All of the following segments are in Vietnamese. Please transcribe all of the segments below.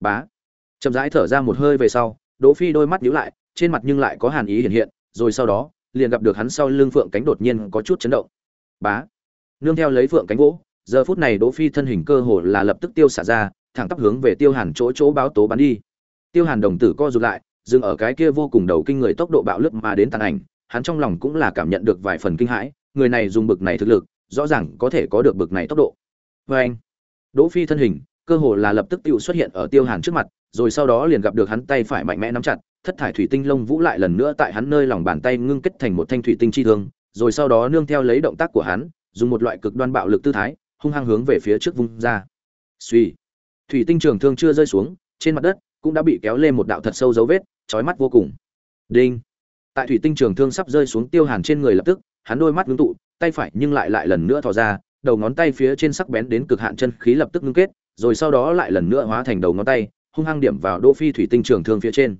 bá. Chậm rãi thở ra một hơi về sau, đỗ phi đôi mắt nhíu lại, trên mặt nhưng lại có hàn ý hiện hiện, rồi sau đó, liền gặp được hắn sau lưng phượng cánh đột nhiên có chút chấn động. Bá. Nương theo lấy phượng cánh gỗ, giờ phút này đỗ phi thân hình cơ hồ là lập tức tiêu xả ra, thẳng tắp hướng về tiêu hàn chỗ chỗ báo tố bắn đi. Tiêu hàn đồng tử co rụt lại, dừng ở cái kia vô cùng đầu kinh người tốc độ bạo lực mà đến tàn ảnh, hắn trong lòng cũng là cảm nhận được vài phần kinh hãi, người này dùng bực này thực lực, rõ ràng có thể có được bực này tốc độ. Với anh đỗ phi thân hình cơ hồ là lập tức tiêu xuất hiện ở tiêu hàn trước mặt, rồi sau đó liền gặp được hắn tay phải mạnh mẽ nắm chặt, thất thải thủy tinh lông vũ lại lần nữa tại hắn nơi lòng bàn tay ngưng kết thành một thanh thủy tinh chi thương, rồi sau đó nương theo lấy động tác của hắn, dùng một loại cực đoan bạo lực tư thái, hung hăng hướng về phía trước vung ra. Suy thủy tinh trường thương chưa rơi xuống, trên mặt đất cũng đã bị kéo lên một đạo thật sâu dấu vết, chói mắt vô cùng. Đinh. Tại thủy tinh trường thương sắp rơi xuống tiêu hàn trên người lập tức, hắn đôi mắt ngưng tụ, tay phải nhưng lại lại lần nữa thò ra, đầu ngón tay phía trên sắc bén đến cực hạn chân khí lập tức ngưng kết rồi sau đó lại lần nữa hóa thành đầu ngón tay, hung hăng điểm vào đỗ phi thủy tinh trường thương phía trên.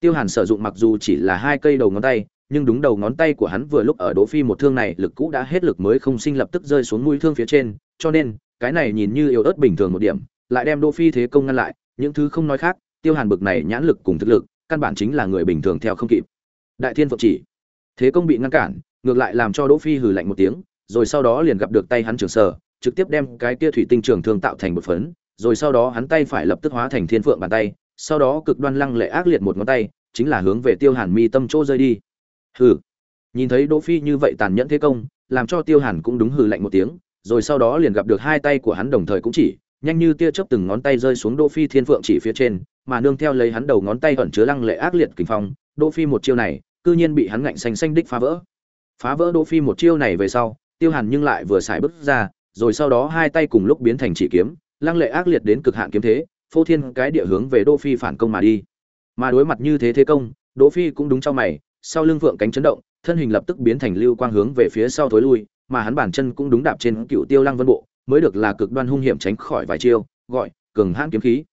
Tiêu hàn sử dụng mặc dù chỉ là hai cây đầu ngón tay, nhưng đúng đầu ngón tay của hắn vừa lúc ở đỗ phi một thương này lực cũ đã hết lực mới không sinh lập tức rơi xuống mũi thương phía trên, cho nên, cái này nhìn như yếu ớt bình thường một điểm, lại đem đỗ phi thế công ngăn lại, những thứ không nói khác, tiêu hàn bực này nhãn lực cùng thực lực, căn bản chính là người bình thường theo không kịp. Đại thiên phượng chỉ. Thế công bị ngăn cản, ngược lại làm cho đỗ phi hừ lạnh một tiếng, rồi sau đó liền gặp được tay hắn trường sở trực tiếp đem cái kia thủy tinh trường thương tạo thành một phấn, rồi sau đó hắn tay phải lập tức hóa thành thiên phượng bàn tay, sau đó cực đoan lăng lệ ác liệt một ngón tay, chính là hướng về tiêu hàn mi tâm chỗ rơi đi. Hừ. Nhìn thấy đỗ phi như vậy tàn nhẫn thế công, làm cho tiêu hàn cũng đúng hừ lạnh một tiếng, rồi sau đó liền gặp được hai tay của hắn đồng thời cũng chỉ, nhanh như tia chớp từng ngón tay rơi xuống đỗ phi thiên phượng chỉ phía trên, mà nương theo lấy hắn đầu ngón tay ẩn chứa lăng lệ ác liệt kình phong, đỗ phi một chiêu này, cư nhiên bị hắn ngạnh xanh xanh đích phá vỡ. Phá vỡ đỗ phi một chiêu này về sau, tiêu hàn nhưng lại vừa xài bước ra rồi sau đó hai tay cùng lúc biến thành chỉ kiếm, lăng lệ ác liệt đến cực hạn kiếm thế, phô thiên cái địa hướng về đỗ phi phản công mà đi. Mà đối mặt như thế thế công, đỗ phi cũng đúng cho mày, sau lưng vượng cánh chấn động, thân hình lập tức biến thành lưu quang hướng về phía sau thối lui, mà hắn bản chân cũng đúng đạp trên cựu tiêu lăng vân bộ, mới được là cực đoan hung hiểm tránh khỏi vài chiêu, gọi, cường hãn kiếm khí.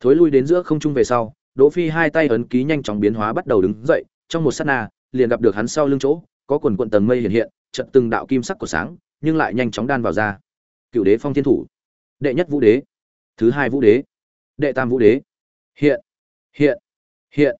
Thối lui đến giữa không trung về sau, đỗ phi hai tay ấn ký nhanh chóng biến hóa bắt đầu đứng dậy, trong một sát na, liền gặp được hắn sau lưng chỗ, có quần quần tầng mây hiện hiện trận từng đạo kim sắc của sáng, nhưng lại nhanh chóng đan vào ra cựu đế phong thiên thủ. Đệ nhất vũ đế. Thứ hai vũ đế. Đệ tam vũ đế. Hiện. Hiện. Hiện.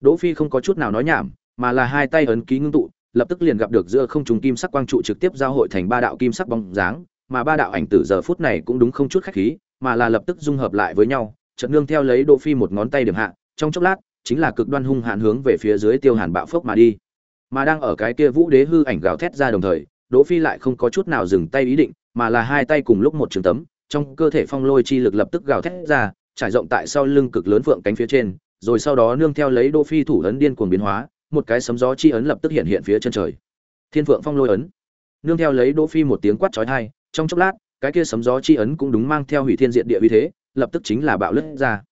Đỗ phi không có chút nào nói nhảm, mà là hai tay ấn ký ngưng tụ, lập tức liền gặp được giữa không trùng kim sắc quang trụ trực tiếp giao hội thành ba đạo kim sắc bóng dáng, mà ba đạo ảnh tử giờ phút này cũng đúng không chút khách khí, mà là lập tức dung hợp lại với nhau trận nương theo lấy đỗ phi một ngón tay điểm hạ, trong chốc lát, chính là cực đoan hung hạn hướng về phía dưới tiêu hàn bạo phốc mà đi. Mà đang ở cái kia vũ đế hư ảnh gào thét ra đồng thời, đỗ phi lại không có chút nào dừng tay ý định mà là hai tay cùng lúc một trường tấm, trong cơ thể phong lôi chi lực lập tức gào thét ra, trải rộng tại sau lưng cực lớn phượng cánh phía trên, rồi sau đó nương theo lấy đỗ phi thủ ấn điên cuồng biến hóa, một cái sấm gió chi ấn lập tức hiện hiện phía chân trời. Thiên phượng phong lôi ấn. Nương theo lấy đỗ phi một tiếng quát chói thai trong chốc lát, cái kia sấm gió chi ấn cũng đúng mang theo hủy thiên diện địa uy thế, lập tức chính là bạo lướt ra.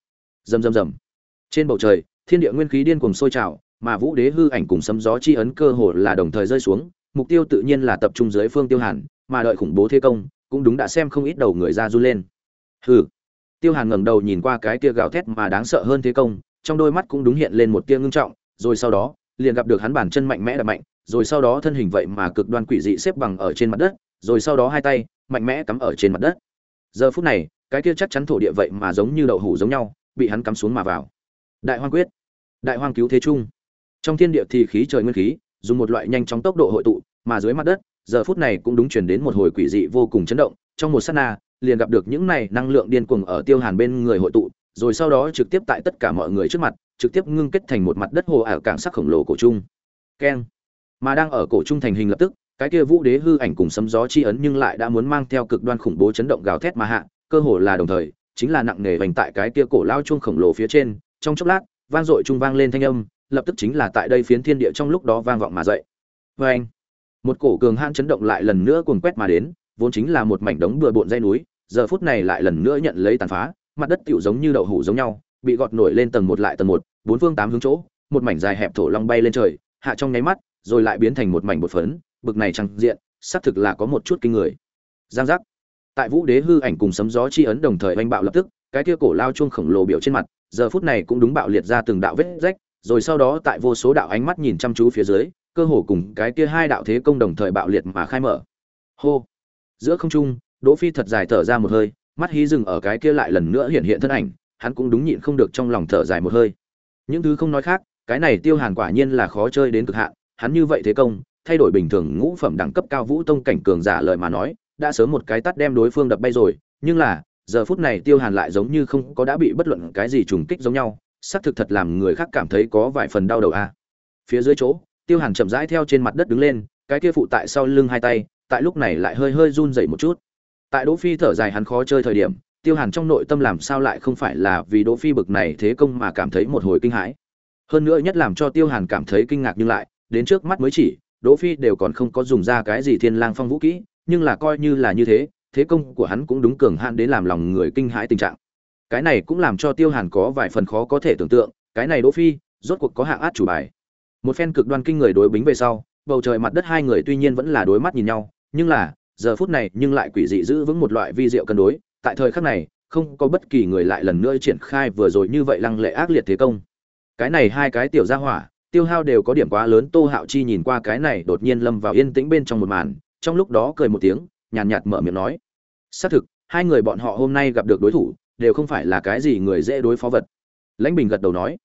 Rầm rầm rầm. Trên bầu trời, thiên địa nguyên khí điên cuồng sôi trào, mà vũ đế hư ảnh cùng sấm gió chi ấn cơ hồ là đồng thời rơi xuống, mục tiêu tự nhiên là tập trung dưới phương tiêu hàn mà đợi khủng bố thế công, cũng đúng đã xem không ít đầu người ra run lên. Hừ. Tiêu hàn ngẩng đầu nhìn qua cái kia gào thét mà đáng sợ hơn thế công, trong đôi mắt cũng đúng hiện lên một tia ngưng trọng, rồi sau đó, liền gặp được hắn bản chân mạnh mẽ đập mạnh, rồi sau đó thân hình vậy mà cực đoan quỷ dị xếp bằng ở trên mặt đất, rồi sau đó hai tay mạnh mẽ cắm ở trên mặt đất. Giờ phút này, cái kia chắc chắn thổ địa vậy mà giống như đậu hủ giống nhau, bị hắn cắm xuống mà vào. Đại hoang quyết. Đại hoang cứu thế trung. Trong thiên địa thì khí trời nguyên khí, dùng một loại nhanh chóng tốc độ hội tụ, mà dưới mặt đất giờ phút này cũng đúng chuyển đến một hồi quỷ dị vô cùng chấn động, trong một sát na, liền gặp được những này năng lượng điên cuồng ở tiêu hàn bên người hội tụ, rồi sau đó trực tiếp tại tất cả mọi người trước mặt, trực tiếp ngưng kết thành một mặt đất hồ ảo cảng sắc khổng lồ cổ trung. Keng. Mà đang ở cổ trung thành hình lập tức, cái kia vũ đế hư ảnh cùng sấm gió chi ấn nhưng lại đã muốn mang theo cực đoan khủng bố chấn động gào thét mà hạ, cơ hồ là đồng thời, chính là nặng nề vành tại cái kia cổ lao chuông khổng lồ phía trên, trong chốc lát, vang dội trung vang lên thanh âm, lập tức chính là tại đây phiến thiên địa trong lúc đó vang vọng mà dậy. Vê anh một cổ cường hãn chấn động lại lần nữa cuồng quét mà đến, vốn chính là một mảnh đống bừa bộn dây núi, giờ phút này lại lần nữa nhận lấy tàn phá, mặt đất tựu giống như đậu hủ giống nhau, bị gọt nổi lên tầng một lại tầng một, bốn phương tám hướng chỗ, một mảnh dài hẹp thổ long bay lên trời, hạ trong nháy mắt, rồi lại biến thành một mảnh bột phấn, bực này trăng diện, xác thực là có một chút kinh người. Giang giác. Tại vũ đế hư ảnh cùng sấm gió chi ấn đồng thời oanh bạo lập tức, cái kia cổ lao chuông khổng lồ biểu trên mặt, giờ phút này cũng đúng bạo liệt ra từng đạo vết rách, rồi sau đó tại vô số đạo ánh mắt nhìn chăm chú phía dưới cơ hồ cùng cái kia hai đạo thế công đồng thời bạo liệt mà khai mở. Hô. Giữa không trung, đỗ phi thật dài thở ra một hơi, mắt hí dừng ở cái kia lại lần nữa hiện hiện thân ảnh, hắn cũng đúng nhịn không được trong lòng thở dài một hơi. Những thứ không nói khác, cái này tiêu hàn quả nhiên là khó chơi đến cực hạn, hắn như vậy thế công, thay đổi bình thường ngũ phẩm đẳng cấp cao vũ tông cảnh cường giả lời mà nói, đã sớm một cái tắt đem đối phương đập bay rồi, nhưng là, giờ phút này tiêu hàn lại giống như không có đã bị bất luận cái gì trùng kích giống nhau, xác thực thật làm người khác cảm thấy có vài phần đau đầu a. Phía dưới chỗ tiêu hàn chậm rãi theo trên mặt đất đứng lên, cái kia phụ tại sau lưng hai tay, tại lúc này lại hơi hơi run dậy một chút. Tại đỗ phi thở dài hắn khó chơi thời điểm, tiêu hàn trong nội tâm làm sao lại không phải là vì đỗ phi bực này thế công mà cảm thấy một hồi kinh hãi. Hơn nữa nhất làm cho tiêu hàn cảm thấy kinh ngạc nhưng lại, đến trước mắt mới chỉ, đỗ phi đều còn không có dùng ra cái gì thiên lang phong vũ kỹ, nhưng là coi như là như thế thế công của hắn cũng đúng cường hạn đến làm lòng người kinh hãi tình trạng. Cái này cũng làm cho tiêu hàn có vài phần khó có thể tưởng tượng, cái này đỗ phi, rốt cuộc có hạng át chủ bài một phen cực đoan kinh người đối bính về sau bầu trời mặt đất hai người tuy nhiên vẫn là đối mắt nhìn nhau nhưng là giờ phút này nhưng lại quỷ dị giữ vững một loại vi diệu cân đối tại thời khắc này không có bất kỳ người lại lần nữa triển khai vừa rồi như vậy lăng lệ ác liệt thế công. Cái này hai cái tiểu gia hỏa tiêu hao đều có điểm quá lớn tô hạo chi nhìn qua cái này đột nhiên lâm vào yên tĩnh bên trong một màn trong lúc đó cười một tiếng nhàn nhạt, nhạt mở miệng nói xác thực hai người bọn họ hôm nay gặp được đối thủ đều không phải là cái gì người dễ đối phó vật. Lãnh bình gật đầu nói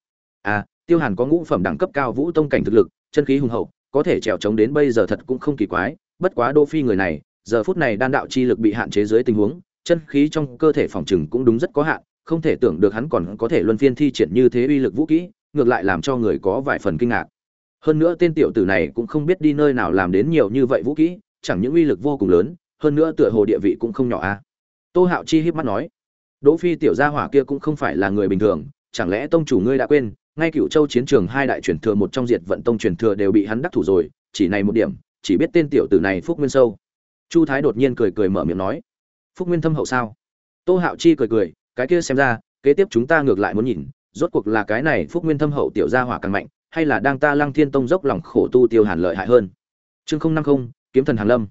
à tiêu hàn có ngũ phẩm đẳng cấp cao vũ tông cảnh thực lực, chân khí hùng hậu, có thể trèo trống đến bây giờ thật cũng không kỳ quái, bất quá đô phi người này, giờ phút này đan đạo chi lực bị hạn chế dưới tình huống, chân khí trong cơ thể phòng trừng cũng đúng rất có hạn, không thể tưởng được hắn còn có thể luân phiên thi triển như thế uy lực vũ kỹ, ngược lại làm cho người có vài phần kinh ngạc. Hơn nữa tên tiểu tử này cũng không biết đi nơi nào làm đến nhiều như vậy vũ kỹ, chẳng những uy lực vô cùng lớn, hơn nữa tựa hồ địa vị cũng không nhỏ a. Tô hạo chi híp mắt nói, đỗ phi tiểu gia hỏa kia cũng không phải là người bình thường, chẳng lẽ tông chủ ngươi đã quên ngay cựu châu chiến trường hai đại truyền thừa một trong diệt vận tông truyền thừa đều bị hắn đắc thủ rồi, chỉ này một điểm, chỉ biết tên tiểu tử này phúc nguyên sâu. Chu thái đột nhiên cười cười mở miệng nói, phúc nguyên thâm hậu sao? Tô hạo chi cười cười, cái kia xem ra, kế tiếp chúng ta ngược lại muốn nhìn, rốt cuộc là cái này phúc nguyên thâm hậu tiểu gia hỏa càng mạnh, hay là đang ta lăng thiên tông dốc lòng khổ tu tiêu hàn lợi hại hơn? Chương không năm không, kiếm thần hàn lâm.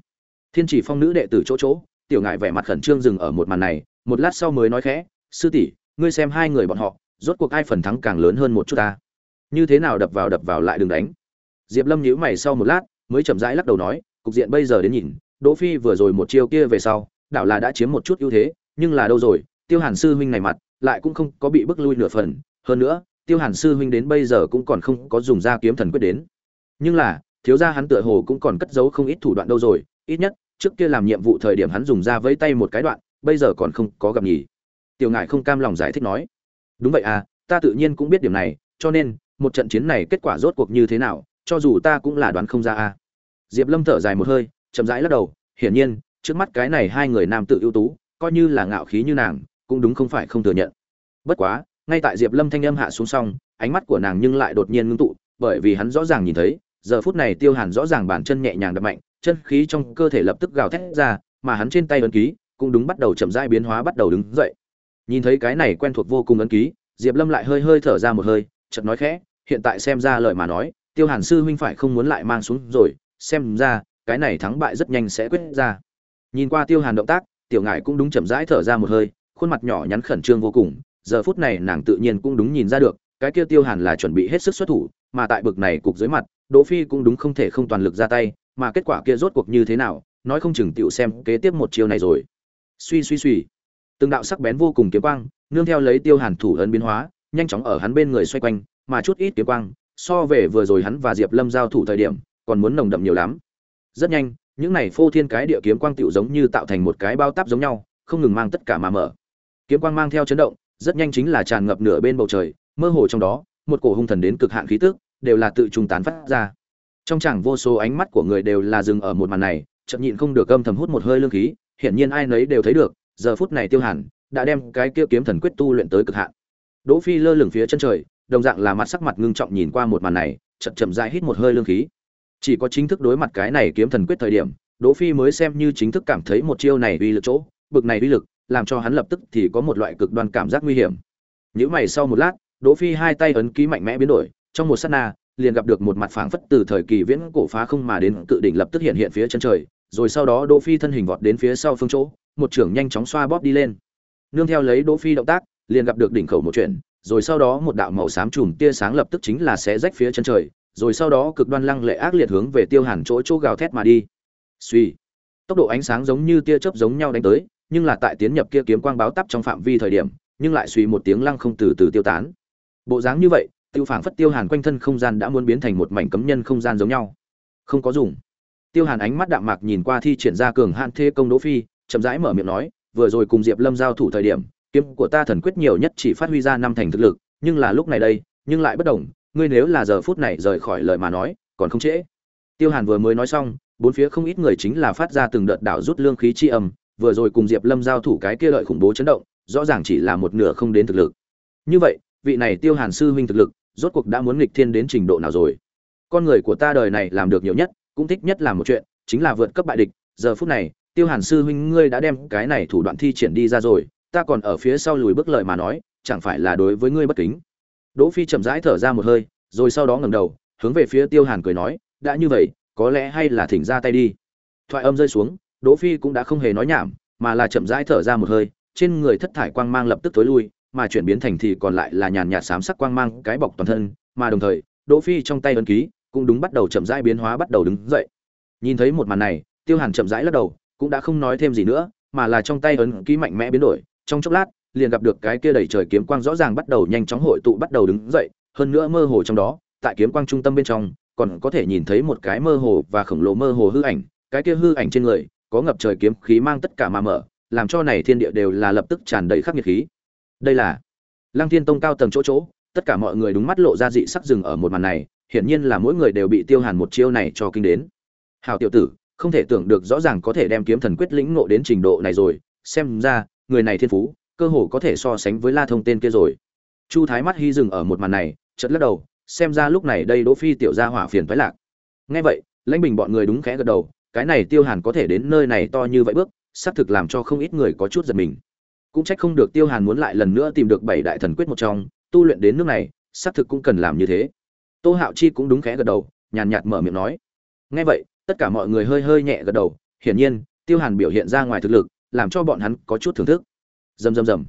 Thiên chỉ phong nữ đệ tử chỗ chỗ, tiểu ngại vẻ mặt khẩn trương dừng ở một màn này, một lát sau mới nói khẽ, sư tỷ, ngươi xem hai người bọn họ rốt cuộc ai phần thắng càng lớn hơn một chút ta. Như thế nào đập vào đập vào lại đừng đánh. Diệp lâm nhíu mày sau một lát, mới chậm rãi lắc đầu nói, cục diện bây giờ đến nhìn, đỗ phi vừa rồi một chiêu kia về sau, đảo là đã chiếm một chút ưu thế, nhưng là đâu rồi, tiêu hàn sư huynh này mặt, lại cũng không có bị bức lui nửa phần. Hơn nữa, tiêu hàn sư huynh đến bây giờ cũng còn không có dùng ra kiếm thần quyết đến. Nhưng là, thiếu gia hắn tựa hồ cũng còn cất giấu không ít thủ đoạn đâu rồi, ít nhất, trước kia làm nhiệm vụ thời điểm hắn dùng ra vẫy tay một cái đoạn, bây giờ còn không có gặp nhỉ. Tiểu ngải không cam lòng giải thích nói đúng vậy à ta tự nhiên cũng biết điểm này, cho nên, một trận chiến này kết quả rốt cuộc như thế nào, cho dù ta cũng là đoán không ra à. Diệp lâm thở dài một hơi, chậm rãi lắc đầu, hiển nhiên, trước mắt cái này hai người nam tự ưu tú, coi như là ngạo khí như nàng, cũng đúng không phải không thừa nhận. Bất quá, ngay tại diệp lâm thanh âm hạ xuống xong, ánh mắt của nàng nhưng lại đột nhiên ngưng tụ, bởi vì hắn rõ ràng nhìn thấy, giờ phút này tiêu hàn rõ ràng bàn chân nhẹ nhàng đập mạnh, chân khí trong cơ thể lập tức gào thét ra, mà hắn trên tay ấn ký cũng đúng bắt đầu chậm rãi biến hóa bắt đầu đứng dậy nhìn thấy cái này quen thuộc vô cùng ấn ký, diệp lâm lại hơi hơi thở ra một hơi, chợt nói khẽ, hiện tại xem ra lời mà nói, tiêu hàn sư huynh phải không muốn lại mang xuống rồi, xem ra, cái này thắng bại rất nhanh sẽ quyết ra. Nhìn qua tiêu hàn động tác, tiểu ngải cũng đúng chậm rãi thở ra một hơi, khuôn mặt nhỏ nhắn khẩn trương vô cùng, giờ phút này nàng tự nhiên cũng đúng nhìn ra được, cái kia tiêu hàn là chuẩn bị hết sức xuất thủ, mà tại bực này cục dưới mặt, đỗ phi cũng đúng không thể không toàn lực ra tay, mà kết quả kia rốt cuộc như thế nào, nói không chừng tiểu xem kế tiếp một chiều này rồi. Suy suy suy từng đạo sắc bén vô cùng kiếm quang, nương theo lấy tiêu hàn thủ ấn biến hóa, nhanh chóng ở hắn bên người xoay quanh, mà chút ít kiếm quang, so về vừa rồi hắn và diệp lâm giao thủ thời điểm, còn muốn nồng đậm nhiều lắm. Rất nhanh, những này phô thiên cái địa kiếm quang tựu giống như tạo thành một cái bao táp giống nhau, không ngừng mang tất cả mà mở. Kiếm quang mang theo chấn động, rất nhanh chính là tràn ngập nửa bên bầu trời, mơ hồ trong đó, một cổ hung thần đến cực hạn khí tức, đều là tự trùng tán phát ra. Trong chẳng vô số ánh mắt của người đều là dừng ở một màn này chậm nhịn không được âm thầm hút một hơi lương khí, hiển nhiên ai nấy đều thấy được giờ phút này tiêu hàn đã đem cái kia kiếm thần quyết tu luyện tới cực hạn. Đỗ phi lơ lửng phía chân trời, đồng dạng là mặt sắc mặt ngưng trọng nhìn qua một màn này, chậm chậm dài hít một hơi lương khí. Chỉ có chính thức đối mặt cái này kiếm thần quyết thời điểm, đỗ phi mới xem như chính thức cảm thấy một chiêu này uy lực chỗ, bực này uy lực, làm cho hắn lập tức thì có một loại cực đoan cảm giác nguy hiểm. Những mày sau một lát, đỗ phi hai tay ấn ký mạnh mẽ biến đổi, trong một sát na, liền gặp được một mặt phảng phất từ thời kỳ viễn cổ phá không mà đến cự đỉnh lập tức hiện hiện phía chân trời, rồi sau đó đỗ phi thân hình vọt đến phía sau phương chỗ một trưởng nhanh chóng xoa bóp đi lên. Nương theo lấy đỗ phi động tác, liền gặp được đỉnh khẩu một chuyện, rồi sau đó một đạo màu xám chùm tia sáng lập tức chính là sẽ rách phía chân trời, rồi sau đó cực đoan lăng lệ ác liệt hướng về tiêu hàn chỗ chỗ gào thét mà đi. Suy tốc độ ánh sáng giống như tia chớp giống nhau đánh tới, nhưng là tại tiến nhập kia kiếm quang báo tắp trong phạm vi thời điểm, nhưng lại suy một tiếng lăng không từ từ tiêu tán. Bộ dáng như vậy, tiêu phảng phất tiêu hàn quanh thân không gian đã muốn biến thành một mảnh cấm nhân không gian giống nhau. Không có dùng. Tiêu hàn ánh mắt đạm mạc nhìn qua thi triển ra cường hạn thê công đỗ phi chậm rãi mở miệng nói, vừa rồi cùng diệp lâm giao thủ thời điểm, kiếm của ta thần quyết nhiều nhất chỉ phát huy ra năm thành thực lực, nhưng là lúc này đây, nhưng lại bất đồng, ngươi nếu là giờ phút này rời khỏi lời mà nói, còn không trễ. Tiêu hàn vừa mới nói xong, bốn phía không ít người chính là phát ra từng đợt đảo rút lương khí chi âm, vừa rồi cùng diệp lâm giao thủ cái kia lợi khủng bố chấn động, rõ ràng chỉ là một nửa không đến thực lực. Như vậy, vị này tiêu hàn sư huynh thực lực, rốt cuộc đã muốn nghịch thiên đến trình độ nào rồi? Con người của ta đời này làm được nhiều nhất, cũng thích nhất làm một chuyện, chính là vượt cấp bại địch, giờ phút này tiêu hàn sư huynh ngươi đã đem cái này thủ đoạn thi triển đi ra rồi, ta còn ở phía sau lùi bước lời mà nói, chẳng phải là đối với ngươi bất kính? Đỗ phi chậm rãi thở ra một hơi, rồi sau đó ngẩng đầu, hướng về phía tiêu hàn cười nói, đã như vậy, có lẽ hay là thỉnh ra tay đi. Thoại âm rơi xuống, đỗ phi cũng đã không hề nói nhảm, mà là chậm rãi thở ra một hơi, trên người thất thải quang mang lập tức tối lui, mà chuyển biến thành thì còn lại là nhàn nhạt xám sắc quang mang cái bọc toàn thân, mà đồng thời, đỗ phi trong tay ấn ký cũng đúng bắt đầu chậm rãi biến hóa bắt đầu đứng dậy. Nhìn thấy một màn này, tiêu hàn chậm rãi lắc đầu cũng đã không nói thêm gì nữa, mà là trong tay ấn ký mạnh mẽ biến đổi, trong chốc lát, liền gặp được cái kia đầy trời kiếm quang rõ ràng bắt đầu nhanh chóng hội tụ, bắt đầu đứng dậy, hơn nữa mơ hồ trong đó, tại kiếm quang trung tâm bên trong, còn có thể nhìn thấy một cái mơ hồ và khổng lồ mơ hồ hư ảnh, cái kia hư ảnh trên người, có ngập trời kiếm khí mang tất cả mà mở, làm cho này thiên địa đều là lập tức tràn đầy khắc nghiệt khí. Đây là lăng thiên tông cao tầng chỗ chỗ, tất cả mọi người đúng mắt lộ ra dị sắc rừng ở một màn này, hiển nhiên là mỗi người đều bị tiêu hàn một chiêu này cho kinh đến. Hào tiểu tử không thể tưởng được rõ ràng có thể đem kiếm thần quyết lĩnh ngộ đến trình độ này rồi. Xem ra, người này thiên phú, cơ hồ có thể so sánh với la thông tên kia rồi. Chu thái mắt hy dừng ở một màn này, chợt lắc đầu, xem ra lúc này đây đỗ phi tiểu gia hỏa phiền phái lạc. Nghe vậy, lãnh bình bọn người đúng khẽ gật đầu, cái này tiêu hàn có thể đến nơi này to như vậy bước, xác thực làm cho không ít người có chút giật mình. Cũng trách không được tiêu hàn muốn lại lần nữa tìm được bảy đại thần quyết một trong, tu luyện đến nước này, xác thực cũng cần làm như thế. Tô hạo chi cũng đúng khẽ gật đầu, nhàn nhạt mở miệng nói. Nghe vậy tất cả mọi người hơi hơi nhẹ gật đầu, hiển nhiên, tiêu hàn biểu hiện ra ngoài thực lực, làm cho bọn hắn có chút thưởng thức. Rầm rầm rầm.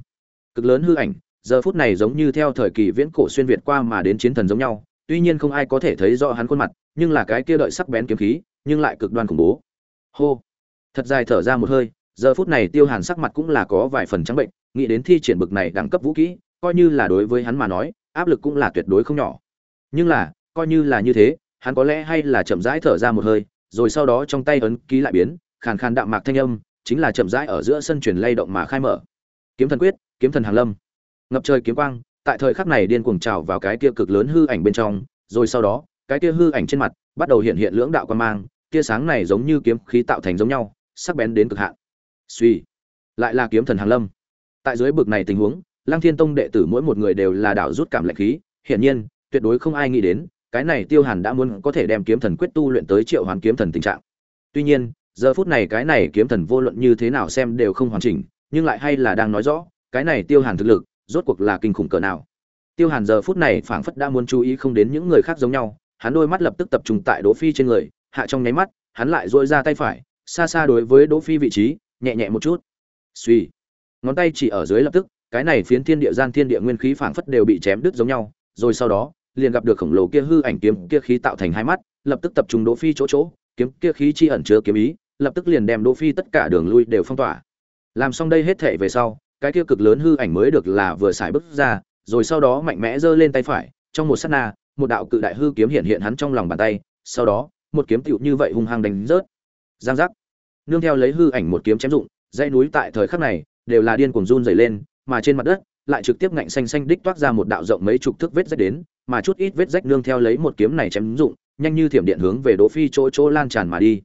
Cực lớn hư ảnh, giờ phút này giống như theo thời kỳ viễn cổ xuyên việt qua mà đến chiến thần giống nhau, tuy nhiên không ai có thể thấy rõ hắn khuôn mặt, nhưng là cái kia đợi sắc bén kiếm khí, nhưng lại cực đoan khủng bố. Hô. Thật dài thở ra một hơi, giờ phút này tiêu hàn sắc mặt cũng là có vài phần trắng bệnh, nghĩ đến thi triển bực này đẳng cấp vũ kỹ, coi như là đối với hắn mà nói, áp lực cũng là tuyệt đối không nhỏ. Nhưng là, coi như là như thế, hắn có lẽ hay là chậm rãi thở ra một hơi rồi sau đó trong tay ấn ký lại biến, khàn khàn đạm mạc thanh âm, chính là chậm rãi ở giữa sân truyền lay động mà khai mở. Kiếm thần quyết, kiếm thần hàng lâm. Ngập trời kiếm quang, tại thời khắc này điên cuồng trào vào cái kia cực lớn hư ảnh bên trong, rồi sau đó, cái kia hư ảnh trên mặt bắt đầu hiện hiện lưỡng đạo quan mang, tia sáng này giống như kiếm khí tạo thành giống nhau, sắc bén đến cực hạn. Suy, lại là kiếm thần hàng lâm. Tại dưới bực này tình huống, lăng thiên tông đệ tử mỗi một người đều là đảo rút cảm lạnh khí, hiển nhiên, tuyệt đối không ai nghĩ đến cái này tiêu hàn đã muốn có thể đem kiếm thần quyết tu luyện tới triệu hoàn kiếm thần tình trạng. Tuy nhiên, giờ phút này cái này kiếm thần vô luận như thế nào xem đều không hoàn chỉnh, nhưng lại hay là đang nói rõ, cái này tiêu hàn thực lực, rốt cuộc là kinh khủng cỡ nào. Tiêu hàn giờ phút này phảng phất đã muốn chú ý không đến những người khác giống nhau, hắn đôi mắt lập tức tập trung tại đỗ phi trên người, hạ trong nháy mắt, hắn lại dội ra tay phải, xa xa đối với đỗ phi vị trí, nhẹ nhẹ một chút. Suy ngón tay chỉ ở dưới lập tức, cái này phiến thiên địa gian thiên địa nguyên khí phảng phất đều bị chém đứt giống nhau, rồi sau đó liền gặp được khổng lồ kia hư ảnh kiếm kia khí tạo thành hai mắt, lập tức tập trung đỗ phi chỗ chỗ, kiếm kia khí chi ẩn chứa kiếm ý, lập tức liền đem đỗ phi tất cả đường lui đều phong tỏa. Làm xong đây hết thảy về sau, cái kia cực lớn hư ảnh mới được là vừa xài bước ra, rồi sau đó mạnh mẽ giơ lên tay phải, trong một sát na, một đạo cự đại hư kiếm hiện hiện hắn trong lòng bàn tay, sau đó, một kiếm tựu như vậy hung hăng đánh rớt. Giang giác. Nương theo lấy hư ảnh một kiếm chém dụng, dãy núi tại thời khắc này, đều là điên cuồng run rẩy lên, mà trên mặt đất lại trực tiếp ngạnh xanh xanh đích toát ra một đạo rộng mấy chục thước vết rách đến, mà chút ít vết rách nương theo lấy một kiếm này chém dụng, nhanh như thiểm điện hướng về đỗ phi chỗ chỗ lan tràn mà đi.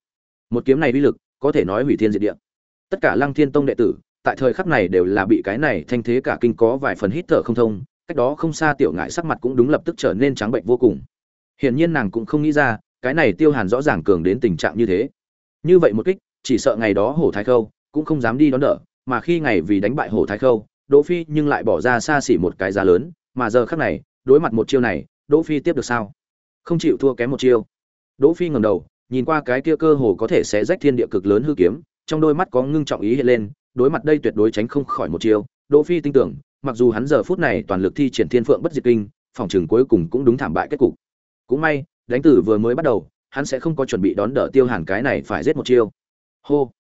Một kiếm này uy lực, có thể nói hủy thiên diệt địa. Tất cả lăng thiên tông đệ tử, tại thời khắc này đều là bị cái này thanh thế cả kinh có vài phần hít thở không thông, cách đó không xa tiểu ngại sắc mặt cũng đúng lập tức trở nên trắng bệnh vô cùng. Hiển nhiên nàng cũng không nghĩ ra, cái này tiêu hàn rõ ràng cường đến tình trạng như thế. Như vậy một kích, chỉ sợ ngày đó hổ thái khâu cũng không dám đi đón đỡ, mà khi ngày vì đánh bại hổ thái khâu đỗ phi nhưng lại bỏ ra xa xỉ một cái giá lớn, mà giờ khắc này, đối mặt một chiêu này, đỗ phi tiếp được sao? Không chịu thua kém một chiêu. Đỗ phi ngẩng đầu, nhìn qua cái kia cơ hồ có thể sẽ rách thiên địa cực lớn hư kiếm, trong đôi mắt có ngưng trọng ý hiện lên, đối mặt đây tuyệt đối tránh không khỏi một chiêu. Đỗ phi tin tưởng, mặc dù hắn giờ phút này toàn lực thi triển thiên phượng bất diệt kinh, phòng trường cuối cùng cũng đúng thảm bại kết cục. Cũng may, đánh tử vừa mới bắt đầu, hắn sẽ không có chuẩn bị đón đỡ tiêu hàn cái này phải giết một chiêu. Hô.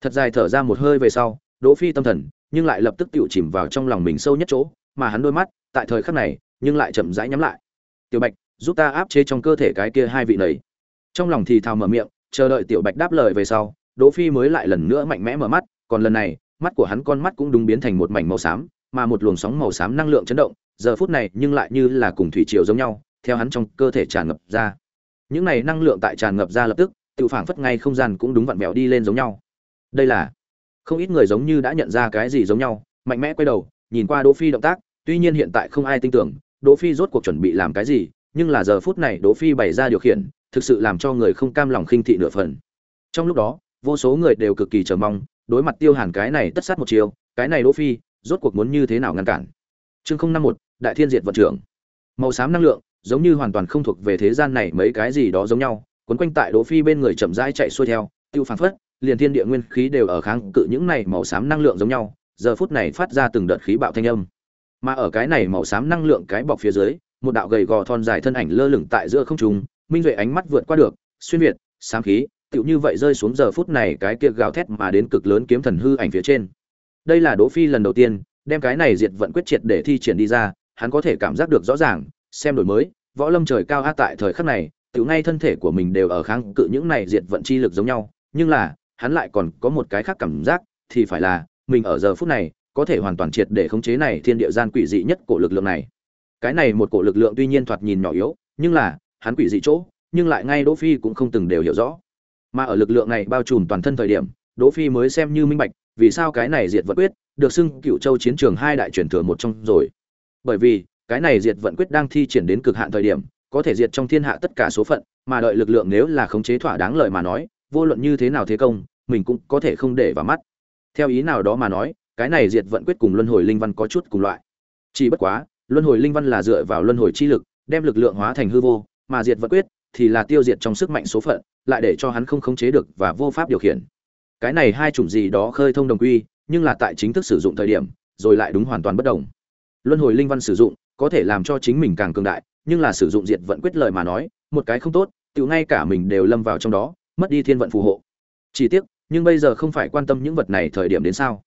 Thật dài thở ra một hơi về sau, đỗ phi tâm thần nhưng lại lập tức tựu chìm vào trong lòng mình sâu nhất chỗ, mà hắn đôi mắt, tại thời khắc này, nhưng lại chậm rãi nhắm lại. Tiểu bạch, giúp ta áp chế trong cơ thể cái kia hai vị nầy trong lòng thì thào mở miệng, chờ đợi tiểu bạch đáp lời về sau, đỗ phi mới lại lần nữa mạnh mẽ mở mắt, còn lần này, mắt của hắn con mắt cũng đúng biến thành một mảnh màu xám, mà một luồng sóng màu xám năng lượng chấn động, giờ phút này nhưng lại như là cùng thủy triều giống nhau, theo hắn trong cơ thể tràn ngập ra. Những này năng lượng tại tràn ngập ra lập tức tự phảng phất ngay không gian cũng đúng vặn vẹo đi lên giống nhau. Đây là không ít người giống như đã nhận ra cái gì giống nhau, mạnh mẽ quay đầu, nhìn qua đỗ phi động tác, tuy nhiên hiện tại không ai tin tưởng, đỗ phi rốt cuộc chuẩn bị làm cái gì, nhưng là giờ phút này đỗ phi bày ra điều khiển, thực sự làm cho người không cam lòng khinh thị nửa phần. Trong lúc đó, vô số người đều cực kỳ chờ mong, đối mặt tiêu hàn cái này tất sát một chiều, cái này đỗ phi rốt cuộc muốn như thế nào ngăn cản? Chương không năm một, đại thiên diệt vận trưởng. Màu xám năng lượng, giống như hoàn toàn không thuộc về thế gian này mấy cái gì đó giống nhau, quấn quanh tại đỗ phi bên người chậm rãi chạy xuôi theo, tiêu phản phất liền thiên địa nguyên khí đều ở kháng cự những này màu xám năng lượng giống nhau, giờ phút này phát ra từng đợt khí bạo thanh âm. Mà ở cái này màu xám năng lượng cái bọc phía dưới, một đạo gầy gò thon dài thân ảnh lơ lửng tại giữa không trung, minh duệ ánh mắt vượt qua được, xuyên việt sáng khí, tựu như vậy rơi xuống giờ phút này cái kia gào thét mà đến cực lớn kiếm thần hư ảnh phía trên. Đây là đỗ phi lần đầu tiên, đem cái này diệt vận quyết triệt để thi triển đi ra, hắn có thể cảm giác được rõ ràng, xem đổi mới, võ lâm trời cao a tại thời khắc này, tựu ngay thân thể của mình đều ở kháng cự những này diệt vận chi lực giống nhau, nhưng là hắn lại còn có một cái khác cảm giác, thì phải là, mình ở giờ phút này, có thể hoàn toàn triệt để khống chế này thiên địa gian quỷ dị nhất của lực lượng này. Cái này một cổ lực lượng tuy nhiên thoạt nhìn nhỏ yếu, nhưng là, hắn quỷ dị chỗ, nhưng lại ngay đỗ phi cũng không từng đều hiểu rõ. Mà ở lực lượng này bao trùm toàn thân thời điểm, đỗ phi mới xem như minh bạch, vì sao cái này diệt vận quyết, được xưng cựu châu chiến trường hai đại truyền thừa một trong rồi. Bởi vì, cái này diệt vận quyết đang thi triển đến cực hạn thời điểm, có thể diệt trong thiên hạ tất cả số phận, mà đợi lực lượng nếu là khống chế thỏa đáng lời mà nói vô luận như thế nào thế công, mình cũng có thể không để vào mắt. Theo ý nào đó mà nói, cái này diệt vận quyết cùng luân hồi linh văn có chút cùng loại. Chỉ bất quá, luân hồi linh văn là dựa vào luân hồi chi lực, đem lực lượng hóa thành hư vô, mà diệt vận quyết thì là tiêu diệt trong sức mạnh số phận, lại để cho hắn không khống chế được và vô pháp điều khiển. Cái này hai chủng gì đó khơi thông đồng quy, nhưng là tại chính thức sử dụng thời điểm, rồi lại đúng hoàn toàn bất đồng. Luân hồi linh văn sử dụng có thể làm cho chính mình càng cường đại, nhưng là sử dụng diệt vận quyết lời mà nói, một cái không tốt, tự ngay cả mình đều lâm vào trong đó mất đi thiên vận phù hộ. Chỉ tiếc nhưng bây giờ không phải quan tâm những vật này thời điểm đến sao?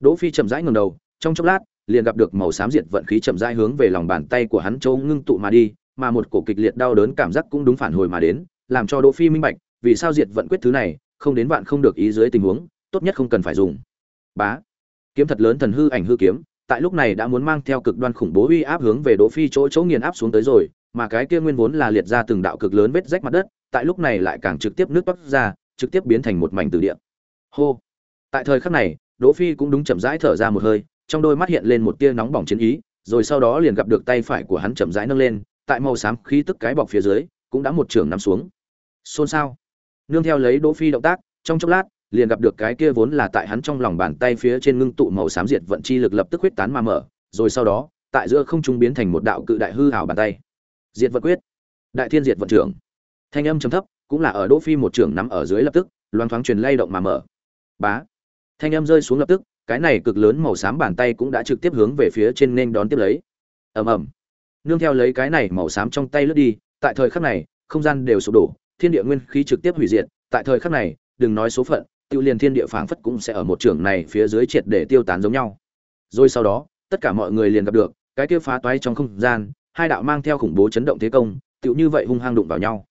Đỗ phi chậm rãi ngẩng đầu trong chốc lát liền gặp được màu xám diệt vận khí chậm rãi hướng về lòng bàn tay của hắn châu ngưng tụ mà đi mà một cổ kịch liệt đau đớn cảm giác cũng đúng phản hồi mà đến làm cho đỗ phi minh bạch vì sao diệt vận quyết thứ này không đến bạn không được ý dưới tình huống tốt nhất không cần phải dùng. Bá kiếm thật lớn thần hư ảnh hư kiếm tại lúc này đã muốn mang theo cực đoan khủng bố uy áp hướng về Đỗ Phi chỗ chỗ nghiền áp xuống tới rồi, mà cái kia nguyên vốn là liệt ra từng đạo cực lớn vết rách mặt đất, tại lúc này lại càng trực tiếp nước toát ra, trực tiếp biến thành một mảnh tử địa. Hô. Tại thời khắc này, Đỗ Phi cũng đúng chậm rãi thở ra một hơi, trong đôi mắt hiện lên một tia nóng bỏng chiến ý, rồi sau đó liền gặp được tay phải của hắn chậm rãi nâng lên, tại màu xám khí tức cái bọc phía dưới, cũng đã một trường nằm xuống. Xôn xao. Nương theo lấy Đỗ Phi động tác, trong chốc lát, liền gặp được cái kia vốn là tại hắn trong lòng bàn tay phía trên ngưng tụ màu xám diệt vận chi lực lập tức huyết tán mà mở, rồi sau đó, tại giữa không trung biến thành một đạo cự đại hư ảo bàn tay. Diệt vận quyết, đại thiên diệt vận trưởng. Thanh âm trầm thấp, cũng là ở Đỗ Phi một trưởng nắm ở dưới lập tức, loan thoáng truyền lay động mà mở. Bá. Thanh âm rơi xuống lập tức, cái này cực lớn màu xám bàn tay cũng đã trực tiếp hướng về phía trên nên đón tiếp lấy. Ầm ầm. Nương theo lấy cái này màu xám trong tay lướt đi, tại thời khắc này, không gian đều sụp đổ, thiên địa nguyên khí trực tiếp hủy diệt, tại thời khắc này, đừng nói số phận, tiêu liền thiên địa phảng phất cũng sẽ ở một trường này phía dưới triệt để tiêu tán giống nhau. Rồi sau đó, tất cả mọi người liền gặp được, cái kia phá toái trong không gian, hai đạo mang theo khủng bố chấn động thế công, tựu như vậy hung hăng đụng vào nhau.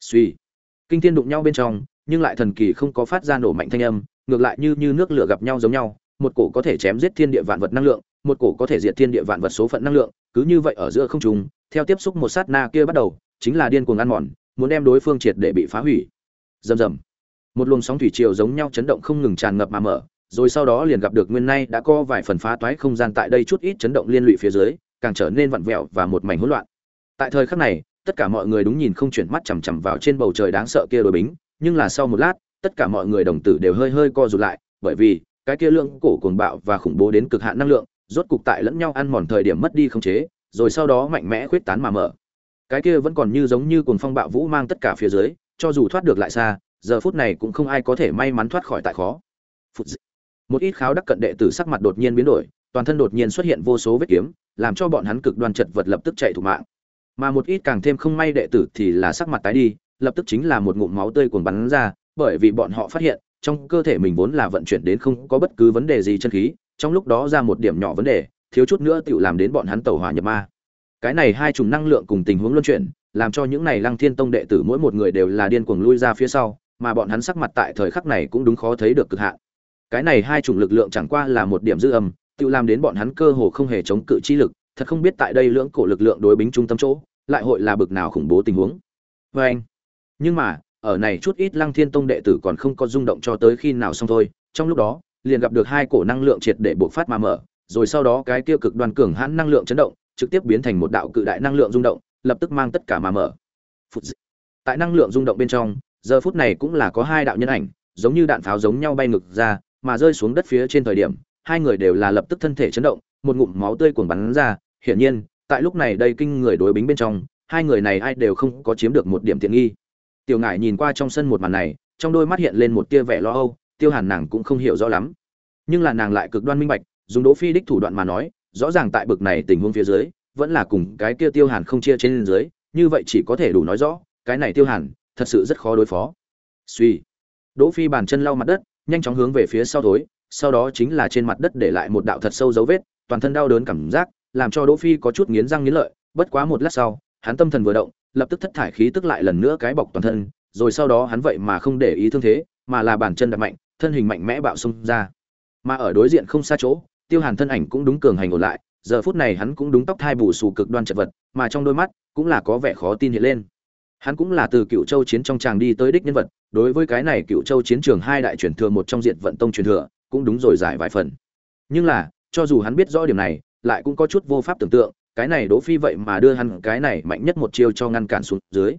Suy, kinh thiên đụng nhau bên trong, nhưng lại thần kỳ không có phát ra nổ mạnh thanh âm, ngược lại như như nước lửa gặp nhau giống nhau, một cổ có thể chém giết thiên địa vạn vật năng lượng, một cổ có thể diệt thiên địa vạn vật số phận năng lượng, cứ như vậy ở giữa không trung, theo tiếp xúc một sát na kia bắt đầu, chính là điên cuồng ăn mòn, muốn đem đối phương triệt để bị phá hủy. Rầm rầm. Một luồng sóng thủy triều giống nhau chấn động không ngừng tràn ngập mà mở rồi sau đó liền gặp được nguyên nay đã có vài phần phá toái không gian tại đây chút ít chấn động liên lụy phía dưới càng trở nên vặn vẹo và một mảnh hỗn loạn. Tại thời khắc này tất cả mọi người đúng nhìn không chuyển mắt chằm chằm vào trên bầu trời đáng sợ kia đồi bính, nhưng là sau một lát, tất cả mọi người đồng tử đều hơi hơi co rụt lại, bởi vì, cái kia lượng cổ cuồng bạo và khủng bố đến cực hạn năng lượng, rốt cục tại lẫn nhau ăn mòn thời điểm mất đi không chế, rồi sau đó mạnh mẽ khuyết tán mà mở. Cái kia vẫn còn như giống như cuồng phong bạo vũ mang tất cả phía dưới, cho dù thoát được lại xa, giờ phút này cũng không ai có thể may mắn thoát khỏi tại khó. Một ít kháo đắc cận đệ tử sắc mặt đột nhiên biến đổi, toàn thân đột nhiên xuất hiện vô số vết kiếm, làm cho bọn hắn cực đoan chật vật lập tức chạy thủ mạng mà một ít càng thêm không may đệ tử thì là sắc mặt tái đi, lập tức chính là một ngụm máu tươi cuồng bắn ra, bởi vì bọn họ phát hiện, trong cơ thể mình vốn là vận chuyển đến không có bất cứ vấn đề gì chân khí, trong lúc đó ra một điểm nhỏ vấn đề, thiếu chút nữa tự làm đến bọn hắn tẩu hỏa nhập ma. Cái này hai chủng năng lượng cùng tình huống luân chuyển, làm cho những này lăng thiên tông đệ tử mỗi một người đều là điên cuồng lui ra phía sau, mà bọn hắn sắc mặt tại thời khắc này cũng đúng khó thấy được cực hạn. Cái này hai chủng lực lượng chẳng qua là một điểm dư âm tự làm đến bọn hắn cơ hồ không hề chống cự chi lực thật không biết tại đây lưỡng cổ lực lượng đối bính trung tâm chỗ, lại hội là bực nào khủng bố tình huống. Vê anh, nhưng mà, ở này chút ít lăng thiên tông đệ tử còn không có rung động cho tới khi nào xong thôi, trong lúc đó, liền gặp được hai cổ năng lượng triệt để buộc phát mà mở, rồi sau đó cái tiêu cực đoàn cường hãn năng lượng chấn động, trực tiếp biến thành một đạo cự đại năng lượng rung động, lập tức mang tất cả mà mở. Tại năng lượng rung động bên trong, giờ phút này cũng là có hai đạo nhân ảnh, giống như đạn pháo giống nhau bay ngược ra, mà rơi xuống đất phía trên thời điểm, hai người đều là lập tức thân thể chấn động, một ngụm máu tươi cuồng bắn ra hiển nhiên, tại lúc này đây kinh người đối bính bên trong, hai người này ai đều không có chiếm được một điểm tiện nghi. Tiểu ngải nhìn qua trong sân một màn này, trong đôi mắt hiện lên một tia vẻ lo âu, tiêu hàn nàng cũng không hiểu rõ lắm. Nhưng là nàng lại cực đoan minh bạch, dùng đỗ phi đích thủ đoạn mà nói, rõ ràng tại bực này tình huống phía dưới, vẫn là cùng cái kia tiêu hàn không chia trên dưới, như vậy chỉ có thể đủ nói rõ, cái này tiêu hàn, thật sự rất khó đối phó. Suy đỗ phi bàn chân lau mặt đất, nhanh chóng hướng về phía sau thối, sau đó chính là trên mặt đất để lại một đạo thật sâu dấu vết, toàn thân đau đớn cảm giác làm cho đỗ phi có chút nghiến răng nghiến lợi, bất quá một lát sau, hắn tâm thần vừa động, lập tức thất thải khí tức lại lần nữa cái bọc toàn thân, rồi sau đó hắn vậy mà không để ý thương thế, mà là bàn chân đập mạnh, thân hình mạnh mẽ bạo xung ra. Mà ở đối diện không xa chỗ, tiêu hàn thân ảnh cũng đúng cường hành ổn lại, giờ phút này hắn cũng đúng tóc thai bù xù cực đoan chật vật, mà trong đôi mắt cũng là có vẻ khó tin hiện lên. Hắn cũng là từ cựu châu chiến trong tràng đi tới đích nhân vật, đối với cái này cựu châu chiến trường hai đại truyền thừa một trong diện vận tông truyền thừa, cũng đúng rồi giải vài phần. Nhưng là, cho dù hắn biết rõ điểm này lại cũng có chút vô pháp tưởng tượng, cái này đỗ phi vậy mà đưa hắn cái này mạnh nhất một chiêu cho ngăn cản xuống dưới.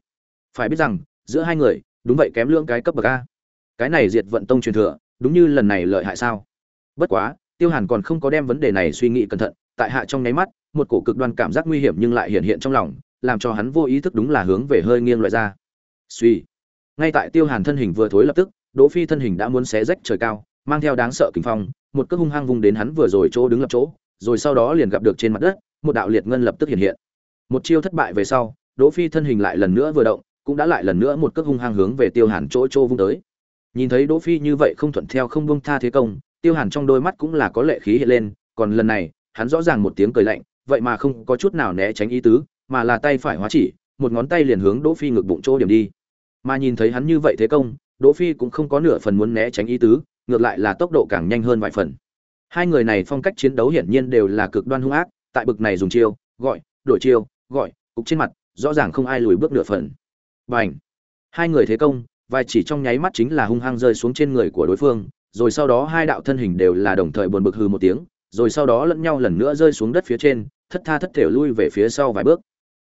Phải biết rằng, giữa hai người, đúng vậy kém lưỡng cái cấp bậc a. Cái này diệt vận tông truyền thừa, đúng như lần này lợi hại sao? Bất quá, tiêu hàn còn không có đem vấn đề này suy nghĩ cẩn thận, tại hạ trong nháy mắt, một cổ cực đoan cảm giác nguy hiểm nhưng lại hiện hiện trong lòng, làm cho hắn vô ý thức đúng là hướng về hơi nghiêng loại ra. Suy. Ngay tại tiêu hàn thân hình vừa thối lập tức, đỗ phi thân hình đã muốn xé rách trời cao, mang theo đáng sợ kinh phong, một cước hung hăng vung đến hắn vừa rồi chỗ đứng lập chỗ rồi sau đó liền gặp được trên mặt đất, một đạo liệt ngân lập tức hiện hiện. Một chiêu thất bại về sau, đỗ phi thân hình lại lần nữa vừa động, cũng đã lại lần nữa một cước hung hăng hướng về tiêu hàn chỗ chỗ vung tới. Nhìn thấy đỗ phi như vậy không thuận theo không buông tha thế công, tiêu hàn trong đôi mắt cũng là có lệ khí hiện lên, còn lần này, hắn rõ ràng một tiếng cười lạnh, vậy mà không có chút nào né tránh ý tứ, mà là tay phải hóa chỉ, một ngón tay liền hướng đỗ phi ngực bụng chỗ điểm đi. Mà nhìn thấy hắn như vậy thế công, đỗ phi cũng không có nửa phần muốn né tránh ý tứ, ngược lại là tốc độ càng nhanh hơn vài phần hai người này phong cách chiến đấu hiển nhiên đều là cực đoan hung ác, tại bực này dùng chiêu, gọi, đổi chiêu, gọi, cục trên mặt, rõ ràng không ai lùi bước nửa phần. Bành! Hai người thế công vài chỉ trong nháy mắt chính là hung hăng rơi xuống trên người của đối phương, rồi sau đó hai đạo thân hình đều là đồng thời buồn bực hừ một tiếng, rồi sau đó lẫn nhau lần nữa rơi xuống đất phía trên, thất tha thất thể lui về phía sau vài bước.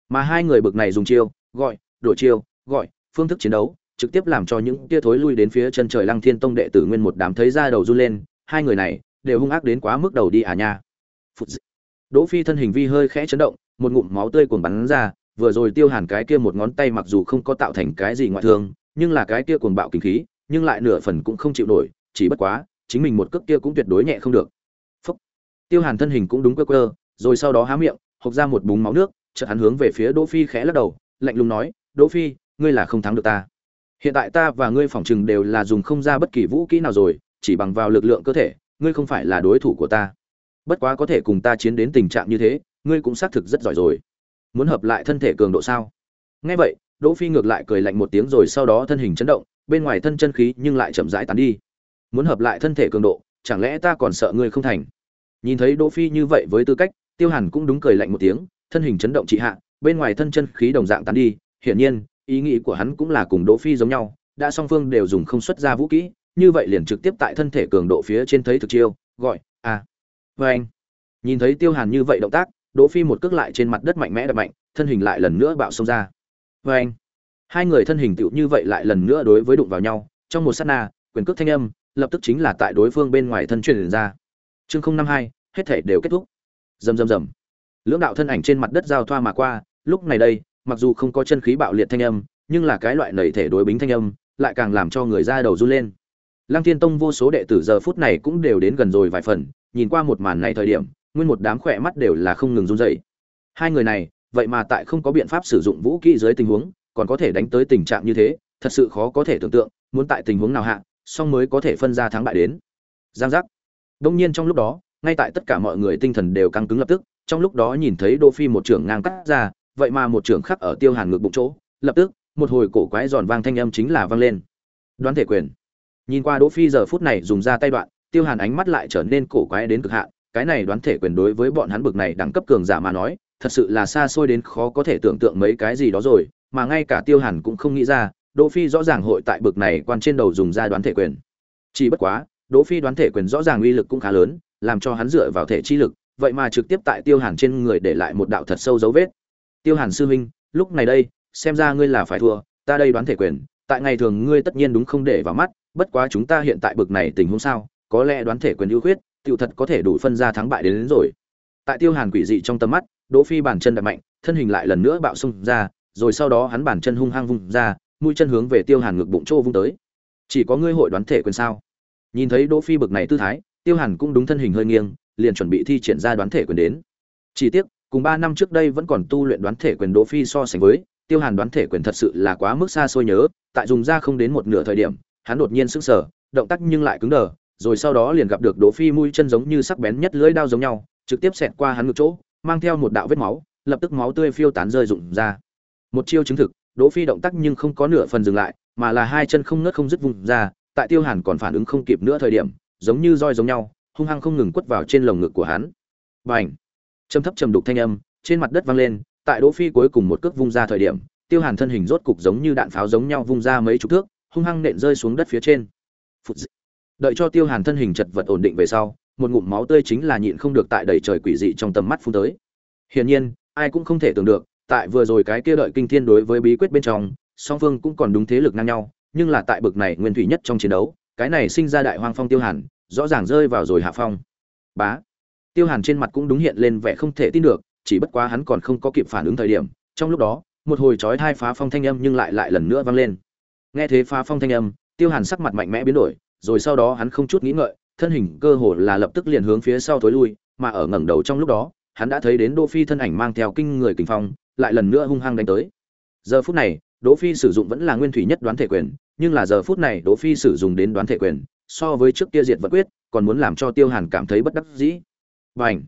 Mà hai người bực này dùng chiêu, gọi, đổi chiêu, gọi, phương thức chiến đấu, trực tiếp làm cho những tia thối lui đến phía chân trời lăng thiên tông đệ tử nguyên một đám thấy ra đầu run lên. Hai người này đều hung ác đến quá mức đầu đi à nha. Phụt đỗ phi thân hình vi hơi khẽ chấn động, một ngụm máu tươi cuồng bắn ra, vừa rồi tiêu hàn cái kia một ngón tay mặc dù không có tạo thành cái gì ngoại thương, nhưng là cái kia cuồng bạo kinh khí, nhưng lại nửa phần cũng không chịu nổi, chỉ bất quá, chính mình một cước kia cũng tuyệt đối nhẹ không được. Phúc. tiêu hàn thân hình cũng đúng cơ cơ rồi sau đó há miệng, hộc ra một búng máu nước, chợt hắn hướng về phía đỗ phi khẽ lắc đầu, lạnh lùng nói, đỗ phi, ngươi là không thắng được ta. Hiện tại ta và ngươi phỏng chừng đều là dùng không ra bất kỳ vũ kỹ nào rồi, chỉ bằng vào lực lượng cơ thể ngươi không phải là đối thủ của ta. Bất quá có thể cùng ta chiến đến tình trạng như thế, ngươi cũng xác thực rất giỏi rồi. Muốn hợp lại thân thể cường độ sao? Nghe vậy, đỗ phi ngược lại cười lạnh một tiếng rồi sau đó thân hình chấn động, bên ngoài thân chân khí nhưng lại chậm rãi tán đi. Muốn hợp lại thân thể cường độ, chẳng lẽ ta còn sợ ngươi không thành? Nhìn thấy đỗ phi như vậy với tư cách, tiêu hàn cũng đúng cười lạnh một tiếng, thân hình chấn động trị hạ, bên ngoài thân chân khí đồng dạng tán đi. Hiển nhiên, ý nghĩ của hắn cũng là cùng đỗ phi giống nhau, đã song phương đều dùng không xuất ra vũ kỹ như vậy liền trực tiếp tại thân thể cường độ phía trên thấy thực chiêu, gọi a à. với anh. Nhìn thấy tiêu hàn như vậy động tác, đỗ phi một cước lại trên mặt đất mạnh mẽ đập mạnh, thân hình lại lần nữa bạo xông ra. Với anh. Hai người thân hình tựu như vậy lại lần nữa đối với đụng vào nhau, trong một sát na, quyền cước thanh âm, lập tức chính là tại đối phương bên ngoài thân truyền ra. Chương không năm hai, hết thể đều kết thúc. Rầm rầm rầm. Lưỡng đạo thân ảnh trên mặt đất giao thoa mà qua, lúc này đây, mặc dù không có chân khí bạo liệt thanh âm, nhưng là cái loại nảy thể đối bính thanh âm, lại càng làm cho người ra đầu run lên lăng thiên tông vô số đệ tử giờ phút này cũng đều đến gần rồi vài phần, nhìn qua một màn này thời điểm, nguyên một đám khỏe mắt đều là không ngừng run rẩy. Hai người này, vậy mà tại không có biện pháp sử dụng vũ khí dưới tình huống, còn có thể đánh tới tình trạng như thế, thật sự khó có thể tưởng tượng, muốn tại tình huống nào hạ, song mới có thể phân ra thắng bại đến. Giang giác. Đông nhiên trong lúc đó, ngay tại tất cả mọi người tinh thần đều căng cứng lập tức, trong lúc đó nhìn thấy đỗ phi một trưởng ngang cắt ra, vậy mà một trưởng khắc ở tiêu hàn ngược bụng chỗ, lập tức, một hồi cổ quái giòn vang thanh âm chính là vang lên. Đoán thể quyền nhìn qua đỗ phi giờ phút này dùng ra tay đoạn, tiêu hàn ánh mắt lại trở nên cổ quái đến cực hạn, cái này đoán thể quyền đối với bọn hắn bực này đẳng cấp cường giả mà nói, thật sự là xa xôi đến khó có thể tưởng tượng mấy cái gì đó rồi, mà ngay cả tiêu hàn cũng không nghĩ ra, đỗ phi rõ ràng hội tại bực này quan trên đầu dùng ra đoán thể quyền. Chỉ bất quá, đỗ phi đoán thể quyền rõ ràng uy lực cũng khá lớn, làm cho hắn dựa vào thể chi lực, vậy mà trực tiếp tại tiêu hàn trên người để lại một đạo thật sâu dấu vết. Tiêu hàn sư huynh, lúc này đây, xem ra ngươi là phải thua, ta đây đoán thể quyền, tại ngày thường ngươi tất nhiên đúng không để vào mắt bất quá chúng ta hiện tại bực này tình huống sao có lẽ đoán thể quyền ưu khuyết tiểu thật có thể đủ phân ra thắng bại đến, đến rồi. Tại tiêu hàn quỷ dị trong tầm mắt đỗ phi bàn chân đập mạnh thân hình lại lần nữa bạo xung ra rồi sau đó hắn bàn chân hung hăng vung ra mũi chân hướng về tiêu hàn ngực bụng chỗ vung tới. Chỉ có ngươi hội đoán thể quyền sao? Nhìn thấy đỗ phi bực này tư thái tiêu hàn cũng đúng thân hình hơi nghiêng liền chuẩn bị thi triển ra đoán thể quyền đến. Chỉ tiếc cùng ba năm trước đây vẫn còn tu luyện đoán thể quyền đỗ phi so sánh với tiêu hàn đoán thể quyền thật sự là quá mức xa xôi nhớ tại dùng ra không đến một nửa thời điểm hắn đột nhiên sững sờ, động tác nhưng lại cứng đờ, rồi sau đó liền gặp được đỗ phi mũi chân giống như sắc bén nhất lưỡi dao giống nhau, trực tiếp xẹt qua hắn ngực chỗ, mang theo một đạo vết máu, lập tức máu tươi phiêu tán rơi rụng ra. Một chiêu chứng thực, đỗ phi động tác nhưng không có nửa phần dừng lại, mà là hai chân không ngớt không dứt vùng ra, tại tiêu hàn còn phản ứng không kịp nữa thời điểm, giống như roi giống nhau, hung hăng không ngừng quất vào trên lồng ngực của hắn. Bành! Trầm thấp trầm đục thanh âm, trên mặt đất vang lên, tại đỗ phi cuối cùng một cước vung ra thời điểm, tiêu hàn thân hình rốt cục giống như đạn pháo giống nhau vung ra mấy chục thước hung hăng nện rơi xuống đất phía trên. Phụt dị. đợi cho tiêu hàn thân hình chật vật ổn định về sau, một ngụm máu tươi chính là nhịn không được tại đầy trời quỷ dị trong tầm mắt phun tới. Hiển nhiên, ai cũng không thể tưởng được, tại vừa rồi cái kia đợi kinh thiên đối với bí quyết bên trong, song phương cũng còn đúng thế lực ngang nhau, nhưng là tại bực này nguyên thủy nhất trong chiến đấu, cái này sinh ra đại hoang phong tiêu hàn, rõ ràng rơi vào rồi hạ phong. Bá. Tiêu hàn trên mặt cũng đúng hiện lên vẻ không thể tin được, chỉ bất quá hắn còn không có kịp phản ứng thời điểm, trong lúc đó, một hồi chói thai phá phong thanh âm nhưng lại lại lần nữa vang lên nghe thế phá phong thanh âm, tiêu hàn sắc mặt mạnh mẽ biến đổi, rồi sau đó hắn không chút nghĩ ngợi, thân hình cơ hồ là lập tức liền hướng phía sau thối lui, mà ở ngẩng đầu trong lúc đó, hắn đã thấy đến đỗ phi thân ảnh mang theo kinh người kinh phong, lại lần nữa hung hăng đánh tới giờ phút này, đỗ phi sử dụng vẫn là nguyên thủy nhất đoán thể quyền, nhưng là giờ phút này đỗ phi sử dụng đến đoán thể quyền, so với trước kia diệt vật quyết, còn muốn làm cho tiêu hàn cảm thấy bất đắc dĩ Bành!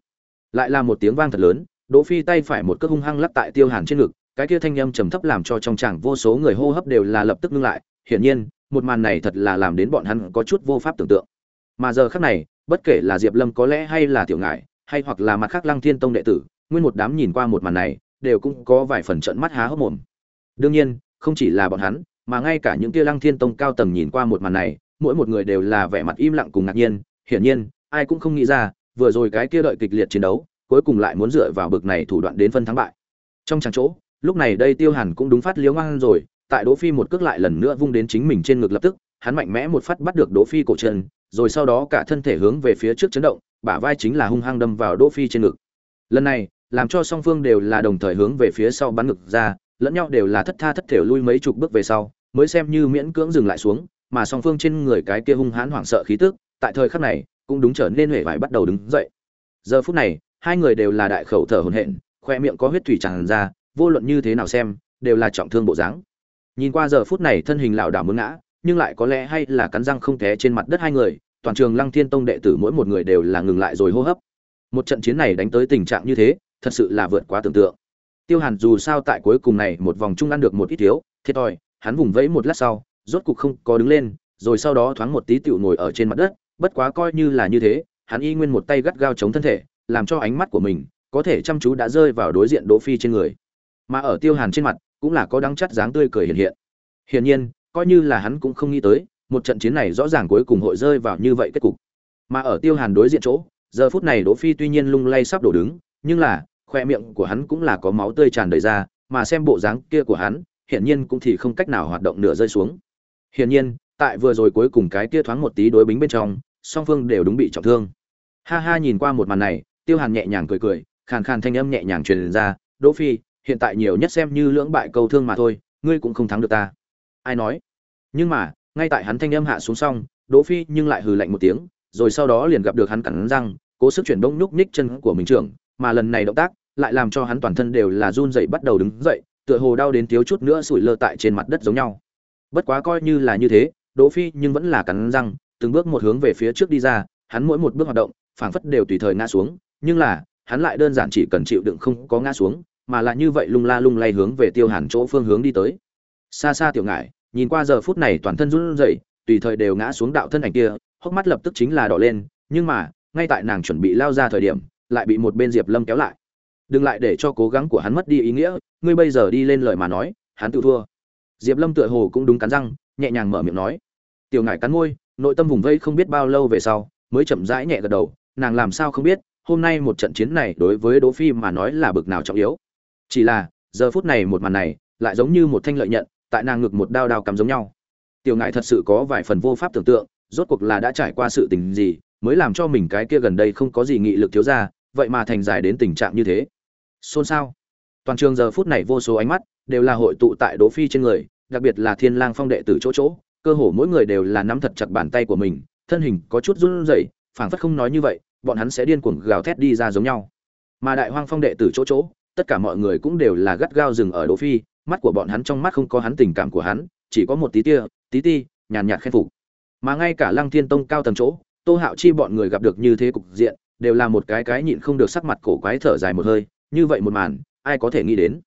lại là một tiếng vang thật lớn, đỗ phi tay phải một cước hung hăng lắc tại tiêu hàn trên ngực cái kia thanh âm trầm thấp làm cho trong chảng vô số người hô hấp đều là lập tức ngưng lại, hiển nhiên, một màn này thật là làm đến bọn hắn có chút vô pháp tưởng tượng. Mà giờ khắc này, bất kể là diệp lâm có lẽ hay là tiểu ngải, hay hoặc là mặt khác lăng thiên tông đệ tử, nguyên một đám nhìn qua một màn này, đều cũng có vài phần trợn mắt há hốc mồm. Đương nhiên, không chỉ là bọn hắn, mà ngay cả những kia lăng thiên tông cao tầng nhìn qua một màn này, mỗi một người đều là vẻ mặt im lặng cùng ngạc nhiên, hiển nhiên, ai cũng không nghĩ ra, vừa rồi cái kia đợi kịch liệt chiến đấu, cuối cùng lại muốn dựa vào bực này thủ đoạn đến phân thắng bại. Trong tràng chỗ lúc này đây tiêu hàn cũng đúng phát liếu ngang rồi, tại đỗ phi một cước lại lần nữa vung đến chính mình trên ngực lập tức, hắn mạnh mẽ một phát bắt được đỗ phi cổ chân, rồi sau đó cả thân thể hướng về phía trước chấn động, bả vai chính là hung hăng đâm vào đỗ phi trên ngực. Lần này, làm cho song phương đều là đồng thời hướng về phía sau bắn ngực ra, lẫn nhau đều là thất tha thất thể lui mấy chục bước về sau, mới xem như miễn cưỡng dừng lại xuống, mà song phương trên người cái kia hung hãn hoảng sợ khí tức, tại thời khắc này, cũng đúng trở nên huệ vải bắt đầu đứng dậy. Giờ phút này, hai người đều là đại khẩu thở hổn hển, khoe miệng có huyết thủy tràn ra vô luận như thế nào xem, đều là trọng thương bộ dáng. Nhìn qua giờ phút này thân hình lảo đảo muốn ngã, nhưng lại có lẽ hay là cắn răng không té trên mặt đất hai người, toàn trường lăng thiên tông đệ tử mỗi một người đều là ngừng lại rồi hô hấp. Một trận chiến này đánh tới tình trạng như thế, thật sự là vượt quá tưởng tượng. Tiêu hàn dù sao tại cuối cùng này một vòng chung ăn được một ít thiếu, thiệt thòi, hắn vùng vẫy một lát sau, rốt cục không có đứng lên, rồi sau đó thoáng một tí tựu ngồi ở trên mặt đất, bất quá coi như là như thế, hắn y nguyên một tay gắt gao chống thân thể, làm cho ánh mắt của mình, có thể chăm chú đã rơi vào đối diện đỗ phi trên người mà ở tiêu hàn trên mặt cũng là có đắng chắt dáng tươi cười hiện hiện. Hiển nhiên, coi như là hắn cũng không nghĩ tới, một trận chiến này rõ ràng cuối cùng hội rơi vào như vậy kết cục. Mà ở tiêu hàn đối diện chỗ, giờ phút này đỗ phi tuy nhiên lung lay sắp đổ đứng, nhưng là, khoe miệng của hắn cũng là có máu tươi tràn đầy ra, mà xem bộ dáng kia của hắn, hiển nhiên cũng thì không cách nào hoạt động nửa rơi xuống. Hiển nhiên, tại vừa rồi cuối cùng cái kia thoáng một tí đối bính bên trong, song phương đều đúng bị trọng thương. Ha ha nhìn qua một màn này, tiêu hàn nhẹ nhàng cười cười, khàn khàn thanh âm nhẹ nhàng truyền ra, đỗ phi hiện tại nhiều nhất xem như lưỡng bại câu thương mà thôi, ngươi cũng không thắng được ta. Ai nói? Nhưng mà, ngay tại hắn thanh âm hạ xuống xong, đỗ phi nhưng lại hừ lạnh một tiếng, rồi sau đó liền gặp được hắn cắn răng, cố sức chuyển động nhúc nhích chân của mình trưởng, mà lần này động tác lại làm cho hắn toàn thân đều là run dậy bắt đầu đứng dậy, tựa hồ đau đến thiếu chút nữa sủi lơ tại trên mặt đất giống nhau. Bất quá coi như là như thế, đỗ phi nhưng vẫn là cắn răng, từng bước một hướng về phía trước đi ra, hắn mỗi một bước hoạt động, phảng phất đều tùy thời ngã xuống, nhưng là, hắn lại đơn giản chỉ cần chịu đựng không có ngã xuống mà là như vậy lung la lung lay hướng về tiêu hàn chỗ phương hướng đi tới. Xa xa tiểu ngải, nhìn qua giờ phút này toàn thân run rẩy, tùy thời đều ngã xuống đạo thân ảnh kia, hốc mắt lập tức chính là đỏ lên, nhưng mà, ngay tại nàng chuẩn bị lao ra thời điểm, lại bị một bên diệp lâm kéo lại. Đừng lại để cho cố gắng của hắn mất đi ý nghĩa, ngươi bây giờ đi lên lời mà nói, hắn tự thua. Diệp lâm tựa hồ cũng đúng cắn răng, nhẹ nhàng mở miệng nói. Tiểu ngải cắn môi, nội tâm vùng vây không biết bao lâu về sau, mới chậm rãi nhẹ gật đầu, nàng làm sao không biết, hôm nay một trận chiến này đối với đỗ phi mà nói là bực nào trọng yếu chỉ là, giờ phút này một màn này lại giống như một thanh lợi nhận, tại nàng ngực một đao đao cắm giống nhau. Tiểu ngại thật sự có vài phần vô pháp tưởng tượng, rốt cuộc là đã trải qua sự tình gì mới làm cho mình cái kia gần đây không có gì nghị lực thiếu ra, vậy mà thành dài đến tình trạng như thế. Xôn xao. Toàn trường giờ phút này vô số ánh mắt đều là hội tụ tại đỗ phi trên người, đặc biệt là thiên lang phong đệ tử chỗ chỗ, cơ hồ mỗi người đều là nắm thật chặt bàn tay của mình, thân hình có chút run rẩy, phảng phất không nói như vậy, bọn hắn sẽ điên cuồng gào thét đi ra giống nhau. Mà đại hoang phong đệ tử chỗ chỗ tất cả mọi người cũng đều là gắt gao dừng ở đỗ phi, mắt của bọn hắn trong mắt không có hắn tình cảm của hắn, chỉ có một tí tia, tí ti, nhàn nhạt khen phục. Mà ngay cả lăng thiên tông cao tầng chỗ, tô hạo chi bọn người gặp được như thế cục diện, đều là một cái cái nhịn không được sắc mặt cổ quái thở dài một hơi, như vậy một màn, ai có thể nghĩ đến?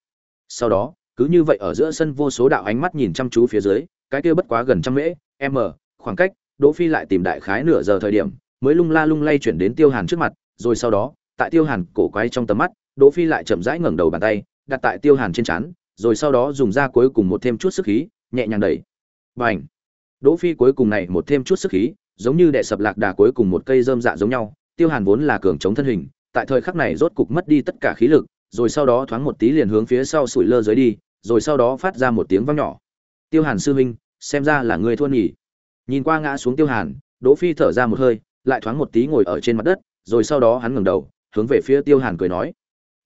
Sau đó, cứ như vậy ở giữa sân vô số đạo ánh mắt nhìn chăm chú phía dưới, cái kia bất quá gần trăm mễ m khoảng cách, đỗ phi lại tìm đại khái nửa giờ thời điểm, mới lung la lung lay chuyển đến tiêu hàn trước mặt, rồi sau đó, tại tiêu hàn cổ quái trong tầm mắt đỗ phi lại chậm rãi ngẩng đầu bàn tay, đặt tại tiêu hàn trên chán rồi sau đó dùng ra cuối cùng một thêm chút sức khí, nhẹ nhàng đẩy. Bành! Đỗ phi cuối cùng này một thêm chút sức khí, giống như đệ sập lạc đà cuối cùng một cây rơm dạ giống nhau, tiêu hàn vốn là cường chống thân hình, tại thời khắc này rốt cục mất đi tất cả khí lực, rồi sau đó thoáng một tí liền hướng phía sau sủi lơ dưới đi, rồi sau đó phát ra một tiếng vang nhỏ. Tiêu hàn sư huynh, xem ra là người thua nhỉ. Nhìn qua ngã xuống tiêu hàn, đỗ phi thở ra một hơi, lại thoáng một tí ngồi ở trên mặt đất, rồi sau đó hắn ngẩng đầu, hướng về phía tiêu hàn cười nói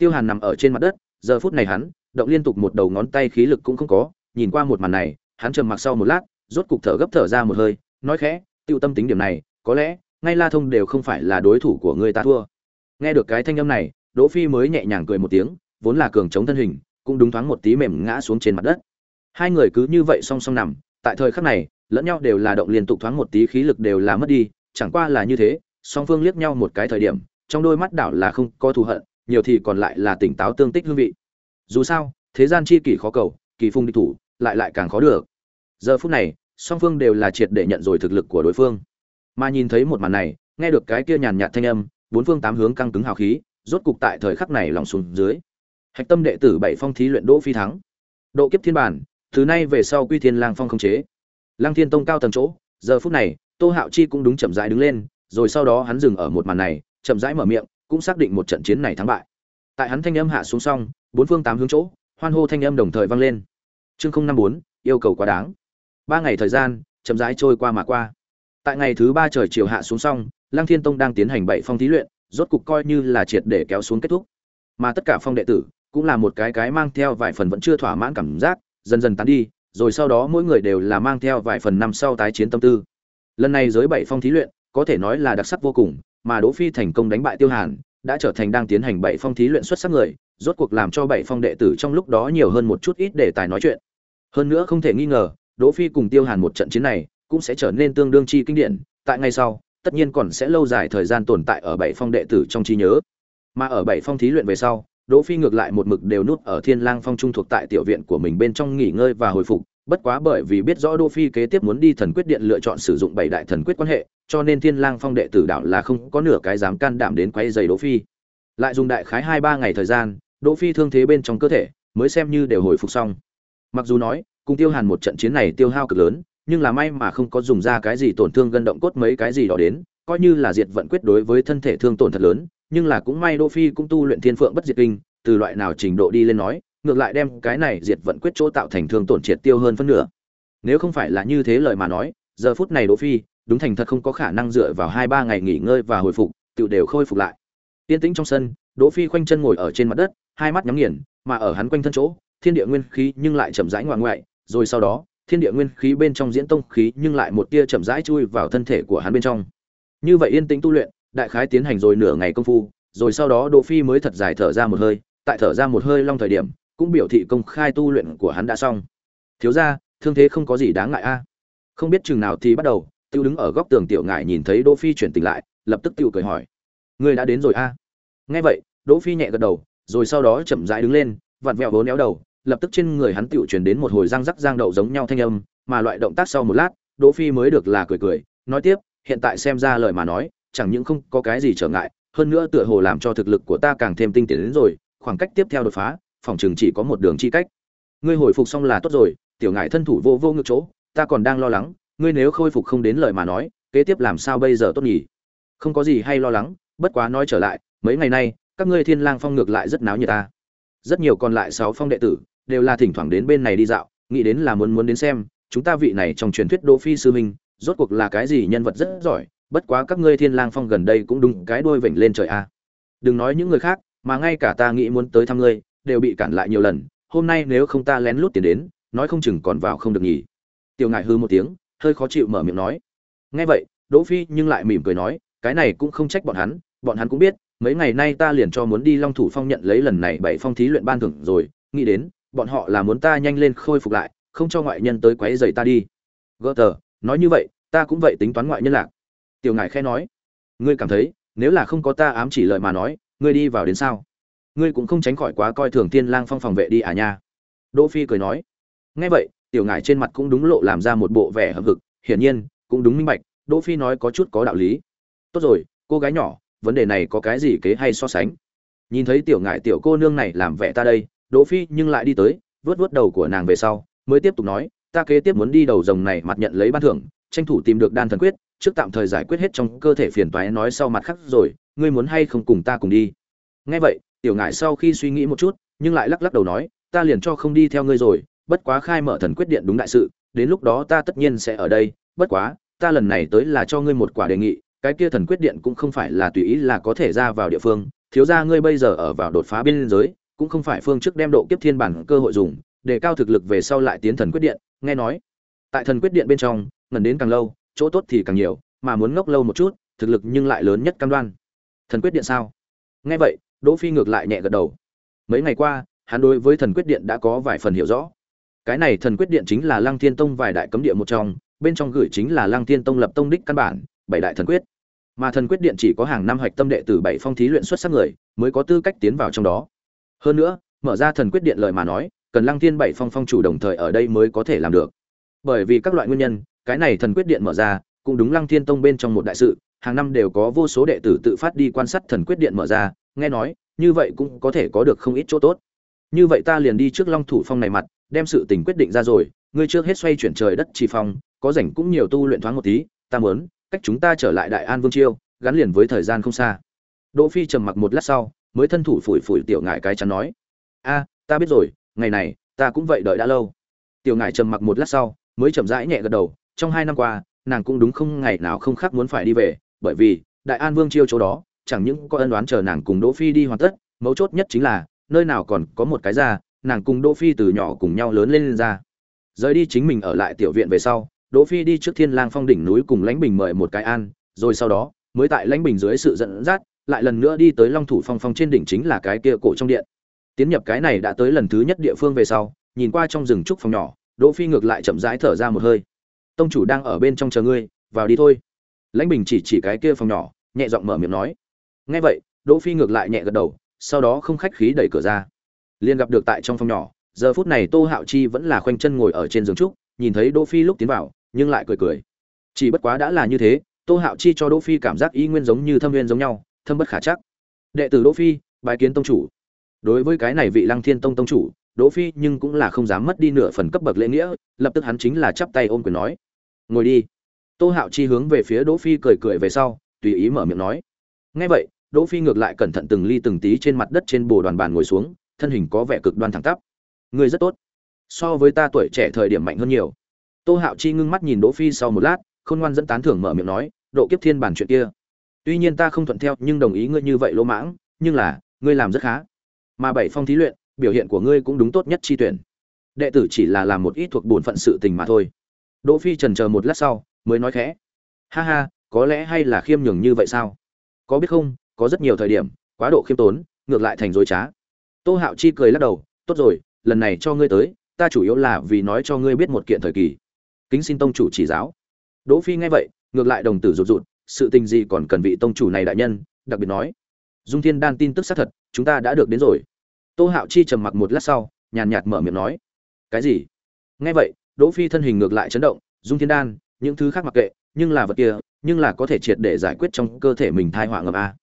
tiêu hàn nằm ở trên mặt đất, giờ phút này hắn, động liên tục một đầu ngón tay khí lực cũng không có, nhìn qua một màn này, hắn trầm mặc sau một lát, rốt cục thở gấp thở ra một hơi, nói khẽ, tiêu tâm tính điểm này, có lẽ, ngay la thông đều không phải là đối thủ của người ta thua. Nghe được cái thanh âm này, đỗ phi mới nhẹ nhàng cười một tiếng, vốn là cường chống thân hình, cũng đúng thoáng một tí mềm ngã xuống trên mặt đất. Hai người cứ như vậy song song nằm, tại thời khắc này, lẫn nhau đều là động liên tục thoáng một tí khí lực đều là mất đi, chẳng qua là như thế, song phương liếc nhau một cái thời điểm, trong đôi mắt đảo là không có thù hận nhiều thì còn lại là tỉnh táo tương tích hương vị. Dù sao, thế gian chi kỷ khó cầu, kỳ phung địch thủ, lại lại càng khó được. Giờ phút này, song phương đều là triệt để nhận rồi thực lực của đối phương. Mà nhìn thấy một màn này, nghe được cái kia nhàn nhạt thanh âm, bốn phương tám hướng căng cứng hào khí, rốt cục tại thời khắc này lòng xuống dưới. Hạch tâm đệ tử bảy phong thí luyện đỗ phi thắng. Độ kiếp thiên bản thứ nay về sau quy thiên lang phong không chế. Lang thiên tông cao tầng chỗ, giờ phút này, tô hạo chi cũng đúng chậm rãi đứng lên, rồi sau đó hắn dừng ở một màn này, chậm rãi mở miệng cũng xác định một trận chiến này thắng bại. Tại hắn thanh âm hạ xuống xong, bốn phương tám hướng chỗ, hoan hô thanh âm đồng thời vang lên. Chương không năm bốn, yêu cầu quá đáng. Ba ngày thời gian, chậm rãi trôi qua mà qua. Tại ngày thứ ba trời chiều hạ xuống xong, lăng thiên tông đang tiến hành bảy phong thí luyện, rốt cục coi như là triệt để kéo xuống kết thúc. Mà tất cả phong đệ tử, cũng là một cái cái mang theo vài phần vẫn chưa thỏa mãn cảm giác, dần dần tán đi, rồi sau đó mỗi người đều là mang theo vài phần năm sau tái chiến tâm tư. Lần này giới bảy phong thí luyện, có thể nói là đặc sắc vô cùng mà đỗ phi thành công đánh bại tiêu hàn, đã trở thành đang tiến hành bảy phong thí luyện xuất sắc người, rốt cuộc làm cho bảy phong đệ tử trong lúc đó nhiều hơn một chút ít để tài nói chuyện. Hơn nữa không thể nghi ngờ, đỗ phi cùng tiêu hàn một trận chiến này cũng sẽ trở nên tương đương chi kinh điển, tại ngày sau, tất nhiên còn sẽ lâu dài thời gian tồn tại ở bảy phong đệ tử trong trí nhớ. Mà ở bảy phong thí luyện về sau, đỗ phi ngược lại một mực đều nút ở thiên lang phong trung thuộc tại tiểu viện của mình bên trong nghỉ ngơi và hồi phục bất quá bởi vì biết rõ đỗ phi kế tiếp muốn đi thần quyết điện lựa chọn sử dụng bảy đại thần quyết quan hệ, cho nên thiên lang phong đệ tử đạo là không có nửa cái dám can đảm đến quấy giày đỗ phi. Lại dùng đại khái hai ba ngày thời gian đỗ phi thương thế bên trong cơ thể mới xem như đều hồi phục xong. Mặc dù nói, cùng tiêu hàn một trận chiến này tiêu hao cực lớn, nhưng là may mà không có dùng ra cái gì tổn thương gân động cốt mấy cái gì đó đến, coi như là diệt vận quyết đối với thân thể thương tổn thật lớn, nhưng là cũng may đỗ phi cũng tu luyện thiên phượng bất diệt kinh, từ loại nào trình độ đi lên nói ngược lại đem cái này diệt vận quyết chỗ tạo thành thương tổn triệt tiêu hơn phân nửa. Nếu không phải là như thế lời mà nói, giờ phút này đỗ phi, đúng thành thật không có khả năng dựa vào hai ba ngày nghỉ ngơi và hồi phục tự đều khôi phục lại. Tiên tĩnh trong sân, đỗ phi khoanh chân ngồi ở trên mặt đất, hai mắt nhắm nghiền, mà ở hắn quanh thân chỗ, thiên địa nguyên khí nhưng lại chậm rãi ngoại ngoại, rồi sau đó, thiên địa nguyên khí bên trong diễn tông khí nhưng lại một tia chậm rãi chui vào thân thể của hắn bên trong. Như vậy yên tĩnh tu luyện, đại khái tiến hành rồi nửa ngày công phu, rồi sau đó đỗ phi mới thật dài thở ra một hơi, tại thở ra một hơi long thời điểm cũng biểu thị công khai tu luyện của hắn đã xong. Thiếu gia, thương thế không có gì đáng ngại a. Không biết chừng nào thì bắt đầu, tiêu đứng ở góc tường tiểu ngải nhìn thấy đỗ phi chuyển tỉnh lại, lập tức tiêu cười hỏi. Ngươi đã đến rồi a. Nghe vậy, đỗ phi nhẹ gật đầu, rồi sau đó chậm rãi đứng lên, vặn vẹo vốn éo đầu, lập tức trên người hắn Tiêu truyền đến một hồi răng rắc giang đậu giống nhau thanh âm, mà loại động tác sau một lát, đỗ phi mới được là cười cười, nói tiếp, hiện tại xem ra lời mà nói, chẳng những không có cái gì trở ngại, hơn nữa tựa hồ làm cho thực lực của ta càng thêm tinh tiến đến rồi, khoảng cách tiếp theo đột phá phòng trường chỉ có một đường chi cách. Ngươi hồi phục xong là tốt rồi, tiểu ngại thân thủ vô vô ngược chỗ, ta còn đang lo lắng, ngươi nếu khôi phục không đến lời mà nói, kế tiếp làm sao bây giờ tốt nhỉ? Không có gì hay lo lắng, bất quá nói trở lại, mấy ngày nay, các ngươi thiên lang phong ngược lại rất náo nhiệt ta. Rất nhiều còn lại sáu phong đệ tử, đều là thỉnh thoảng đến bên này đi dạo, nghĩ đến là muốn muốn đến xem, chúng ta vị này trong truyền thuyết đỗ phi sư minh rốt cuộc là cái gì nhân vật rất giỏi, bất quá các ngươi thiên lang phong gần đây cũng đúng cái đuôi vểnh lên trời a. Đừng nói những người khác, mà ngay cả ta nghĩ muốn tới thăm ngươi đều bị cản lại nhiều lần, hôm nay nếu không ta lén lút tiền đến, nói không chừng còn vào không được nhỉ. Tiểu ngại hư một tiếng, hơi khó chịu mở miệng nói. Nghe vậy, đỗ phi nhưng lại mỉm cười nói, cái này cũng không trách bọn hắn bọn hắn cũng biết, mấy ngày nay ta liền cho muốn đi long thủ phong nhận lấy lần này bảy phong thí luyện ban thưởng rồi, nghĩ đến, bọn họ là muốn ta nhanh lên khôi phục lại, không cho ngoại nhân tới quấy rầy ta đi. Gỡ tờ, nói như vậy, ta cũng vậy tính toán ngoại nhân lạc. Tiểu ngài khẽ nói. Ngươi cảm thấy, nếu là không có ta ám chỉ lời mà nói, ngươi đi vào đến sao? Ngươi cũng không tránh khỏi quá coi thường thiên lang phong phòng vệ đi à nha. Đỗ phi cười nói. Nghe vậy, tiểu ngải trên mặt cũng đúng lộ làm ra một bộ vẻ hậm hực, hiển nhiên, cũng đúng minh bạch, đỗ phi nói có chút có đạo lý. Tốt rồi, cô gái nhỏ, vấn đề này có cái gì kế hay so sánh? Nhìn thấy tiểu ngải tiểu cô nương này làm vẻ ta đây, đỗ phi nhưng lại đi tới vớt vớt đầu của nàng về sau, mới tiếp tục nói, ta kế tiếp muốn đi đầu rồng này mặt nhận lấy ban thưởng, tranh thủ tìm được đan thần quyết, trước tạm thời giải quyết hết trong cơ thể phiền toái nói sau mặt khác rồi, ngươi muốn hay không cùng ta cùng đi? Nghe vậy tiểu ngải sau khi suy nghĩ một chút, nhưng lại lắc lắc đầu nói, ta liền cho không đi theo ngươi rồi, bất quá khai mở thần quyết điện đúng đại sự, đến lúc đó ta tất nhiên sẽ ở đây, bất quá, ta lần này tới là cho ngươi một quả đề nghị, cái kia thần quyết điện cũng không phải là tùy ý là có thể ra vào địa phương, thiếu gia ngươi bây giờ ở vào đột phá biên giới, cũng không phải phương trước đem độ kiếp thiên bản cơ hội dùng, để cao thực lực về sau lại tiến thần quyết điện, nghe nói. Tại thần quyết điện bên trong ngần đến càng lâu, chỗ tốt thì càng nhiều, mà muốn ngốc lâu một chút, thực lực nhưng lại lớn nhất cam đoan. Thần quyết điện sao? Nghe vậy đỗ phi ngược lại nhẹ gật đầu. Mấy ngày qua, hắn đối với thần quyết điện đã có vài phần hiểu rõ. Cái này thần quyết điện chính là lăng thiên tông vài đại cấm địa một trong, bên trong gửi chính là lăng thiên tông lập tông đích căn bản, bảy đại thần quyết. Mà thần quyết điện chỉ có hàng năm hoạch tâm đệ tử bảy phong thí luyện xuất sắc người, mới có tư cách tiến vào trong đó. Hơn nữa, mở ra thần quyết điện lời mà nói, cần lăng thiên bảy phong phong chủ đồng thời ở đây mới có thể làm được. Bởi vì các loại nguyên nhân, cái này thần quyết điện mở ra, cũng đúng lăng thiên tông bên trong một đại sự, hàng năm đều có vô số đệ tử tự phát đi quan sát thần quyết điện mở ra nghe nói, như vậy cũng có thể có được không ít chỗ tốt. Như vậy ta liền đi trước long thủ phong này mặt, đem sự tình quyết định ra rồi, ngươi trước hết xoay chuyển trời đất trì phong, có rảnh cũng nhiều tu luyện thoáng một tí, ta muốn, cách chúng ta trở lại đại an vương chiêu, gắn liền với thời gian không xa. Đỗ phi trầm mặc một lát sau, mới thân thủ phủi phủi tiểu ngải cái chắn nói, a, ta biết rồi, ngày này, ta cũng vậy đợi đã lâu. Tiểu ngải trầm mặc một lát sau, mới chậm rãi nhẹ gật đầu, trong hai năm qua, nàng cũng đúng không, ngày nào không khác muốn phải đi về, bởi vì, đại an vương chiêu chỗ đó chẳng những có ân đoán chờ nàng cùng đỗ phi đi hoàn tất mấu chốt nhất chính là nơi nào còn có một cái ra nàng cùng đỗ phi từ nhỏ cùng nhau lớn lên, lên ra. Rời đi chính mình ở lại tiểu viện về sau đỗ phi đi trước thiên lang phong đỉnh núi cùng lãnh bình mời một cái an rồi sau đó mới tại lãnh bình dưới sự dẫn dắt lại lần nữa đi tới long thủ phong phong trên đỉnh chính là cái kia cổ trong điện. Tiến nhập cái này đã tới lần thứ nhất địa phương về sau nhìn qua trong rừng trúc phòng nhỏ đỗ phi ngược lại chậm rãi thở ra một hơi. Tông chủ đang ở bên trong chờ ngươi vào đi thôi. Lãnh bình chỉ chỉ cái kia phòng nhỏ nhẹ giọng mở miệng nói nghe vậy, đỗ phi ngược lại nhẹ gật đầu, sau đó không khách khí đẩy cửa ra. Liền gặp được tại trong phòng nhỏ, giờ phút này tô hạo chi vẫn là khoanh chân ngồi ở trên giường trúc, nhìn thấy đỗ phi lúc tiến vào, nhưng lại cười cười. Chỉ bất quá đã là như thế, tô hạo chi cho đỗ phi cảm giác y nguyên giống như thâm nguyên giống nhau, thâm bất khả chắc. Đệ tử đỗ phi bài kiến tông chủ. Đối với cái này vị lăng thiên tông tông chủ, đỗ phi nhưng cũng là không dám mất đi nửa phần cấp bậc lễ nghĩa, lập tức hắn chính là chắp tay ôm quyền nói. Ngồi đi. Tô hạo chi hướng về phía đỗ phi cười cười về sau, tùy ý mở miệng nói nghe vậy, đỗ phi ngược lại cẩn thận từng ly từng tí trên mặt đất trên bồ đoàn bàn ngồi xuống, thân hình có vẻ cực đoan thẳng tắp. Người rất tốt. So với ta tuổi trẻ thời điểm mạnh hơn nhiều. Tô hạo chi ngưng mắt nhìn đỗ phi sau một lát, khôn ngoan dẫn tán thưởng mở miệng nói, độ kiếp thiên bản chuyện kia. Tuy nhiên ta không thuận theo, nhưng đồng ý ngươi như vậy lỗ mãng, nhưng là, ngươi làm rất khá. Mà bảy phong thí luyện, biểu hiện của ngươi cũng đúng tốt nhất chi tuyển. Đệ tử chỉ là làm một ít thuộc bổn phận sự tình mà thôi. Đỗ phi trần chờ một lát sau, mới nói khẽ, ha ha, có lẽ hay là khiêm nhường như vậy sao? Có biết không, có rất nhiều thời điểm, quá độ khiêm tốn, ngược lại thành dối trá. Tô hạo chi cười lắc đầu, tốt rồi, lần này cho ngươi tới, ta chủ yếu là vì nói cho ngươi biết một kiện thời kỳ. Kính xin tông chủ chỉ giáo. Đỗ phi nghe vậy, ngược lại đồng tử rụt rụt, sự tình gì còn cần vị tông chủ này đại nhân? đặc biệt nói. Dung thiên đan tin tức xác thật, chúng ta đã được đến rồi. Tô hạo chi trầm mặc một lát sau, nhàn nhạt mở miệng nói. Cái gì? Nghe vậy, đỗ phi thân hình ngược lại chấn động, dung thiên đan, những thứ khác mặc kệ, nhưng là vật kia nhưng là có thể triệt để giải quyết trong cơ thể mình thai họa ngầm a.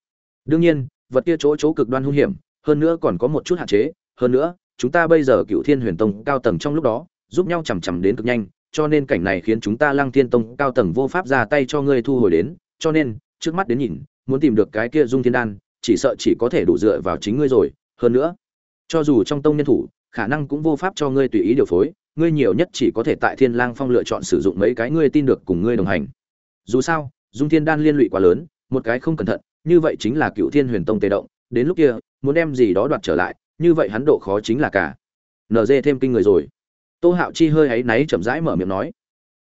Đương nhiên, vật kia chỗ chỗ cực đoan hung hiểm, hơn nữa còn có một chút hạn chế. Hơn nữa, chúng ta bây giờ cựu thiên huyền tông cao tầng trong lúc đó, giúp nhau chằm chằm đến cực nhanh, cho nên cảnh này khiến chúng ta lăng thiên tông cao tầng vô pháp ra tay cho ngươi thu hồi đến. Cho nên, trước mắt đến nhìn, muốn tìm được cái kia dung thiên đan, chỉ sợ chỉ có thể đủ dựa vào chính ngươi rồi. Hơn nữa, cho dù trong tông nhân thủ, khả năng cũng vô pháp cho ngươi tùy ý điều phối. Ngươi nhiều nhất chỉ có thể tại thiên lang phong lựa chọn sử dụng mấy cái ngươi tin được cùng ngươi đồng hành dù sao, dung thiên đan liên lụy quá lớn, một cái không cẩn thận, như vậy chính là cựu thiên huyền tông tê động, đến lúc kia, muốn đem gì đó đoạt trở lại, như vậy hắn độ khó chính là cả. Nd thêm kinh người rồi. Tô hạo chi hơi áy náy chậm rãi mở miệng nói.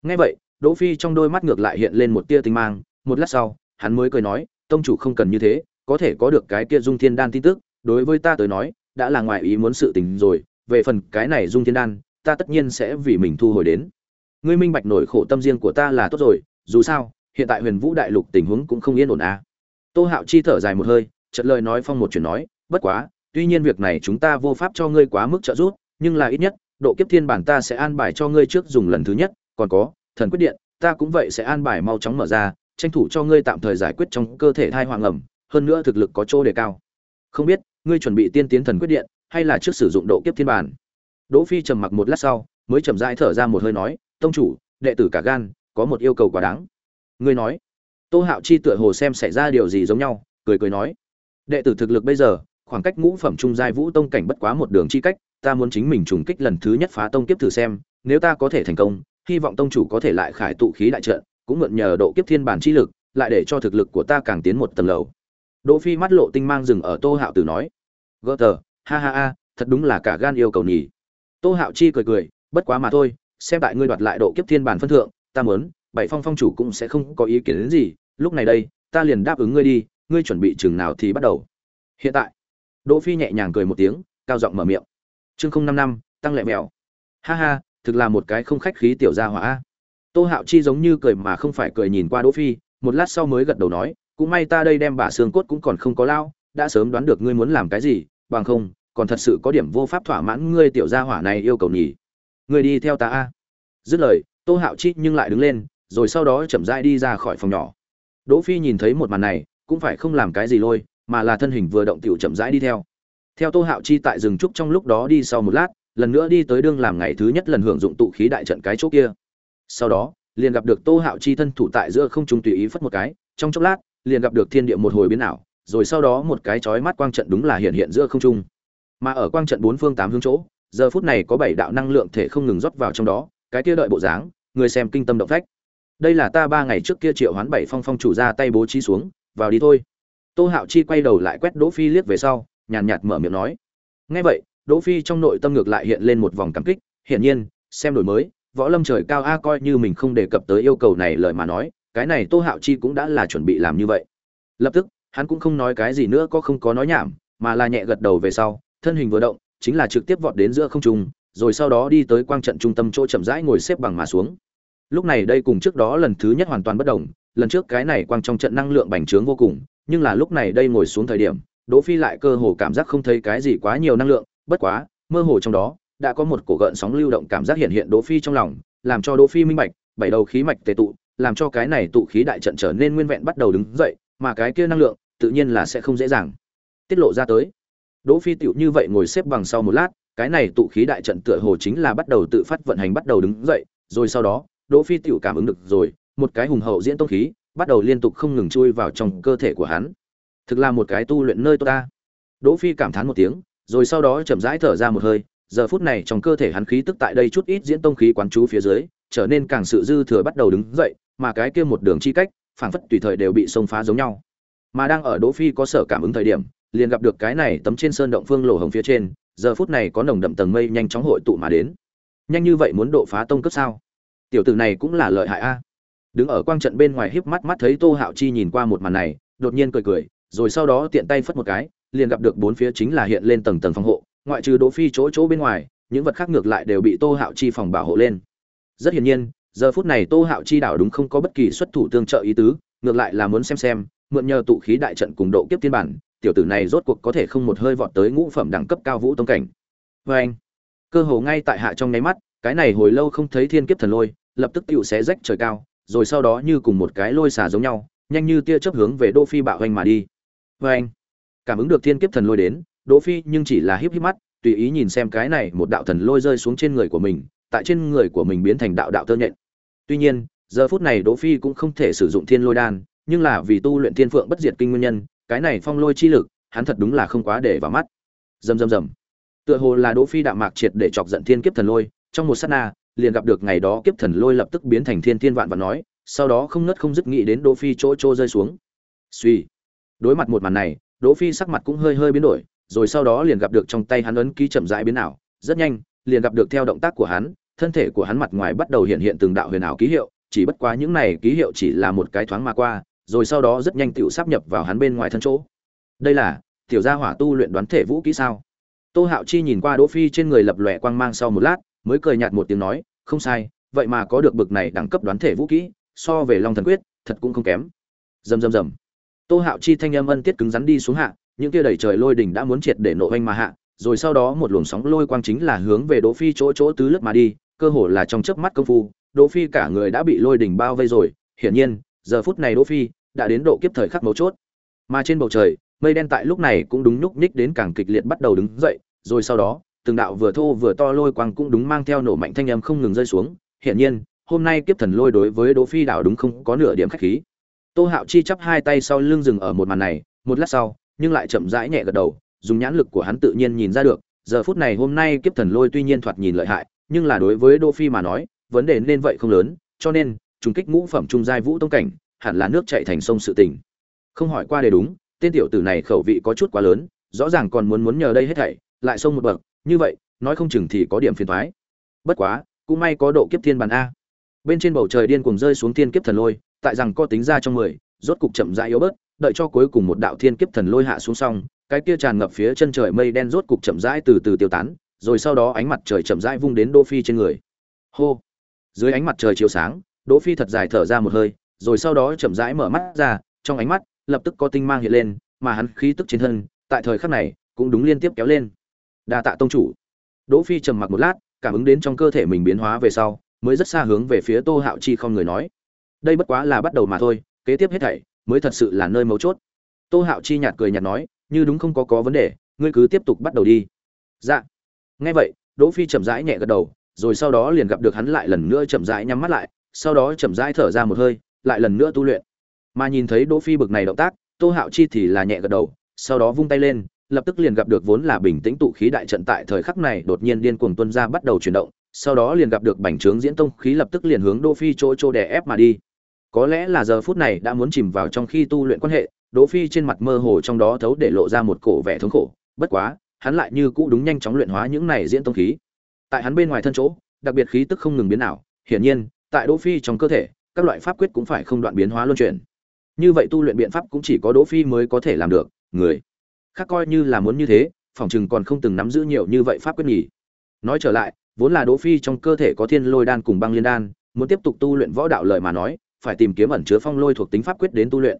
Ngay vậy, đỗ phi trong đôi mắt ngược lại hiện lên một tia tinh mang, một lát sau, hắn mới cười nói, tông chủ không cần như thế, có thể có được cái kia dung thiên đan tin tức, đối với ta tới nói, đã là ngoài ý muốn sự tình rồi, về phần cái này dung thiên đan, ta tất nhiên sẽ vì mình thu hồi đến. Ngươi minh bạch nổi khổ tâm riêng của ta là tốt rồi, dù sao hiện tại huyền vũ đại lục tình huống cũng không yên ổn à. Tô hạo chi thở dài một hơi, chợt lời nói phong một chuyện nói, bất quá, tuy nhiên việc này chúng ta vô pháp cho ngươi quá mức trợ giúp, nhưng là ít nhất, độ kiếp thiên bản ta sẽ an bài cho ngươi trước dùng lần thứ nhất, còn có, thần quyết điện, ta cũng vậy sẽ an bài mau chóng mở ra, tranh thủ cho ngươi tạm thời giải quyết trong cơ thể thai hoàng ẩm, hơn nữa thực lực có chỗ đề cao. Không biết, ngươi chuẩn bị tiên tiến thần quyết điện, hay là trước sử dụng độ kiếp thiên bản? Đỗ phi trầm mặc một lát sau, mới chậm rãi thở ra một hơi nói, tông chủ, đệ tử cả gan, có một yêu cầu quá đáng ngươi nói. Tô hạo chi tựa hồ xem xảy ra điều gì giống nhau, cười cười nói. Đệ tử thực lực bây giờ, khoảng cách ngũ phẩm trung giai vũ tông cảnh bất quá một đường chi cách, ta muốn chính mình trùng kích lần thứ nhất phá tông kiếp thử xem, nếu ta có thể thành công, hy vọng tông chủ có thể lại khải tụ khí đại trận, cũng mượn nhờ độ kiếp thiên bản chi lực, lại để cho thực lực của ta càng tiến một tầng lầu. Đỗ phi mắt lộ tinh mang dừng ở tô hạo tử nói. Gỡ tờ, ha ha ha, thật đúng là cả gan yêu cầu nhỉ. Tô hạo chi cười cười, bất quá mà thôi, xem tại ngươi đoạt lại độ kiếp thiên bản phân thượng, ta muốn bảy phong phong chủ cũng sẽ không có ý kiến đến gì, lúc này đây, ta liền đáp ứng ngươi đi, ngươi chuẩn bị chừng nào thì bắt đầu. Hiện tại, đỗ phi nhẹ nhàng cười một tiếng, cao giọng mở miệng. Chương không năm năm, tăng lệ mèo. Ha ha, thực là một cái không khách khí tiểu gia hỏa. Tô hạo chi giống như cười mà không phải cười nhìn qua đỗ phi, một lát sau mới gật đầu nói, cũng may ta đây đem bả xương cốt cũng còn không có lao, đã sớm đoán được ngươi muốn làm cái gì, bằng không, còn thật sự có điểm vô pháp thỏa mãn ngươi tiểu gia hỏa này yêu cầu nhỉ. Ngươi đi theo ta a. Dứt lời, tô hạo chi nhưng lại đứng lên rồi sau đó chậm rãi đi ra khỏi phòng nhỏ. Đỗ phi nhìn thấy một màn này, cũng phải không làm cái gì lôi, mà là thân hình vừa động tiểu chậm rãi đi theo. Theo tô hạo chi tại rừng trúc trong lúc đó đi sau một lát, lần nữa đi tới đương làm ngày thứ nhất lần hưởng dụng tụ khí đại trận cái chỗ kia. Sau đó, liền gặp được tô hạo chi thân thủ tại giữa không trung tùy ý phất một cái, trong chốc lát, liền gặp được thiên địa một hồi biến ảo, rồi sau đó một cái chói mắt quang trận đúng là hiện hiện giữa không trung. Mà ở quang trận bốn phương tám hướng chỗ, giờ phút này có bảy đạo năng lượng thể không ngừng rót vào trong đó, cái kia đợi bộ dáng, người xem kinh tâm động phách đây là ta ba ngày trước kia triệu hoán bảy phong phong chủ ra tay bố trí xuống, vào đi thôi. Tô hạo chi quay đầu lại quét đỗ phi liếc về sau, nhàn nhạt mở miệng nói. Nghe vậy, đỗ phi trong nội tâm ngược lại hiện lên một vòng cảm kích, hiển nhiên, xem đổi mới, võ lâm trời cao a coi như mình không đề cập tới yêu cầu này lời mà nói, cái này tô hạo chi cũng đã là chuẩn bị làm như vậy. Lập tức, hắn cũng không nói cái gì nữa có không có nói nhảm, mà là nhẹ gật đầu về sau, thân hình vừa động, chính là trực tiếp vọt đến giữa không trung, rồi sau đó đi tới quang trận trung tâm chỗ chậm rãi ngồi xếp bằng mà xuống lúc này đây cùng trước đó lần thứ nhất hoàn toàn bất đồng, lần trước cái này quang trong trận năng lượng bành trướng vô cùng, nhưng là lúc này đây ngồi xuống thời điểm, đỗ phi lại cơ hồ cảm giác không thấy cái gì quá nhiều năng lượng, bất quá, mơ hồ trong đó, đã có một cổ gợn sóng lưu động cảm giác hiện hiện đỗ phi trong lòng, làm cho đỗ phi minh bạch, bảy đầu khí mạch tề tụ, làm cho cái này tụ khí đại trận trở nên nguyên vẹn bắt đầu đứng dậy, mà cái kia năng lượng, tự nhiên là sẽ không dễ dàng tiết lộ ra tới. Đỗ phi tiểu như vậy ngồi xếp bằng sau một lát, cái này tụ khí đại trận tựa hồ chính là bắt đầu tự phát vận hành bắt đầu đứng dậy, rồi sau đó Đỗ Phi tiểu cảm ứng được rồi, một cái hùng hậu diễn tông khí, bắt đầu liên tục không ngừng chui vào trong cơ thể của hắn. Thực là một cái tu luyện nơi tốt ta. Đỗ Phi cảm thán một tiếng, rồi sau đó chậm rãi thở ra một hơi, giờ phút này trong cơ thể hắn khí tức tại đây chút ít diễn tông khí quán chú phía dưới, trở nên càng sự dư thừa bắt đầu đứng dậy, mà cái kia một đường chi cách, phảng phất tùy thời đều bị xông phá giống nhau. Mà đang ở Đỗ Phi có sở cảm ứng thời điểm, liền gặp được cái này tấm trên sơn động phương lỗ hồng phía trên, giờ phút này có nồng đậm tầng mây nhanh chóng hội tụ mà đến. Nhanh như vậy muốn độ phá tông cấp sao? Tiểu tử này cũng là lợi hại a. Đứng ở quang trận bên ngoài híp mắt mắt thấy tô hạo chi nhìn qua một màn này, đột nhiên cười cười, rồi sau đó tiện tay phất một cái, liền gặp được bốn phía chính là hiện lên tầng tầng phòng hộ, ngoại trừ đỗ phi chỗ chỗ bên ngoài, những vật khác ngược lại đều bị tô hạo chi phòng bảo hộ lên. Rất hiển nhiên, giờ phút này tô hạo chi đảo đúng không có bất kỳ xuất thủ tương trợ ý tứ, ngược lại là muốn xem xem, mượn nhờ tụ khí đại trận cùng độ kiếp tiên bản, tiểu tử này rốt cuộc có thể không một hơi vọt tới ngũ phẩm đẳng cấp cao vũ tông cảnh. Vê anh cơ hồ ngay tại hạ trong nháy mắt cái này hồi lâu không thấy thiên kiếp thần lôi, lập tức tựu xé rách trời cao, rồi sau đó như cùng một cái lôi xả giống nhau, nhanh như tia chớp hướng về đỗ phi bạo hoành mà đi. Vê anh, cảm ứng được thiên kiếp thần lôi đến, đỗ phi nhưng chỉ là híp híp mắt, tùy ý nhìn xem cái này một đạo thần lôi rơi xuống trên người của mình, tại trên người của mình biến thành đạo đạo tơ nhện. Tuy nhiên, giờ phút này đỗ phi cũng không thể sử dụng thiên lôi đan, nhưng là vì tu luyện thiên phượng bất diệt kinh nguyên nhân, cái này phong lôi chi lực, hắn thật đúng là không quá để vào mắt. Rầm rầm rầm. Tựa hồ là đỗ phi đạm mạc triệt để chọc giận thiên kiếp thần lôi trong một sát na, liền gặp được ngày đó kiếp thần lôi lập tức biến thành thiên thiên vạn và nói, sau đó không nứt không dứt nghĩ đến đỗ phi chỗ chỗ rơi xuống. Suy. Đối mặt một màn này, đỗ phi sắc mặt cũng hơi hơi biến đổi, rồi sau đó liền gặp được trong tay hắn ấn ký chậm rãi biến ảo, rất nhanh, liền gặp được theo động tác của hắn, thân thể của hắn mặt ngoài bắt đầu hiện hiện từng đạo huyền ảo ký hiệu, chỉ bất quá những này ký hiệu chỉ là một cái thoáng mà qua, rồi sau đó rất nhanh tiểu sáp nhập vào hắn bên ngoài thân chỗ. Đây là, tiểu gia hỏa tu luyện đoán thể vũ kỹ sao? Tô hạo chi nhìn qua đỗ phi trên người lập lòe quang mang sau một lát mới cười nhạt một tiếng nói, không sai, vậy mà có được bực này đẳng cấp đoán thể vũ kỹ, so về long thần quyết, thật cũng không kém. Rầm rầm rầm. Tô hạo chi thanh âm ân tiết cứng rắn đi xuống hạ, những kia đẩy trời lôi đỉnh đã muốn triệt để nổ hoanh mà hạ, rồi sau đó một luồng sóng lôi quang chính là hướng về đỗ phi chỗ chỗ tứ lướt mà đi, cơ hồ là trong chớp mắt công phu, đỗ phi cả người đã bị lôi đỉnh bao vây rồi. Hiển nhiên, giờ phút này đỗ phi đã đến độ kiếp thời khắc mấu chốt. Mà trên bầu trời, mây đen tại lúc này cũng đúng nhúc nhích đến càng kịch liệt bắt đầu đứng dậy, rồi sau đó từng đạo vừa thô vừa to lôi quang cũng đúng mang theo nổ mạnh thanh âm không ngừng rơi xuống. Hiển nhiên, hôm nay kiếp thần lôi đối với đỗ phi đạo đúng không có nửa điểm khách khí. Tô hạo chi chắp hai tay sau lưng dừng ở một màn này, một lát sau, nhưng lại chậm rãi nhẹ gật đầu, dùng nhãn lực của hắn tự nhiên nhìn ra được, giờ phút này hôm nay kiếp thần lôi tuy nhiên thoạt nhìn lợi hại, nhưng là đối với đỗ phi mà nói, vấn đề nên vậy không lớn, cho nên, trùng kích ngũ phẩm trung giai vũ tông cảnh, hẳn là nước chảy thành sông sự tình. Không hỏi qua để đúng, tên tiểu tử này khẩu vị có chút quá lớn, rõ ràng còn muốn muốn nhờ đây hết thảy, lại xông một bậc như vậy, nói không chừng thì có điểm phiền toái bất quá, cũng may có độ kiếp thiên bản a. Bên trên bầu trời điên cuồng rơi xuống thiên kiếp thần lôi, tại rằng co tính ra trong mười, rốt cục chậm rãi yếu bớt, đợi cho cuối cùng một đạo thiên kiếp thần lôi hạ xuống xong, cái kia tràn ngập phía chân trời mây đen rốt cục chậm rãi từ từ tiêu tán, rồi sau đó ánh mặt trời chậm rãi vung đến đỗ phi trên người. Hô! Dưới ánh mặt trời chiếu sáng, đỗ phi thật dài thở ra một hơi, rồi sau đó chậm rãi mở mắt ra, trong ánh mắt lập tức có tinh mang hiện lên, mà hắn khí tức trên thân, tại thời khắc này cũng đúng liên tiếp kéo lên đa tạ tông chủ. Đỗ phi trầm mặc một lát, cảm ứng đến trong cơ thể mình biến hóa về sau, mới rất xa hướng về phía tô hạo chi không người nói. Đây bất quá là bắt đầu mà thôi, kế tiếp hết thảy mới thật sự là nơi mấu chốt. Tô hạo chi nhạt cười nhạt nói, như đúng không có có vấn đề, ngươi cứ tiếp tục bắt đầu đi. Dạ. Nghe vậy, đỗ phi chậm rãi nhẹ gật đầu, rồi sau đó liền gặp được hắn lại lần nữa chậm rãi nhắm mắt lại, sau đó chậm rãi thở ra một hơi, lại lần nữa tu luyện. Mà nhìn thấy đỗ phi bực này động tác, tô hạo chi thì là nhẹ gật đầu, sau đó vung tay lên lập tức liền gặp được vốn là bình tĩnh tụ khí đại trận tại thời khắc này đột nhiên điên cuồng tuôn ra bắt đầu chuyển động, sau đó liền gặp được bành trướng diễn tông khí lập tức liền hướng đỗ phi chỗ chỗ đè ép mà đi. Có lẽ là giờ phút này đã muốn chìm vào trong khi tu luyện quan hệ, đỗ phi trên mặt mơ hồ trong đó thấu để lộ ra một cổ vẻ thống khổ, bất quá, hắn lại như cũ đúng nhanh chóng luyện hóa những này diễn tông khí. Tại hắn bên ngoài thân chỗ, đặc biệt khí tức không ngừng biến ảo, hiển nhiên, tại đỗ phi trong cơ thể, các loại pháp quyết cũng phải không đoạn biến hóa luân chuyển. Như vậy tu luyện biện pháp cũng chỉ có đỗ phi mới có thể làm được, người khác coi như là muốn như thế phỏng chừng còn không từng nắm giữ nhiều như vậy pháp quyết nhỉ. Nói trở lại, vốn là đỗ phi trong cơ thể có thiên lôi đan cùng băng liên đan, muốn tiếp tục tu luyện võ đạo lời mà nói, phải tìm kiếm ẩn chứa phong lôi thuộc tính pháp quyết đến tu luyện.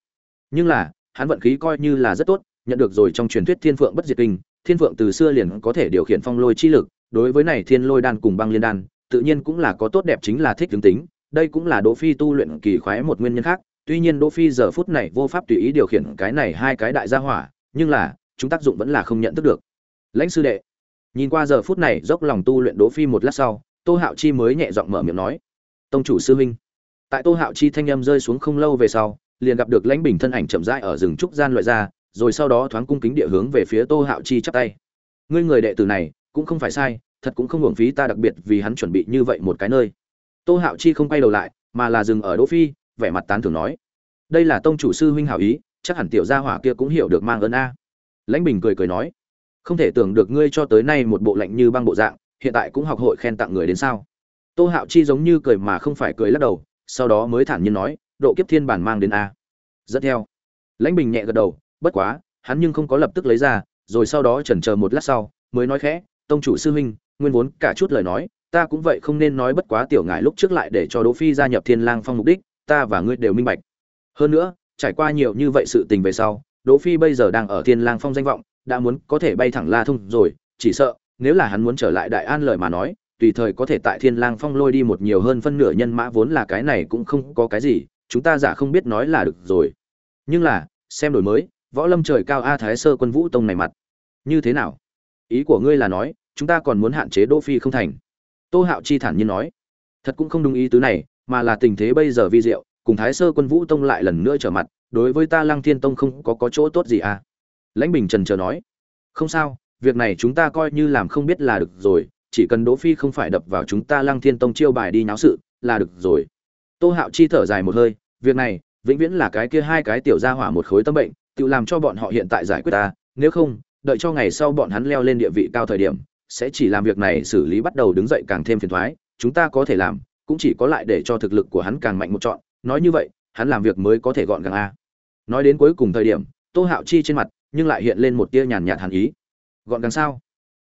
Nhưng là, hắn vận khí coi như là rất tốt, nhận được rồi trong truyền thuyết thiên phượng bất diệt kinh, thiên phượng từ xưa liền có thể điều khiển phong lôi chi lực, đối với này thiên lôi đan cùng băng liên đan, tự nhiên cũng là có tốt đẹp chính là thích tướng tính, đây cũng là đỗ phi tu luyện kỳ khoái một nguyên nhân khác, tuy nhiên đỗ phi giờ phút này vô pháp tùy ý điều khiển cái này hai cái đại gia hỏa, nhưng là chúng tác dụng vẫn là không nhận thức được. Lãnh sư đệ, nhìn qua giờ phút này dốc lòng tu luyện đỗ phi một lát sau, tô hạo chi mới nhẹ giọng mở miệng nói, tông chủ sư huynh. Tại tô hạo chi thanh âm rơi xuống không lâu về sau, liền gặp được lãnh bình thân ảnh chậm rãi ở rừng trúc gian loại ra, rồi sau đó thoáng cung kính địa hướng về phía tô hạo chi chắp tay. Ngươi người đệ tử này, cũng không phải sai, thật cũng không hưởng phí ta đặc biệt vì hắn chuẩn bị như vậy một cái nơi. Tô hạo chi không quay đầu lại, mà là dừng ở đỗ phi, vẻ mặt tán thưởng nói, đây là tông chủ sư huynh hảo ý, chắc hẳn tiểu gia hỏa kia cũng hiểu được mang ơn a lãnh bình cười cười nói, không thể tưởng được ngươi cho tới nay một bộ lạnh như băng bộ dạng, hiện tại cũng học hội khen tặng người đến sao? Tô hạo chi giống như cười mà không phải cười lắc đầu, sau đó mới thản nhiên nói, độ kiếp thiên bản mang đến a. Dẫn theo. Lãnh bình nhẹ gật đầu, bất quá, hắn nhưng không có lập tức lấy ra, rồi sau đó chần chờ một lát sau, mới nói khẽ, tông chủ sư huynh, nguyên vốn cả chút lời nói, ta cũng vậy không nên nói bất quá tiểu ngại lúc trước lại để cho đỗ phi gia nhập thiên lang phong mục đích, ta và ngươi đều minh bạch. Hơn nữa, trải qua nhiều như vậy sự tình về sau đỗ phi bây giờ đang ở thiên lang phong danh vọng, đã muốn có thể bay thẳng la thông rồi, chỉ sợ, nếu là hắn muốn trở lại đại an lời mà nói, tùy thời có thể tại thiên lang phong lôi đi một nhiều hơn phân nửa nhân mã vốn là cái này cũng không có cái gì, chúng ta giả không biết nói là được rồi. Nhưng là, xem đổi mới, võ lâm trời cao a thái sơ quân vũ tông này mặt. Như thế nào? Ý của ngươi là nói, chúng ta còn muốn hạn chế đỗ phi không thành. Tô hạo chi thản nhiên nói. Thật cũng không đúng ý tứ này, mà là tình thế bây giờ vi diệu, cùng thái sơ quân vũ tông lại lần nữa trở mặt đối với ta lăng thiên tông không có có chỗ tốt gì à? Lãnh bình trần chờ nói. Không sao, việc này chúng ta coi như làm không biết là được rồi, chỉ cần đỗ phi không phải đập vào chúng ta lăng thiên tông chiêu bài đi náo sự, là được rồi. Tô hạo chi thở dài một hơi, việc này, vĩnh viễn là cái kia hai cái tiểu gia hỏa một khối tâm bệnh, tự làm cho bọn họ hiện tại giải quyết ta, nếu không, đợi cho ngày sau bọn hắn leo lên địa vị cao thời điểm, sẽ chỉ làm việc này xử lý bắt đầu đứng dậy càng thêm phiền toái chúng ta có thể làm, cũng chỉ có lại để cho thực lực của hắn càng mạnh một chọn nói như vậy, hắn làm việc mới có thể gọn gàng a nói đến cuối cùng thời điểm, tô hạo chi trên mặt, nhưng lại hiện lên một tia nhàn nhạt hàn ý. Gọn gàng sao?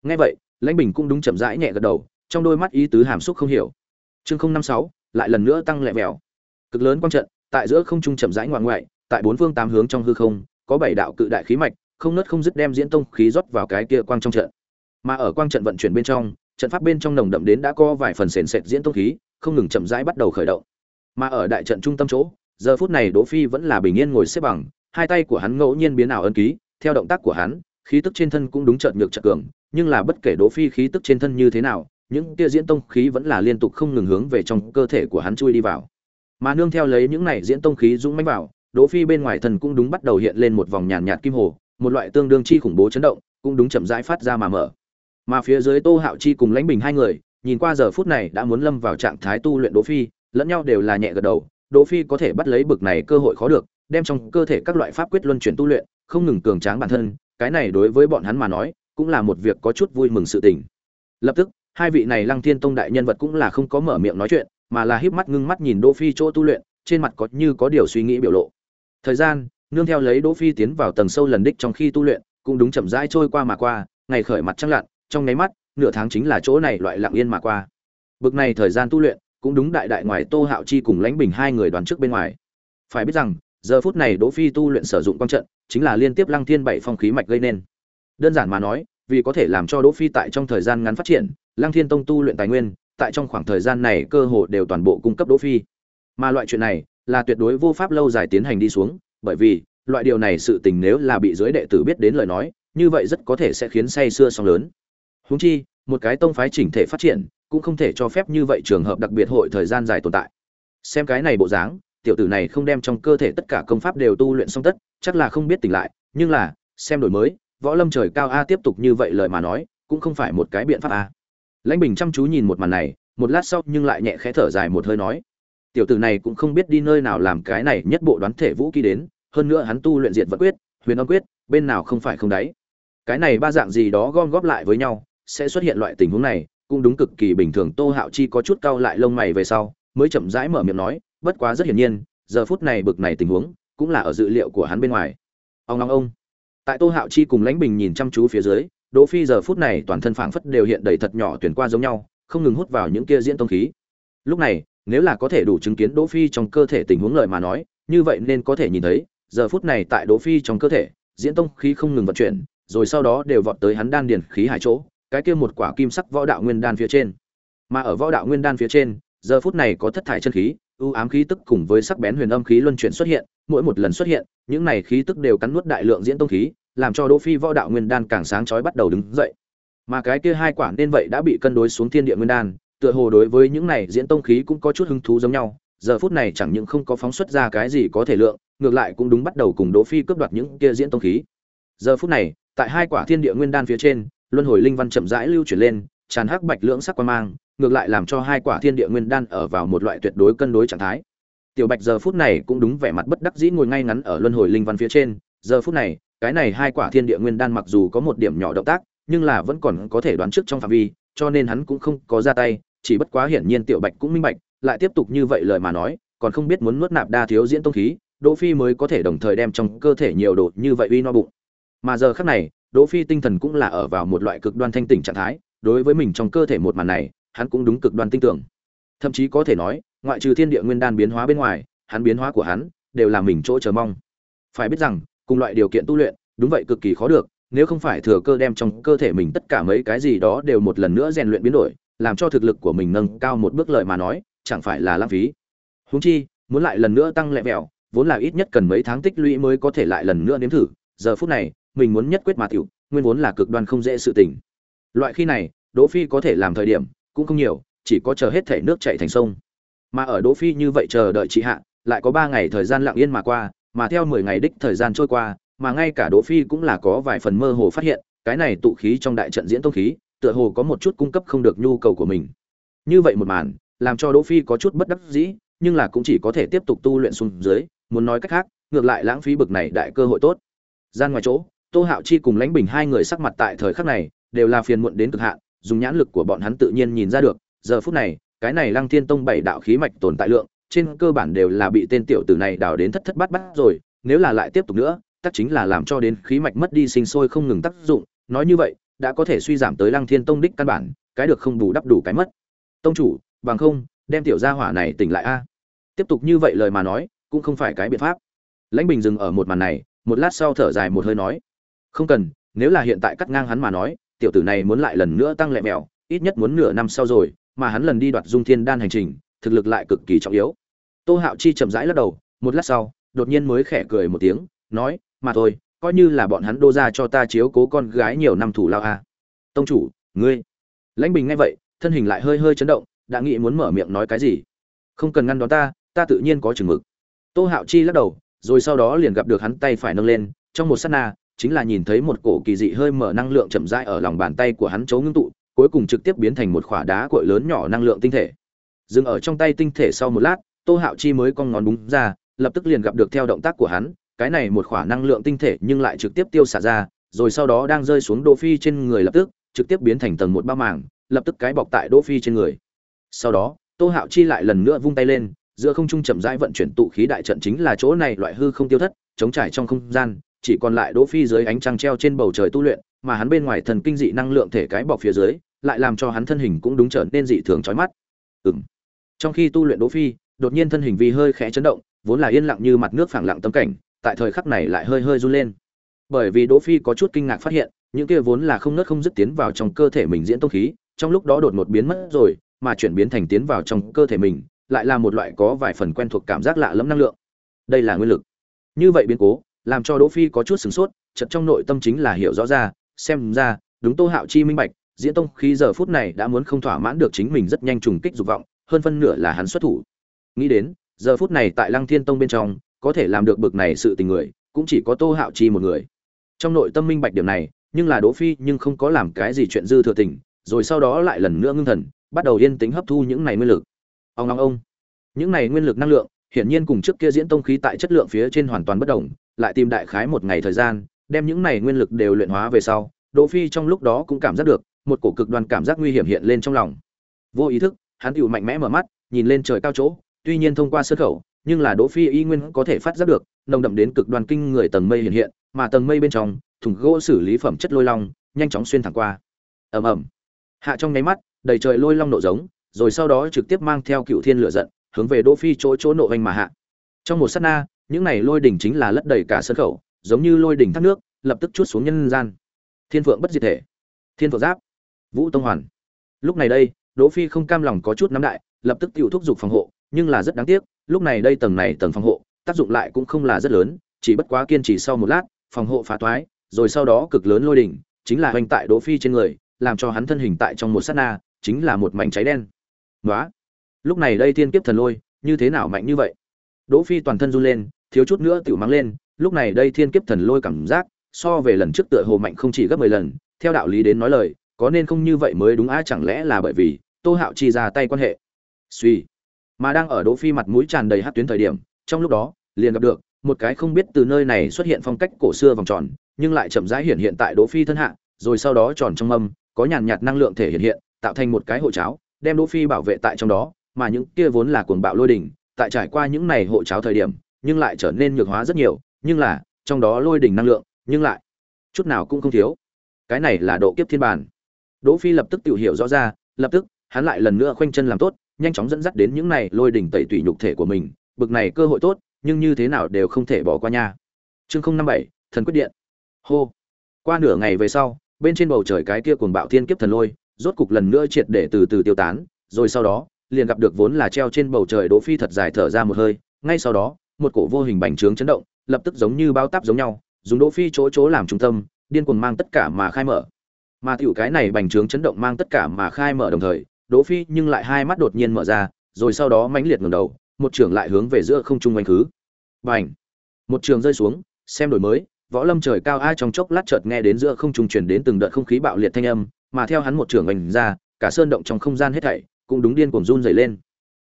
Nghe vậy, lãnh bình cũng đúng chậm rãi nhẹ gật đầu, trong đôi mắt ý tứ hàm xúc không hiểu. Chương không năm sáu, lại lần nữa tăng lẹ mèo cực lớn quang trận, tại giữa không trung chậm rãi ngoạn ngoại, tại bốn phương tám hướng trong hư không, có bảy đạo cự đại khí mạch, không nứt không dứt đem diễn tông khí rót vào cái kia quang trong trận. Mà ở quang trận vận chuyển bên trong, trận pháp bên trong nồng đậm đến đã có vài phần sền sệt diễn tông khí, không ngừng chậm rãi bắt đầu khởi động. Mà ở đại trận trung tâm chỗ giờ phút này đỗ phi vẫn là bình yên ngồi xếp bằng, hai tay của hắn ngẫu nhiên biến ảo ân ký, theo động tác của hắn, khí tức trên thân cũng đúng chợt nhược chợt cường, nhưng là bất kể đỗ phi khí tức trên thân như thế nào, những kia diễn tông khí vẫn là liên tục không ngừng hướng về trong cơ thể của hắn chui đi vào. Mà nương theo lấy những này diễn tông khí dũng mãnh vào, đỗ phi bên ngoài thân cũng đúng bắt đầu hiện lên một vòng nhàn nhạt kim hồ, một loại tương đương chi khủng bố chấn động, cũng đúng chậm rãi phát ra mà mở. Mà phía dưới tô hạo chi cùng lãnh bình hai người, nhìn qua giờ phút này đã muốn lâm vào trạng thái tu luyện đỗ phi, lẫn nhau đều là nhẹ gật đầu đỗ phi có thể bắt lấy bực này cơ hội khó được, đem trong cơ thể các loại pháp quyết luân chuyển tu luyện, không ngừng cường tráng bản thân, cái này đối với bọn hắn mà nói, cũng là một việc có chút vui mừng sự tình. Lập tức, hai vị này lăng thiên tông đại nhân vật cũng là không có mở miệng nói chuyện, mà là híp mắt ngưng mắt nhìn đỗ phi chỗ tu luyện, trên mặt có như có điều suy nghĩ biểu lộ. Thời gian, nương theo lấy đỗ phi tiến vào tầng sâu lần đích trong khi tu luyện, cũng đúng chậm rãi trôi qua mà qua, ngày khởi mặt trăng lặn, trong nháy mắt, nửa tháng chính là chỗ này loại lặng yên mà qua. Bực này thời gian tu luyện cũng đúng đại đại ngoài tô hạo chi cùng lãnh bình hai người đoàn trước bên ngoài. Phải biết rằng, giờ phút này đỗ phi tu luyện sử dụng quang trận, chính là liên tiếp lăng thiên bảy phong khí mạch gây nên. Đơn giản mà nói, vì có thể làm cho đỗ phi tại trong thời gian ngắn phát triển, lăng thiên tông tu luyện tài nguyên, tại trong khoảng thời gian này cơ hồ đều toàn bộ cung cấp đỗ phi. Mà loại chuyện này là tuyệt đối vô pháp lâu dài tiến hành đi xuống, bởi vì, loại điều này sự tình nếu là bị giới đệ tử biết đến lời nói, như vậy rất có thể sẽ khiến say xưa sóng lớn. Huống chi, một cái tông phái chỉnh thể phát triển cũng không thể cho phép như vậy trường hợp đặc biệt hội thời gian dài tồn tại. Xem cái này bộ dáng, tiểu tử này không đem trong cơ thể tất cả công pháp đều tu luyện xong tất, chắc là không biết tỉnh lại, nhưng là, xem đổi mới, võ lâm trời cao a tiếp tục như vậy lời mà nói, cũng không phải một cái biện pháp a. Lãnh bình chăm chú nhìn một màn này, một lát sau nhưng lại nhẹ khẽ thở dài một hơi nói, tiểu tử này cũng không biết đi nơi nào làm cái này nhất bộ đoán thể vũ khí đến, hơn nữa hắn tu luyện diệt vật quyết, huyền âm quyết, bên nào không phải không đáy cái này ba dạng gì đó gom góp lại với nhau, sẽ xuất hiện loại tình huống này cũng đúng cực kỳ bình thường. Tô hạo chi có chút cau lại lông mày về sau, mới chậm rãi mở miệng nói, bất quá rất hiển nhiên, giờ phút này bực này tình huống cũng là ở dự liệu của hắn bên ngoài. Ông long ông. Tại tô hạo chi cùng lãnh bình nhìn chăm chú phía dưới, đỗ phi giờ phút này toàn thân phảng phất đều hiện đầy thật nhỏ tuyển qua giống nhau, không ngừng hút vào những kia diễn tông khí. Lúc này, nếu là có thể đủ chứng kiến đỗ phi trong cơ thể tình huống lợi mà nói, như vậy nên có thể nhìn thấy, giờ phút này tại đỗ phi trong cơ thể, diễn tông khí không ngừng vận chuyển, rồi sau đó đều vọt tới hắn đan điền khí hải chỗ cái kia một quả kim sắc võ đạo nguyên đan phía trên. Mà ở võ đạo nguyên đan phía trên, giờ phút này có thất thải chân khí, ưu ám khí tức cùng với sắc bén huyền âm khí luân chuyển xuất hiện, mỗi một lần xuất hiện, những này khí tức đều cắn nuốt đại lượng diễn tông khí, làm cho đỗ phi võ đạo nguyên đan càng sáng chói bắt đầu đứng dậy. Mà cái kia hai quả nên vậy đã bị cân đối xuống thiên địa nguyên đan, tựa hồ đối với những này diễn tông khí cũng có chút hứng thú giống nhau, giờ phút này chẳng những không có phóng xuất ra cái gì có thể lượng, ngược lại cũng đúng bắt đầu cùng đỗ phi cướp đoạt những kia diễn tông khí. Giờ phút này, tại hai quả thiên địa nguyên đan phía trên luân hồi linh văn chậm rãi lưu chuyển lên, tràn hắc bạch lưỡng sắc quan mang, ngược lại làm cho hai quả thiên địa nguyên đan ở vào một loại tuyệt đối cân đối trạng thái. Tiểu bạch giờ phút này cũng đúng vẻ mặt bất đắc dĩ ngồi ngay ngắn ở luân hồi linh văn phía trên, giờ phút này, cái này hai quả thiên địa nguyên đan mặc dù có một điểm nhỏ động tác, nhưng là vẫn còn có thể đoán trước trong phạm vi, cho nên hắn cũng không có ra tay, chỉ bất quá hiển nhiên tiểu bạch cũng minh bạch, lại tiếp tục như vậy lời mà nói, còn không biết muốn nuốt nạp đa thiếu diễn tông khí, đỗ phi mới có thể đồng thời đem trong cơ thể nhiều đột như vậy uy no bụng. Mà giờ khắc này đỗ phi tinh thần cũng là ở vào một loại cực đoan thanh tỉnh trạng thái đối với mình trong cơ thể một màn này hắn cũng đúng cực đoan tinh tưởng. Thậm chí có thể nói ngoại trừ thiên địa nguyên đan biến hóa bên ngoài hắn biến hóa của hắn đều là mình chỗ chờ mong. Phải biết rằng cùng loại điều kiện tu luyện đúng vậy cực kỳ khó được nếu không phải thừa cơ đem trong cơ thể mình tất cả mấy cái gì đó đều một lần nữa rèn luyện biến đổi làm cho thực lực của mình nâng cao một bước lợi mà nói chẳng phải là lãng phí. Huống chi muốn lại lần nữa tăng lệ vẹo, vốn là ít nhất cần mấy tháng tích lũy mới có thể lại lần nữa nếm thử giờ phút này mình muốn nhất quyết mà tiểu, nguyên vốn là cực đoan không dễ sự tình. Loại khi này, đỗ phi có thể làm thời điểm, cũng không nhiều, chỉ có chờ hết thể nước chảy thành sông. Mà ở đỗ phi như vậy chờ đợi chị hạ, lại có ba ngày thời gian lặng yên mà qua, mà theo mười ngày đích thời gian trôi qua, mà ngay cả đỗ phi cũng là có vài phần mơ hồ phát hiện, cái này tụ khí trong đại trận diễn tông khí, tựa hồ có một chút cung cấp không được nhu cầu của mình. Như vậy một màn, làm cho đỗ phi có chút bất đắc dĩ, nhưng là cũng chỉ có thể tiếp tục tu luyện xuống dưới, muốn nói cách khác, ngược lại lãng phí bực này đại cơ hội tốt. Gian ngoài chỗ tô hạo chi cùng lãnh bình hai người sắc mặt tại thời khắc này đều là phiền muộn đến cực hạn, dùng nhãn lực của bọn hắn tự nhiên nhìn ra được, giờ phút này, cái này lăng thiên tông bảy đạo khí mạch tồn tại lượng, trên cơ bản đều là bị tên tiểu tử này đào đến thất thất bát bát rồi, nếu là lại tiếp tục nữa tất chính là làm cho đến khí mạch mất đi sinh sôi không ngừng tác dụng, nói như vậy, đã có thể suy giảm tới lăng thiên tông đích căn bản, cái được không bù đắp đủ cái mất. Tông chủ, bằng không, đem tiểu gia hỏa này tỉnh lại a. Tiếp tục như vậy lời mà nói, cũng không phải cái biện pháp. Lãnh bình dừng ở một màn này, một lát sau thở dài một hơi nói không cần, nếu là hiện tại cắt ngang hắn mà nói, tiểu tử này muốn lại lần nữa tăng lẹ mèo, ít nhất muốn nửa năm sau rồi, mà hắn lần đi đoạt dung thiên đan hành trình, thực lực lại cực kỳ trọng yếu. Tô hạo chi chậm rãi lắc đầu, một lát sau, đột nhiên mới khẽ cười một tiếng, nói, mà thôi, coi như là bọn hắn đô ra cho ta chiếu cố con gái nhiều năm thủ lao a. Tông chủ, ngươi. Lãnh bình nghe vậy, thân hình lại hơi hơi chấn động, đã nghĩ muốn mở miệng nói cái gì. Không cần ngăn đón ta ta tự nhiên có chừng mực. Tô hạo chi lắc đầu, rồi sau đó liền gặp được hắn tay phải nâng lên, trong một sát na chính là nhìn thấy một cổ kỳ dị hơi mở năng lượng chậm rãi ở lòng bàn tay của hắn chấu ngưng tụ, cuối cùng trực tiếp biến thành một khỏa đá cội lớn nhỏ năng lượng tinh thể. Dừng ở trong tay tinh thể sau một lát, tô hạo chi mới cong ngón đúng ra, lập tức liền gặp được theo động tác của hắn, cái này một khỏa năng lượng tinh thể nhưng lại trực tiếp tiêu xả ra, rồi sau đó đang rơi xuống đỗ phi trên người lập tức, trực tiếp biến thành tầng một ba màng, lập tức cái bọc tại đỗ phi trên người. Sau đó, tô hạo chi lại lần nữa vung tay lên, giữa không trung chậm rãi vận chuyển tụ khí đại trận chính là chỗ này loại hư không tiêu thất, chống trải trong không gian chỉ còn lại đỗ phi dưới ánh trăng treo trên bầu trời tu luyện, mà hắn bên ngoài thần kinh dị năng lượng thể cái bọc phía dưới, lại làm cho hắn thân hình cũng đúng trở nên dị thường chói mắt. Ừm. Trong khi tu luyện đỗ phi, đột nhiên thân hình vì hơi khẽ chấn động, vốn là yên lặng như mặt nước phẳng lặng tâm cảnh, tại thời khắc này lại hơi hơi run lên. Bởi vì đỗ phi có chút kinh ngạc phát hiện, những kia vốn là không nứt không dứt tiến vào trong cơ thể mình diễn tông khí, trong lúc đó đột ngột biến mất rồi, mà chuyển biến thành tiến vào trong cơ thể mình, lại là một loại có vài phần quen thuộc cảm giác lạ lẫm năng lượng. Đây là nguyên lực. Như vậy biến cố làm cho đỗ phi có chút sửng sốt chợt trong nội tâm chính là hiểu rõ ra xem ra đúng tô hạo chi minh bạch diễn tông khi giờ phút này đã muốn không thỏa mãn được chính mình rất nhanh trùng kích dục vọng hơn phân nửa là hắn xuất thủ. Nghĩ đến giờ phút này tại lăng thiên tông bên trong có thể làm được bực này sự tình người cũng chỉ có tô hạo chi một người. Trong nội tâm minh bạch điểm này nhưng là đỗ phi nhưng không có làm cái gì chuyện dư thừa tình rồi sau đó lại lần nữa ngưng thần bắt đầu yên tĩnh hấp thu những này nguyên lực. Ông ông, ông. Những này nguyên lực năng lượng hiển nhiên cùng trước kia diễn tông khí tại chất lượng phía trên hoàn toàn bất đồng, lại tìm đại khái một ngày thời gian, đem những này nguyên lực đều luyện hóa về sau, đỗ phi trong lúc đó cũng cảm giác được, một cổ cực đoan cảm giác nguy hiểm hiện lên trong lòng. Vô ý thức, hắn tựu mạnh mẽ mở mắt, nhìn lên trời cao chỗ, tuy nhiên thông qua sơ khẩu, nhưng là đỗ phi y nguyên có thể phát giác được, nồng đậm đến cực đoan kinh người tầng mây hiện hiện, mà tầng mây bên trong, thùng gỗ xử lý phẩm chất lôi long, nhanh chóng xuyên thẳng qua. Ầm ầm. Hạ trong nháy mắt, đầy trời lôi long nổ giống, rồi sau đó trực tiếp mang theo cựu thiên lửa giận hướng về đỗ phi chỗ chỗ nộ vành mà hạ. Trong một sát na, những này lôi đỉnh chính là lất đầy cả sân khẩu, giống như lôi đỉnh thác nước, lập tức chuốt xuống nhân gian. Thiên phượng bất diệt thể. Thiên phượng giáp. Vũ tông hoàn. Lúc này đây, đỗ phi không cam lòng có chút nắm đại, lập tức tiêu thúc dục phòng hộ, nhưng là rất đáng tiếc, lúc này đây tầng này tầng phòng hộ, tác dụng lại cũng không là rất lớn, chỉ bất quá kiên trì sau một lát, phòng hộ phá toái, rồi sau đó cực lớn lôi đỉnh, chính là hoành tại đỗ phi trên người, làm cho hắn thân hình tại trong một sát na, chính là một mảnh cháy đen. Đó lúc này đây thiên kiếp thần lôi, như thế nào mạnh như vậy? Đỗ phi toàn thân run lên, thiếu chút nữa tiểu mang lên, lúc này đây thiên kiếp thần lôi cảm giác, so về lần trước tựa hồ mạnh không chỉ gấp 10 lần, theo đạo lý đến nói lời, có nên không như vậy mới đúng á, chẳng lẽ là bởi vì, tô hạo chi ra tay quan hệ? Suy mà đang ở đỗ phi mặt mũi tràn đầy hát tuyến thời điểm, trong lúc đó, liền gặp được, một cái không biết từ nơi này xuất hiện phong cách cổ xưa vòng tròn, nhưng lại chậm rãi hiện hiện tại đỗ phi thân hạ, rồi sau đó tròn trong âm có nhàn nhạt năng lượng thể hiện hiện, tạo thành một cái hộ cháo, đem đỗ phi bảo vệ tại trong đó mà những kia vốn là cuồng bạo lôi đỉnh tại trải qua những này hộ cháo thời điểm, nhưng lại trở nên nhược hóa rất nhiều, nhưng là, trong đó lôi đỉnh năng lượng, nhưng lại chút nào cũng không thiếu. Cái này là độ kiếp thiên bản đỗ phi lập tức tiểu hiểu rõ ra, lập tức, hắn lại lần nữa khoanh chân làm tốt, nhanh chóng dẫn dắt đến những này lôi đỉnh tẩy tủy nhục thể của mình, bực này cơ hội tốt, nhưng như thế nào đều không thể bỏ qua nha. Chương không năm bảy, thần quyết điện. Hô. Qua nửa ngày về sau, bên trên bầu trời cái kia cuồng bạo thiên kiếp thần lôi, rốt cục lần nữa triệt để từ từ tiêu tán, rồi sau đó liền gặp được vốn là treo trên bầu trời đỗ phi thật dài thở ra một hơi, ngay sau đó, một cổ vô hình bành trướng chấn động, lập tức giống như bao táp giống nhau, dùng đỗ phi chỗ chỗ làm trung tâm, điên cuồng mang tất cả mà khai mở. Mà tiểu cái này bành trướng chấn động mang tất cả mà khai mở đồng thời, đỗ phi nhưng lại hai mắt đột nhiên mở ra, rồi sau đó mãnh liệt ngẩng đầu, một trường lại hướng về giữa không trung quanh khứ. Bành! Một trường rơi xuống, xem đổi mới, võ lâm trời cao ai trong chốc lát chợt nghe đến giữa không trung truyền đến từng đợt không khí bạo liệt thanh âm, mà theo hắn một trường oanh ra, cả sơn động trong không gian hết thảy cũng đúng điên cuồng run rẩy lên.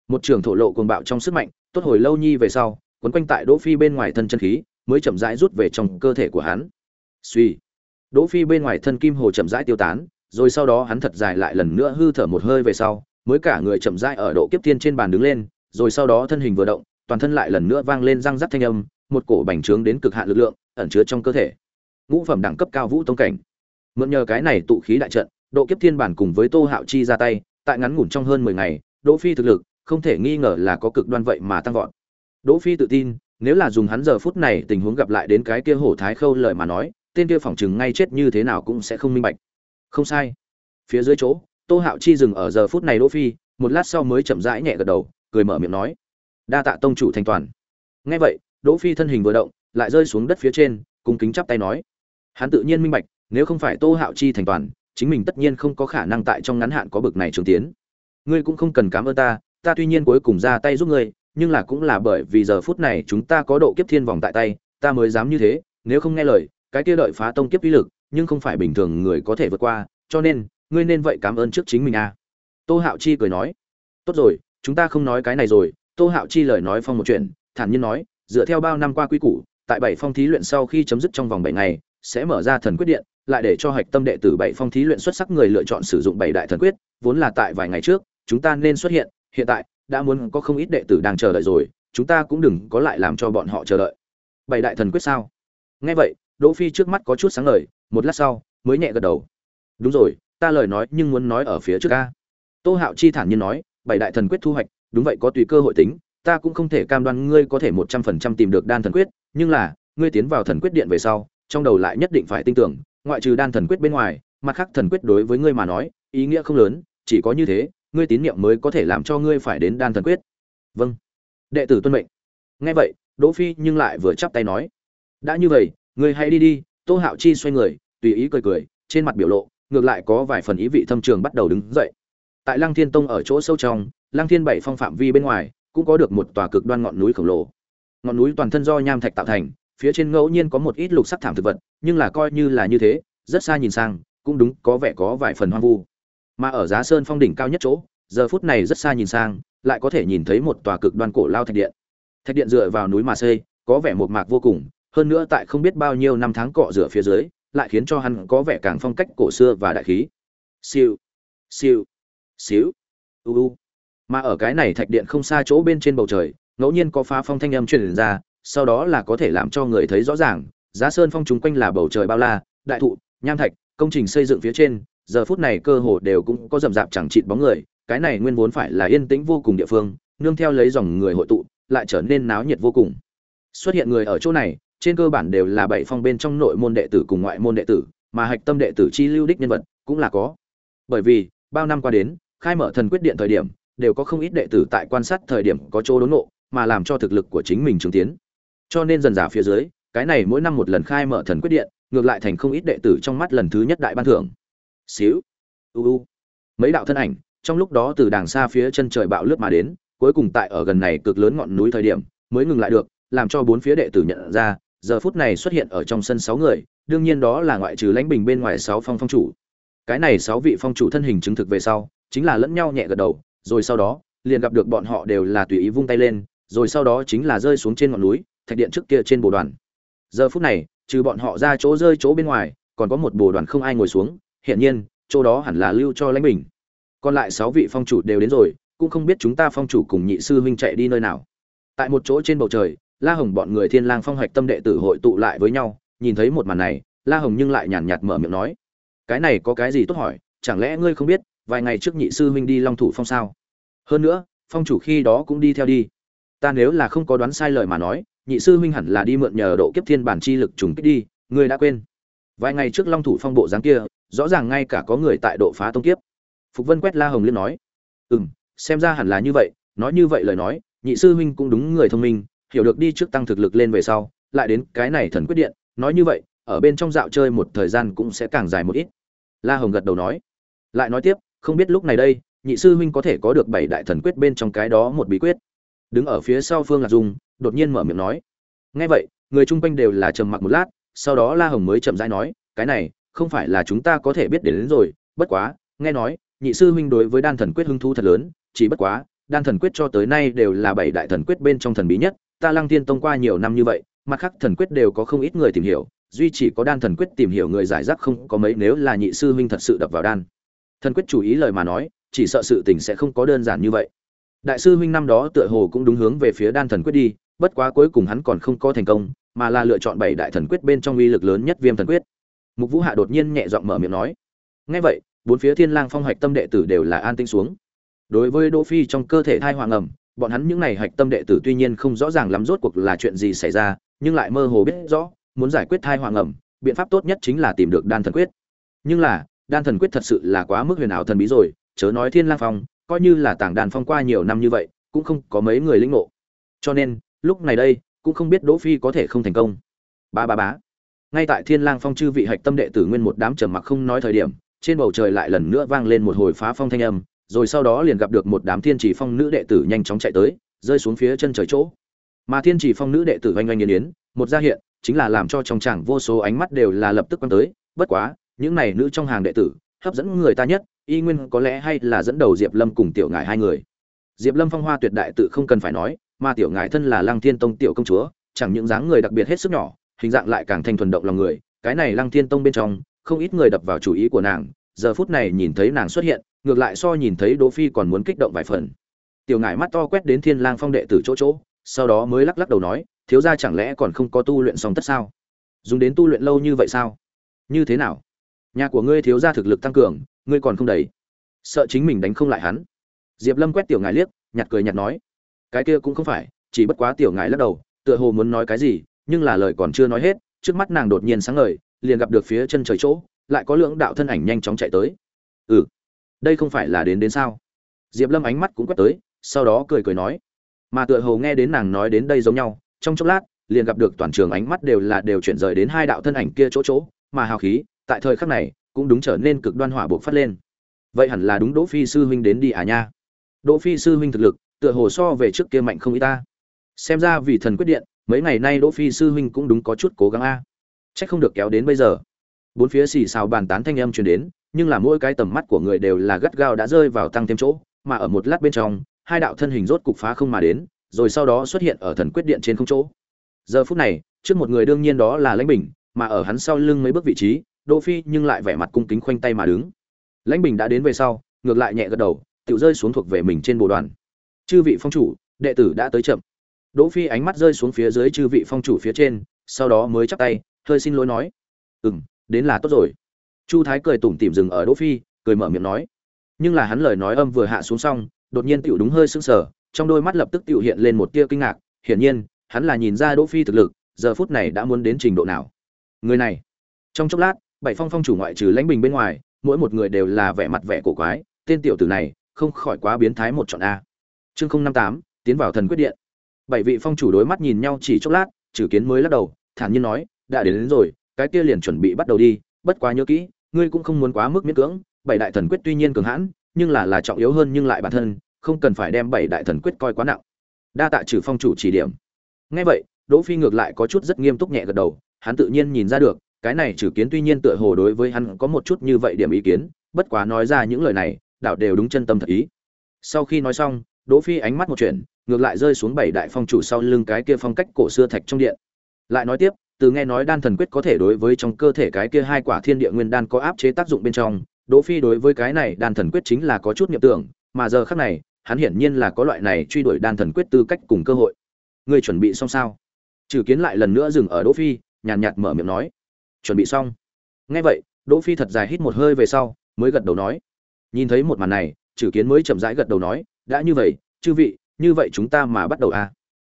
Một trường thổ lộ cuồng bạo trong sức mạnh, tốt hồi lâu nhi về sau, quấn quanh tại đỗ phi bên ngoài thân chân khí, mới chậm rãi rút về trong cơ thể của hắn. Suy đỗ phi bên ngoài thân kim hồ chậm rãi tiêu tán, rồi sau đó hắn thật dài lại lần nữa hư thở một hơi về sau, mới cả người chậm rãi ở độ kiếp tiên trên bàn đứng lên, rồi sau đó thân hình vừa động, toàn thân lại lần nữa vang lên răng rắc thanh âm, một cổ bành trướng đến cực hạn lực lượng, ẩn chứa trong cơ thể. Ngũ phẩm đẳng cấp cao vũ tông cảnh. Mượn nhờ cái này tụ khí đại trận, độ kiếp thiên bản cùng với tô hạo chi ra tay tại ngắn ngủn trong hơn mười ngày, đỗ phi thực lực, không thể nghi ngờ là có cực đoan vậy mà tăng vọt. Đỗ phi tự tin, nếu là dùng hắn giờ phút này tình huống gặp lại đến cái kia hổ thái khâu lời mà nói, tên kia phỏng chừng ngay chết như thế nào cũng sẽ không minh bạch. Không sai. Phía dưới chỗ, tô hạo chi dừng ở giờ phút này đỗ phi, một lát sau mới chậm rãi nhẹ gật đầu, cười mở miệng nói, đa tạ tông chủ thành toàn. Nghe vậy, đỗ phi thân hình vừa động, lại rơi xuống đất phía trên, cung kính chắp tay nói, hắn tự nhiên minh bạch, nếu không phải tô hạo chi thành toàn chính mình tất nhiên không có khả năng tại trong ngắn hạn có bực này trường tiến. Ngươi cũng không cần cảm ơn ta ta tuy nhiên cuối cùng ra tay giúp ngươi, nhưng là cũng là bởi vì giờ phút này chúng ta có độ kiếp thiên vòng tại tay, ta mới dám như thế, nếu không nghe lời, cái kia đợi phá tông kiếp uy lực, nhưng không phải bình thường người có thể vượt qua, cho nên, ngươi nên vậy cảm ơn trước chính mình à. Tô hạo chi cười nói, tốt rồi, chúng ta không nói cái này rồi, tô hạo chi lời nói phong một chuyện, thản nhiên nói, dựa theo bao năm qua quy củ, tại bảy phong thí luyện sau khi chấm dứt trong vòng bảy ngày, sẽ mở ra thần quyết điện lại để cho hạch tâm đệ tử bảy phong thí luyện xuất sắc người lựa chọn sử dụng bảy đại thần quyết, vốn là tại vài ngày trước, chúng ta nên xuất hiện hiện tại, đã muốn có không ít đệ tử đang chờ đợi rồi, chúng ta cũng đừng có lại làm cho bọn họ chờ đợi. Bảy đại thần quyết sao? Nghe vậy, đỗ phi trước mắt có chút sáng ngời, một lát sau, mới nhẹ gật đầu. Đúng rồi, ta lời nói nhưng muốn nói ở phía trước a. Tô hạo chi thản nhiên nói, bảy đại thần quyết thu hoạch, đúng vậy có tùy cơ hội tính, ta cũng không thể cam đoan ngươi có thể một trăm phần trăm tìm được đan thần quyết, nhưng là, ngươi tiến vào thần quyết điện về sau, trong đầu lại nhất định phải tin tưởng ngoại trừ đan thần quyết bên ngoài, mặt khác thần quyết đối với ngươi mà nói, ý nghĩa không lớn, chỉ có như thế, ngươi tín nhiệm mới có thể làm cho ngươi phải đến đan thần quyết. Vâng. Đệ tử tuân mệnh. Nghe vậy, đỗ phi nhưng lại vừa chắp tay nói. Đã như vậy, ngươi hãy đi đi, tô hạo chi xoay người, tùy ý cười cười, trên mặt biểu lộ, ngược lại có vài phần ý vị thâm trường bắt đầu đứng dậy. Tại lăng thiên tông ở chỗ sâu trong, lăng thiên bảy phong phạm vi bên ngoài, cũng có được một tòa cực đoan ngọn núi khổng lồ. Ngọn núi toàn thân do nham thạch tạo thành phía trên ngẫu nhiên có một ít lục sắc thảm thực vật, nhưng là coi như là như thế, rất xa nhìn sang, cũng đúng có vẻ có vài phần hoang vu. Mà ở giá sơn phong đỉnh cao nhất chỗ, giờ phút này rất xa nhìn sang, lại có thể nhìn thấy một tòa cực đoan cổ lao thạch điện. Thạch điện dựa vào núi mà xây, có vẻ một mạc vô cùng, hơn nữa tại không biết bao nhiêu năm tháng cọ rửa phía dưới, lại khiến cho hắn có vẻ càng phong cách cổ xưa và đại khí. Siêu siêu xíu u u. Mà ở cái này thạch điện không xa chỗ bên trên bầu trời, ngẫu nhiên có phá phong thanh âm truyền ra sau đó là có thể làm cho người thấy rõ ràng, giá sơn phong chúng quanh là bầu trời bao la, đại thụ, nham thạch, công trình xây dựng phía trên, giờ phút này cơ hồ đều cũng có rậm rạp chẳng chịt bóng người, cái này nguyên vốn phải là yên tĩnh vô cùng địa phương, nương theo lấy dòng người hội tụ, lại trở nên náo nhiệt vô cùng. Xuất hiện người ở chỗ này, trên cơ bản đều là bảy phong bên trong nội môn đệ tử cùng ngoại môn đệ tử, mà hạch tâm đệ tử chi lưu đích nhân vật cũng là có. Bởi vì, bao năm qua đến, khai mở thần quyết điện thời điểm, đều có không ít đệ tử tại quan sát thời điểm có chỗ đốn nộ mà làm cho thực lực của chính mình chứng tiến cho nên dần giả phía dưới, cái này mỗi năm một lần khai mở thần quyết điện, ngược lại thành không ít đệ tử trong mắt lần thứ nhất đại ban thưởng. Xíu, u u. Mấy đạo thân ảnh, trong lúc đó từ đàng xa phía chân trời bạo lướt mà đến, cuối cùng tại ở gần này cực lớn ngọn núi thời điểm, mới ngừng lại được, làm cho bốn phía đệ tử nhận ra, giờ phút này xuất hiện ở trong sân sáu người, đương nhiên đó là ngoại trừ lãnh bình bên ngoài sáu phong phong chủ. Cái này sáu vị phong chủ thân hình chứng thực về sau, chính là lẫn nhau nhẹ gật đầu, rồi sau đó, liền gặp được bọn họ đều là tùy ý vung tay lên, rồi sau đó chính là rơi xuống trên ngọn núi thạch điện trước kia trên bồ đoàn. Giờ phút này, trừ bọn họ ra chỗ rơi chỗ bên ngoài, còn có một bồ đoàn không ai ngồi xuống, hiển nhiên, chỗ đó hẳn là lưu cho lãnh bình. Còn lại sáu vị phong chủ đều đến rồi, cũng không biết chúng ta phong chủ cùng nhị sư huynh chạy đi nơi nào. Tại một chỗ trên bầu trời, la hồng bọn người thiên lang phong hoạch tâm đệ tử hội tụ lại với nhau, nhìn thấy một màn này, la hồng nhưng lại nhàn nhạt mở miệng nói, cái này có cái gì tốt hỏi, chẳng lẽ ngươi không biết, vài ngày trước nhị sư huynh đi long thủ phong sao? Hơn nữa, phong chủ khi đó cũng đi theo đi. Ta nếu là không có đoán sai lời mà nói nhị sư huynh hẳn là đi mượn nhờ độ kiếp thiên bản chi lực trùng kích đi, ngươi đã quên. Vài ngày trước long thủ phong bộ dáng kia, rõ ràng ngay cả có người tại độ phá tông kiếp. Phục vân quét la hồng liên nói ừ xem ra hẳn là như vậy, nói như vậy lời nói, nhị sư huynh cũng đúng người thông minh, hiểu được đi trước tăng thực lực lên về sau, lại đến cái này thần quyết điện, nói như vậy, ở bên trong dạo chơi một thời gian cũng sẽ càng dài một ít. La hồng gật đầu nói, lại nói tiếp, không biết lúc này đây, nhị sư huynh có thể có được bảy đại thần quyết bên trong cái đó một bí quyết. Đứng ở phía sau phương lạc dung đột nhiên mở miệng nói. Nghe vậy người chung quanh đều là trầm mặc một lát sau đó la hồng mới chậm rãi nói cái này không phải là chúng ta có thể biết đến, đến rồi bất quá nghe nói nhị sư huynh đối với đan thần quyết hứng thú thật lớn chỉ bất quá đan thần quyết cho tới nay đều là bảy đại thần quyết bên trong thần bí nhất ta lăng tiên tông qua nhiều năm như vậy mặt khác thần quyết đều có không ít người tìm hiểu duy chỉ có đan thần quyết tìm hiểu người giải rác không có mấy nếu là nhị sư huynh thật sự đập vào đan. Thần quyết chủ ý lời mà nói chỉ sợ sự tình sẽ không có đơn giản như vậy. Đại sư huynh năm đó tựa hồ cũng đúng hướng về phía đan thần quyết đi bất quá cuối cùng hắn còn không có thành công, mà là lựa chọn bảy đại thần quyết bên trong uy lực lớn nhất viêm thần quyết. Mục vũ hạ đột nhiên nhẹ giọng mở miệng nói, nghe vậy, bốn phía thiên lang phong hạch tâm đệ tử đều là an tĩnh xuống. Đối với đỗ phi trong cơ thể thai hoàng ẩm, bọn hắn những này hạch tâm đệ tử tuy nhiên không rõ ràng lắm rốt cuộc là chuyện gì xảy ra, nhưng lại mơ hồ biết rõ, muốn giải quyết thai hoàng ẩm, biện pháp tốt nhất chính là tìm được đan thần quyết. Nhưng là, đan thần quyết thật sự là quá mức huyền ảo thần bí rồi, chớ nói thiên lang phong, coi như là tảng đàn phong qua nhiều năm như vậy, cũng không có mấy người lĩnh ngộ. Cho nên lúc này đây, cũng không biết đỗ phi có thể không thành công. Ba ba bá. Ngay tại thiên lang phong chư vị hạch tâm đệ tử nguyên một đám trầm mặc không nói thời điểm, trên bầu trời lại lần nữa vang lên một hồi phá phong thanh âm, rồi sau đó liền gặp được một đám thiên chỉ phong nữ đệ tử nhanh chóng chạy tới, rơi xuống phía chân trời chỗ. Mà thiên chỉ phong nữ đệ tử oanh oanh nghiền yến một ra hiện, chính là làm cho trong chàng vô số ánh mắt đều là lập tức quan tới, bất quá, những này nữ trong hàng đệ tử, hấp dẫn người ta nhất, y nguyên có lẽ hay là dẫn đầu diệp lâm cùng tiểu Ngải hai người. Diệp lâm phong hoa tuyệt đại tự không cần phải nói mà tiểu ngài thân là lăng thiên tông tiểu công chúa, chẳng những dáng người đặc biệt hết sức nhỏ, hình dạng lại càng thanh thuần động lòng người, cái này lăng thiên tông bên trong, không ít người đập vào chủ ý của nàng, giờ phút này nhìn thấy nàng xuất hiện, ngược lại so nhìn thấy đỗ phi còn muốn kích động vài phần. Tiểu ngài mắt to quét đến thiên lang phong đệ tử chỗ chỗ, sau đó mới lắc lắc đầu nói, thiếu gia chẳng lẽ còn không có tu luyện xong tất sao? Dùng đến tu luyện lâu như vậy sao? Như thế nào? Nhà của ngươi thiếu gia thực lực tăng cường, ngươi còn không đầy. Sợ chính mình đánh không lại hắn. Diệp lâm quét tiểu ngài liếc, nhặt cười nhặt nói cái kia cũng không phải, chỉ bất quá tiểu ngài lắc đầu, tựa hồ muốn nói cái gì, nhưng là lời còn chưa nói hết, trước mắt nàng đột nhiên sáng ngời, liền gặp được phía chân trời chỗ, lại có lưỡng đạo thân ảnh nhanh chóng chạy tới. Ừ đây không phải là đến đến sao? Diệp lâm ánh mắt cũng quét tới, sau đó cười cười nói. Mà tựa hồ nghe đến nàng nói đến đây giống nhau, trong chốc lát, liền gặp được toàn trường ánh mắt đều là đều chuyển rời đến hai đạo thân ảnh kia chỗ chỗ, mà hào khí, tại thời khắc này, cũng đúng trở nên cực đoan hỏa buộc phát lên. Vậy hẳn là đúng đỗ phi sư huynh đến đi à nha? Đỗ phi sư huynh thực lực tựa hồ so về trước kia mạnh không ít ta. Xem ra vì thần quyết điện, mấy ngày nay đỗ phi sư huynh cũng đúng có chút cố gắng a. Chắc không được kéo đến bây giờ. Bốn phía xì xào bàn tán thanh âm truyền đến, nhưng là mỗi cái tầm mắt của người đều là gắt gao đã rơi vào tăng thêm chỗ, mà ở một lát bên trong, hai đạo thân hình rốt cục phá không mà đến, rồi sau đó xuất hiện ở thần quyết điện trên không chỗ. Giờ phút này, trước một người đương nhiên đó là lãnh bình, mà ở hắn sau lưng mấy bước vị trí, đỗ phi nhưng lại vẻ mặt cung kính khoanh tay mà đứng. Lãnh bình đã đến về sau, ngược lại nhẹ gật đầu tự rơi xuống thuộc về mình trên bộ đoàn chư vị phong chủ, đệ tử đã tới chậm. Đỗ phi ánh mắt rơi xuống phía dưới chư vị phong chủ phía trên, sau đó mới chắp tay, hơi xin lỗi nói. Ừm, đến là tốt rồi. Chu thái cười tủm tỉm dừng ở đỗ phi, cười mở miệng nói. Nhưng là hắn lời nói âm vừa hạ xuống xong, đột nhiên tiểu đúng hơi sững sờ, trong đôi mắt lập tức tiểu hiện lên một tia kinh ngạc. Hiển nhiên, hắn là nhìn ra đỗ phi thực lực, giờ phút này đã muốn đến trình độ nào. Người này. Trong chốc lát, bảy phong phong chủ ngoại trừ lãnh bình bên ngoài, mỗi một người đều là vẻ mặt vẻ cổ quái. Tên tiểu tử này, không khỏi quá biến thái một chọn a chương không năm tám tiến vào thần quyết điện. Bảy vị phong chủ đối mắt nhìn nhau chỉ chốc lát trừ kiến mới lắc đầu thản nhiên nói đã đến, đến rồi cái kia liền chuẩn bị bắt đầu đi bất quá nhớ kỹ ngươi cũng không muốn quá mức miễn cưỡng bảy đại thần quyết tuy nhiên cường hãn nhưng là là trọng yếu hơn nhưng lại bản thân không cần phải đem bảy đại thần quyết coi quá nặng. Đa tạ trừ phong chủ chỉ điểm. Ngay vậy đỗ phi ngược lại có chút rất nghiêm túc nhẹ gật đầu hắn tự nhiên nhìn ra được cái này trừ kiến tuy nhiên tựa hồ đối với hắn có một chút như vậy điểm ý kiến bất quá nói ra những lời này đạo đều đúng chân tâm thật ý. Sau khi nói xong đỗ phi ánh mắt một chuyện ngược lại rơi xuống bảy đại phong chủ sau lưng cái kia phong cách cổ xưa thạch trong điện. Lại nói tiếp, từ nghe nói đan thần quyết có thể đối với trong cơ thể cái kia hai quả thiên địa nguyên đan có áp chế tác dụng bên trong, đỗ phi đối với cái này đan thần quyết chính là có chút niệm tưởng, mà giờ khắc này, hắn hiển nhiên là có loại này truy đuổi đan thần quyết tư cách cùng cơ hội. Ngươi chuẩn bị xong sao? Trừ kiến lại lần nữa dừng ở đỗ phi, nhàn nhạt mở miệng nói. Chuẩn bị xong. Nghe vậy, đỗ phi thật dài hít một hơi về sau, mới gật đầu nói. Nhìn thấy một màn này, trừ kiến mới chậm rãi gật đầu nói đã như vậy, chư vị, như vậy chúng ta mà bắt đầu à.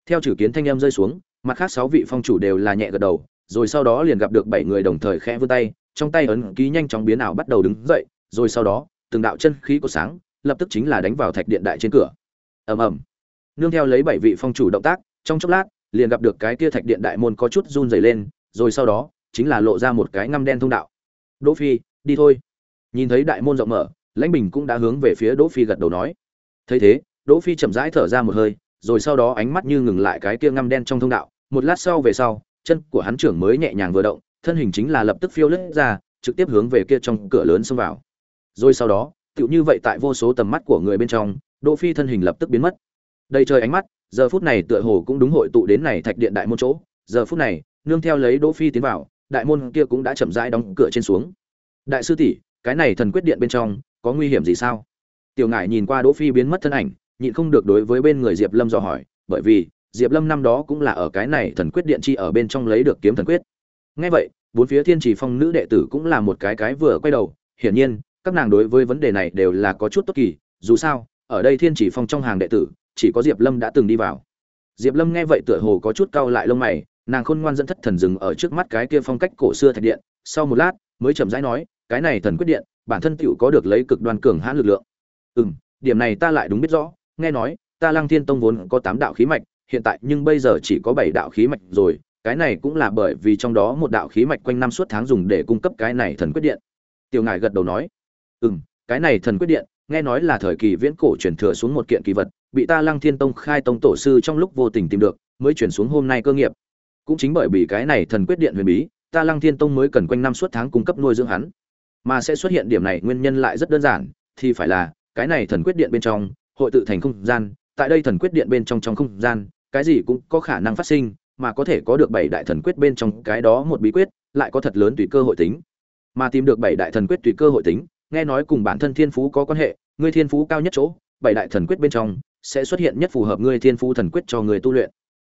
Theo chử kiến thanh âm rơi xuống, mặt khác sáu vị phong chủ đều là nhẹ gật đầu, rồi sau đó liền gặp được bảy người đồng thời khẽ vươn tay, trong tay ấn ký nhanh chóng biến ảo bắt đầu đứng dậy, rồi sau đó, từng đạo chân khí của sáng, lập tức chính là đánh vào thạch điện đại trên cửa. Ầm ầm. Nương theo lấy bảy vị phong chủ động tác, trong chốc lát, liền gặp được cái kia thạch điện đại môn có chút run rẩy lên, rồi sau đó, chính là lộ ra một cái ngăm đen thông đạo. Đỗ phi, đi thôi. Nhìn thấy đại môn rộng mở, lãnh bình cũng đã hướng về phía đỗ phi gật đầu nói thấy thế, đỗ phi chậm rãi thở ra một hơi, rồi sau đó ánh mắt như ngừng lại cái kia ngăm đen trong thông đạo. Một lát sau về sau, chân của hắn trưởng mới nhẹ nhàng vừa động, thân hình chính là lập tức phiêu lướt ra, trực tiếp hướng về kia trong cửa lớn xông vào. Rồi sau đó, tựu như vậy tại vô số tầm mắt của người bên trong, đỗ phi thân hình lập tức biến mất. Đầy trời ánh mắt, giờ phút này tựa hồ cũng đúng hội tụ đến này thạch điện đại môn chỗ. Giờ phút này, nương theo lấy đỗ phi tiến vào, đại môn kia cũng đã chậm rãi đóng cửa trên xuống. Đại sư tỷ, cái này thần quyết điện bên trong, có nguy hiểm gì sao? Tiểu ngải nhìn qua đỗ phi biến mất thân ảnh, nhịn không được đối với bên người diệp lâm dò hỏi, bởi vì, diệp lâm năm đó cũng là ở cái này thần quyết điện chi ở bên trong lấy được kiếm thần quyết. Nghe vậy, bốn phía thiên trì phong nữ đệ tử cũng là một cái cái vừa quay đầu, hiển nhiên, các nàng đối với vấn đề này đều là có chút tốt kỳ, dù sao, ở đây thiên trì phong trong hàng đệ tử, chỉ có diệp lâm đã từng đi vào. Diệp lâm nghe vậy tựa hồ có chút cau lại lông mày, nàng khôn ngoan dẫn thất thần dừng ở trước mắt cái kia phong cách cổ xưa thạch điện, sau một lát, mới chậm rãi nói, cái này thần quyết điện, bản thân tựu có được lấy cực đoan cường hãn lực lượng ừ m điểm này ta lại đúng biết rõ. Nghe nói, ta lăng thiên tông vốn có tám đạo khí mạch, hiện tại nhưng bây giờ chỉ có bảy đạo khí mạch rồi. Cái này cũng là bởi vì trong đó một đạo khí mạch quanh năm suốt tháng dùng để cung cấp cái này thần quyết điện. Tiểu ngài gật đầu nói. Ừ m cái này thần quyết điện, nghe nói là thời kỳ viễn cổ truyền thừa xuống một kiện kỳ vật, bị ta lăng thiên tông khai tông tổ sư trong lúc vô tình tìm được, mới chuyển xuống hôm nay cơ nghiệp. Cũng chính bởi vì cái này thần quyết điện huyền bí, ta lăng thiên tông mới cần quanh năm suốt tháng cung cấp nuôi dưỡng hắn. Mà sẽ xuất hiện điểm này nguyên nhân lại rất đơn giản, thì phải là cái này thần quyết điện bên trong, hội tự thành không gian, tại đây thần quyết điện bên trong trong không gian, cái gì cũng có khả năng phát sinh, mà có thể có được bảy đại thần quyết bên trong, cái đó một bí quyết, lại có thật lớn tùy cơ hội tính. Mà tìm được bảy đại thần quyết tùy cơ hội tính, nghe nói cùng bản thân thiên phú có quan hệ, ngươi thiên phú cao nhất chỗ, bảy đại thần quyết bên trong, sẽ xuất hiện nhất phù hợp ngươi thiên phú thần quyết cho người tu luyện.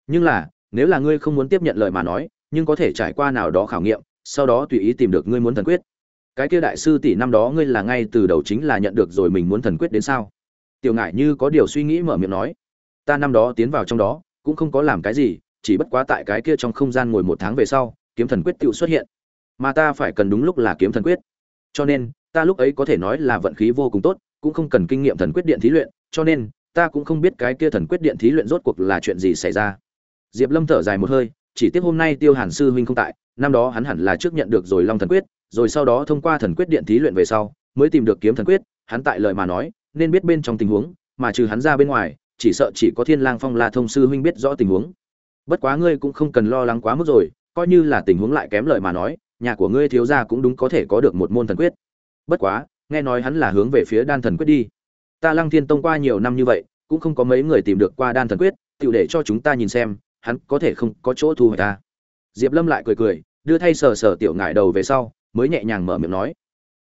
Nhưng là, nếu là ngươi không muốn tiếp nhận lời mà nói, nhưng có thể trải qua nào đó khảo nghiệm, sau đó tùy ý tìm được ngươi muốn thần quyết cái kia đại sư tỷ năm đó ngươi là ngay từ đầu chính là nhận được rồi mình muốn thần quyết đến sao? Tiểu ngại như có điều suy nghĩ mở miệng nói. Ta năm đó tiến vào trong đó, cũng không có làm cái gì, chỉ bất quá tại cái kia trong không gian ngồi một tháng về sau, kiếm thần quyết tự xuất hiện. Mà ta phải cần đúng lúc là kiếm thần quyết. Cho nên, ta lúc ấy có thể nói là vận khí vô cùng tốt, cũng không cần kinh nghiệm thần quyết điện thí luyện, cho nên, ta cũng không biết cái kia thần quyết điện thí luyện rốt cuộc là chuyện gì xảy ra. Diệp lâm thở dài một hơi, chỉ tiếc hôm nay tiêu hàn sư huynh không tại, năm đó hắn hẳn là trước nhận được rồi long thần quyết rồi sau đó thông qua thần quyết điện thí luyện về sau, mới tìm được kiếm thần quyết, hắn tại lời mà nói, nên biết bên trong tình huống, mà trừ hắn ra bên ngoài, chỉ sợ chỉ có thiên lang phong la thông sư huynh biết rõ tình huống. Bất quá ngươi cũng không cần lo lắng quá mức rồi, coi như là tình huống lại kém lời mà nói, nhà của ngươi thiếu gia cũng đúng có thể có được một môn thần quyết. Bất quá, nghe nói hắn là hướng về phía đan thần quyết đi. Ta lăng thiên tông qua nhiều năm như vậy, cũng không có mấy người tìm được qua đan thần quyết tự để cho chúng ta nhìn xem, hắn có thể không có chỗ thu hồi ta. Diệp lâm lại cười cười, đưa thay sờ sờ tiểu ngải đầu về sau mới nhẹ nhàng mở miệng nói.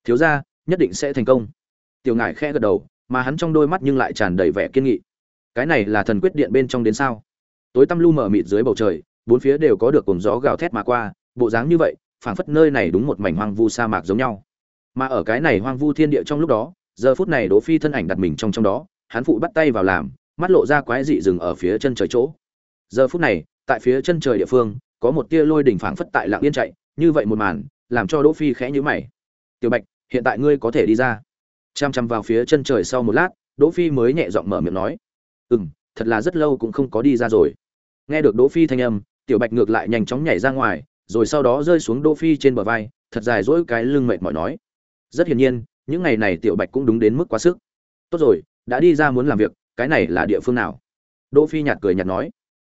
Thiếu gia, nhất định sẽ thành công. Tiểu ngải khẽ gật đầu, mà hắn trong đôi mắt nhưng lại tràn đầy vẻ kiên nghị. Cái này là thần quyết điện bên trong đến sao? Tối tăm lu mở mịt dưới bầu trời, bốn phía đều có được cồn gió gào thét mà qua, bộ dáng như vậy, phảng phất nơi này đúng một mảnh hoang vu sa mạc giống nhau. Mà ở cái này hoang vu thiên địa trong lúc đó, giờ phút này đỗ phi thân ảnh đặt mình trong trong đó, hắn phụ bắt tay vào làm, mắt lộ ra quái dị dừng ở phía chân trời chỗ. Giờ phút này, tại phía chân trời địa phương, có một tia lôi đỉnh phảng phất tại lặng yên chạy, như vậy một màn làm cho đỗ phi khẽ nhíu mày. Tiểu bạch, hiện tại ngươi có thể đi ra. Chăm chăm vào phía chân trời sau một lát, đỗ phi mới nhẹ giọng mở miệng nói. Ừm, thật là rất lâu cũng không có đi ra rồi. Nghe được đỗ phi thanh âm, tiểu bạch ngược lại nhanh chóng nhảy ra ngoài, rồi sau đó rơi xuống đỗ phi trên bờ vai, thật dài dỗi cái lưng mệt mỏi nói. Rất hiển nhiên, những ngày này tiểu bạch cũng đúng đến mức quá sức. Tốt rồi, đã đi ra muốn làm việc, cái này là địa phương nào? Đỗ phi nhạt cười nhạt nói.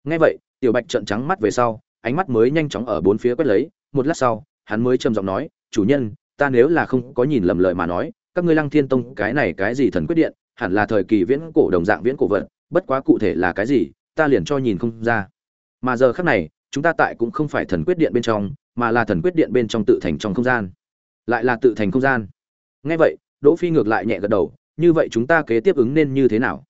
Nghe vậy, tiểu bạch trợn trắng mắt về sau, ánh mắt mới nhanh chóng ở bốn phía quét lấy, một lát sau hắn mới trầm giọng nói, chủ nhân, ta nếu là không có nhìn lầm lời mà nói, các ngươi lăng thiên tông cái này cái gì thần quyết điện, hẳn là thời kỳ viễn cổ đồng dạng viễn cổ vật, bất quá cụ thể là cái gì, ta liền cho nhìn không ra. Mà giờ khắc này, chúng ta tại cũng không phải thần quyết điện bên trong, mà là thần quyết điện bên trong tự thành trong không gian. Lại là tự thành không gian. Nghe vậy, đỗ phi ngược lại nhẹ gật đầu, như vậy chúng ta kế tiếp ứng nên như thế nào?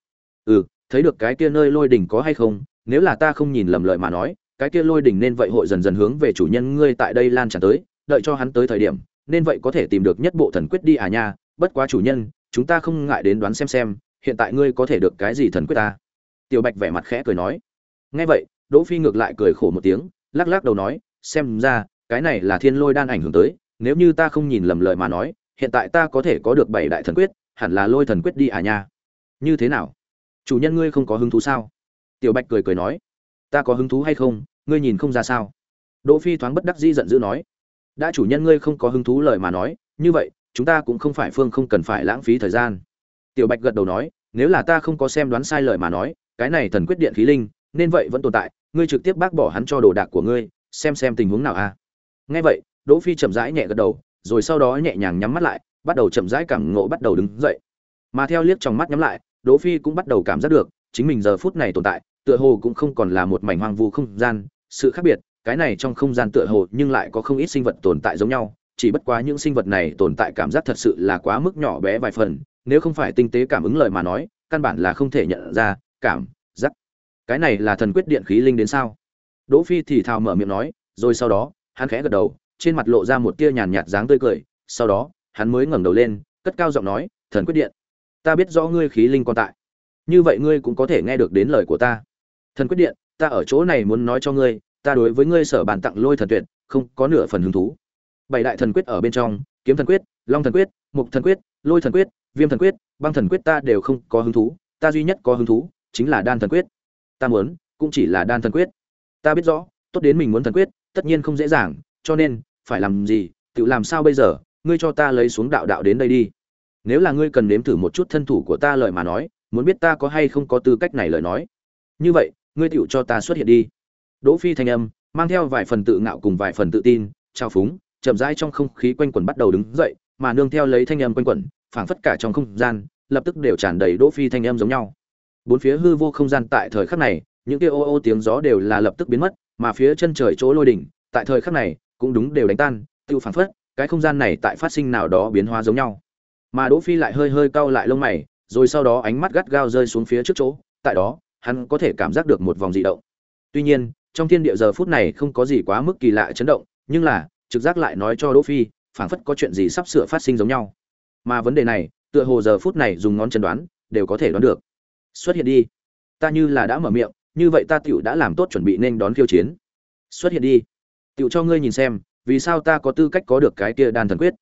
Ừ thấy được cái kia nơi lôi đỉnh có hay không, nếu là ta không nhìn lầm lợi mà nói cái kia lôi đỉnh nên vậy hội dần dần hướng về chủ nhân ngươi tại đây lan tràn tới, đợi cho hắn tới thời điểm, nên vậy có thể tìm được nhất bộ thần quyết đi à nha, bất quá chủ nhân, chúng ta không ngại đến đoán xem xem, hiện tại ngươi có thể được cái gì thần quyết ta? Tiểu bạch vẻ mặt khẽ cười nói. Nghe vậy, đỗ phi ngược lại cười khổ một tiếng, lắc lắc đầu nói, xem ra, cái này là thiên lôi đan ảnh hưởng tới, nếu như ta không nhìn lầm lời mà nói, hiện tại ta có thể có được bảy đại thần quyết, hẳn là lôi thần quyết đi à nha. Như thế nào? Chủ nhân ngươi không có hứng thú sao? Tiểu bạch cười cười nói ta có hứng thú hay không, ngươi nhìn không ra sao? Đỗ phi thoáng bất đắc dĩ giận dữ nói. Đã chủ nhân ngươi không có hứng thú lời mà nói, như vậy, chúng ta cũng không phải phương không cần phải lãng phí thời gian. Tiểu bạch gật đầu nói, nếu là ta không có xem đoán sai lời mà nói, cái này thần quyết điện khí linh, nên vậy vẫn tồn tại, ngươi trực tiếp bác bỏ hắn cho đồ đạc của ngươi, xem xem tình huống nào a. À? nghe vậy, đỗ phi chậm rãi nhẹ gật đầu, rồi sau đó nhẹ nhàng nhắm mắt lại, bắt đầu chậm rãi cảm ngộ bắt đầu đứng dậy. Mà theo liếc trong mắt nhắm lại, đỗ phi cũng bắt đầu cảm giác được chính mình giờ phút này tồn tại, tựa hồ cũng không còn là một mảnh hoang vu không gian. Sự khác biệt, cái này trong không gian tựa hồ nhưng lại có không ít sinh vật tồn tại giống nhau, chỉ bất quá những sinh vật này tồn tại cảm giác thật sự là quá mức nhỏ bé vài phần, nếu không phải tinh tế cảm ứng lời mà nói, căn bản là không thể nhận ra, cảm, giác. Cái này là thần quyết điện khí linh đến sao? Đỗ phi thì thào mở miệng nói, rồi sau đó, hắn khẽ gật đầu, trên mặt lộ ra một tia nhàn nhạt dáng tươi cười, sau đó, hắn mới ngẩng đầu lên, cất cao giọng nói, thần quyết điện, ta biết rõ ngươi khí linh còn tại như vậy ngươi cũng có thể nghe được đến lời của ta. Thần quyết điện, ta ở chỗ này muốn nói cho ngươi, ta đối với ngươi sở bàn tặng lôi thần tuyệt, không có nửa phần hứng thú. Bảy đại thần quyết ở bên trong, kiếm thần quyết, long thần quyết, mục thần quyết, lôi thần quyết, viêm thần quyết, băng thần quyết ta đều không có hứng thú, ta duy nhất có hứng thú, chính là đan thần quyết. Ta muốn, cũng chỉ là đan thần quyết. Ta biết rõ, tốt đến mình muốn thần quyết, tất nhiên không dễ dàng, cho nên, phải làm gì, tự làm sao bây giờ, ngươi cho ta lấy xuống đạo đạo đến đây đi. Nếu là ngươi cần nếm thử một chút thân thủ của ta lời mà nói muốn biết ta có hay không có tư cách này lời nói. Như vậy, ngươi tựu cho ta xuất hiện đi. Đỗ phi thanh âm, mang theo vài phần tự ngạo cùng vài phần tự tin trao phúng, chậm rãi trong không khí quanh quẩn bắt đầu đứng dậy, mà nương theo lấy thanh âm quanh quẩn, phảng phất cả trong không gian, lập tức đều tràn đầy đỗ phi thanh âm giống nhau. Bốn phía hư vô không gian tại thời khắc này, những kia ô ô tiếng gió đều là lập tức biến mất, mà phía chân trời chỗ lôi đỉnh, tại thời khắc này, cũng đúng đều đánh tan, tiêu phảng phất, cái không gian này tại phát sinh nào đó biến hóa giống nhau. Mà đỗ phi lại hơi hơi cau lại lông mày rồi sau đó ánh mắt gắt gao rơi xuống phía trước chỗ, tại đó, hắn có thể cảm giác được một vòng dị động. Tuy nhiên, trong thiên địa giờ phút này không có gì quá mức kỳ lạ chấn động, nhưng là, trực giác lại nói cho đỗ phi, phảng phất có chuyện gì sắp sửa phát sinh giống nhau. Mà vấn đề này, tựa hồ giờ phút này dùng ngón chân đoán, đều có thể đoán được. Xuất hiện đi. Ta như là đã mở miệng, như vậy ta tiểu đã làm tốt chuẩn bị nên đón khiêu chiến. Xuất hiện đi. Tiểu cho ngươi nhìn xem, vì sao ta có tư cách có được cái kia đan thần quyết.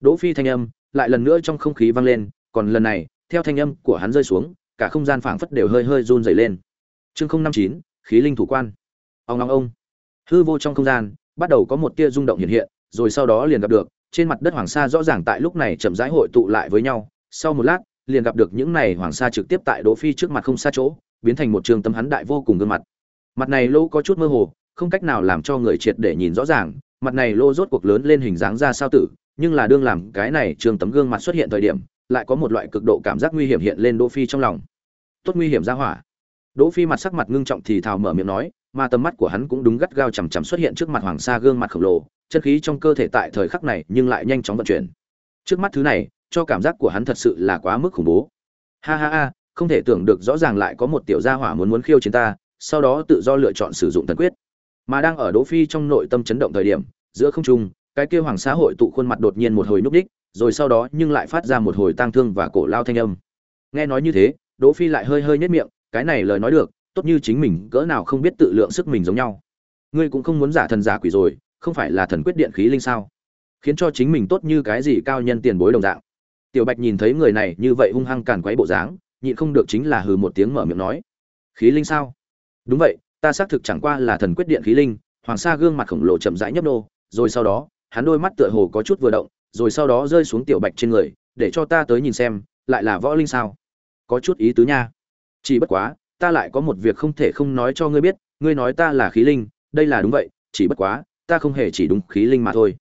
Đỗ phi thanh âm, lại lần nữa trong không khí vang lên, còn lần này theo thanh âm của hắn rơi xuống, cả không gian phảng phất đều hơi hơi run rẩy lên. Chương không năm chín, khí linh thủ quan. Ông long ông. Hư vô trong không gian, bắt đầu có một tia rung động hiện hiện, rồi sau đó liền gặp được, trên mặt đất hoàng sa rõ ràng tại lúc này chậm rãi hội tụ lại với nhau. Sau một lát, liền gặp được những này hoàng sa trực tiếp tại đỗ phi trước mặt không xa chỗ, biến thành một trường tấm hắn đại vô cùng gương mặt. Mặt này lô có chút mơ hồ, không cách nào làm cho người triệt để nhìn rõ ràng. Mặt này lô rốt cuộc lớn lên hình dáng ra sao tử, nhưng là đương làm cái này trường tấm gương mặt xuất hiện thời điểm lại có một loại cực độ cảm giác nguy hiểm hiện lên đỗ phi trong lòng. Tốt nguy hiểm ra hỏa. Đỗ phi mặt sắc mặt ngưng trọng thì thào mở miệng nói, mà tầm mắt của hắn cũng đúng gắt gao chằm chằm xuất hiện trước mặt hoàng sa gương mặt khổng lồ, chân khí trong cơ thể tại thời khắc này nhưng lại nhanh chóng vận chuyển. Trước mắt thứ này, cho cảm giác của hắn thật sự là quá mức khủng bố. Ha ha ha, không thể tưởng được rõ ràng lại có một tiểu gia hỏa muốn muốn khiêu chiến ta, sau đó tự do lựa chọn sử dụng thần quyết. Mà đang ở đỗ phi trong nội tâm chấn động thời điểm, giữa không trung, cái kia hoàng Sa hội tụ khuôn mặt đột nhiên một hồi núp đích rồi sau đó nhưng lại phát ra một hồi tang thương và cổ lao thanh âm. Nghe nói như thế, đỗ phi lại hơi hơi nhếch miệng, cái này lời nói được, tốt như chính mình, cỡ nào không biết tự lượng sức mình giống nhau. Ngươi cũng không muốn giả thần giả quỷ rồi, không phải là thần quyết điện khí linh sao? Khiến cho chính mình tốt như cái gì cao nhân tiền bối đồng dạng. Tiểu bạch nhìn thấy người này như vậy hung hăng càn quấy bộ dáng, nhịn không được chính là hừ một tiếng mở miệng nói. Khí linh sao? Đúng vậy, ta xác thực chẳng qua là thần quyết điện khí linh, hoàng sa gương mặt khổng lồ chậm rãi nhấp nô, rồi sau đó, hắn đôi mắt tựa hồ có chút vừa động rồi sau đó rơi xuống tiểu bạch trên người, để cho ta tới nhìn xem, lại là võ linh sao? Có chút ý tứ nha. Chỉ bất quá, ta lại có một việc không thể không nói cho ngươi biết, ngươi nói ta là khí linh, đây là đúng vậy, chỉ bất quá, ta không hề chỉ đúng khí linh mà thôi.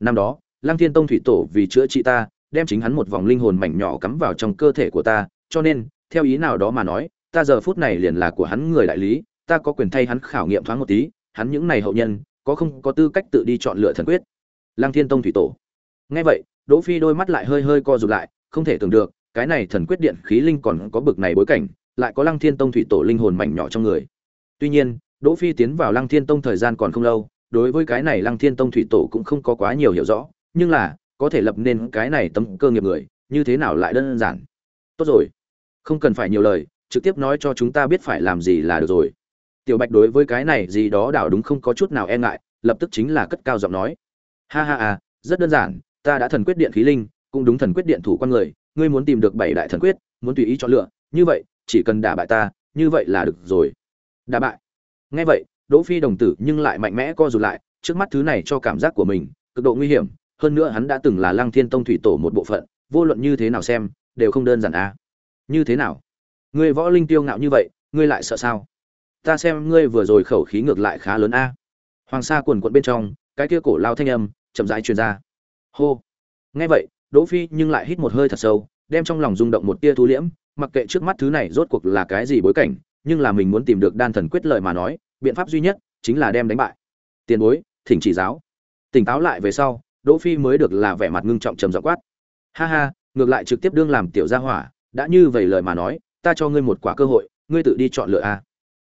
Năm đó, lăng thiên tông thủy tổ vì chữa trị ta, đem chính hắn một vòng linh hồn mảnh nhỏ cắm vào trong cơ thể của ta, cho nên, theo ý nào đó mà nói, ta giờ phút này liền là của hắn người đại lý, ta có quyền thay hắn khảo nghiệm thoáng một tí, hắn những này hậu nhân, có không có tư cách tự đi chọn lựa thần quyết? Lăng thiên tông thủy tổ nghe vậy đỗ phi đôi mắt lại hơi hơi co rụt lại không thể tưởng được cái này thần quyết điện khí linh còn có bực này bối cảnh lại có lăng thiên tông thủy tổ linh hồn mảnh nhỏ trong người. Tuy nhiên đỗ phi tiến vào lăng thiên tông thời gian còn không lâu đối với cái này lăng thiên tông thủy tổ cũng không có quá nhiều hiểu rõ nhưng là có thể lập nên cái này tấm cơ nghiệp người như thế nào lại đơn giản? Tốt rồi không cần phải nhiều lời trực tiếp nói cho chúng ta biết phải làm gì là được rồi. Tiểu bạch đối với cái này gì đó đảo đúng không có chút nào e ngại lập tức chính là cất cao giọng nói. Ha ha ha, rất đơn giản ta đã thần quyết điện khí linh, cũng đúng thần quyết điện thủ quan người, ngươi muốn tìm được bảy đại thần quyết, muốn tùy ý chọn lựa, như vậy, chỉ cần đả bại ta, như vậy là được rồi. Đả bại. Nghe vậy, đỗ phi đồng tử nhưng lại mạnh mẽ co rụt lại, trước mắt thứ này cho cảm giác của mình cực độ nguy hiểm, hơn nữa hắn đã từng là lăng thiên tông thủy tổ một bộ phận, vô luận như thế nào xem, đều không đơn giản à. Như thế nào? Ngươi võ linh tiêu ngạo như vậy, ngươi lại sợ sao? Ta xem ngươi vừa rồi khẩu khí ngược lại khá lớn a. Hoàng sa quần quận bên trong, cái kia cổ lao thanh âm chậm rãi truyền ra hô. Nghe vậy, đỗ phi nhưng lại hít một hơi thật sâu, đem trong lòng rung động một tia thu liễm, mặc kệ trước mắt thứ này rốt cuộc là cái gì bối cảnh, nhưng là mình muốn tìm được đan thần quyết lợi mà nói, biện pháp duy nhất chính là đem đánh bại. Tiền bối, thỉnh chỉ giáo. Tỉnh táo lại về sau, đỗ phi mới được là vẻ mặt ngưng trọng trầm giọng quát. Ha ha, ngược lại trực tiếp đương làm tiểu gia hỏa, đã như vậy lời mà nói, ta cho ngươi một quả cơ hội, ngươi tự đi chọn lựa a.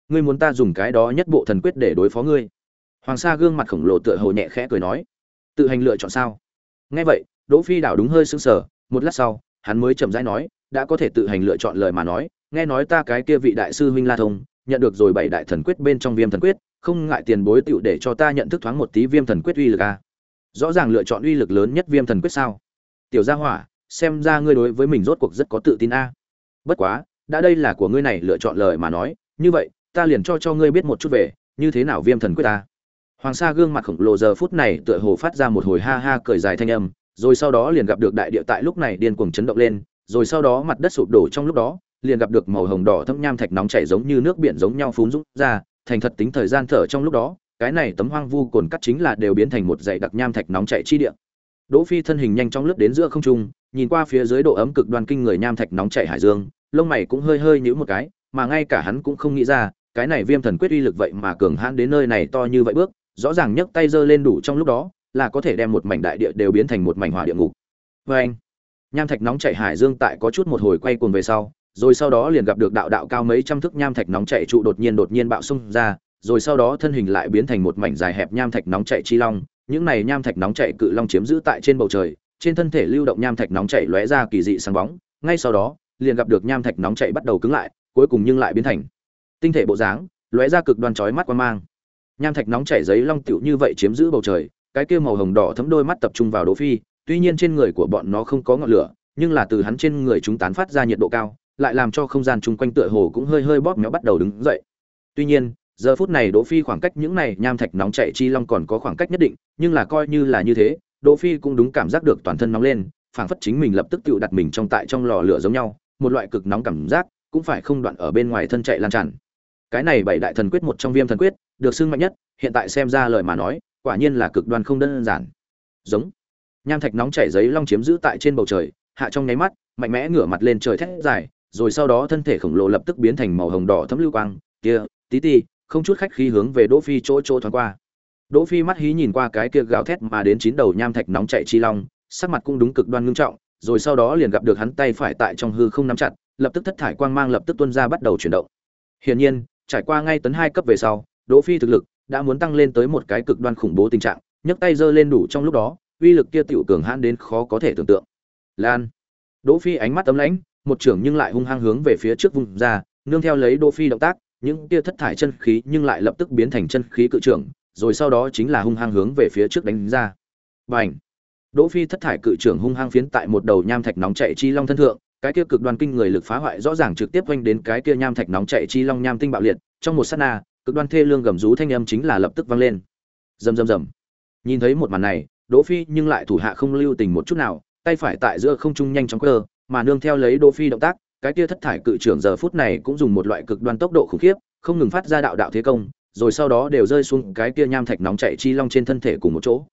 Ngươi muốn ta dùng cái đó nhất bộ thần quyết để đối phó ngươi. Hoàng sa gương mặt khổng lồ tựa hồ nhẹ khẽ cười nói. Tự hành lựa chọn sao? Nghe vậy, đỗ phi đảo đúng hơi sững sờ, một lát sau, hắn mới chậm rãi nói, đã có thể tự hành lựa chọn lời mà nói, nghe nói ta cái kia vị đại sư huynh la thông, nhận được rồi bảy đại thần quyết bên trong viêm thần quyết, không ngại tiền bối tựu để cho ta nhận thức thoáng một tí viêm thần quyết uy lực a. Rõ ràng lựa chọn uy lực lớn nhất viêm thần quyết sao? Tiểu gia hỏa, xem ra ngươi đối với mình rốt cuộc rất có tự tin a. Bất quá, đã đây là của ngươi này lựa chọn lời mà nói, như vậy, ta liền cho cho ngươi biết một chút về, như thế nào viêm thần quyết ta? Hoàng sa gương mặt khổng lồ giờ phút này tựa hồ phát ra một hồi ha ha cười dài thanh âm, rồi sau đó liền gặp được đại địa tại lúc này điên cuồng chấn động lên, rồi sau đó mặt đất sụp đổ trong lúc đó, liền gặp được màu hồng đỏ thâm nham thạch nóng chảy giống như nước biển giống nhau phún rút ra, thành thật tính thời gian thở trong lúc đó, cái này tấm hoang vu cồn cắt chính là đều biến thành một dãy đặc nham thạch nóng chảy chi địa. Đỗ phi thân hình nhanh chóng lướt đến giữa không trung, nhìn qua phía dưới độ ấm cực đoan kinh người nham thạch nóng chảy hải dương, lông mày cũng hơi hơi nhíu một cái, mà ngay cả hắn cũng không nghĩ ra, cái này viêm thần quyết uy lực vậy mà cường hãn đến nơi này to như vậy bước rõ ràng nhấc tay giơ lên đủ trong lúc đó, là có thể đem một mảnh đại địa đều biến thành một mảnh hỏa địa ngục. Vê anh, nham thạch nóng chảy hải dương tại có chút một hồi quay cuồng về sau, rồi sau đó liền gặp được đạo đạo cao mấy trăm thước nham thạch nóng chảy trụ đột nhiên đột nhiên bạo xung ra, rồi sau đó thân hình lại biến thành một mảnh dài hẹp nham thạch nóng chảy chi long. Những này nham thạch nóng chảy cự long chiếm giữ tại trên bầu trời, trên thân thể lưu động nham thạch nóng chảy lóe ra kỳ dị sáng bóng. Ngay sau đó, liền gặp được nham thạch nóng chảy bắt đầu cứng lại, cuối cùng nhưng lại biến thành tinh thể bộ dáng, lóe ra cực đoan chói mắt quan mang nham thạch nóng chảy giấy long tựu như vậy chiếm giữ bầu trời cái kia màu hồng đỏ thấm đôi mắt tập trung vào Đỗ Phi, tuy nhiên trên người của bọn nó không có ngọn lửa, nhưng là từ hắn trên người chúng tán phát ra nhiệt độ cao, lại làm cho không gian chung quanh tựa hồ cũng hơi hơi bóp méo bắt đầu đứng dậy. Tuy nhiên, giờ phút này Đỗ Phi khoảng cách những này nham thạch nóng chảy chi long còn có khoảng cách nhất định, nhưng là coi như là như thế, Đỗ Phi cũng đúng cảm giác được toàn thân nóng lên, phảng phất chính mình lập tức tự đặt mình trong tại trong lò lửa giống nhau, một loại cực nóng cảm giác, cũng phải không đoạn ở bên ngoài thân chạy lan tràn. Cái này bảy đại thần quyết một trong viêm thần quyết, được xưng mạnh nhất, hiện tại xem ra lời mà nói, quả nhiên là cực đoan không đơn giản. Giống. Nham thạch nóng chảy giấy long chiếm giữ tại trên bầu trời hạ trong nháy mắt mạnh mẽ ngửa mặt lên trời thét dài rồi sau đó thân thể khổng lồ lập tức biến thành màu hồng đỏ thấm lưu quang kia tí tí không chút khách khí hướng về đỗ phi chỗ chỗ thoáng qua. Đỗ phi mắt hí nhìn qua cái kia gào thét mà đến chín đầu nham thạch nóng chảy chi long sắc mặt cũng đúng cực đoan ngưng trọng rồi sau đó liền gặp được hắn tay phải tại trong hư không nắm chặt lập tức thất thải quang mang lập tức tuôn ra bắt đầu chuyển động. Hiển nhiên trải qua ngay tấn hai cấp về sau, đỗ phi thực lực đã muốn tăng lên tới một cái cực đoan khủng bố tình trạng, nhấc tay giơ lên đủ trong lúc đó, uy lực kia tiểu cường hãn đến khó có thể tưởng tượng. Lan. Đỗ phi ánh mắt ấm lãnh, một trưởng nhưng lại hung hăng hướng về phía trước vùng ra, nương theo lấy đỗ phi động tác, những kia thất thải chân khí nhưng lại lập tức biến thành chân khí cự trưởng, rồi sau đó chính là hung hăng hướng về phía trước đánh ra. Bành. Đỗ phi thất thải cự trưởng hung hăng phiến tại một đầu nham thạch nóng chảy chi long thân thượng cái kia cực đoan kinh người lực phá hoại rõ ràng trực tiếp vênh đến cái kia nham thạch nóng chạy chi long nham tinh bạo liệt, trong một sát na, cực đoan thê lương gầm rú thanh âm chính là lập tức vang lên. Rầm rầm rầm. Nhìn thấy một màn này, đỗ phi nhưng lại thủ hạ không lưu tình một chút nào, tay phải tại giữa không trung nhanh chóng cơ, mà nương theo lấy đỗ phi động tác, cái kia thất thải cự trưởng giờ phút này cũng dùng một loại cực đoan tốc độ khủng khiếp, không ngừng phát ra đạo đạo thế công, rồi sau đó đều rơi xuống cái kia nham thạch nóng chảy chi long trên thân thể cùng một chỗ.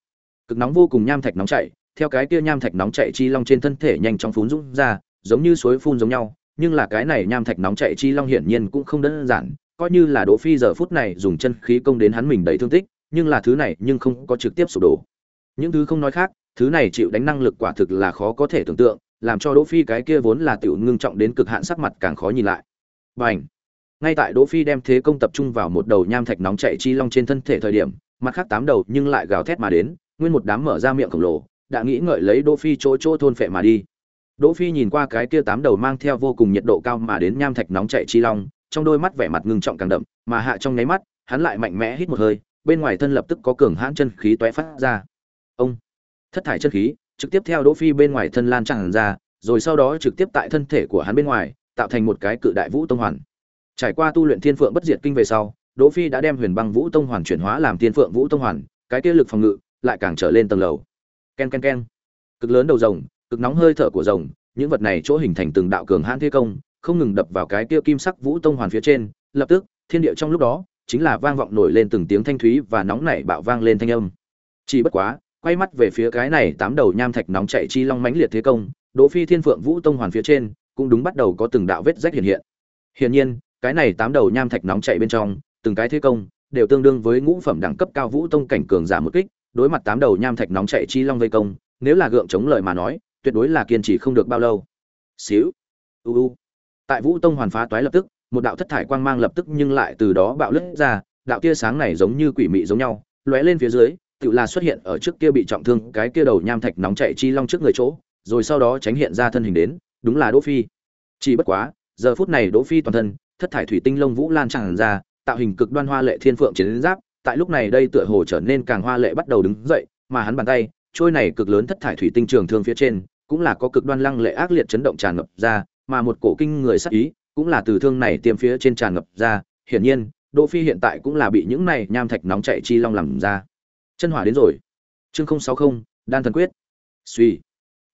Cực nóng vô cùng nham thạch nóng chảy theo cái kia nham thạch nóng chảy chi long trên thân thể nhanh chóng phún dũng ra giống như suối phun giống nhau nhưng là cái này nham thạch nóng chảy chi long hiển nhiên cũng không đơn giản coi như là Đỗ Phi giờ phút này dùng chân khí công đến hắn mình đầy thương tích, nhưng là thứ này nhưng không có trực tiếp sụp đổ. Những thứ không nói khác, thứ này chịu đánh năng lực quả thực là khó có thể tưởng tượng, làm cho Đỗ Phi cái kia vốn là tiểu ngưng trọng đến cực hạn sắc mặt càng khó nhìn lại. Bành! Ngay tại Đỗ Phi đem thế công tập trung vào một đầu nham thạch nóng chảy chi long trên thân thể thời điểm, mặt khác tám đầu nhưng lại gào thét mà đến, nguyên một đám mở ra miệng khổng lồ, đã nghĩ ngợi lấy Đỗ Phi chỗ chỗ thôn phệ mà đi. Đỗ Phi nhìn qua cái kia tám đầu mang theo vô cùng nhiệt độ cao mà đến nham thạch nóng chảy chi long, trong đôi mắt vẻ mặt ngưng trọng càng đậm mà hạ trong nháy mắt hắn lại mạnh mẽ hít một hơi bên ngoài thân lập tức có cường hãn chân khí tóe phát ra. Ông! Thất thải chân khí trực tiếp theo đỗ phi bên ngoài thân lan tràn ra rồi sau đó trực tiếp tại thân thể của hắn bên ngoài tạo thành một cái cự đại vũ tông hoàn. Trải qua tu luyện thiên phượng bất diệt kinh về sau đỗ phi đã đem huyền băng vũ tông hoàn chuyển hóa làm thiên phượng vũ tông hoàn cái kia lực phòng ngự lại càng trở lên tầng lầu. Ken ken ken cực lớn đầu rồng cực nóng hơi thở của rồng, những vật này chỗ hình thành từng đạo cường hãn thế công, không ngừng đập vào cái kia kim sắc vũ tông hoàn phía trên. Lập tức, thiên địa trong lúc đó, chính là vang vọng nổi lên từng tiếng thanh thúy và nóng nảy bạo vang lên thanh âm. Chỉ bất quá, quay mắt về phía cái này tám đầu nham thạch nóng chạy chi long mãnh liệt thế công, đỗ phi thiên phượng vũ tông hoàn phía trên, cũng đúng bắt đầu có từng đạo vết rách hiện hiện. Hiển nhiên, cái này tám đầu nham thạch nóng chạy bên trong, từng cái thế công đều tương đương với ngũ phẩm đẳng cấp cao vũ tông cảnh cường giả một kích. Đối mặt tám đầu nham thạch nóng chạy chi long vây công, nếu là gượng chống lời mà nói tuyệt đối là kiên trì không được bao lâu. Xíu. U u. Tại vũ tông hoàn phá toái lập tức, một đạo thất thải quang mang lập tức nhưng lại từ đó bạo lướt ra, đạo tia sáng này giống như quỷ mị giống nhau, lóe lên phía dưới, tự là xuất hiện ở trước kia bị trọng thương, cái kia đầu nham thạch nóng chạy chi long trước người chỗ, rồi sau đó tránh hiện ra thân hình đến, đúng là đỗ phi. Chỉ bất quá, giờ phút này đỗ phi toàn thân, thất thải thủy tinh lông vũ lan tràn ra, tạo hình cực đoan hoa lệ thiên phượng chiến giáp, tại lúc này đây tựa hồ trở nên càng hoa lệ bắt đầu đứng dậy, mà hắn bàn tay, trôi này cực lớn thất thải thủy tinh trường thương phía trên cũng là có cực đoan lăng lệ ác liệt chấn động tràn ngập ra mà một cổ kinh người sắc ý cũng là từ thương này tiêm phía trên tràn ngập ra. Hiển nhiên đỗ phi hiện tại cũng là bị những này nham thạch nóng chảy chi long làm ra. Chân hỏa đến rồi. Chương 060, đan thần quyết. Suy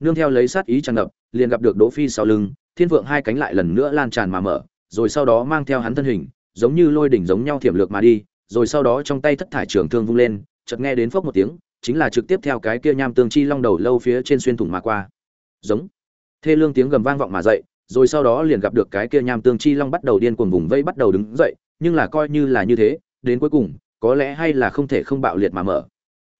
nương theo lấy sát ý tràn ngập liền gặp được đỗ phi sau lưng thiên vượng hai cánh lại lần nữa lan tràn mà mở rồi sau đó mang theo hắn thân hình giống như lôi đỉnh giống nhau thiểm lược mà đi rồi sau đó trong tay thất thải trường thương vung lên chợt nghe đến phốc một tiếng chính là trực tiếp theo cái kia nham tương chi long đầu lâu phía trên xuyên thủng mà qua giống. Thê lương tiếng gầm vang vọng mà dậy, rồi sau đó liền gặp được cái kia nham tương chi long bắt đầu điên cuồng vùng vây bắt đầu đứng dậy, nhưng là coi như là như thế, đến cuối cùng, có lẽ hay là không thể không bạo liệt mà mở.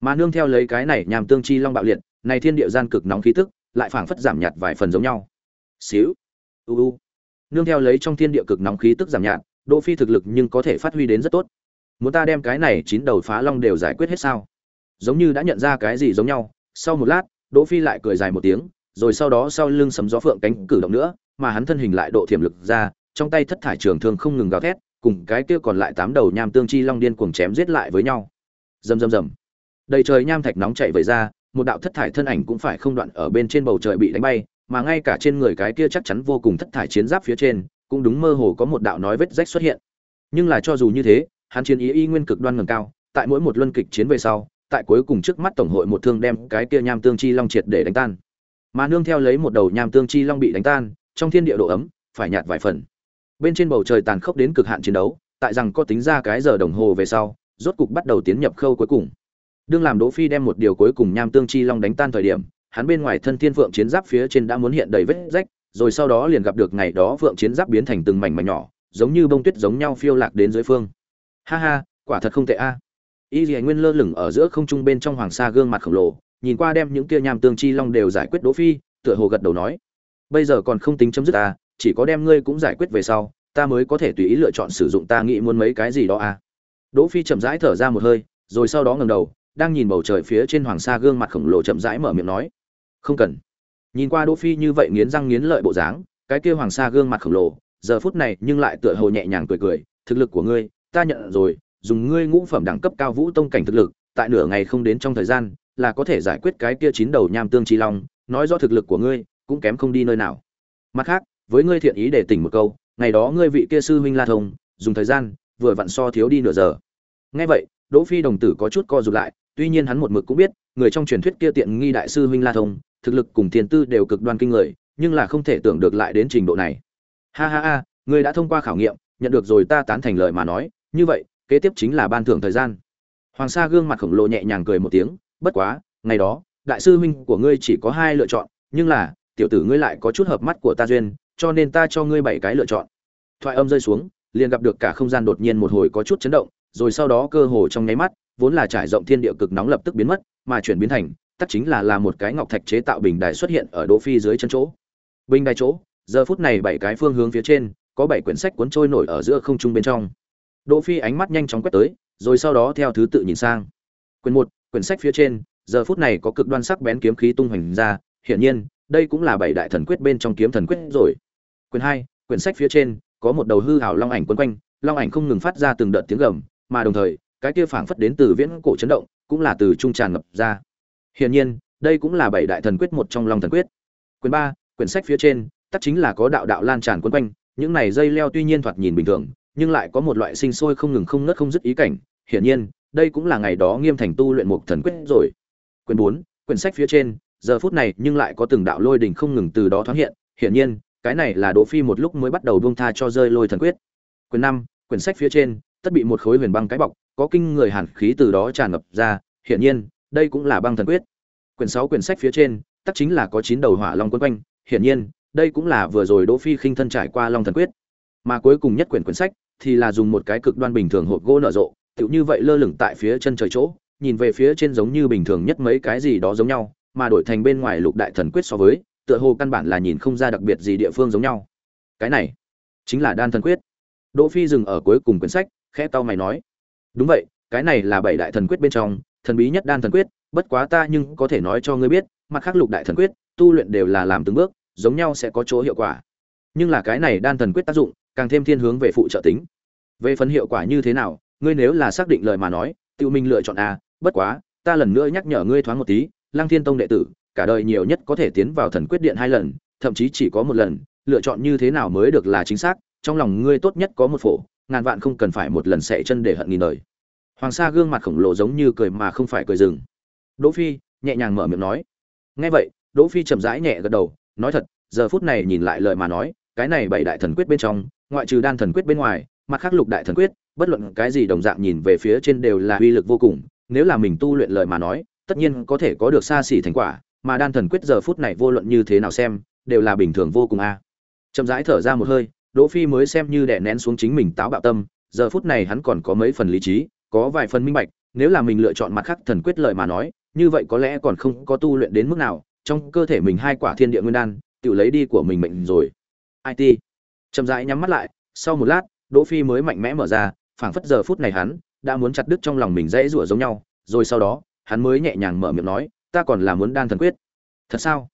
Mà nương theo lấy cái này nham tương chi long bạo liệt, này thiên địa gian cực nóng khí tức, lại phảng phất giảm nhạt vài phần giống nhau. Xíu, u u. Nương theo lấy trong thiên địa cực nóng khí tức giảm nhạt, đỗ phi thực lực nhưng có thể phát huy đến rất tốt. Muốn ta đem cái này chín đầu phá long đều giải quyết hết sao? Giống như đã nhận ra cái gì giống nhau, sau một lát, đỗ phi lại cười dài một tiếng rồi sau đó sau lưng sấm gió phượng cánh cử động nữa, mà hắn thân hình lại độ thiểm lực ra, trong tay thất thải trường thương không ngừng gào thét, cùng cái kia còn lại tám đầu nham tương chi long điên cuồng chém giết lại với nhau. Rầm rầm rầm. Đầy trời nham thạch nóng chảy vẩy ra, một đạo thất thải thân ảnh cũng phải không đoạn ở bên trên bầu trời bị đánh bay, mà ngay cả trên người cái kia chắc chắn vô cùng thất thải chiến giáp phía trên, cũng đúng mơ hồ có một đạo nói vết rách xuất hiện. Nhưng là cho dù như thế, hắn chiến ý y nguyên cực đoan ngẩng cao, tại mỗi một luân kịch chiến về sau, tại cuối cùng trước mắt tổng hội một thương đem cái kia nham tương chi long triệt để đánh tan mà nương theo lấy một đầu nham tương chi long bị đánh tan, trong thiên địa độ ấm, phải nhạt vài phần. Bên trên bầu trời tàn khốc đến cực hạn chiến đấu, tại rằng có tính ra cái giờ đồng hồ về sau, rốt cục bắt đầu tiến nhập khâu cuối cùng. Đương làm đỗ phi đem một điều cuối cùng nham tương chi long đánh tan thời điểm, hắn bên ngoài thân thiên phượng chiến giáp phía trên đã muốn hiện đầy vết rách, rồi sau đó liền gặp được ngày đó phượng chiến giáp biến thành từng mảnh mảnh nhỏ, giống như bông tuyết giống nhau phiêu lạc đến dưới phương. Ha ha, quả thật không tệ a. Y dì nguyên lơ lửng ở giữa không trung bên trong hoàng sa gương mặt khổng lồ nhìn qua đem những kia nham tương chi long đều giải quyết đỗ phi, tựa hồ gật đầu nói, bây giờ còn không tính chấm dứt ta chỉ có đem ngươi cũng giải quyết về sau, ta mới có thể tùy ý lựa chọn sử dụng ta nghĩ muốn mấy cái gì đó a đỗ phi chậm rãi thở ra một hơi, rồi sau đó ngẩng đầu, đang nhìn bầu trời phía trên hoàng sa gương mặt khổng lồ chậm rãi mở miệng nói, không cần. Nhìn qua đỗ phi như vậy nghiến răng nghiến lợi bộ dáng, cái kia hoàng sa gương mặt khổng lồ, giờ phút này nhưng lại tựa hồ nhẹ nhàng cười cười, thực lực của ngươi, ta nhận rồi, dùng ngươi ngũ phẩm đẳng cấp cao vũ tông cảnh thực lực, tại nửa ngày không đến trong thời gian là có thể giải quyết cái kia chín đầu nham tương chi long, nói do thực lực của ngươi, cũng kém không đi nơi nào. Mặt khác, với ngươi thiện ý để tỉnh một câu, ngày đó ngươi vị kia sư huynh la thông, dùng thời gian, vừa vặn so thiếu đi nửa giờ. Nghe vậy, đỗ phi đồng tử có chút co rụt lại, tuy nhiên hắn một mực cũng biết, người trong truyền thuyết kia tiện nghi đại sư huynh la thông, thực lực cùng thiên tư đều cực đoan kinh người, nhưng là không thể tưởng được lại đến trình độ này. Ha ha ha, ngươi đã thông qua khảo nghiệm, nhận được rồi ta tán thành lời mà nói, như vậy, kế tiếp chính là ban thưởng thời gian. Hoàng sa gương mặt khổng lồ nhẹ nhàng cười một tiếng bất quá, ngày đó, đại sư huynh của ngươi chỉ có hai lựa chọn, nhưng là, tiểu tử ngươi lại có chút hợp mắt của ta duyên, cho nên ta cho ngươi bảy cái lựa chọn. Thoại âm rơi xuống, liền gặp được cả không gian đột nhiên một hồi có chút chấn động, rồi sau đó cơ hồ trong nháy mắt, vốn là trải rộng thiên địa cực nóng lập tức biến mất, mà chuyển biến thành tất chính là là một cái ngọc thạch chế tạo bình đài xuất hiện ở đỗ phi dưới chân chỗ. Bình đài chỗ, giờ phút này bảy cái phương hướng phía trên, có bảy quyển sách cuốn trôi nổi ở giữa không trung bên trong. Đỗ phi ánh mắt nhanh chóng quét tới, rồi sau đó theo thứ tự nhìn sang. Quyển một quyển sách phía trên, giờ phút này có cực đoan sắc bén kiếm khí tung hoành ra, hiển nhiên, đây cũng là bảy đại thần quyết bên trong kiếm thần quyết rồi. Quyển hai, quyển sách phía trên, có một đầu hư hào long ảnh quấn quanh, long ảnh không ngừng phát ra từng đợt tiếng gầm, mà đồng thời, cái kia phảng phất đến từ viễn cổ chấn động, cũng là từ trung tràn ngập ra. Hiển nhiên, đây cũng là bảy đại thần quyết một trong long thần quyết. Quyển ba, quyển sách phía trên tất chính là có đạo đạo lan tràn quấn quanh, những này dây leo tuy nhiên thoạt nhìn bình thường, nhưng lại có một loại sinh sôi không ngừng không ngớt không dứt ý cảnh. Hiển nhiên đây cũng là ngày đó nghiêm thành tu luyện một thần quyết rồi quyển bốn quyển sách phía trên giờ phút này nhưng lại có từng đạo lôi đỉnh không ngừng từ đó thoáng hiện hiển nhiên cái này là Đỗ Phi một lúc mới bắt đầu buông tha cho rơi lôi thần quyết. Quyển năm, quyển sách phía trên, tất bị một khối huyền băng cái bọc, có kinh người hàn khí từ đó tràn ngập ra, hiển nhiên, đây cũng là băng thần quyết. Quyển sáu quyển sách phía trên, tất chính là có chín đầu hỏa long quấn quanh, hiển nhiên, đây cũng là vừa rồi Đỗ Phi khinh thân trải qua long thần quyết. Mà cuối cùng nhất quyển quyển sách thì là dùng một cái cực đoan bình thường hộp gỗ nở rộ, tựu như vậy lơ lửng tại phía chân trời chỗ, nhìn về phía trên giống như bình thường nhất mấy cái gì đó giống nhau, mà đổi thành bên ngoài lục đại thần quyết so với, tựa hồ căn bản là nhìn không ra đặc biệt gì địa phương giống nhau. Cái này chính là đan thần quyết. Đỗ phi dừng ở cuối cùng quyển sách khẽ tao mày nói đúng vậy cái này là bảy đại thần quyết bên trong thần bí nhất đan thần quyết bất quá ta nhưng có thể nói cho ngươi biết mặt khác lục đại thần quyết tu luyện đều là làm từng bước giống nhau sẽ có chỗ hiệu quả. Nhưng là cái này đan thần quyết tác dụng càng thêm thiên hướng về phụ trợ tính. Về phần hiệu quả như thế nào ngươi nếu là xác định lời mà nói, tự mình lựa chọn a bất quá, ta lần nữa nhắc nhở ngươi thoáng một tí, lăng thiên tông đệ tử, cả đời nhiều nhất có thể tiến vào thần quyết điện hai lần, thậm chí chỉ có một lần, lựa chọn như thế nào mới được là chính xác, trong lòng ngươi tốt nhất có một phổ, ngàn vạn không cần phải một lần xẻ chân để hận nghìn đời hoàng sa gương mặt khổng lồ giống như cười mà không phải cười rừng. đỗ phi nhẹ nhàng mở miệng nói nghe vậy, đỗ phi chậm rãi nhẹ gật đầu, nói thật, giờ phút này nhìn lại lời mà nói, cái này bảy đại thần quyết bên trong, ngoại trừ đan thần quyết bên ngoài, mặt khác lục đại thần quyết bất luận cái gì đồng dạng nhìn về phía trên đều là uy lực vô cùng, nếu là mình tu luyện lời mà nói, tất nhiên có thể có được xa xỉ thành quả, mà đan thần quyết giờ phút này vô luận như thế nào xem, đều là bình thường vô cùng a. Chậm rãi thở ra một hơi, đỗ phi mới xem như đè nén xuống chính mình táo bạo tâm, giờ phút này hắn còn có mấy phần lý trí, có vài phần minh bạch, nếu là mình lựa chọn mặt khác thần quyết lời mà nói, như vậy có lẽ còn không có tu luyện đến mức nào, trong cơ thể mình hai quả thiên địa nguyên đan, tự lấy đi của mình mệnh rồi. It chậm rãi nhắm mắt lại, sau một lát, đỗ phi mới mạnh mẽ mở ra phảng phất giờ phút này hắn đã muốn chặt đứt trong lòng mình dễ rủa giống nhau, rồi sau đó, hắn mới nhẹ nhàng mở miệng nói, ta còn là muốn đan thần quyết. Thật sao?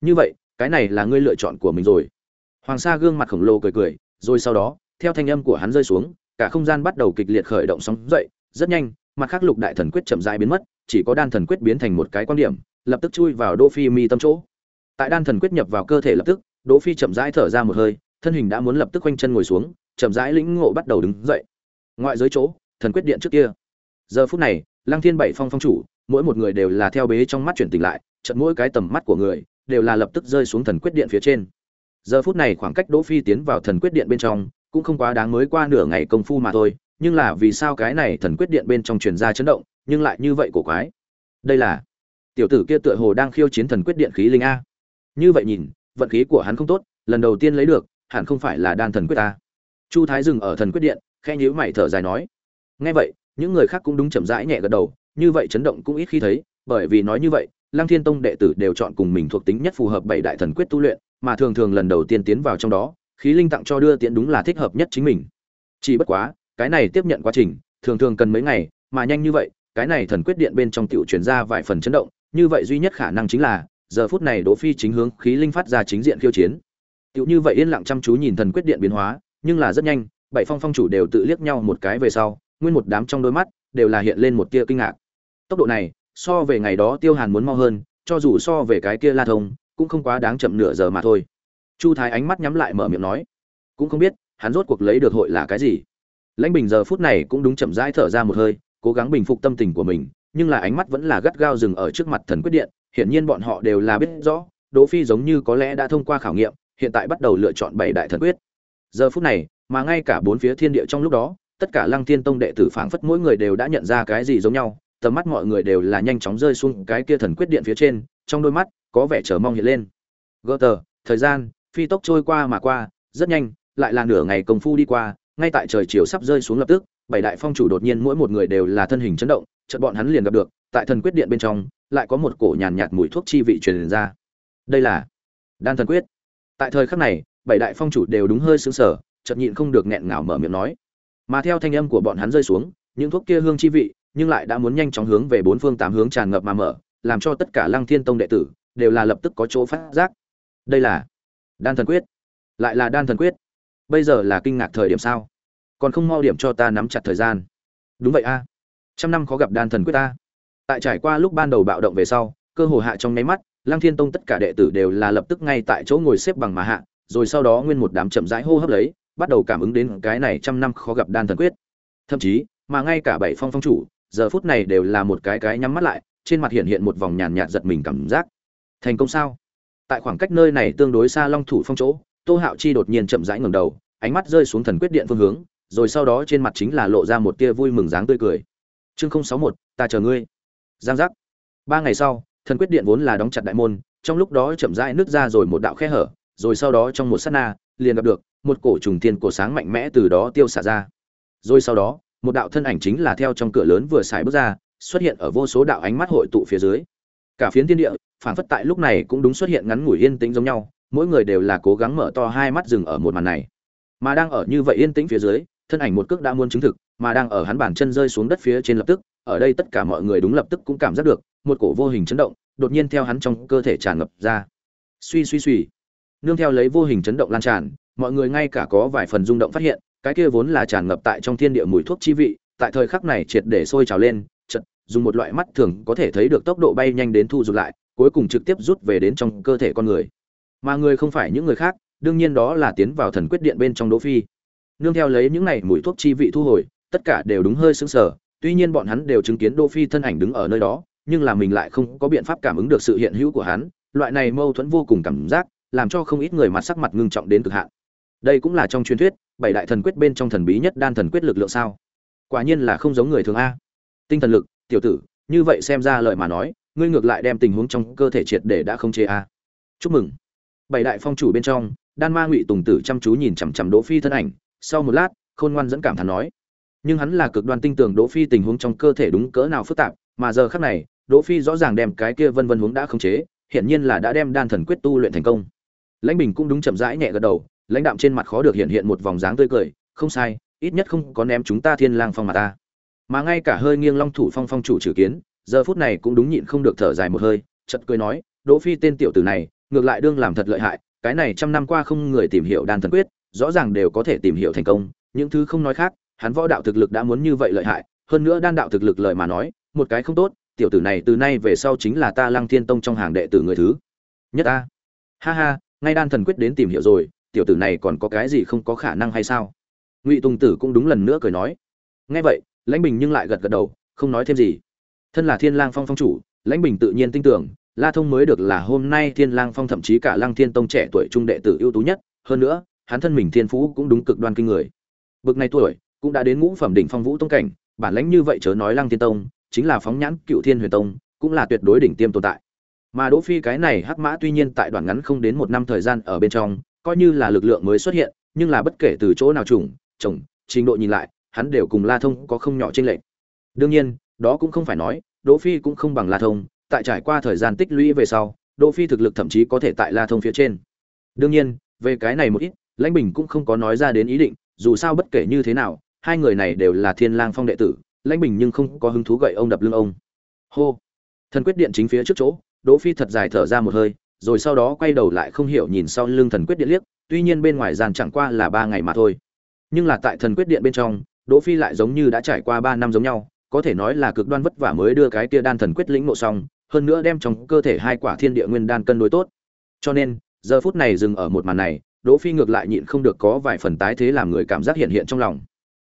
Như vậy, cái này là ngươi lựa chọn của mình rồi. Hoàng sa gương mặt khổng lồ cười cười, rồi sau đó, theo thanh âm của hắn rơi xuống, cả không gian bắt đầu kịch liệt khởi động sóng dậy, rất nhanh, mặt khác lục đại thần quyết chậm rãi biến mất, chỉ có đan thần quyết biến thành một cái quan điểm, lập tức chui vào đỗ phi mi tâm chỗ. Tại đan thần quyết nhập vào cơ thể lập tức, đỗ phi chậm rãi thở ra một hơi, thân hình đã muốn lập tức quanh chân ngồi xuống, chậm rãi lĩnh ngộ bắt đầu đứng dậy ngoại giới chỗ, thần quyết điện trước kia. Giờ phút này, lăng thiên bảy phong phong chủ, mỗi một người đều là theo bế trong mắt chuyển tỉnh lại trận mỗi cái tầm mắt của người đều là lập tức rơi xuống thần quyết điện phía trên. Giờ phút này khoảng cách đỗ phi tiến vào thần quyết điện bên trong cũng không quá đáng mới qua nửa ngày công phu mà thôi, nhưng là vì sao cái này thần quyết điện bên trong truyền ra chấn động, nhưng lại như vậy cổ quái? Đây là tiểu tử kia tựa hồ đang khiêu chiến thần quyết điện khí linh a. Như vậy nhìn, vận khí của hắn không tốt, lần đầu tiên lấy được, hẳn không phải là đan thần quyết ta chu thái dừng ở thần quyết điện khe nhíu mày thở dài nói nghe vậy những người khác cũng đúng chậm rãi nhẹ gật đầu như vậy chấn động cũng ít khi thấy, bởi vì nói như vậy, Lăng Thiên Tông đệ tử đều chọn cùng mình thuộc tính nhất phù hợp bảy đại thần quyết tu luyện, mà thường thường lần đầu tiên tiến vào trong đó, khí linh tặng cho đưa tiện đúng là thích hợp nhất chính mình. Chỉ bất quá, cái này tiếp nhận quá trình, thường thường cần mấy ngày, mà nhanh như vậy, cái này thần quyết điện bên trong tiểu truyền ra vài phần chấn động, như vậy duy nhất khả năng chính là, giờ phút này Đỗ Phi chính hướng khí linh phát ra chính diện khiêu chiến. Tiểu như vậy yên lặng chăm chú nhìn thần quyết điện biến hóa, nhưng là rất nhanh, bảy phong phong chủ đều tự liếc nhau một cái về sau, nguyên một đám trong đôi mắt đều là hiện lên một tia kinh ngạc. Tốc độ này so về ngày đó tiêu hàn muốn mau hơn cho dù so về cái kia la thông cũng không quá đáng chậm nửa giờ mà thôi. Chu thái ánh mắt nhắm lại mở miệng nói cũng không biết hắn rốt cuộc lấy được hội là cái gì? Lãnh bình giờ phút này cũng đúng chậm rãi thở ra một hơi cố gắng bình phục tâm tình của mình nhưng là ánh mắt vẫn là gắt gao dừng ở trước mặt thần quyết điện hiển nhiên bọn họ đều là biết rõ đỗ phi giống như có lẽ đã thông qua khảo nghiệm hiện tại bắt đầu lựa chọn bảy đại thần quyết giờ phút này, mà ngay cả bốn phía thiên địa trong lúc đó, tất cả lăng thiên tông đệ tử phảng phất mỗi người đều đã nhận ra cái gì giống nhau, tầm mắt mọi người đều là nhanh chóng rơi xuống cái kia thần quyết điện phía trên, trong đôi mắt có vẻ chờ mong hiện lên. Gỡ tờ, thời gian, phi tốc trôi qua mà qua, rất nhanh, lại là nửa ngày công phu đi qua, ngay tại trời chiều sắp rơi xuống lập tức, bảy đại phong chủ đột nhiên mỗi một người đều là thân hình chấn động, chợt bọn hắn liền gặp được, tại thần quyết điện bên trong, lại có một cổ nhàn nhạt mùi thuốc chi vị truyền ra. Đây là đan thần quyết. Tại thời khắc này bảy đại phong chủ đều đúng hơi sững sờ chợt nhịn không được nghẹn ngào mở miệng nói. Mà theo thanh âm của bọn hắn rơi xuống những thuốc kia hương chi vị nhưng lại đã muốn nhanh chóng hướng về bốn phương tám hướng tràn ngập mà mở, làm cho tất cả Lăng Thiên Tông đệ tử đều là lập tức có chỗ phát giác. Đây là Đan Thần Quyết, lại là Đan Thần Quyết. bây giờ là kinh ngạc thời điểm sao? Còn không mau điểm cho ta nắm chặt thời gian. Đúng vậy a. Trăm năm khó gặp đan thần quyết ta tại trải qua lúc ban đầu bạo động về sau cơ hồ hạ trong nháy mắt lăng thiên tông tất cả đệ tử đều là lập tức ngay tại chỗ ngồi xếp bằng mà hạ rồi sau đó nguyên một đám chậm rãi hô hấp lấy, bắt đầu cảm ứng đến cái này trăm năm khó gặp đan thần quyết. Thậm chí, mà ngay cả bảy phong phong chủ, giờ phút này đều là một cái cái nhắm mắt lại, trên mặt hiện hiện một vòng nhàn nhạt giật mình cảm giác. Thành công sao? Tại khoảng cách nơi này tương đối xa long thủ phong chỗ, tô hạo chi đột nhiên chậm rãi ngẩng đầu, ánh mắt rơi xuống thần quyết điện phương hướng, rồi sau đó trên mặt chính là lộ ra một tia vui mừng dáng tươi cười. Chương không sáu một, ta chờ ngươi. Giang giác. Ba ngày sau, thần quyết điện vốn là đóng chặt đại môn, trong lúc đó chậm rãi nứt ra rồi một đạo khe hở rồi sau đó trong một sát na, liền gặp được một cổ trùng thiên cổ sáng mạnh mẽ từ đó tiêu xả ra. Rồi sau đó, một đạo thân ảnh chính là theo trong cửa lớn vừa xài bước ra, xuất hiện ở vô số đạo ánh mắt hội tụ phía dưới. Cả phiến thiên địa phản phất tại lúc này cũng đúng xuất hiện ngắn ngủi yên tĩnh giống nhau, mỗi người đều là cố gắng mở to hai mắt dừng ở một màn này. Mà đang ở như vậy yên tĩnh phía dưới, thân ảnh một cước đã muốn chứng thực, mà đang ở hắn bàn chân rơi xuống đất phía trên lập tức, ở đây tất cả mọi người đúng lập tức cũng cảm giác được, một cổ vô hình chấn động, đột nhiên theo hắn trong cơ thể tràn ngập ra. Suy suy suy nương theo lấy vô hình chấn động lan tràn, mọi người ngay cả có vài phần rung động phát hiện, cái kia vốn là tràn ngập tại trong thiên địa mùi thuốc chi vị, tại thời khắc này triệt để sôi trào lên chật dùng một loại mắt thường có thể thấy được tốc độ bay nhanh đến thu rụt lại, cuối cùng trực tiếp rút về đến trong cơ thể con người. Mà người không phải những người khác, đương nhiên đó là tiến vào thần quyết điện bên trong đỗ phi. Nương theo lấy những này mùi thuốc chi vị thu hồi, tất cả đều đúng hơi sững sờ, tuy nhiên bọn hắn đều chứng kiến đỗ phi thân ảnh đứng ở nơi đó, nhưng là mình lại không có biện pháp cảm ứng được sự hiện hữu của hắn, loại này mâu thuẫn vô cùng cảm giác làm cho không ít người mặt sắc mặt ngưng trọng đến cực hạn. Đây cũng là trong truyền thuyết, bảy đại thần quyết bên trong thần bí nhất đan thần quyết lực lượng sao? Quả nhiên là không giống người thường a. Tinh thần lực, tiểu tử, như vậy xem ra lời mà nói, ngươi ngược lại đem tình huống trong cơ thể triệt để đã không chế a. Chúc mừng. Bảy đại phong chủ bên trong, đan ma ngụy tùng tử chăm chú nhìn chằm chằm đỗ phi thân ảnh, sau một lát, khôn ngoan dẫn cảm thán nói. Nhưng hắn là cực đoan tinh tường đỗ phi tình huống trong cơ thể đúng cỡ nào phức tạp, mà giờ khắc này, đỗ phi rõ ràng đem cái kia vân vân huống đã không chế hiện nhiên là đã đem đan thần quyết tu luyện thành công lãnh bình cũng đúng chậm rãi nhẹ gật đầu, lãnh đạm trên mặt khó được hiện hiện một vòng dáng tươi cười, không sai, ít nhất không có ném chúng ta thiên lang phong mà ta. Mà ngay cả hơi nghiêng long thủ phong phong chủ trừ kiến, giờ phút này cũng đúng nhịn không được thở dài một hơi, chợt cười nói, đỗ phi tên tiểu tử này, ngược lại đương làm thật lợi hại, cái này trăm năm qua không người tìm hiểu đan thần quyết, rõ ràng đều có thể tìm hiểu thành công, những thứ không nói khác, hắn võ đạo thực lực đã muốn như vậy lợi hại, hơn nữa đan đạo thực lực lời mà nói, một cái không tốt, tiểu tử này từ nay về sau chính là ta lăng thiên tông trong hàng đệ tử người thứ nhất ta. Ha ha ngay đan thần quyết đến tìm hiểu rồi, tiểu tử này còn có cái gì không có khả năng hay sao? Ngụy tùng tử cũng đúng lần nữa cười nói. Nghe vậy, lãnh bình nhưng lại gật gật đầu, không nói thêm gì. Thân là thiên lang phong phong chủ, lãnh bình tự nhiên tin tưởng, la thông mới được là hôm nay thiên lang phong thậm chí cả Lang thiên tông trẻ tuổi trung đệ tử ưu tú nhất, hơn nữa, hắn thân mình thiên phú cũng đúng cực đoan kinh người. Bực này tuổi, cũng đã đến ngũ phẩm đỉnh phong vũ tông cảnh, bản lãnh như vậy chớ nói Lang thiên tông, chính là phóng nhãn cựu thiên huyền tông, cũng là tuyệt đối đỉnh tiêm tồn tại mà đỗ phi cái này hắc mã tuy nhiên tại đoạn ngắn không đến một năm thời gian ở bên trong, coi như là lực lượng mới xuất hiện, nhưng là bất kể từ chỗ nào trùng trồng trình độ nhìn lại, hắn đều cùng la thông có không nhỏ trên lệnh đương nhiên, đó cũng không phải nói, đỗ phi cũng không bằng la thông, tại trải qua thời gian tích lũy về sau, đỗ phi thực lực thậm chí có thể tại la thông phía trên. Đương nhiên, về cái này một ít, lãnh bình cũng không có nói ra đến ý định, dù sao bất kể như thế nào, hai người này đều là thiên lang phong đệ tử, lãnh bình nhưng không có hứng thú gậy ông đập lưng ông. Hô. Thần quyết điện chính phía trước chỗ đỗ phi thật dài thở ra một hơi, rồi sau đó quay đầu lại không hiểu nhìn sau lưng thần quyết điện liếc, tuy nhiên bên ngoài gian chẳng qua là ba ngày mà thôi. Nhưng là tại thần quyết điện bên trong, đỗ phi lại giống như đã trải qua ba năm giống nhau, có thể nói là cực đoan vất vả mới đưa cái kia đan thần quyết lĩnh ngộ xong, hơn nữa đem trong cơ thể hai quả thiên địa nguyên đan cân đối tốt. Cho nên, giờ phút này dừng ở một màn này, đỗ phi ngược lại nhịn không được có vài phần tái thế làm người cảm giác hiện hiện trong lòng.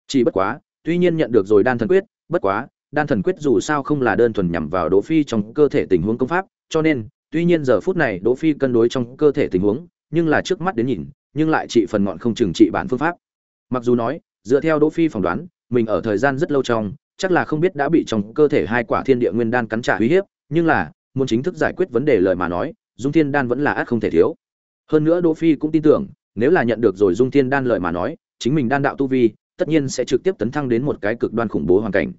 Chỉ bất quá, tuy nhiên nhận được rồi đan thần quyết, bất quá đan thần quyết dù sao không là đơn thuần nhằm vào đỗ phi trong cơ thể tình huống công pháp, cho nên, tuy nhiên giờ phút này đỗ phi cân đối trong cơ thể tình huống, nhưng là trước mắt đến nhìn, nhưng lại trị phần ngọn không chừng trị bản phương pháp. Mặc dù nói, dựa theo đỗ phi phỏng đoán, mình ở thời gian rất lâu trong, chắc là không biết đã bị trong cơ thể hai quả thiên địa nguyên đan cắn trả uy hiếp, nhưng là, muốn chính thức giải quyết vấn đề lời mà nói, dung thiên đan vẫn là át không thể thiếu. Hơn nữa đỗ phi cũng tin tưởng, nếu là nhận được rồi dung thiên đan lời mà nói, chính mình đan đạo tu vi, tất nhiên sẽ trực tiếp tấn thăng đến một cái cực đoan khủng bố hoàn cảnh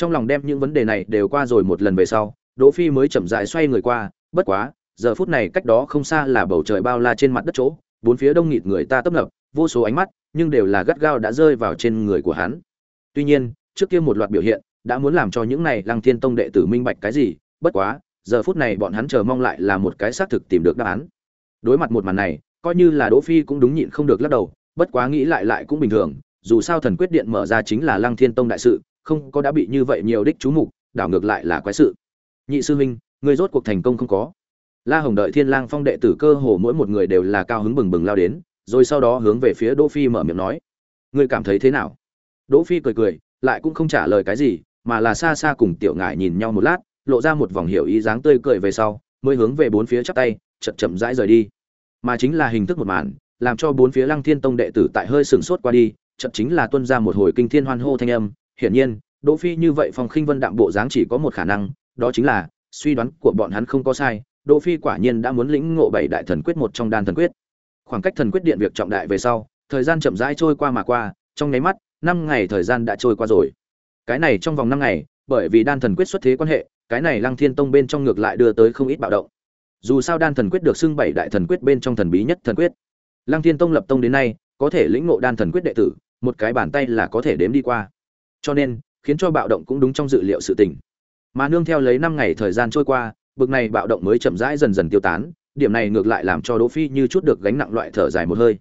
trong lòng đem những vấn đề này đều qua rồi một lần về sau, đỗ phi mới chậm rãi xoay người qua, bất quá, giờ phút này cách đó không xa là bầu trời bao la trên mặt đất chỗ, bốn phía đông nghịt người ta tấp nập, vô số ánh mắt, nhưng đều là gắt gao đã rơi vào trên người của hắn. Tuy nhiên, trước kia một loạt biểu hiện, đã muốn làm cho những này lăng thiên tông đệ tử minh bạch cái gì, bất quá, giờ phút này bọn hắn chờ mong lại là một cái xác thực tìm được đáp án. Đối mặt một màn này, coi như là đỗ phi cũng đúng nhịn không được lắc đầu, bất quá nghĩ lại lại cũng bình thường, dù sao thần quyết điện mở ra chính là lăng thiên tông đại sự không có đã bị như vậy nhiều đích chú mục, đảo ngược lại là quái sự. Nhị sư huynh người rốt cuộc thành công không có. La hồng đợi thiên lang phong đệ tử cơ hồ mỗi một người đều là cao hứng bừng bừng lao đến, rồi sau đó hướng về phía đỗ phi mở miệng nói, ngươi cảm thấy thế nào? Đỗ phi cười cười, lại cũng không trả lời cái gì, mà là xa xa cùng tiểu ngải nhìn nhau một lát, lộ ra một vòng hiểu ý dáng tươi cười về sau, mới hướng về bốn phía chắp tay, chậm chậm rãi rời đi. Mà chính là hình thức một màn, làm cho bốn phía lăng thiên tông đệ tử tại hơi sừng sốt qua đi, chậm chính là tuân ra một hồi kinh thiên hoan hô thanh âm hiển nhiên, đỗ phi như vậy phong khinh vân đạm bộ dáng chỉ có một khả năng, đó chính là, suy đoán của bọn hắn không có sai, đỗ phi quả nhiên đã muốn lĩnh ngộ bảy đại thần quyết một trong đan thần quyết. Khoảng cách thần quyết điện việc trọng đại về sau, thời gian chậm rãi trôi qua mà qua, trong nháy mắt, năm ngày thời gian đã trôi qua rồi. Cái này trong vòng năm ngày, bởi vì đan thần quyết xuất thế quan hệ, cái này lăng thiên tông bên trong ngược lại đưa tới không ít bạo động. Dù sao đan thần quyết được xưng bảy đại thần quyết bên trong thần bí nhất thần quyết. Lăng thiên tông lập tông đến nay, có thể lĩnh ngộ đan thần quyết đệ tử, một cái bàn tay là có thể đếm đi qua cho nên, khiến cho bạo động cũng đúng trong dự liệu sự tình. Mà nương theo lấy năm ngày thời gian trôi qua, bực này bạo động mới chậm rãi dần dần tiêu tán, điểm này ngược lại làm cho đỗ phi như chút được gánh nặng loại thở dài một hơi.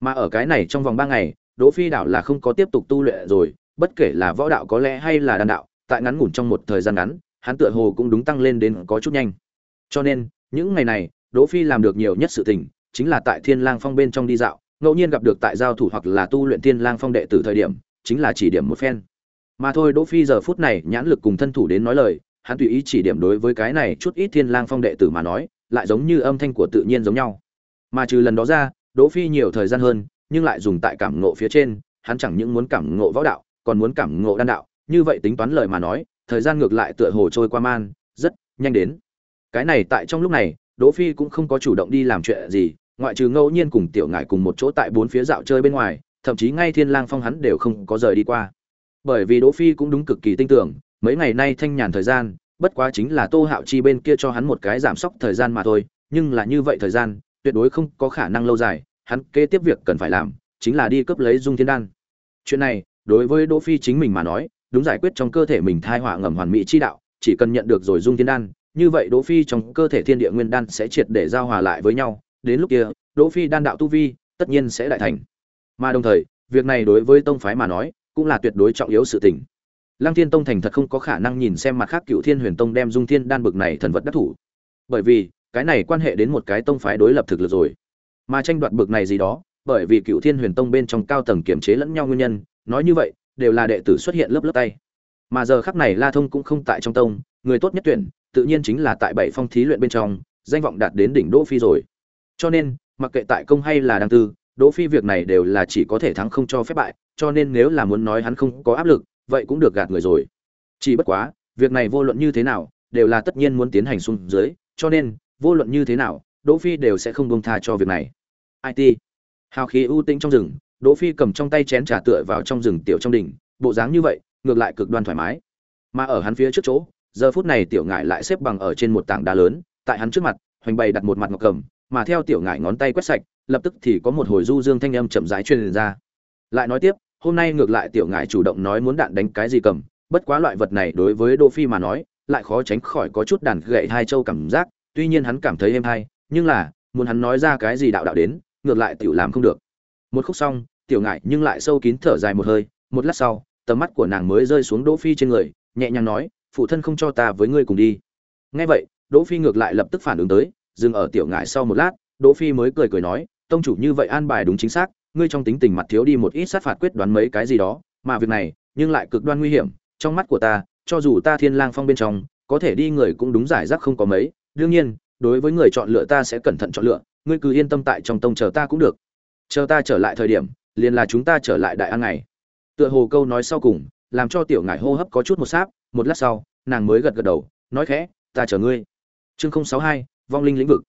Mà ở cái này trong vòng ba ngày, đỗ phi đảo là không có tiếp tục tu luyện rồi, bất kể là võ đạo có lẽ hay là đan đạo, tại ngắn ngủn trong một thời gian ngắn, hắn tựa hồ cũng đúng tăng lên đến có chút nhanh. Cho nên, những ngày này, đỗ phi làm được nhiều nhất sự tình, chính là tại thiên lang phong bên trong đi dạo, ngẫu nhiên gặp được tại giao thủ hoặc là tu luyện thiên lang phong đệ tử thời điểm, chính là chỉ điểm một phen mà thôi, đỗ phi giờ phút này nhãn lực cùng thân thủ đến nói lời, hắn tùy ý chỉ điểm đối với cái này chút ít thiên lang phong đệ tử mà nói, lại giống như âm thanh của tự nhiên giống nhau. Mà trừ lần đó ra, đỗ phi nhiều thời gian hơn, nhưng lại dùng tại cảm ngộ phía trên, hắn chẳng những muốn cảm ngộ võ đạo, còn muốn cảm ngộ đan đạo. Như vậy tính toán lời mà nói, thời gian ngược lại tựa hồ trôi qua man, rất nhanh đến. Cái này tại trong lúc này, đỗ phi cũng không có chủ động đi làm chuyện gì, ngoại trừ ngẫu nhiên cùng tiểu ngải cùng một chỗ tại bốn phía dạo chơi bên ngoài, thậm chí ngay thiên lang phong hắn đều không có rời đi qua bởi vì đỗ phi cũng đúng cực kỳ tin tưởng, mấy ngày nay thanh nhàn thời gian, bất quá chính là tô hạo chi bên kia cho hắn một cái giảm sốc thời gian mà thôi, nhưng là như vậy thời gian, tuyệt đối không có khả năng lâu dài, hắn kế tiếp việc cần phải làm, chính là đi cấp lấy dung thiên đan. Chuyện này, đối với đỗ phi chính mình mà nói, đúng giải quyết trong cơ thể mình thai hỏa ngầm hoàn mỹ chi đạo, chỉ cần nhận được rồi dung thiên đan, như vậy đỗ phi trong cơ thể thiên địa nguyên đan sẽ triệt để giao hòa lại với nhau, đến lúc kia, đỗ phi đan đạo tu vi, tất nhiên sẽ đại thành. Mà đồng thời, việc này đối với tông phái mà nói cũng là tuyệt đối trọng yếu sự tình. Lăng thiên tông thành thật không có khả năng nhìn xem mặt khác cựu thiên huyền tông đem dung thiên đan bực này thần vật đắc thủ. Bởi vì, cái này quan hệ đến một cái tông phái đối lập thực lực rồi. Mà tranh đoạt bực này gì đó, bởi vì cựu thiên huyền tông bên trong cao tầng kiểm chế lẫn nhau nguyên nhân, nói như vậy, đều là đệ tử xuất hiện lớp lớp tay. Mà giờ khắc này la thông cũng không tại trong tông, người tốt nhất tuyển, tự nhiên chính là tại bảy phong thí luyện bên trong, danh vọng đạt đến đỉnh đỗ phi rồi. Cho nên, mặc kệ tại công hay là đăng tư, đỗ phi việc này đều là chỉ có thể thắng không cho phép bại cho nên nếu là muốn nói hắn không có áp lực, vậy cũng được gạt người rồi. Chỉ bất quá, việc này vô luận như thế nào, đều là tất nhiên muốn tiến hành xuống dưới, cho nên, vô luận như thế nào, đỗ phi đều sẽ không buông tha cho việc này. It hào khí ưu tĩnh trong rừng, đỗ phi cầm trong tay chén trà tựa vào trong rừng tiểu trong đỉnh, bộ dáng như vậy, ngược lại cực đoan thoải mái. Mà ở hắn phía trước chỗ, giờ phút này tiểu ngải lại xếp bằng ở trên một tảng đá lớn, tại hắn trước mặt, hoành bày đặt một mặt ngọc cầm, mà theo tiểu ngải ngón tay quét sạch, lập tức thì có một hồi du dương thanh âm chậm rãi truyền ra. Lại nói tiếp hôm nay ngược lại tiểu ngải chủ động nói muốn đạn đánh cái gì cầm, bất quá loại vật này đối với đỗ phi mà nói, lại khó tránh khỏi có chút đàn gậy hai châu cảm giác, tuy nhiên hắn cảm thấy êm hay, nhưng là, muốn hắn nói ra cái gì đạo đạo đến, ngược lại tiểu làm không được. Một khúc xong, tiểu ngải nhưng lại sâu kín thở dài một hơi, một lát sau, tầm mắt của nàng mới rơi xuống đỗ phi trên người, nhẹ nhàng nói, phụ thân không cho ta với ngươi cùng đi. Nghe vậy, đỗ phi ngược lại lập tức phản ứng tới, dừng ở tiểu ngải sau một lát, đỗ phi mới cười cười nói, tông chủ như vậy an bài đúng chính xác ngươi trong tính tình mặt thiếu đi một ít sát phạt quyết đoán mấy cái gì đó, mà việc này, nhưng lại cực đoan nguy hiểm, trong mắt của ta, cho dù ta thiên lang phong bên trong, có thể đi người cũng đúng giải rác không có mấy, đương nhiên, đối với người chọn lựa ta sẽ cẩn thận chọn lựa, ngươi cứ yên tâm tại trong tông chờ ta cũng được. Chờ ta trở lại thời điểm, liền là chúng ta trở lại đại an ngày. Tựa hồ câu nói sau cùng, làm cho tiểu ngải hô hấp có chút một sáp, một lát sau, nàng mới gật gật đầu, nói khẽ, ta chờ ngươi. Chương sáu hai, vong linh lĩnh vực.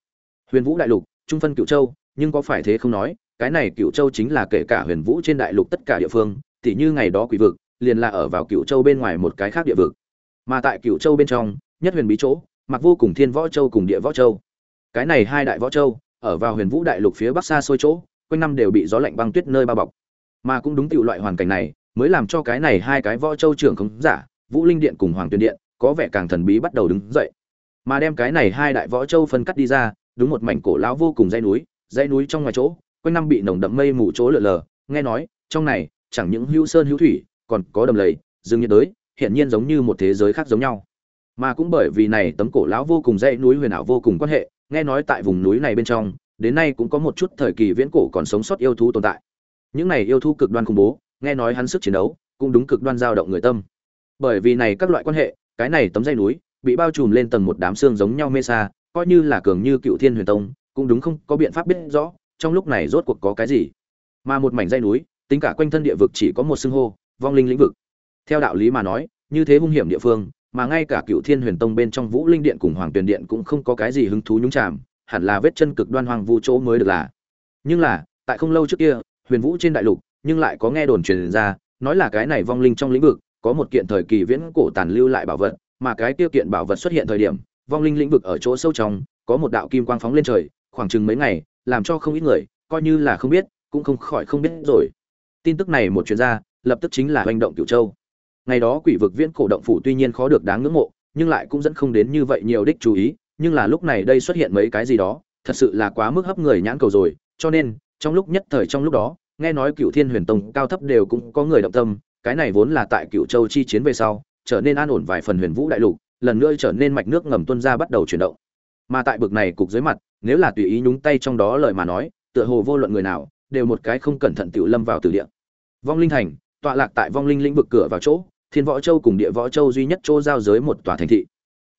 Huyền vũ đại lục, trung phân Cửu châu, nhưng có phải thế không nói cái này cựu châu chính là kể cả huyền vũ trên đại lục tất cả địa phương, tỉ như ngày đó quỷ vực, liền là ở vào cựu châu bên ngoài một cái khác địa vực. Mà tại cựu châu bên trong, nhất huyền bí chỗ mặc vô cùng thiên võ châu cùng địa võ châu. Cái này hai đại võ châu, ở vào huyền vũ đại lục phía bắc xa xôi chỗ, quanh năm đều bị gió lạnh băng tuyết nơi bao bọc. Mà cũng đúng tiểu loại hoàn cảnh này, mới làm cho cái này hai cái võ châu trưởng không giả, vũ linh điện cùng hoàng tuyên điện, có vẻ càng thần bí bắt đầu đứng dậy. Mà đem cái này hai đại võ châu phân cắt đi ra, đúng một mảnh cổ lão vô cùng dãy núi dãy núi trong ngoài chỗ quanh năm bị nồng đậm mây mù chỗ lượn lờ, nghe nói, trong này, chẳng những hữu sơn hữu thủy, còn có đầm lầy, rừng nhiệt đới hiện nhiên giống như một thế giới khác giống nhau. Mà cũng bởi vì này, tấm cổ lão vô cùng dãy núi huyền ảo vô cùng quan hệ, nghe nói tại vùng núi này bên trong, đến nay cũng có một chút thời kỳ viễn cổ còn sống sót yêu thú tồn tại. Những này yêu thú cực đoan khủng bố, nghe nói hắn sức chiến đấu, cũng đúng cực đoan dao động người tâm. Bởi vì này các loại quan hệ, cái này tấm dãy núi, bị bao trùm lên tầng một đám xương giống nhau mê xa coi như là cường như cựu thiên huyền tông, cũng đúng không có biện pháp biết rõ trong lúc này rốt cuộc có cái gì? Mà một mảnh dây núi, tính cả quanh thân địa vực chỉ có một xưng hô, vong linh lĩnh vực. Theo đạo lý mà nói, như thế hung hiểm địa phương, mà ngay cả cựu thiên huyền tông bên trong vũ linh điện cùng hoàng tuyền điện cũng không có cái gì hứng thú nhúng chàm, hẳn là vết chân cực đoan hoàng vu chỗ mới được là. Nhưng là, tại không lâu trước kia, huyền vũ trên đại lục, nhưng lại có nghe đồn truyền ra, nói là cái này vong linh trong lĩnh vực, có một kiện thời kỳ viễn cổ tàn lưu lại bảo vật, mà cái tiêu kiện bảo vật xuất hiện thời điểm, vong linh lĩnh vực ở chỗ sâu trong, có một đạo kim quang phóng lên trời, khoảng chừng mấy ngày làm cho không ít người, coi như là không biết, cũng không khỏi không biết rồi. Tin tức này một chuyên gia, lập tức chính là hành động cửu châu. Ngày đó quỷ vực viễn cổ động phủ tuy nhiên khó được đáng ngưỡng mộ, nhưng lại cũng dẫn không đến như vậy nhiều đích chú ý, nhưng là lúc này đây xuất hiện mấy cái gì đó, thật sự là quá mức hấp người nhãn cầu rồi. Cho nên, trong lúc nhất thời trong lúc đó, nghe nói cựu thiên huyền tông cao thấp đều cũng có người động tâm, cái này vốn là tại cựu châu chi chiến về sau, trở nên an ổn vài phần huyền vũ đại lục, lần nữa trở nên mạch nước ngầm tuân ra bắt đầu chuyển động. Mà tại bực này cục dưới mặt nếu là tùy ý nhúng tay trong đó lời mà nói, tựa hồ vô luận người nào, đều một cái không cẩn thận tiểu lâm vào tử địa. Vong linh thành, tọa lạc tại vong linh lĩnh vực cửa vào chỗ, thiên võ châu cùng địa võ châu duy nhất chỗ giao giới một tòa thành thị.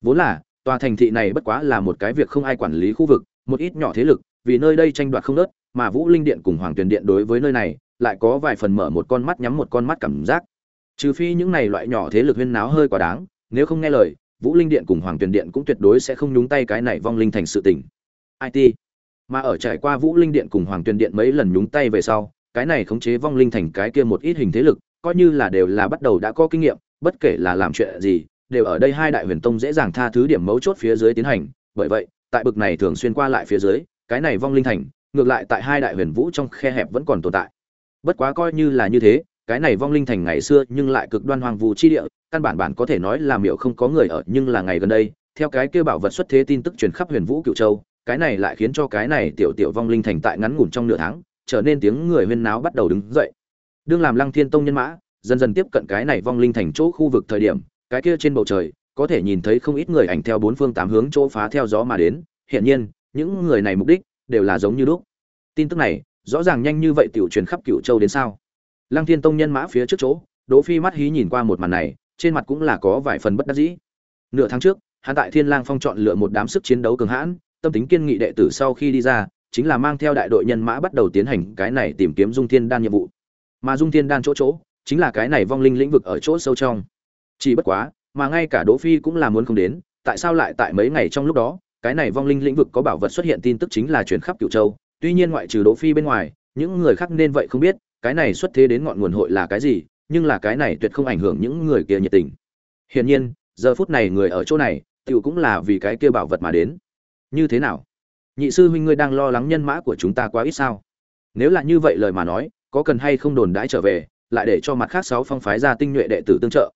Vốn là, tòa thành thị này bất quá là một cái việc không ai quản lý khu vực, một ít nhỏ thế lực, vì nơi đây tranh đoạt không nớt, mà vũ linh điện cùng hoàng tuyền điện đối với nơi này, lại có vài phần mở một con mắt nhắm một con mắt cảm giác. Trừ phi những này loại nhỏ thế lực huyên náo hơi quá đáng, nếu không nghe lời, vũ linh điện cùng hoàng tuyền điện cũng tuyệt đối sẽ không nhúng tay cái này vong linh thành sự tình it mà ở trải qua vũ linh điện cùng hoàng tuyền điện mấy lần nhúng tay về sau, cái này khống chế vong linh thành cái kia một ít hình thế lực, coi như là đều là bắt đầu đã có kinh nghiệm, bất kể là làm chuyện gì, đều ở đây hai đại huyền tông dễ dàng tha thứ điểm mấu chốt phía dưới tiến hành. Bởi vậy, tại bực này thường xuyên qua lại phía dưới, cái này vong linh thành, ngược lại tại hai đại huyền vũ trong khe hẹp vẫn còn tồn tại. Bất quá coi như là như thế, cái này vong linh thành ngày xưa nhưng lại cực đoan hoàng vu chi địa, căn bản bản có thể nói là miệu không có người ở, nhưng là ngày gần đây, theo cái kia bảo vật xuất thế tin tức truyền khắp huyền vũ cựu châu cái này lại khiến cho cái này tiểu tiểu vong linh thành tại ngắn ngủn trong nửa tháng, trở nên tiếng người huyên náo bắt đầu đứng dậy. Đương làm lăng thiên tông nhân mã, dần dần tiếp cận cái này vong linh thành chỗ khu vực thời điểm, cái kia trên bầu trời, có thể nhìn thấy không ít người ảnh theo bốn phương tám hướng chỗ phá theo gió mà đến. Hiện nhiên, những người này mục đích đều là giống như lúc. Tin tức này, rõ ràng nhanh như vậy tiểu truyền khắp cựu châu đến sao? Lăng thiên tông nhân mã phía trước chỗ, đỗ phi mắt hí nhìn qua một màn này, trên mặt cũng là có vài phần bất đắc dĩ. Nửa tháng trước, hắn tại thiên lang phong chọn lựa một đám sức chiến đấu cường hãn tâm tính kiên nghị đệ tử sau khi đi ra, chính là mang theo đại đội nhân mã bắt đầu tiến hành cái này tìm kiếm dung thiên đan nhiệm vụ. Mà dung thiên đan chỗ chỗ, chính là cái này vong linh lĩnh vực ở chỗ sâu trong. Chỉ bất quá, mà ngay cả đỗ phi cũng là muốn không đến, tại sao lại tại mấy ngày trong lúc đó, cái này vong linh lĩnh vực có bảo vật xuất hiện tin tức chính là chuyển khắp cựu châu. Tuy nhiên ngoại trừ đỗ phi bên ngoài, những người khác nên vậy không biết, cái này xuất thế đến ngọn nguồn hội là cái gì, nhưng là cái này tuyệt không ảnh hưởng những người kia nhiệt tình. Hiển nhiên, giờ phút này người ở chỗ này, tiểu cũng là vì cái kia bảo vật mà đến như thế nào? Nhị sư huynh ngươi đang lo lắng nhân mã của chúng ta quá ít sao? Nếu là như vậy lời mà nói, có cần hay không đồn đãi trở về, lại để cho mặt khác sáu phong phái ra tinh nhuệ đệ tử tương trợ?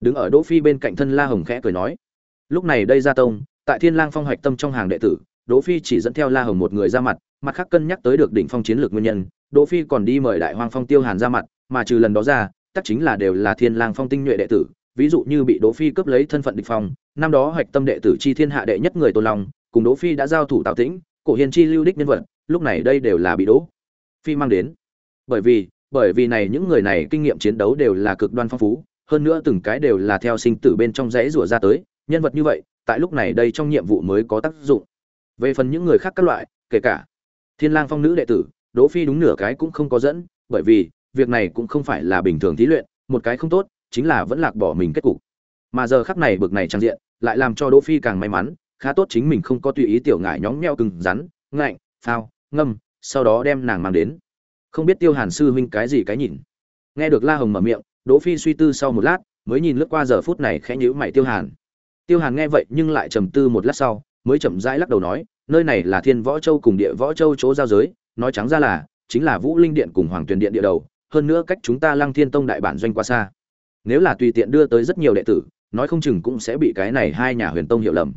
Đứng ở đỗ phi bên cạnh thân la hồng khẽ cười nói. Lúc này đây gia tông, tại thiên lang phong hoạch tâm trong hàng đệ tử, đỗ phi chỉ dẫn theo la hồng một người ra mặt mặt khác cân nhắc tới được đỉnh phong chiến lược nguyên nhân, đỗ phi còn đi mời đại hoang phong tiêu hàn ra mặt, mà trừ lần đó ra, tất chính là đều là thiên lang phong tinh nhuệ đệ tử, ví dụ như bị đỗ phi cướp lấy thân phận địch phong, năm đó hoạch tâm đệ tử chi thiên hạ đệ nhất người tôn long cùng đỗ phi đã giao thủ tạo tĩnh, cổ hiền chi lưu đích nhân vật, lúc này đây đều là bị đỗ phi mang đến. Bởi vì bởi vì này những người này kinh nghiệm chiến đấu đều là cực đoan phong phú, hơn nữa từng cái đều là theo sinh tử bên trong rẽ rủa ra tới, nhân vật như vậy, tại lúc này đây trong nhiệm vụ mới có tác dụng. Về phần những người khác các loại, kể cả thiên lang phong nữ đệ tử, đỗ phi đúng nửa cái cũng không có dẫn, bởi vì, việc này cũng không phải là bình thường thí luyện, một cái không tốt, chính là vẫn lạc bỏ mình kết cục. Mà giờ khắc này bực này trang diện, lại làm cho đỗ phi càng may mắn khá tốt chính mình không có tùy ý tiểu ngải nhóng nheo cứng rắn, ngạnh, phao, ngâm, sau đó đem nàng mang đến. Không biết tiêu hàn sư huynh cái gì cái nhìn. Nghe được la hồng mở miệng, đỗ phi suy tư sau một lát, mới nhìn lướt qua giờ phút này khẽ nhíu mày tiêu hàn. Tiêu hàn nghe vậy nhưng lại trầm tư một lát sau, mới chậm rãi lắc đầu nói, nơi này là thiên võ châu cùng địa võ châu chỗ giao giới, nói trắng ra là, chính là vũ linh điện cùng hoàng tuyền điện địa đầu, hơn nữa cách chúng ta lăng thiên tông đại bản doanh quá xa. Nếu là tùy tiện đưa tới rất nhiều đệ tử, nói không chừng cũng sẽ bị cái này hai nhà huyền tông hiểu lầm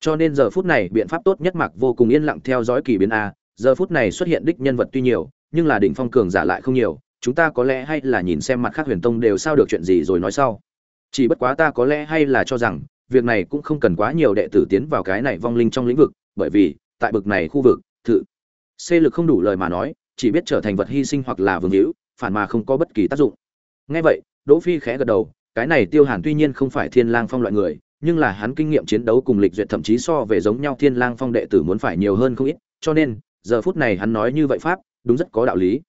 cho nên giờ phút này biện pháp tốt nhất mặc vô cùng yên lặng theo dõi kỳ biến a, giờ phút này xuất hiện đích nhân vật tuy nhiều, nhưng là đỉnh phong cường giả lại không nhiều, chúng ta có lẽ hay là nhìn xem mặt khác huyền tông đều sao được chuyện gì rồi nói sau. Chỉ bất quá ta có lẽ hay là cho rằng, việc này cũng không cần quá nhiều đệ tử tiến vào cái này vong linh trong lĩnh vực, bởi vì, tại bực này khu vực, thự, xê lực không đủ lời mà nói, chỉ biết trở thành vật hy sinh hoặc là vương hữu, phản mà không có bất kỳ tác dụng. Ngay vậy, đỗ phi khẽ gật đầu, cái này tiêu hàn tuy nhiên không phải thiên lang phong loại người nhưng là hắn kinh nghiệm chiến đấu cùng lịch duyệt thậm chí so về giống nhau thiên lang phong đệ tử muốn phải nhiều hơn không ít, cho nên, giờ phút này hắn nói như vậy pháp, đúng rất có đạo lý.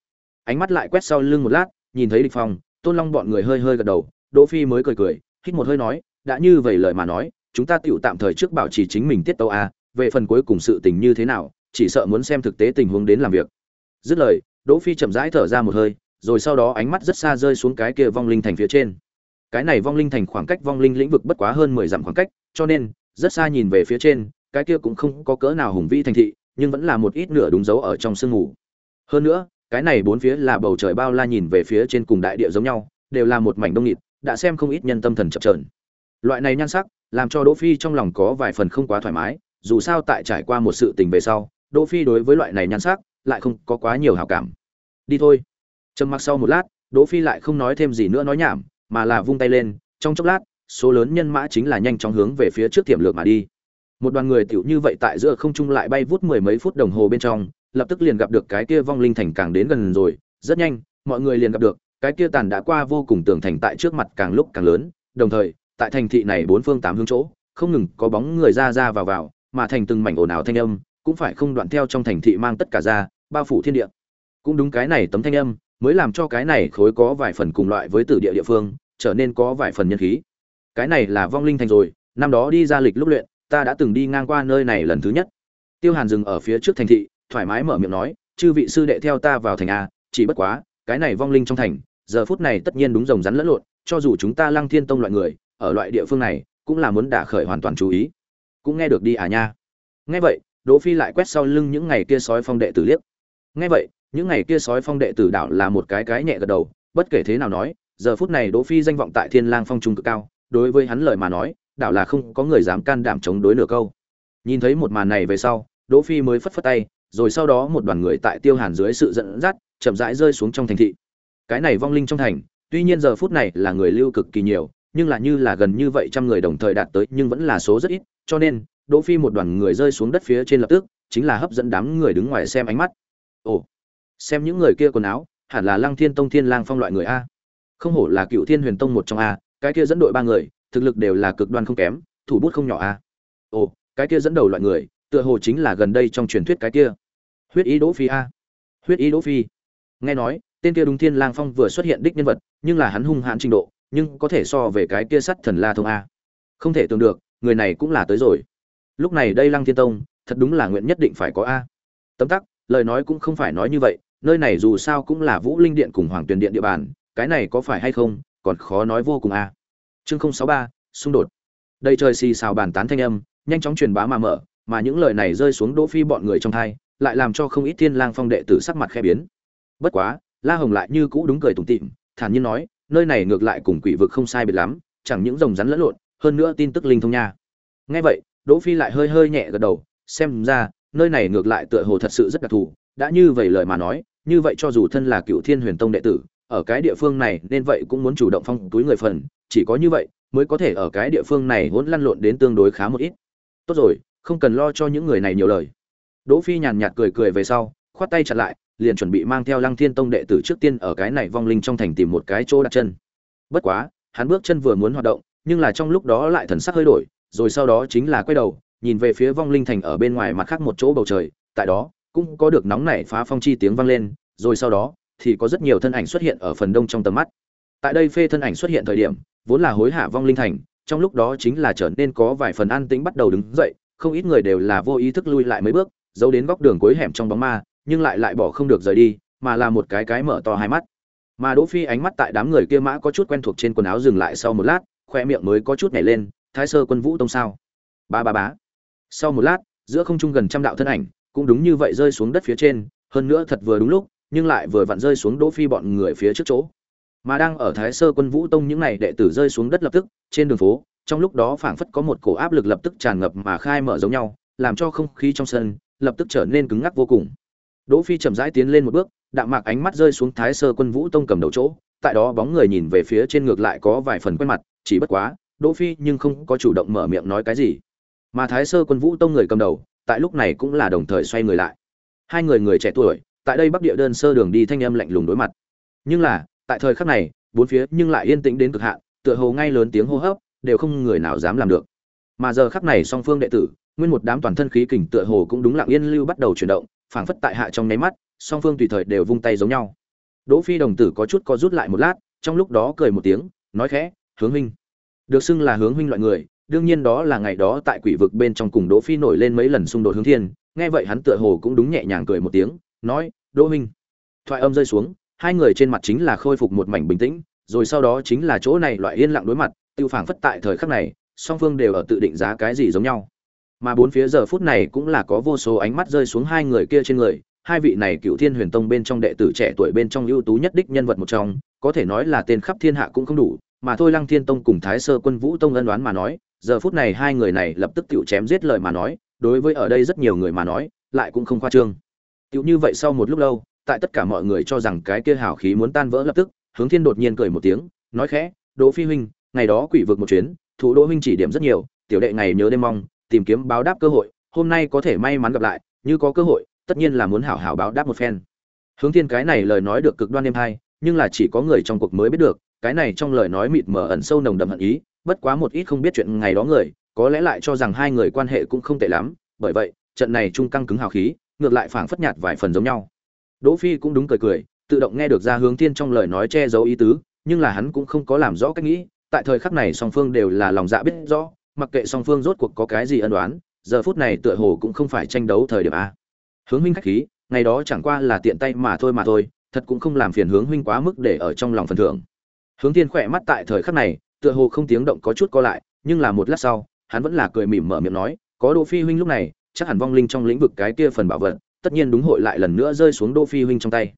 Ánh mắt lại quét sau lưng một lát, nhìn thấy địch phong tôn long bọn người hơi hơi gật đầu, đỗ phi mới cười cười, hít một hơi nói, đã như vậy lời mà nói, chúng ta tiểu tạm thời trước bảo trì chính mình tiết tấu a, về phần cuối cùng sự tình như thế nào, chỉ sợ muốn xem thực tế tình huống đến làm việc. Dứt lời, đỗ phi chậm rãi thở ra một hơi, rồi sau đó ánh mắt rất xa rơi xuống cái kia vong linh thành phía trên cái này vong linh thành khoảng cách vong linh lĩnh vực bất quá hơn mười dặm khoảng cách, cho nên, rất xa nhìn về phía trên, cái kia cũng không có cỡ nào hùng vĩ thành thị, nhưng vẫn là một ít nửa đúng dấu ở trong sương mù. Hơn nữa, cái này bốn phía là bầu trời bao la nhìn về phía trên cùng đại địa giống nhau, đều là một mảnh đông nghịt, đã xem không ít nhân tâm thần chập chờn. Loại này nhan sắc, làm cho đỗ phi trong lòng có vài phần không quá thoải mái, dù sao tại trải qua một sự tình về sau, đỗ phi đối với loại này nhan sắc, lại không có quá nhiều hảo cảm. Đi thôi. Trầm mặc sau một lát, đỗ phi lại không nói thêm gì nữa nói nhảm mà là vung tay lên, trong chốc lát, số lớn nhân mã chính là nhanh chóng hướng về phía trước tiềm lược mà đi. Một đoàn người tiểu như vậy tại giữa không trung lại bay vút mười mấy phút đồng hồ bên trong, lập tức liền gặp được cái kia vong linh thành càng đến gần rồi, rất nhanh, mọi người liền gặp được, cái kia tàn đã qua vô cùng tường thành tại trước mặt càng lúc càng lớn, đồng thời, tại thành thị này bốn phương tám hướng chỗ, không ngừng có bóng người ra ra vào vào, mà thành từng mảnh ồn ào thanh âm, cũng phải không đoạn theo trong thành thị mang tất cả ra, bao phủ thiên địa. Cũng đúng cái này tấm thanh âm mới làm cho cái này khối có vài phần cùng loại với tử địa địa phương, trở nên có vài phần nhân khí. Cái này là vong linh thành rồi, năm đó đi ra lịch lúc luyện, ta đã từng đi ngang qua nơi này lần thứ nhất. Tiêu hàn dừng ở phía trước thành thị, thoải mái mở miệng nói, chư vị sư đệ theo ta vào thành a, chỉ bất quá, cái này vong linh trong thành, giờ phút này tất nhiên đúng rồng rắn lẫn lộn, cho dù chúng ta lăng thiên tông loại người, ở loại địa phương này, cũng là muốn đả khởi hoàn toàn chú ý. Cũng nghe được đi à nha. Nghe vậy, đỗ phi lại quét sau lưng những ngày kia sói phong đệ tử liếc. Nghe vậy những ngày kia sói phong đệ tử đảo là một cái cái nhẹ gật đầu, bất kể thế nào nói, giờ phút này đỗ phi danh vọng tại thiên lang phong trung cực cao, đối với hắn lời mà nói, đảo là không có người dám can đảm chống đối nửa câu. Nhìn thấy một màn này về sau, đỗ phi mới phất phất tay, rồi sau đó một đoàn người tại tiêu hàn dưới sự dẫn dắt, chậm rãi rơi xuống trong thành thị. Cái này vong linh trong thành, tuy nhiên giờ phút này là người lưu cực kỳ nhiều, nhưng là như là gần như vậy trăm người đồng thời đạt tới, nhưng vẫn là số rất ít, cho nên, đỗ phi một đoàn người rơi xuống đất phía trên lập tức, chính là hấp dẫn đám người đứng ngoài xem ánh mắt. Ồ! Xem những người kia quần áo, hẳn là lăng thiên tông thiên lang phong loại người a. Không hổ là cựu thiên huyền tông một trong a, cái kia dẫn đội ba người, thực lực đều là cực đoan không kém, thủ bút không nhỏ a. Ồ, cái kia dẫn đầu loại người, tựa hồ chính là gần đây trong truyền thuyết cái kia. Huyết ý đỗ phi a. Huyết ý đỗ phi. Nghe nói, tên kia đúng thiên lang phong vừa xuất hiện đích nhân vật, nhưng là hắn hung hãn trình độ, nhưng có thể so về cái kia sắt thần la thông a. Không thể tưởng được, người này cũng là tới rồi. Lúc này đây lăng thiên tông, thật đúng là nguyện nhất định phải có a. Tấm tắc, lời nói cũng không phải nói như vậy nơi này dù sao cũng là vũ linh điện cùng hoàng tuyền điện địa bàn, cái này có phải hay không, còn khó nói vô cùng a chương không sáu ba, xung đột. Đây trời xì xào bàn tán thanh âm, nhanh chóng truyền bá mà mở, mà những lời này rơi xuống đỗ phi bọn người trong thai, lại làm cho không ít thiên lang phong đệ tử sắc mặt khẽ biến. Bất quá, la hồng lại như cũ đúng cười tủm tỉm, thản nhiên nói, nơi này ngược lại cùng quỷ vực không sai biệt lắm, chẳng những rồng rắn lẫn lộn, hơn nữa tin tức linh thông nha. Nghe vậy, đỗ phi lại hơi hơi nhẹ gật đầu, xem ra, nơi này ngược lại tựa hồ thật sự rất đặc thù, đã như vậy lời mà nói như vậy cho dù thân là cựu thiên huyền tông đệ tử, ở cái địa phương này nên vậy cũng muốn chủ động phong túi người phần, chỉ có như vậy mới có thể ở cái địa phương này hỗn lăn lộn đến tương đối khá một ít. Tốt rồi, không cần lo cho những người này nhiều lời. Đỗ phi nhàn nhạt cười cười về sau, khoát tay chặt lại, liền chuẩn bị mang theo lăng thiên tông đệ tử trước tiên ở cái này vong linh trong thành tìm một cái chỗ đặt chân. Bất quá, hắn bước chân vừa muốn hoạt động, nhưng là trong lúc đó lại thần sắc hơi đổi, rồi sau đó chính là quay đầu, nhìn về phía vong linh thành ở bên ngoài mặt khác một chỗ bầu trời, tại đó cũng có được nóng nảy phá phong chi tiếng vang lên, rồi sau đó thì có rất nhiều thân ảnh xuất hiện ở phần đông trong tầm mắt. Tại đây phê thân ảnh xuất hiện thời điểm, vốn là hối hả vong linh thành, trong lúc đó chính là trở nên có vài phần an tĩnh bắt đầu đứng dậy, không ít người đều là vô ý thức lui lại mấy bước, giấu đến góc đường cuối hẻm trong bóng ma, nhưng lại lại bỏ không được rời đi, mà là một cái cái mở to hai mắt. Mà đỗ phi ánh mắt tại đám người kia mã có chút quen thuộc trên quần áo dừng lại sau một lát, khoe miệng mới có chút nhảy lên, thái sơ quân vũ tông sao? Ba ba bá sau một lát, giữa không trung gần trăm đạo thân ảnh cũng đúng như vậy rơi xuống đất phía trên hơn nữa thật vừa đúng lúc nhưng lại vừa vặn rơi xuống đỗ phi bọn người phía trước chỗ mà đang ở thái sơ quân vũ tông những này đệ tử rơi xuống đất lập tức trên đường phố trong lúc đó phảng phất có một cổ áp lực lập tức tràn ngập mà khai mở giống nhau làm cho không khí trong sân lập tức trở nên cứng ngắc vô cùng Đỗ Phi chậm rãi tiến lên một bước, đạm mạc ánh mắt rơi xuống Thái Sơ Quân Vũ Tông cầm đầu chỗ, tại đó bóng người nhìn về phía trên ngược lại có vài phần quen mặt, chỉ bất quá, Đỗ Phi nhưng không có chủ động mở miệng nói cái gì. Mà Thái Sơ Quân Vũ Tông người cầm đầu, tại lúc này cũng là đồng thời xoay người lại. Hai người người trẻ tuổi, tại đây Bắc Địa đơn sơ đường đi thanh âm lạnh lùng đối mặt. Nhưng là, tại thời khắc này, bốn phía nhưng lại yên tĩnh đến cực hạn, tựa hồ ngay lớn tiếng hô hấp, đều không người nào dám làm được. Mà giờ khắc này song phương đệ tử, nguyên một đám toàn thân khí kình tựa hồ cũng đúng lặng yên lưu bắt đầu chuyển động, phảng phất tại hạ trong nháy mắt, song phương tùy thời đều vung tay giống nhau. Đỗ Phi đồng tử có chút co rút lại một lát, trong lúc đó cười một tiếng, nói khẽ, "Hướng huynh." Được xưng là hướng huynh loại người, đương nhiên đó là ngày đó tại quỷ vực bên trong cùng Đỗ Phi nổi lên mấy lần xung đột hướng thiên, nghe vậy hắn tựa hồ cũng đúng nhẹ nhàng cười một tiếng, nói, "Đỗ huynh." Thoại âm rơi xuống, hai người trên mặt chính là khôi phục một mảnh bình tĩnh, rồi sau đó chính là chỗ này loại yên lặng đối mặt, tiêu phảng phất tại thời khắc này, song phương đều ở tự định giá cái gì giống nhau. Mà bốn phía giờ phút này cũng là có vô số ánh mắt rơi xuống hai người kia trên người, hai vị này cựu thiên huyền tông bên trong đệ tử trẻ tuổi bên trong ưu tú nhất đích nhân vật một trong có thể nói là tên khắp thiên hạ cũng không đủ mà thôi lăng thiên tông cùng thái sơ quân vũ tông ân đoán mà nói giờ phút này hai người này lập tức tự chém giết lời mà nói, đối với ở đây rất nhiều người mà nói, lại cũng không khoa trương. Tiểu như vậy sau một lúc lâu, tại tất cả mọi người cho rằng cái kia hào khí muốn tan vỡ lập tức, hướng thiên đột nhiên cười một tiếng, nói khẽ, đỗ phi huynh, ngày đó quỷ vực một chuyến, thủ đỗ huynh chỉ điểm rất nhiều, tiểu đệ ngày nhớ đêm mong, tìm kiếm báo đáp cơ hội, hôm nay có thể may mắn gặp lại, như có cơ hội, tất nhiên là muốn hảo hảo báo đáp một phen. Hướng thiên cái này lời nói được cực đoan êm hay, nhưng là chỉ có người trong cuộc mới biết được, cái này trong lời nói mịt mờ ẩn sâu nồng đậm hận ý bất quá một ít không biết chuyện ngày đó người, có lẽ lại cho rằng hai người quan hệ cũng không tệ lắm, bởi vậy, trận này trung căng cứng hào khí, ngược lại phảng phất nhạt vài phần giống nhau. Đỗ phi cũng đúng cười cười, tự động nghe được ra hướng thiên trong lời nói che giấu ý tứ, nhưng là hắn cũng không có làm rõ cách nghĩ, tại thời khắc này song phương đều là lòng dạ biết rõ, mặc kệ song phương rốt cuộc có cái gì ân đoán giờ phút này tựa hồ cũng không phải tranh đấu thời điểm a. Hướng huynh khách khí, ngày đó chẳng qua là tiện tay mà thôi mà thôi, thật cũng không làm phiền hướng huynh quá mức để ở trong lòng phần thưởng. Hướng thiên khỏe mắt tại thời khắc này tựa hồ không tiếng động có chút co lại, nhưng là một lát sau, hắn vẫn là cười mỉm mở miệng nói, có đỗ phi huynh lúc này, chắc hẳn vong linh trong lĩnh vực cái kia phần bảo vật, tất nhiên đúng hội lại lần nữa rơi xuống đỗ phi huynh trong tay.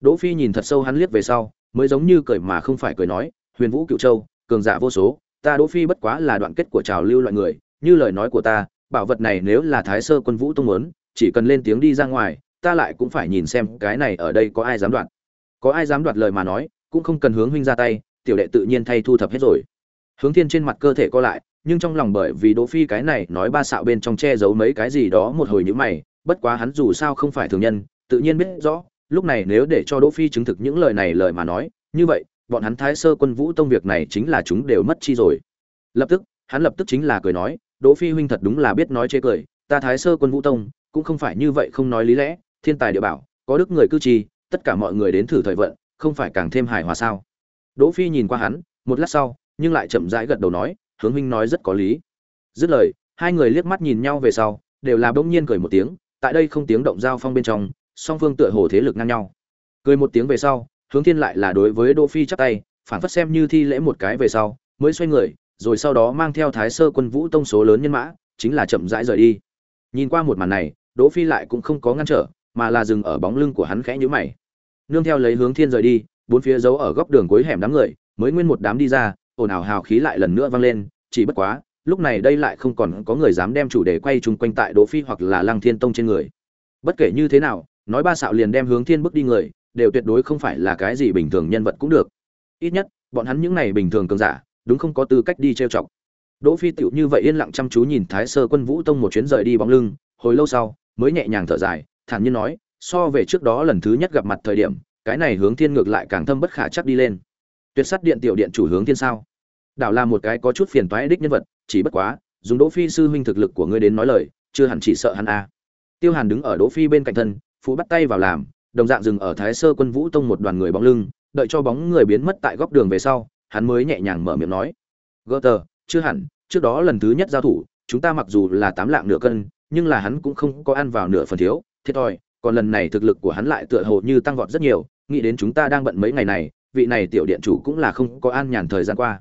Đỗ phi nhìn thật sâu hắn liếc về sau, mới giống như cười mà không phải cười nói, huyền vũ cựu châu, cường giả vô số, ta đỗ phi bất quá là đoạn kết của trào lưu loại người, như lời nói của ta, bảo vật này nếu là thái sơ quân vũ tông muốn, chỉ cần lên tiếng đi ra ngoài, ta lại cũng phải nhìn xem cái này ở đây có ai dám đoạt. Có ai dám đoạt lời mà nói, cũng không cần hướng huynh ra tay tiểu đệ tự nhiên thay thu thập hết rồi. Hướng thiên trên mặt cơ thể co lại, nhưng trong lòng bởi vì đỗ phi cái này nói ba xạo bên trong che giấu mấy cái gì đó một hồi như mày, bất quá hắn dù sao không phải thường nhân, tự nhiên biết rõ, lúc này nếu để cho đỗ phi chứng thực những lời này lời mà nói, như vậy, bọn hắn thái sơ quân vũ tông việc này chính là chúng đều mất chi rồi. Lập tức, hắn lập tức chính là cười nói, đỗ phi huynh thật đúng là biết nói chế cười, ta thái sơ quân vũ tông, cũng không phải như vậy không nói lý lẽ, thiên tài địa bảo, có đức người cư trì, tất cả mọi người đến thử thời vận, không phải càng thêm hài hòa sao? Đỗ phi nhìn qua hắn một lát sau nhưng lại chậm rãi gật đầu nói hướng huynh nói rất có lý. Dứt lời hai người liếc mắt nhìn nhau về sau đều là bỗng nhiên cười một tiếng tại đây không tiếng động giao phong bên trong song phương tựa hồ thế lực ngang nhau. Cười một tiếng về sau hướng thiên lại là đối với đỗ phi chắp tay phản phất xem như thi lễ một cái về sau mới xoay người rồi sau đó mang theo thái sơ quân vũ tông số lớn nhân mã chính là chậm rãi rời đi. Nhìn qua một màn này Đỗ Phi lại cũng không có ngăn trở, mà là dừng ở bóng lưng của hắn khẽ nhíu mày. Nương theo lấy hướng thiên rời đi, bốn phía giấu ở góc đường cuối hẻm đám người, mới nguyên một đám đi ra, ồn ào hào khí lại lần nữa vang lên, chỉ bất quá, lúc này đây lại không còn có người dám đem chủ đề quay chung quanh tại Đỗ Phi hoặc là Lăng Thiên Tông trên người. Bất kể như thế nào, nói ba xạo liền đem hướng thiên bước đi người, đều tuyệt đối không phải là cái gì bình thường nhân vật cũng được. Ít nhất, bọn hắn những này bình thường cường giả, đúng không có tư cách đi trêu chọc. Đỗ Phi tiểu như vậy yên lặng chăm chú nhìn Thái Sơ Quân Vũ Tông một chuyến rời đi bóng lưng, hồi lâu sau, mới nhẹ nhàng thở dài thản nhiên nói so về trước đó lần thứ nhất gặp mặt thời điểm cái này hướng thiên ngược lại càng thâm bất khả chắc đi lên. Tuyệt sắt điện tiểu điện chủ hướng thiên sao? Đảo là một cái có chút phiền toái đích nhân vật chỉ bất quá dùng đỗ phi sư huynh thực lực của ngươi đến nói lời chưa hẳn chỉ sợ hắn a. Tiêu hàn đứng ở đỗ phi bên cạnh thân phú bắt tay vào làm đồng dạng dừng ở thái sơ quân vũ tông một đoàn người bóng lưng đợi cho bóng người biến mất tại góc đường về sau hắn mới nhẹ nhàng mở miệng nói. Gỡ tờ chưa hẳn trước đó lần thứ nhất giao thủ chúng ta mặc dù là tám lạng nửa cân nhưng là hắn cũng không có ăn vào nửa phần thiếu, thiệt thòi, còn lần này thực lực của hắn lại tựa hồ như tăng vọt rất nhiều, nghĩ đến chúng ta đang bận mấy ngày này, vị này tiểu điện chủ cũng là không có an nhàn thời gian qua.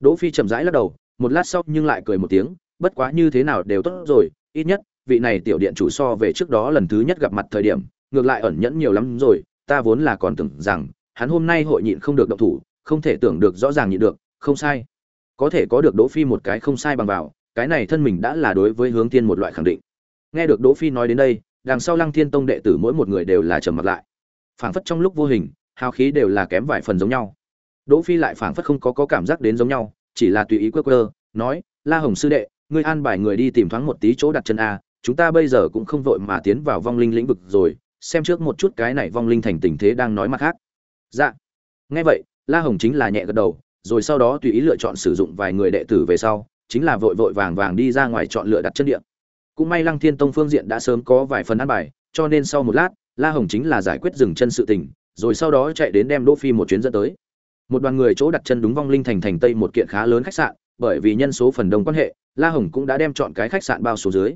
Đỗ Phi chậm rãi lắc đầu, một lát sau nhưng lại cười một tiếng, bất quá như thế nào đều tốt rồi, ít nhất, vị này tiểu điện chủ so về trước đó lần thứ nhất gặp mặt thời điểm, ngược lại ẩn nhẫn nhiều lắm rồi, ta vốn là còn tưởng rằng, hắn hôm nay hội nhịn không được động thủ, không thể tưởng được rõ ràng nhịn được, không sai. Có thể có được Đỗ Phi một cái không sai bằng vào, cái này thân mình đã là đối với hướng tiên một loại khẳng định nghe được đỗ phi nói đến đây đằng sau lăng thiên tông đệ tử mỗi một người đều là trầm mặt lại phảng phất trong lúc vô hình hào khí đều là kém vài phần giống nhau. Đỗ phi lại phảng phất không có, có cảm giác đến giống nhau chỉ là tùy ý quơ quơ nói la hồng sư đệ ngươi an bài người đi tìm thoáng một tí chỗ đặt chân a chúng ta bây giờ cũng không vội mà tiến vào vong linh lĩnh vực rồi xem trước một chút cái này vong linh thành tình thế đang nói mặt khác. Dạ. Nghe vậy la hồng chính là nhẹ gật đầu rồi sau đó tùy ý lựa chọn sử dụng vài người đệ tử về sau chính là vội vội vàng vàng đi ra ngoài chọn lựa đặt chân địa. Cũng may lăng thiên tông phương diện đã sớm có vài phần ăn bài cho nên sau một lát la hồng chính là giải quyết dừng chân sự tình, rồi sau đó chạy đến đem đỗ phi một chuyến dẫn tới. Một đoàn người chỗ đặt chân đúng vong linh thành thành tây một kiện khá lớn khách sạn, bởi vì nhân số phần đông quan hệ, la hồng cũng đã đem chọn cái khách sạn bao số dưới.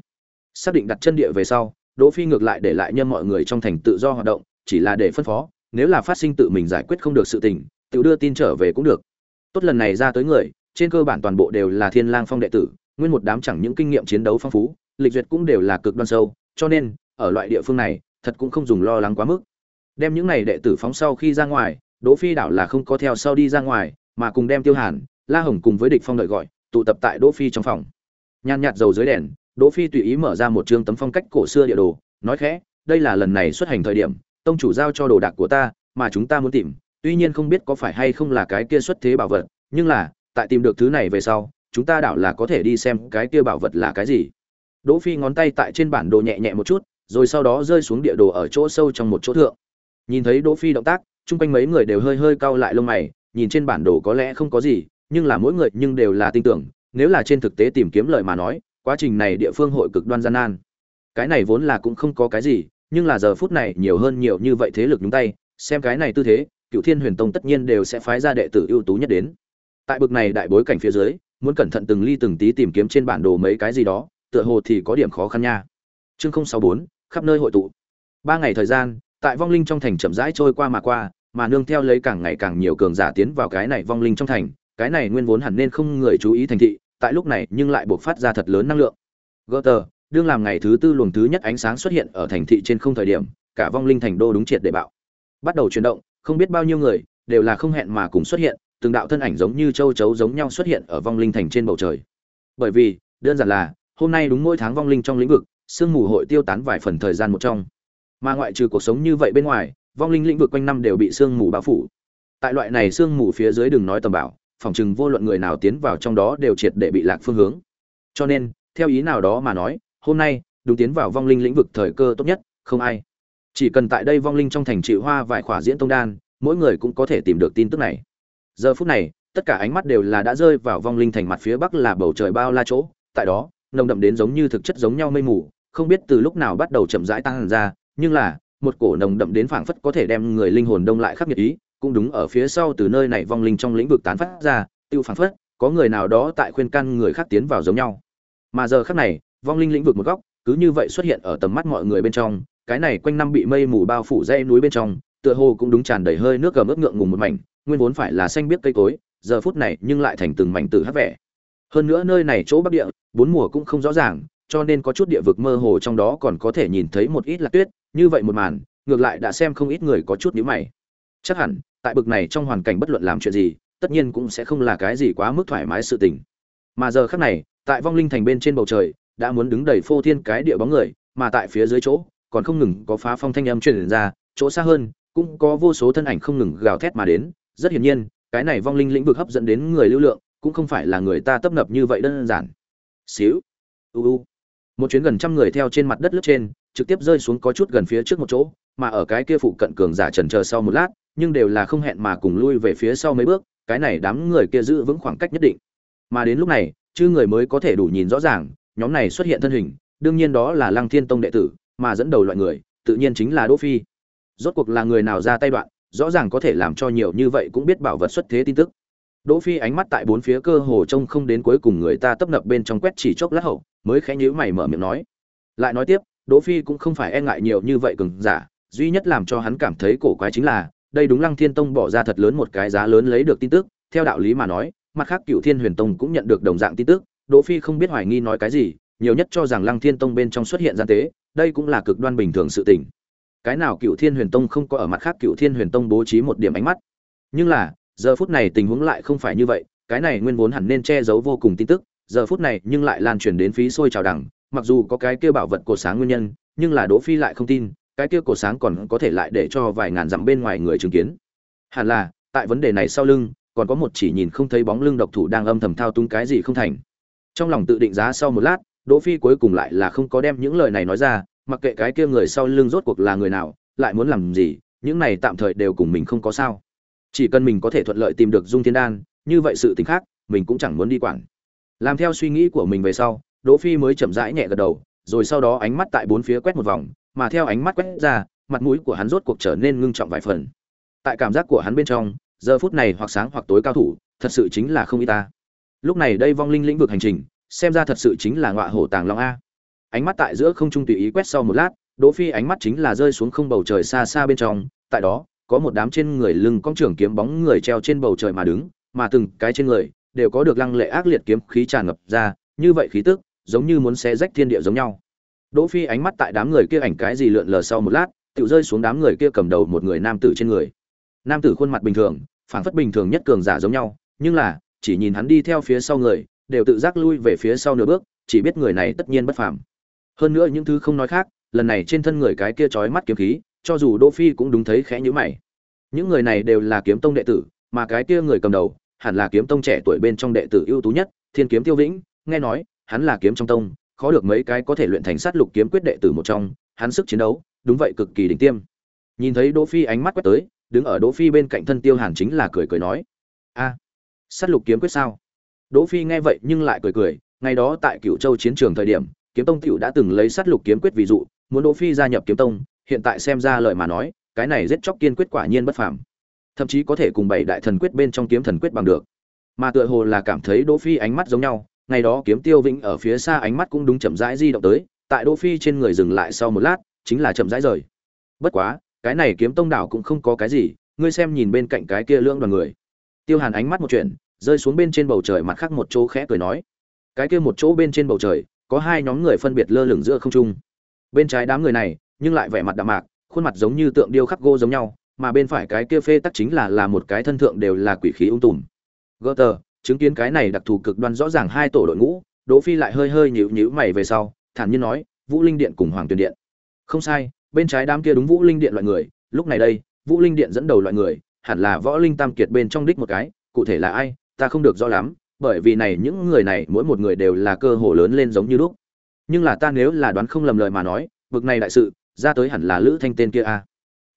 Xác định đặt chân địa về sau, đỗ phi ngược lại để lại nhân mọi người trong thành tự do hoạt động, chỉ là để phân phó, nếu là phát sinh tự mình giải quyết không được sự tình tự đưa tin trở về cũng được. Tốt lần này ra tới người, trên cơ bản toàn bộ đều là thiên lang phong đệ tử, nguyên một đám chẳng những kinh nghiệm chiến đấu phong phú, lịch duyệt cũng đều là cực đoan sâu, cho nên, ở loại địa phương này thật cũng không dùng lo lắng quá mức. Đem những này đệ tử phóng sau khi ra ngoài, đỗ phi đảo là không có theo sau đi ra ngoài, mà cùng đem tiêu hàn, la hồng cùng với địch phong đợi gọi, tụ tập tại đỗ phi trong phòng. Nhàn nhạt dầu dưới đèn, đỗ phi tùy ý mở ra một trương tấm phong cách cổ xưa địa đồ, nói khẽ, đây là lần này xuất hành thời điểm, tông chủ giao cho đồ đạc của ta, mà chúng ta muốn tìm, tuy nhiên không biết có phải hay không là cái kia xuất thế bảo vật, nhưng là, tại tìm được thứ này về sau, chúng ta đảo là có thể đi xem cái kia bảo vật là cái gì. Đỗ phi ngón tay tại trên bản đồ nhẹ nhẹ một chút rồi sau đó rơi xuống địa đồ ở chỗ sâu trong một chỗ thượng. Nhìn thấy đỗ phi động tác, chung quanh mấy người đều hơi hơi cau lại lông mày, nhìn trên bản đồ có lẽ không có gì, nhưng là mỗi người nhưng đều là tin tưởng, nếu là trên thực tế tìm kiếm lời mà nói, quá trình này địa phương hội cực đoan gian nan. Cái này vốn là cũng không có cái gì, nhưng là giờ phút này nhiều hơn nhiều như vậy thế lực nhúng tay, xem cái này tư thế, cựu thiên huyền tông tất nhiên đều sẽ phái ra đệ tử ưu tú nhất đến. Tại bực này đại bối cảnh phía dưới, muốn cẩn thận từng ly từng tí tìm kiếm trên bản đồ mấy cái gì đó, tựa hồ thì có điểm khó khăn nha. Chương sáu bốn khắp nơi hội tụ. Ba ngày thời gian, tại vong linh trong thành chậm rãi trôi qua mà qua, mà nương theo lấy càng ngày càng nhiều cường giả tiến vào cái này vong linh trong thành. Cái này nguyên vốn hẳn nên không người chú ý thành thị, tại lúc này nhưng lại buộc phát ra thật lớn năng lượng. Gỡ tờ đương làm ngày thứ tư luồng thứ nhất ánh sáng xuất hiện ở thành thị trên không thời điểm, cả vong linh thành đô đúng triệt để bạo. Bắt đầu chuyển động, không biết bao nhiêu người, đều là không hẹn mà cùng xuất hiện, từng đạo thân ảnh giống như châu chấu giống nhau xuất hiện ở vong linh thành trên bầu trời. Bởi vì, đơn giản là, hôm nay đúng mỗi tháng vong linh trong lĩnh vực sương mù hội tiêu tán vài phần thời gian một trong. Mà ngoại trừ cuộc sống như vậy bên ngoài, vong linh lĩnh vực quanh năm đều bị sương mù bao phủ. Tại loại này sương mù phía dưới đừng nói tầm bảo, phòng chừng vô luận người nào tiến vào trong đó đều triệt để bị lạc phương hướng. Cho nên, theo ý nào đó mà nói, hôm nay, đúng tiến vào vong linh lĩnh vực thời cơ tốt nhất, không ai. Chỉ cần tại đây vong linh trong thành trị hoa vài khỏa diễn tông đan, mỗi người cũng có thể tìm được tin tức này. Giờ phút này, tất cả ánh mắt đều là đã rơi vào vong linh thành mặt phía bắc là bầu trời bao la chỗ, tại đó, nồng đậm đến giống như thực chất giống nhau mây mù không biết từ lúc nào bắt đầu chậm rãi tăng ra, nhưng là, một cổ nồng đậm đến phảng phất có thể đem người linh hồn đông lại khắc nghiệt ý, cũng đúng ở phía sau từ nơi này vong linh trong lĩnh vực tán phát ra, tiêu phảng phất, có người nào đó tại khuyên can người khác tiến vào giống nhau. Mà giờ khắc này, vong linh lĩnh vực một góc, cứ như vậy xuất hiện ở tầm mắt mọi người bên trong, cái này quanh năm bị mây mù bao phủ dãy núi bên trong, tựa hồ cũng đúng tràn đầy hơi nước gầm ướt ngượng ngùng một mảnh, nguyên vốn phải là xanh biếc cây cối, giờ phút này nhưng lại thành từng mảnh tử hắc vẻ. Hơn nữa nơi này chỗ bắc địa, bốn mùa cũng không rõ ràng cho nên có chút địa vực mơ hồ trong đó còn có thể nhìn thấy một ít là tuyết, như vậy một màn, ngược lại đã xem không ít người có chút nhíu mày. Chắc hẳn, tại bực này trong hoàn cảnh bất luận làm chuyện gì, tất nhiên cũng sẽ không là cái gì quá mức thoải mái sự tình. Mà giờ khắc này, tại vong linh thành bên trên bầu trời, đã muốn đứng đầy phô thiên cái địa bóng người, mà tại phía dưới chỗ, còn không ngừng có phá phong thanh âm truyền ra, chỗ xa hơn, cũng có vô số thân ảnh không ngừng gào thét mà đến. Rất hiển nhiên, cái này vong linh lĩnh vực hấp dẫn đến người lưu lượng, cũng không phải là người ta tấp nập như vậy đơn giản. Xíu. U u một chuyến gần trăm người theo trên mặt đất lướt trên, trực tiếp rơi xuống có chút gần phía trước một chỗ, mà ở cái kia phụ cận cường giả trần chờ sau một lát, nhưng đều là không hẹn mà cùng lui về phía sau mấy bước, cái này đám người kia giữ vững khoảng cách nhất định. Mà đến lúc này chứ người mới có thể đủ nhìn rõ ràng, nhóm này xuất hiện thân hình, đương nhiên đó là lăng thiên tông đệ tử, mà dẫn đầu loại người, tự nhiên chính là đỗ phi. Rốt cuộc là người nào ra tay đoạn, rõ ràng có thể làm cho nhiều như vậy cũng biết bảo vật xuất thế tin tức đỗ phi ánh mắt tại bốn phía cơ hồ trông không đến cuối cùng người ta tấp nập bên trong quét chỉ chốc lát hậu, mới khẽ nhíu mày mở miệng nói. Lại nói tiếp, đỗ phi cũng không phải e ngại nhiều như vậy cường giả, duy nhất làm cho hắn cảm thấy cổ quái chính là, đây đúng lăng thiên tông bỏ ra thật lớn một cái giá lớn lấy được tin tức, theo đạo lý mà nói, mặt khác cựu thiên huyền tông cũng nhận được đồng dạng tin tức, đỗ phi không biết hoài nghi nói cái gì, nhiều nhất cho rằng lăng thiên tông bên trong xuất hiện gian tế, đây cũng là cực đoan bình thường sự tình. Cái nào cựu thiên huyền tông không có ở mặt khác cựu thiên huyền tông bố trí một điểm ánh mắt. Nhưng là giờ phút này tình huống lại không phải như vậy, cái này nguyên vốn hẳn nên che giấu vô cùng tin tức, giờ phút này nhưng lại lan truyền đến phí sôi trào đẳng mặc dù có cái kia bảo vật cổ sáng nguyên nhân, nhưng là đỗ phi lại không tin, cái kia cổ sáng còn có thể lại để cho vài ngàn dặm bên ngoài người chứng kiến. Hẳn là, tại vấn đề này sau lưng, còn có một chỉ nhìn không thấy bóng lưng độc thủ đang âm thầm thao túng cái gì không thành. Trong lòng tự định giá sau một lát, đỗ phi cuối cùng lại là không có đem những lời này nói ra, mặc kệ cái kia người sau lưng rốt cuộc là người nào, lại muốn làm gì, những này tạm thời đều cùng mình không có sao chỉ cần mình có thể thuận lợi tìm được dung thiên đan, như vậy sự tình khác, mình cũng chẳng muốn đi quản. Làm theo suy nghĩ của mình về sau, đỗ phi mới chậm rãi nhẹ gật đầu, rồi sau đó ánh mắt tại bốn phía quét một vòng, mà theo ánh mắt quét ra, mặt mũi của hắn rốt cuộc trở nên ngưng trọng vài phần. Tại cảm giác của hắn bên trong, giờ phút này hoặc sáng hoặc tối cao thủ, thật sự chính là không y ta. Lúc này đây vong linh lĩnh vực hành trình, xem ra thật sự chính là ngọa hổ tàng long a. Ánh mắt tại giữa không trung tùy ý quét sau một lát, đỗ phi ánh mắt chính là rơi xuống không bầu trời xa xa bên trong, tại đó có một đám trên người lưng con trưởng kiếm bóng người treo trên bầu trời mà đứng, mà từng cái trên người đều có được lăng lệ ác liệt kiếm khí tràn ngập ra, như vậy khí tức giống như muốn xé rách thiên địa giống nhau. Đỗ phi ánh mắt tại đám người kia ảnh cái gì lượn lờ sau một lát tự rơi xuống đám người kia cầm đầu một người nam tử trên người. Nam tử khuôn mặt bình thường, phảng phất bình thường nhất cường giả giống nhau, nhưng là, chỉ nhìn hắn đi theo phía sau người, đều tự giác lui về phía sau nửa bước, chỉ biết người này tất nhiên bất phàm. Hơn nữa những thứ không nói khác, lần này trên thân người cái kia chói mắt kiếm khí cho dù đỗ phi cũng đúng thấy khẽ nhíu mày. Những người này đều là kiếm tông đệ tử, mà cái kia người cầm đầu, hẳn là kiếm tông trẻ tuổi bên trong đệ tử ưu tú nhất, thiên kiếm tiêu vĩnh, nghe nói, hắn là kiếm trong tông, khó được mấy cái có thể luyện thành sát lục kiếm quyết đệ tử một trong, hắn sức chiến đấu, đúng vậy cực kỳ đỉnh tiêm. Nhìn thấy đỗ phi ánh mắt quét tới, đứng ở đỗ phi bên cạnh thân tiêu hàn chính là cười cười nói, a, sát lục kiếm quyết sao? Đỗ phi nghe vậy nhưng lại cười cười, ngày đó tại Cửu châu chiến trường thời điểm, kiếm tông tiểu đã từng lấy sát lục kiếm quyết ví dụ, muốn đỗ phi gia nhập kiếm tông hiện tại xem ra lời mà nói, cái này giết chóc kiên quyết quả nhiên bất phàm. Thậm chí có thể cùng bảy đại thần quyết bên trong kiếm thần quyết bằng được. Mà tựa hồ là cảm thấy đỗ phi ánh mắt giống nhau, ngày đó kiếm tiêu vĩnh ở phía xa ánh mắt cũng đúng chậm rãi di động tới, tại đỗ phi trên người dừng lại sau một lát, chính là chậm rãi rời. Bất quá, cái này kiếm tông đảo cũng không có cái gì, ngươi xem nhìn bên cạnh cái kia lưỡng đoàn người. Tiêu hàn ánh mắt một chuyện, rơi xuống bên trên bầu trời mặt khác một chỗ khẽ cười nói. Cái kia một chỗ bên trên bầu trời, có hai nhóm người phân biệt lơ lửng giữa không trung. Bên trái đám người này nhưng lại vẻ mặt đạm mạc khuôn mặt giống như tượng điêu khắc gỗ giống nhau mà bên phải cái kia phê tắc chính là là một cái thân thượng đều là quỷ khí ung tùm. Gutter, chứng kiến cái này đặc thù cực đoan rõ ràng hai tổ đội ngũ đỗ phi lại hơi hơi nhíu nhíu mày về sau thản nhiên nói vũ linh điện cùng hoàng tuyền điện. Không sai bên trái đám kia đúng vũ linh điện loại người lúc này đây vũ linh điện dẫn đầu loại người hẳn là võ linh tam kiệt bên trong đích một cái cụ thể là ai ta không được rõ lắm bởi vì này những người này mỗi một người đều là cơ hồ lớn lên giống như lúc. Nhưng là ta nếu là đoán không lầm lời mà nói vực này đại sự ra tới hẳn là lữ thanh tên kia a.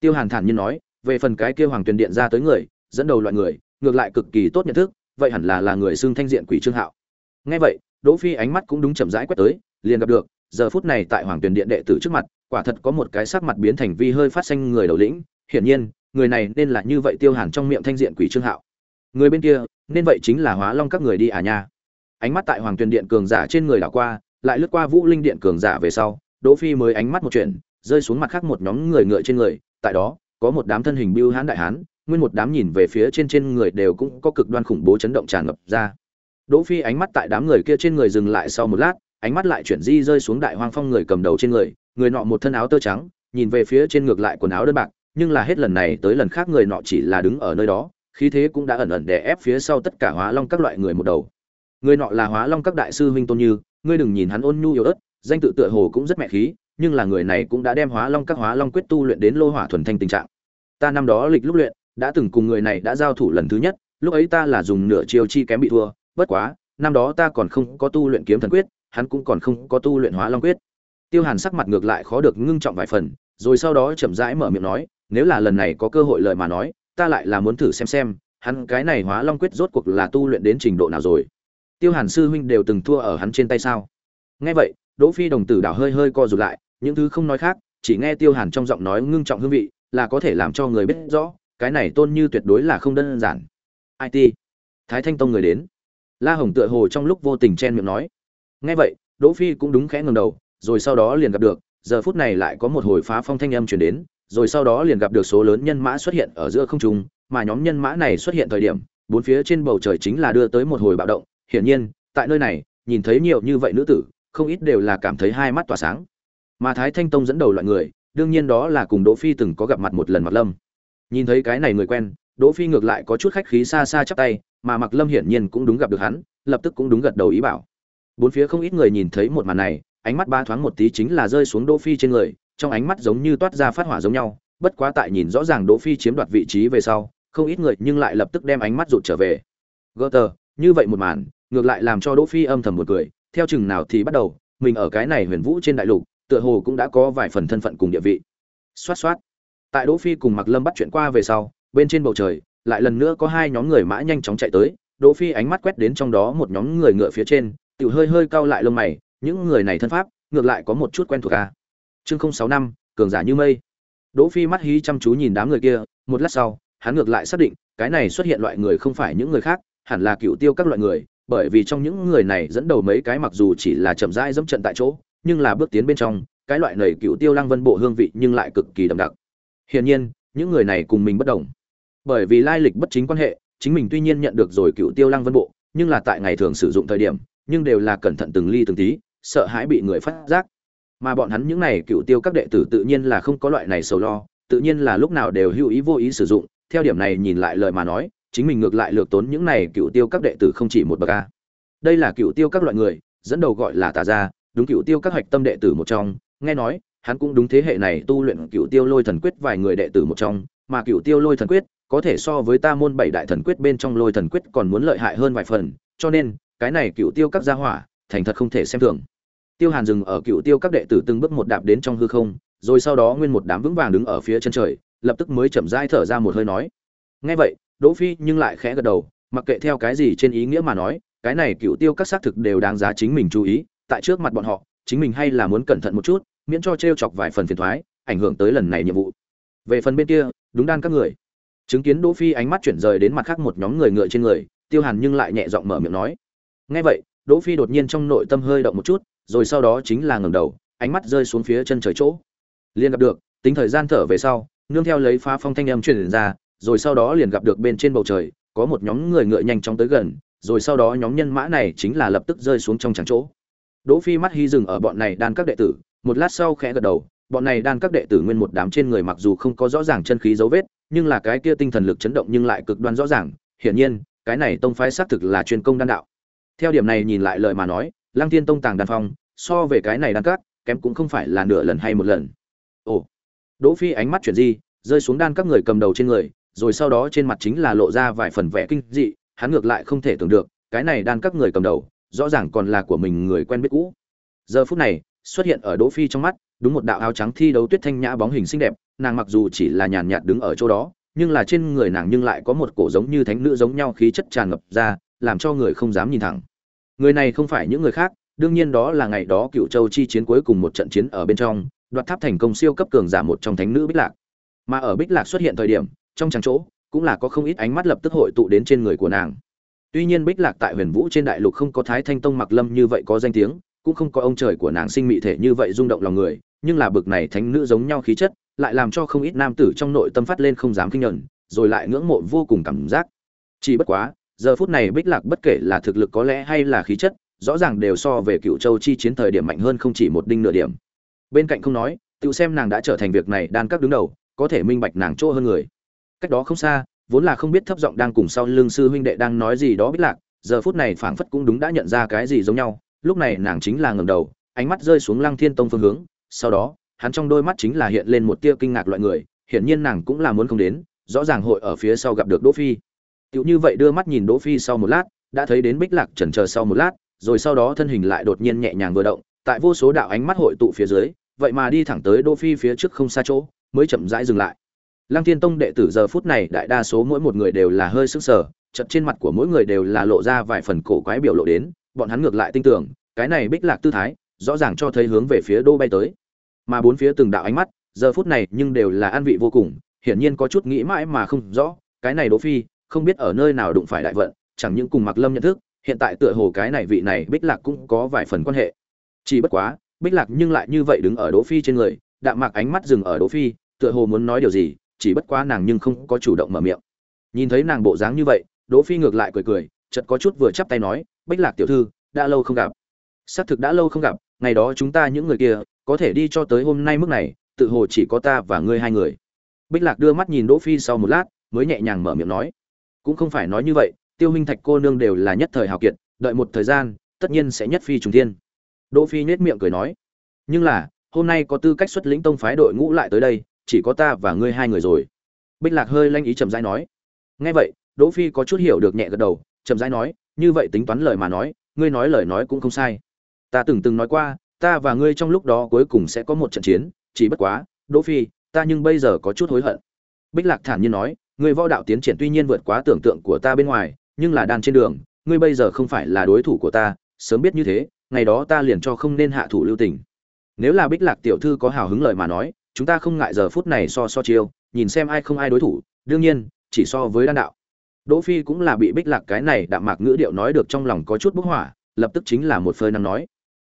Tiêu hàn thản nhiên nói, về phần cái kia hoàng tuyền điện ra tới người, dẫn đầu loại người, ngược lại cực kỳ tốt nhận thức, vậy hẳn là là người xưng thanh diện quỷ trương hạo. Nghe vậy, đỗ phi ánh mắt cũng đúng chậm rãi quét tới, liền gặp được, giờ phút này tại hoàng tuyền điện đệ tử trước mặt, quả thật có một cái sắc mặt biến thành vi hơi phát xanh người đầu lĩnh, hiển nhiên, người này nên là như vậy tiêu hàn trong miệng thanh diện quỷ trương hạo. Người bên kia, nên vậy chính là hóa long các người đi à nha. Ánh mắt tại hoàng tuyền điện cường giả trên người đảo qua, lại lướt qua vũ linh điện cường giả về sau, đỗ phi mới ánh mắt một chuyện rơi xuống mặt khác một nhóm người ngựa trên người, tại đó, có một đám thân hình bưu hán đại hán, nguyên một đám nhìn về phía trên trên người đều cũng có cực đoan khủng bố chấn động tràn ngập ra. Đỗ phi ánh mắt tại đám người kia trên người dừng lại sau một lát, ánh mắt lại chuyển di rơi xuống đại hoang phong người cầm đầu trên người người nọ một thân áo tơ trắng, nhìn về phía trên ngược lại quần áo đơn bạc, nhưng là hết lần này tới lần khác người nọ chỉ là đứng ở nơi đó, khí thế cũng đã ẩn ẩn đè ép phía sau tất cả hóa long các loại người một đầu. Người nọ là hóa long các đại sư huynh tôn như, ngươi đừng nhìn hắn ôn nhu yếu ớt, danh tự tựa hồ cũng rất mẹ khí nhưng là người này cũng đã đem hóa long các hóa long quyết tu luyện đến lô hỏa thuần thanh tình trạng. Ta năm đó lịch lúc luyện, đã từng cùng người này đã giao thủ lần thứ nhất, lúc ấy ta là dùng nửa chiêu chi kém bị thua, bất quá, năm đó ta còn không có tu luyện kiếm thần quyết, hắn cũng còn không có tu luyện hóa long quyết. Tiêu hàn sắc mặt ngược lại khó được ngưng trọng vài phần, rồi sau đó chậm rãi mở miệng nói, nếu là lần này có cơ hội lời mà nói, ta lại là muốn thử xem xem, hắn cái này hóa long quyết rốt cuộc là tu luyện đến trình độ nào rồi. Tiêu hàn sư huynh đều từng thua ở hắn trên tay sao? Nghe vậy, đỗ phi đồng tử đảo hơi hơi co rụt lại những thứ không nói khác, chỉ nghe tiêu hàn trong giọng nói ngưng trọng hương vị, là có thể làm cho người biết rõ, cái này tôn như tuyệt đối là không đơn giản. It thái thanh tông người đến. La hồng tựa hồ trong lúc vô tình chen miệng nói. Nghe vậy, đỗ phi cũng đúng khẽ ngẩng đầu, rồi sau đó liền gặp được, giờ phút này lại có một hồi phá phong thanh âm truyền đến, rồi sau đó liền gặp được số lớn nhân mã xuất hiện ở giữa không trung, mà nhóm nhân mã này xuất hiện thời điểm, bốn phía trên bầu trời chính là đưa tới một hồi bạo động. Hiển nhiên, tại nơi này, nhìn thấy nhiều như vậy nữ tử, không ít đều là cảm thấy hai mắt tỏa sáng mà thái thanh tông dẫn đầu loại người đương nhiên đó là cùng đỗ phi từng có gặp mặt một lần mặc lâm nhìn thấy cái này người quen đỗ phi ngược lại có chút khách khí xa xa chắp tay mà mặc lâm hiển nhiên cũng đúng gặp được hắn lập tức cũng đúng gật đầu ý bảo bốn phía không ít người nhìn thấy một màn này ánh mắt ba thoáng một tí chính là rơi xuống Đỗ Phi trên người, trong ánh mắt giống như toát ra phát hỏa giống nhau, bất quá tại nhìn rõ ràng Đỗ Phi chiếm đoạt vị trí về sau, không ít người nhưng lại lập tức đem ánh mắt rụt trở về. tờ, như vậy một màn, ngược lại làm cho Đỗ Phi âm thầm một cười, theo chừng nào thì bắt đầu, mình ở cái này huyền vũ trên đại lục, tựa hồ cũng đã có vài phần thân phận cùng địa vị. Xoát xoát. Tại Đỗ Phi cùng Mạc Lâm bắt chuyện qua về sau, bên trên bầu trời, lại lần nữa có hai nhóm người mã nhanh chóng chạy tới, Đỗ Phi ánh mắt quét đến trong đó một nhóm người ngựa phía trên, tiểu hơi hơi cau lại lông mày, những người này thân pháp, ngược lại có một chút quen thuộc a. Chương 065, cường giả như mây. Đỗ Phi mắt hí chăm chú nhìn đám người kia, một lát sau, hắn ngược lại xác định, cái này xuất hiện loại người không phải những người khác, hẳn là cựu tiêu các loại người, bởi vì trong những người này dẫn đầu mấy cái mặc dù chỉ là chậm rãi dẫm trận tại chỗ, nhưng là bước tiến bên trong, cái loại nảy cựu tiêu lăng vân bộ hương vị nhưng lại cực kỳ đậm đặc. Hiển nhiên, những người này cùng mình bất đồng. Bởi vì lai lịch bất chính quan hệ, chính mình tuy nhiên nhận được rồi cựu tiêu lăng vân bộ, nhưng là tại ngày thường sử dụng thời điểm, nhưng đều là cẩn thận từng ly từng tí, sợ hãi bị người phát giác. Mà bọn hắn những này cựu tiêu các đệ tử tự nhiên là không có loại này sầu lo, tự nhiên là lúc nào đều hữu ý vô ý sử dụng, theo điểm này nhìn lại lời mà nói, chính mình ngược lại lược tốn những này cựu tiêu các đệ tử không chỉ một bậc a. Đây là cựu tiêu các loại người, dẫn đầu gọi là Tà gia, đúng cựu tiêu các hạch tâm đệ tử một trong, nghe nói, hắn cũng đúng thế hệ này tu luyện cựu tiêu lôi thần quyết vài người đệ tử một trong, mà cựu tiêu lôi thần quyết có thể so với ta môn bảy đại thần quyết bên trong lôi thần quyết còn muốn lợi hại hơn vài phần, cho nên, cái này cựu tiêu các gia hỏa, thành thật không thể xem thường. Tiêu Hàn dừng ở cựu tiêu các đệ tử từng bước một đạp đến trong hư không, rồi sau đó nguyên một đám vững vàng đứng ở phía chân trời, lập tức mới chậm rãi thở ra một hơi nói. Nghe vậy, Đỗ Phi nhưng lại khẽ gật đầu, mặc kệ theo cái gì trên ý nghĩa mà nói, cái này cựu tiêu các xác thực đều đáng giá chính mình chú ý, tại trước mặt bọn họ, chính mình hay là muốn cẩn thận một chút, miễn cho trêu chọc vài phần phiền toái, ảnh hưởng tới lần này nhiệm vụ. Về phần bên kia, đúng đan các người. Chứng kiến Đỗ Phi ánh mắt chuyển rời đến mặt khác một nhóm người ngựa trên người, Tiêu Hàn nhưng lại nhẹ giọng mở miệng nói. Nghe vậy, Đỗ Phi đột nhiên trong nội tâm hơi động một chút, rồi sau đó chính là ngẩng đầu, ánh mắt rơi xuống phía chân trời chỗ. liền gặp được, tính thời gian thở về sau, nương theo lấy phá phong thanh âm truyền ra, rồi sau đó liền gặp được bên trên bầu trời, có một nhóm người ngựa nhanh chóng tới gần, rồi sau đó nhóm nhân mã này chính là lập tức rơi xuống trong trắng chỗ. Đỗ Phi mắt hy dừng ở bọn này đan các đệ tử, một lát sau khẽ gật đầu, bọn này đan các đệ tử nguyên một đám trên người mặc dù không có rõ ràng chân khí dấu vết, nhưng là cái kia tinh thần lực chấn động nhưng lại cực đoan rõ ràng, hiển nhiên, cái này tông phái xác thực là chuyên công đan đạo. Theo điểm này nhìn lại lời mà nói, Lăng Tiên tông tàng đan phong, so về cái này đan các, kém cũng không phải là nửa lần hay một lần. Ồ. Đỗ Phi ánh mắt chuyển di, rơi xuống đan các người cầm đầu trên người, rồi sau đó trên mặt chính là lộ ra vài phần vẻ kinh dị, hắn ngược lại không thể tưởng được, cái này đan các người cầm đầu, rõ ràng còn là của mình người quen biết cũ. Giờ phút này, xuất hiện ở Đỗ Phi trong mắt, đúng một đạo áo trắng thi đấu tuyết thanh nhã bóng hình xinh đẹp, nàng mặc dù chỉ là nhàn nhạt đứng ở chỗ đó, nhưng là trên người nàng nhưng lại có một cổ giống như thánh nữ giống nhau khí chất tràn ngập ra, làm cho người không dám nhìn thẳng. Người này không phải những người khác, đương nhiên đó là ngày đó Cựu Châu chi chiến cuối cùng một trận chiến ở bên trong, đoạt tháp thành công siêu cấp cường giả một trong thánh nữ Bích Lạc. Mà ở Bích Lạc xuất hiện thời điểm, trong trắng chỗ, cũng là có không ít ánh mắt lập tức hội tụ đến trên người của nàng. Tuy nhiên Bích Lạc tại Huyền Vũ trên đại lục không có Thái Thanh Tông Mặc Lâm như vậy có danh tiếng, cũng không có ông trời của nàng sinh mị thể như vậy rung động lòng người, nhưng là bực này thánh nữ giống nhau khí chất, lại làm cho không ít nam tử trong nội tâm phát lên không dám kinh nhận, rồi lại ngưỡng mộ vô cùng cảm giác. Chỉ bất quá, giờ phút này Bích Lạc bất kể là thực lực có lẽ hay là khí chất, rõ ràng đều so về Cựu Châu chi chiến thời điểm mạnh hơn không chỉ một đinh nửa điểm. Bên cạnh không nói, tự xem nàng đã trở thành việc này đan các đứng đầu, có thể minh bạch nàng chỗ hơn người. Cách đó không xa, vốn là không biết thấp giọng đang cùng sau lưng sư huynh đệ đang nói gì đó Bích Lạc, giờ phút này phảng phất cũng đúng đã nhận ra cái gì giống nhau, lúc này nàng chính là ngẩng đầu, ánh mắt rơi xuống Lăng Thiên Tông phương hướng, sau đó, hắn trong đôi mắt chính là hiện lên một tia kinh ngạc loại người, hiển nhiên nàng cũng là muốn không đến, rõ ràng hội ở phía sau gặp được Đỗ Phi. tựu như vậy đưa mắt nhìn Đỗ Phi sau một lát, đã thấy đến Bích Lạc chần chờ sau một lát, rồi sau đó thân hình lại đột nhiên nhẹ nhàng vừa động, tại vô số đạo ánh mắt hội tụ phía dưới, vậy mà đi thẳng tới Đỗ Phi phía trước không xa chỗ, mới chậm rãi dừng lại. Lăng Thiên Tông đệ tử giờ phút này đại đa số mỗi một người đều là hơi sức sờ, chợt trên mặt của mỗi người đều là lộ ra vài phần cổ quái biểu lộ đến, bọn hắn ngược lại tin tưởng, cái này Bích Lạc tư thái, rõ ràng cho thấy hướng về phía Đô bay tới. Mà bốn phía từng đạo ánh mắt, giờ phút này nhưng đều là an vị vô cùng, hiển nhiên có chút nghĩ mãi mà không rõ, cái này Đỗ Phi, không biết ở nơi nào đụng phải đại vận, chẳng những cùng Mạc Lâm nhận thức, hiện tại tựa hồ cái này vị này Bích Lạc cũng có vài phần quan hệ. Chỉ bất quá, Bích Lạc nhưng lại như vậy đứng ở Đỗ Phi trên người, đạm mạc ánh mắt dừng ở Đỗ Phi, tựa hồ muốn nói điều gì, chỉ bất quá nàng nhưng không có chủ động mở miệng. Nhìn thấy nàng bộ dáng như vậy, Đỗ Phi ngược lại cười cười, chợt có chút vừa chắp tay nói, "Bích Lạc tiểu thư, đã lâu không gặp." Xác thực đã lâu không gặp, ngày đó chúng ta những người kia, có thể đi cho tới hôm nay mức này, tự hồ chỉ có ta và ngươi hai người. Bích Lạc đưa mắt nhìn Đỗ Phi sau một lát, mới nhẹ nhàng mở miệng nói, "Cũng không phải nói như vậy, Tiêu Minh Thạch cô nương đều là nhất thời hào kiệt, đợi một thời gian, tất nhiên sẽ nhất phi trùng thiên." đỗ phi nhếch miệng cười nói nhưng là hôm nay có tư cách xuất lĩnh tông phái đội ngũ lại tới đây chỉ có ta và ngươi hai người rồi. Bích lạc hơi lanh ý chậm rãi nói. Nghe vậy, đỗ phi có chút hiểu được nhẹ gật đầu, chậm rãi nói, như vậy tính toán lời mà nói, ngươi nói lời nói cũng không sai. Ta từng từng nói qua, ta và ngươi trong lúc đó cuối cùng sẽ có một trận chiến, chỉ bất quá, đỗ phi, ta nhưng bây giờ có chút hối hận. Bích lạc thản nhiên nói ngươi võ đạo tiến triển tuy nhiên vượt quá tưởng tượng của ta bên ngoài, nhưng là đan trên đường, ngươi bây giờ không phải là đối thủ của ta, sớm biết như thế, ngày đó ta liền cho không nên hạ thủ lưu tình. Nếu là bích lạc tiểu thư có hào hứng lời mà nói chúng ta không ngại giờ phút này so so chiêu, nhìn xem ai không ai đối thủ, đương nhiên, chỉ so với đan đạo. Đỗ phi cũng là bị bích lạc cái này đạm mạc ngữ điệu nói được trong lòng có chút bốc hỏa, lập tức chính là một phơi năng nói.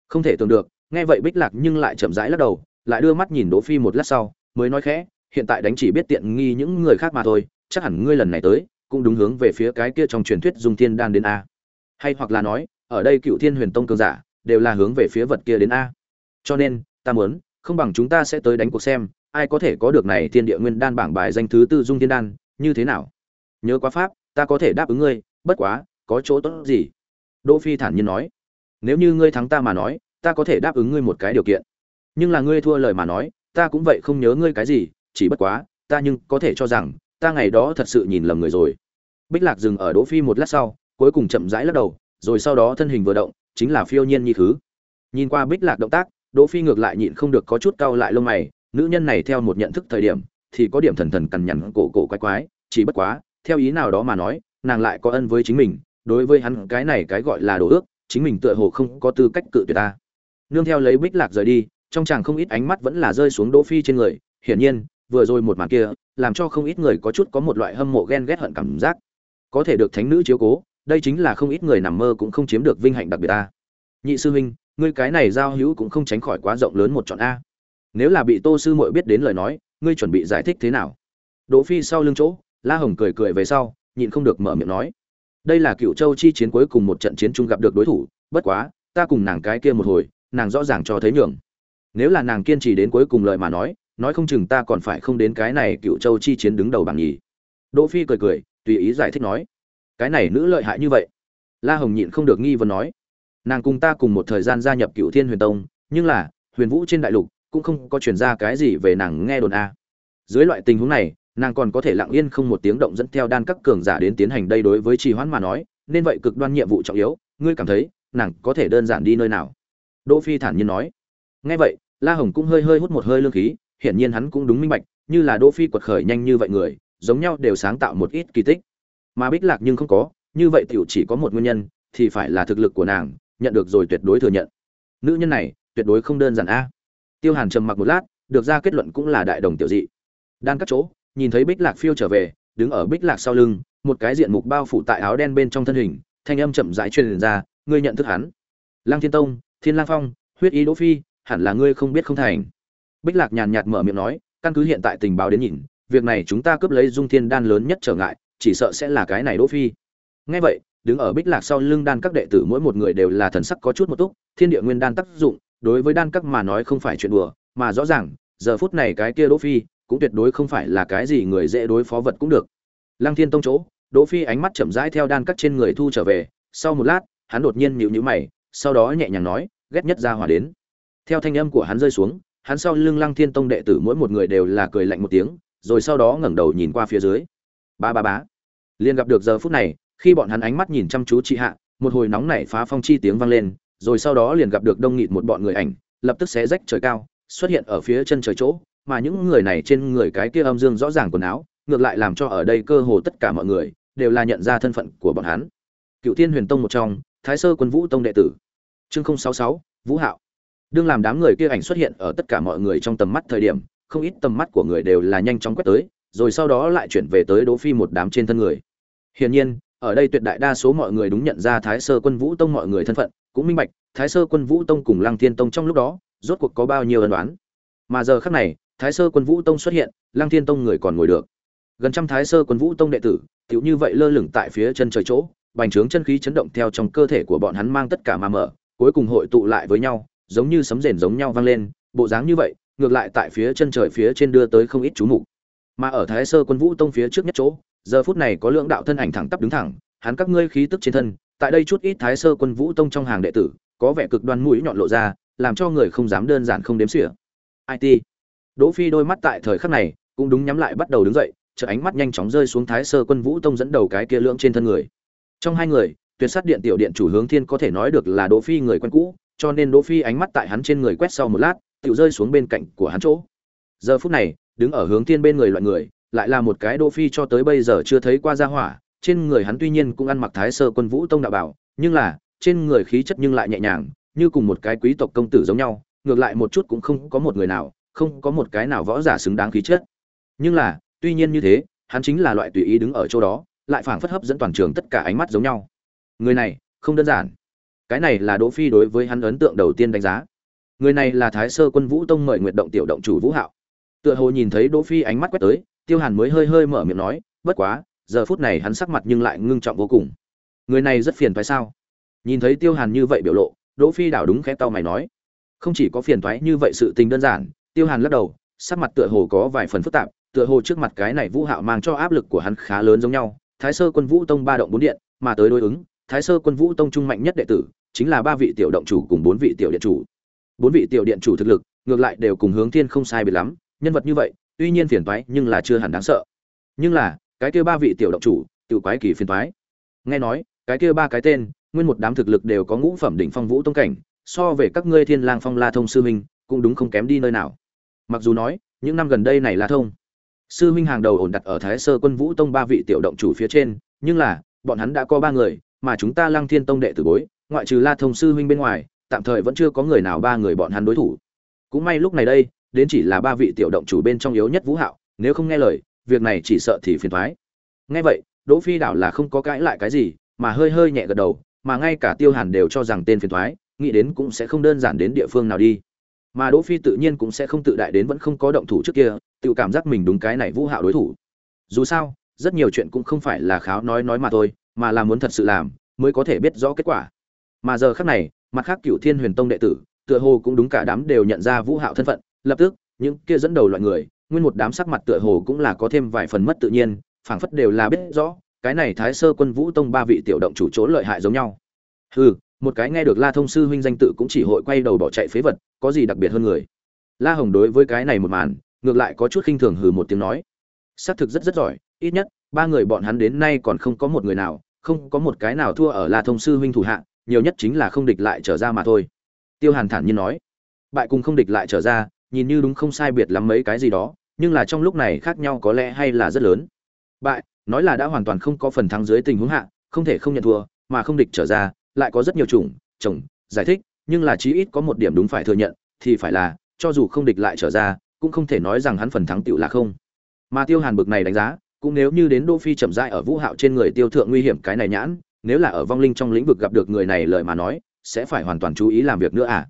Không thể tưởng được, nghe vậy bích lạc nhưng lại chậm rãi lắc đầu, lại đưa mắt nhìn đỗ phi một lát sau, mới nói khẽ, hiện tại đánh chỉ biết tiện nghi những người khác mà thôi, chắc hẳn ngươi lần này tới, cũng đúng hướng về phía cái kia trong truyền thuyết dung thiên đan đến a. Hay hoặc là nói, ở đây cựu thiên huyền tông cường giả, đều là hướng về phía vật kia đến a. Cho nên, ta muốn không bằng chúng ta sẽ tới đánh cuộc xem, ai có thể có được này thiên địa nguyên đan bảng bài danh thứ tư dung thiên đan, như thế nào? Nhớ quá pháp, ta có thể đáp ứng ngươi, bất quá, có chỗ tốt gì? Đỗ phi thản nhiên nói. Nếu như ngươi thắng ta mà nói, ta có thể đáp ứng ngươi một cái điều kiện. Nhưng là ngươi thua lời mà nói, ta cũng vậy không nhớ ngươi cái gì, chỉ bất quá, ta nhưng có thể cho rằng, ta ngày đó thật sự nhìn lầm người rồi. Bích lạc dừng ở đỗ phi một lát sau, cuối cùng chậm rãi lắc đầu, rồi sau đó thân hình vừa động, chính là phiêu nhiên như thứ. Nhìn qua bích lạc động tác đỗ phi ngược lại nhịn không được có chút cau lại lông mày, nữ nhân này theo một nhận thức thời điểm, thì có điểm thần thần cằn nhằn, cổ cổ quái quái, chỉ bất quá, theo ý nào đó mà nói, nàng lại có ân với chính mình, đối với hắn cái này cái gọi là đồ ước, chính mình tựa hồ không có tư cách cự tuyệt ta. Nương theo lấy bích lạc rời đi, trong chàng không ít ánh mắt vẫn là rơi xuống đỗ phi trên người, hiển nhiên, vừa rồi một màn kia, làm cho không ít người có chút có một loại hâm mộ ghen ghét hận cảm giác. Có thể được thánh nữ chiếu cố, đây chính là không ít người nằm mơ cũng không chiếm được vinh hạnh đặc biệt ta. Nhị sư huynh ngươi cái này giao hữu cũng không tránh khỏi quá rộng lớn một chọn a. Nếu là bị tô sư muội biết đến lời nói, ngươi chuẩn bị giải thích thế nào? Đỗ phi sau lưng chỗ, la hồng cười cười về sau, nhịn không được mở miệng nói. Đây là cựu châu chi chiến cuối cùng một trận chiến chung gặp được đối thủ, bất quá, ta cùng nàng cái kia một hồi, nàng rõ ràng cho thấy nhường. Nếu là nàng kiên trì đến cuối cùng lời mà nói nói không chừng ta còn phải không đến cái này cựu châu chi chiến đứng đầu bảng nhì. Đỗ phi cười cười, tùy ý giải thích nói. Cái này nữ lợi hại như vậy. La hồng nhịn không được nghi vấn nói nàng cùng ta cùng một thời gian gia nhập cựu thiên huyền tông, nhưng là, huyền vũ trên đại lục cũng không có truyền ra cái gì về nàng nghe đồn a. Dưới loại tình huống này, nàng còn có thể lặng yên không một tiếng động dẫn theo đan các cường giả đến tiến hành đây đối với trì hoãn mà nói, nên vậy cực đoan nhiệm vụ trọng yếu, ngươi cảm thấy, nàng có thể đơn giản đi nơi nào? Đỗ phi thản nhiên nói. Nghe vậy, la hồng cũng hơi hơi hút một hơi lương khí, hiển nhiên hắn cũng đúng minh bạch, như là đỗ phi quật khởi nhanh như vậy người, giống nhau đều sáng tạo một ít kỳ tích. Mà bích lạc nhưng không có, như vậy tiểu chỉ có một nguyên nhân, thì phải là thực lực của nàng nhận được rồi tuyệt đối thừa nhận. Nữ nhân này, tuyệt đối không đơn giản a. Tiêu hàn trầm mặc một lát, được ra kết luận cũng là đại đồng tiểu dị. Đan các chỗ, nhìn thấy bích lạc phiêu trở về, đứng ở bích lạc sau lưng, một cái diện mục bao phủ tại áo đen bên trong thân hình, thanh âm chậm rãi truyền ra, ngươi nhận thức hắn. Lăng thiên tông, thiên lang phong, huyết ý đỗ phi, hẳn là ngươi không biết không thành. Bích lạc nhàn nhạt mở miệng nói, căn cứ hiện tại tình báo đến nhìn, việc này chúng ta cướp lấy dung thiên đan lớn nhất trở ngại, chỉ sợ sẽ là cái này đỗ phi. Nghe vậy đứng ở bích lạc sau lưng đan các đệ tử, mỗi một người đều là thần sắc có chút một túc, thiên địa nguyên đan tác dụng, đối với đan các mà nói không phải chuyện đùa, mà rõ ràng, giờ phút này cái kia đỗ phi cũng tuyệt đối không phải là cái gì người dễ đối phó vật cũng được. Lăng thiên tông chỗ, đỗ phi ánh mắt chậm rãi theo đan các trên người thu trở về, sau một lát, hắn đột nhiên nhíu nhíu mày, sau đó nhẹ nhàng nói, ghét nhất ra hỏa đến. Theo thanh âm của hắn rơi xuống, hắn sau lưng lăng thiên tông đệ tử mỗi một người đều là cười lạnh một tiếng, rồi sau đó ngẩng đầu nhìn qua phía dưới. Ba ba bá liền gặp được giờ phút này khi bọn hắn ánh mắt nhìn chăm chú chị hạ, một hồi nóng nảy phá phong chi tiếng vang lên, rồi sau đó liền gặp được đông nghịt một bọn người ảnh, lập tức xé rách trời cao, xuất hiện ở phía chân trời chỗ, mà những người này trên người cái kia âm dương rõ ràng quần áo, ngược lại làm cho ở đây cơ hồ tất cả mọi người đều là nhận ra thân phận của bọn hắn. Cựu thiên huyền tông một trong, thái sơ quân vũ tông đệ tử. Chương sáu sáu, vũ hạo. Đương làm đám người kia ảnh xuất hiện ở tất cả mọi người trong tầm mắt thời điểm, không ít tầm mắt của người đều là nhanh chóng quét tới, rồi sau đó lại chuyển về tới đỗ phi một đám trên thân người. Hiển nhiên ở đây tuyệt đại đa số mọi người đúng nhận ra thái sơ quân vũ tông mọi người thân phận, cũng minh bạch, thái sơ quân vũ tông cùng lăng thiên tông trong lúc đó, rốt cuộc có bao nhiêu ân đoán mà giờ khắc này, thái sơ quân vũ tông xuất hiện, lăng thiên tông người còn ngồi được. Gần trăm thái sơ quân vũ tông đệ tử tiểu như vậy lơ lửng tại phía chân trời chỗ, bành trướng chân khí chấn động theo trong cơ thể của bọn hắn mang tất cả mà mở, cuối cùng hội tụ lại với nhau, giống như sấm rền giống nhau vang lên, bộ dáng như vậy, ngược lại tại phía chân trời phía trên đưa tới không ít chú mục. Mà ở thái sơ quân vũ tông phía trước nhất chỗ giờ phút này có lượng đạo thân ảnh thẳng tắp đứng thẳng, hắn các ngươi khí tức trên thân, tại đây chút ít thái sơ quân vũ tông trong hàng đệ tử, có vẻ cực đoan mũi nhọn lộ ra, làm cho người không dám đơn giản không đếm xỉa. It đỗ phi đôi mắt tại thời khắc này, cũng đúng nhắm lại bắt đầu đứng dậy, chợt ánh mắt nhanh chóng rơi xuống thái sơ quân vũ tông dẫn đầu cái kia lưỡng trên thân người. Trong hai người, tuyệt sát điện tiểu điện chủ hướng thiên có thể nói được là đỗ phi người quen cũ, cho nên đỗ phi ánh mắt tại hắn trên người quét sau một lát tự rơi xuống bên cạnh của hắn chỗ. Giờ phút này, đứng ở hướng thiên bên người loại người lại là một cái đỗ phi cho tới bây giờ chưa thấy qua gia hỏa. Trên người hắn tuy nhiên cũng ăn mặc thái sơ quân vũ tông đạo bảo, nhưng là, trên người khí chất nhưng lại nhẹ nhàng, như cùng một cái quý tộc công tử giống nhau, ngược lại một chút cũng không có một người nào, không có một cái nào võ giả xứng đáng khí chất. Nhưng là, tuy nhiên như thế, hắn chính là loại tùy ý đứng ở chỗ đó, lại phảng phất hấp dẫn toàn trường tất cả ánh mắt giống nhau. Người này, không đơn giản. Cái này là đỗ phi đối với hắn ấn tượng đầu tiên đánh giá. Người này là thái sơ quân vũ tông mời nguyệt động tiểu động chủ vũ hạo. Tựa hồ nhìn thấy đỗ phi ánh mắt quét tới tiêu hàn mới hơi hơi mở miệng nói, bất quá, giờ phút này hắn sắc mặt nhưng lại ngưng trọng vô cùng. Người này rất phiền thoái sao? Nhìn thấy tiêu hàn như vậy biểu lộ, đỗ phi đảo đúng khẽ tao mày nói, không chỉ có phiền toái như vậy sự tình đơn giản. Tiêu hàn lắc đầu, sắc mặt tựa hồ có vài phần phức tạp, tựa hồ trước mặt cái này vũ hạo mang cho áp lực của hắn khá lớn giống nhau. Thái sơ quân vũ tông ba động bốn điện, mà tới đối ứng, thái sơ quân vũ tông trung mạnh nhất đệ tử, chính là ba vị tiểu động chủ cùng bốn vị tiểu điện chủ. Bốn vị tiểu điện chủ thực lực, ngược lại đều cùng hướng thiên không sai biệt lắm, nhân vật như vậy tuy nhiên phiền toái, nhưng là chưa hẳn đáng sợ. Nhưng là, cái kia ba vị tiểu động chủ, tiểu quái kỳ phiền toái. Nghe nói, cái kia ba cái tên, nguyên một đám thực lực đều có ngũ phẩm đỉnh phong vũ tông cảnh, so về các ngươi thiên lang phong la thông sư minh cũng đúng không kém đi nơi nào. Mặc dù nói, những năm gần đây này la thông, sư minh hàng đầu ổn đặt ở thái sơ quân vũ tông ba vị tiểu động chủ phía trên, nhưng là, bọn hắn đã có ba người, mà chúng ta lăng thiên tông đệ tử bối, ngoại trừ la thông sư huynh bên ngoài, tạm thời vẫn chưa có người nào ba người bọn hắn đối thủ. Cũng may lúc này đây đến chỉ là ba vị tiểu động chủ bên trong yếu nhất vũ hạo, nếu không nghe lời, việc này chỉ sợ thì phiền thoái nghe vậy, đỗ phi đảo là không có cãi lại cái gì, mà hơi hơi nhẹ gật đầu, mà ngay cả tiêu hàn đều cho rằng tên phiền thoái nghĩ đến cũng sẽ không đơn giản đến địa phương nào đi. Mà đỗ phi tự nhiên cũng sẽ không tự đại đến vẫn không có động thủ trước kia, tự cảm giác mình đúng cái này vũ hạo đối thủ. Dù sao, rất nhiều chuyện cũng không phải là kháo nói nói mà thôi, mà là muốn thật sự làm, mới có thể biết rõ kết quả. Mà giờ khắc này, mặt khác cựu thiên huyền tông đệ tử, tựa hồ cũng đúng cả đám đều nhận ra vũ hạo thân phận lập tức, những kia dẫn đầu loại người, nguyên một đám sắc mặt tựa hồ cũng là có thêm vài phần mất tự nhiên, phảng phất đều là biết rõ, cái này thái sơ quân vũ tông ba vị tiểu động chủ chỗ lợi hại giống nhau. Hừ, một cái nghe được la thông sư huynh danh tự cũng chỉ hội quay đầu bỏ chạy phế vật, có gì đặc biệt hơn người? La hồng đối với cái này một màn, ngược lại có chút khinh thường hừ một tiếng nói. Xác thực rất rất giỏi, ít nhất, ba người bọn hắn đến nay còn không có một người nào, không có một cái nào thua ở la thông sư huynh thủ hạ, nhiều nhất chính là không địch lại trở ra mà thôi. Tiêu hàn thản nhiên nói. Bại cùng không địch lại trở ra nhìn như đúng không sai biệt lắm mấy cái gì đó, nhưng là trong lúc này khác nhau có lẽ hay là rất lớn. Bại, nói là đã hoàn toàn không có phần thắng dưới tình huống hạ, không thể không nhận thua, mà không địch trở ra, lại có rất nhiều chủng, chồng, giải thích, nhưng là chí ít có một điểm đúng phải thừa nhận, thì phải là, cho dù không địch lại trở ra, cũng không thể nói rằng hắn phần thắng tựu là không. Mà tiêu hàn bực này đánh giá, cũng nếu như đến đô phi chậm rãi ở vũ hạo trên người tiêu thượng nguy hiểm cái này nhãn, nếu là ở vong linh trong lĩnh vực gặp được người này lời mà nói, sẽ phải hoàn toàn chú ý làm việc nữa à?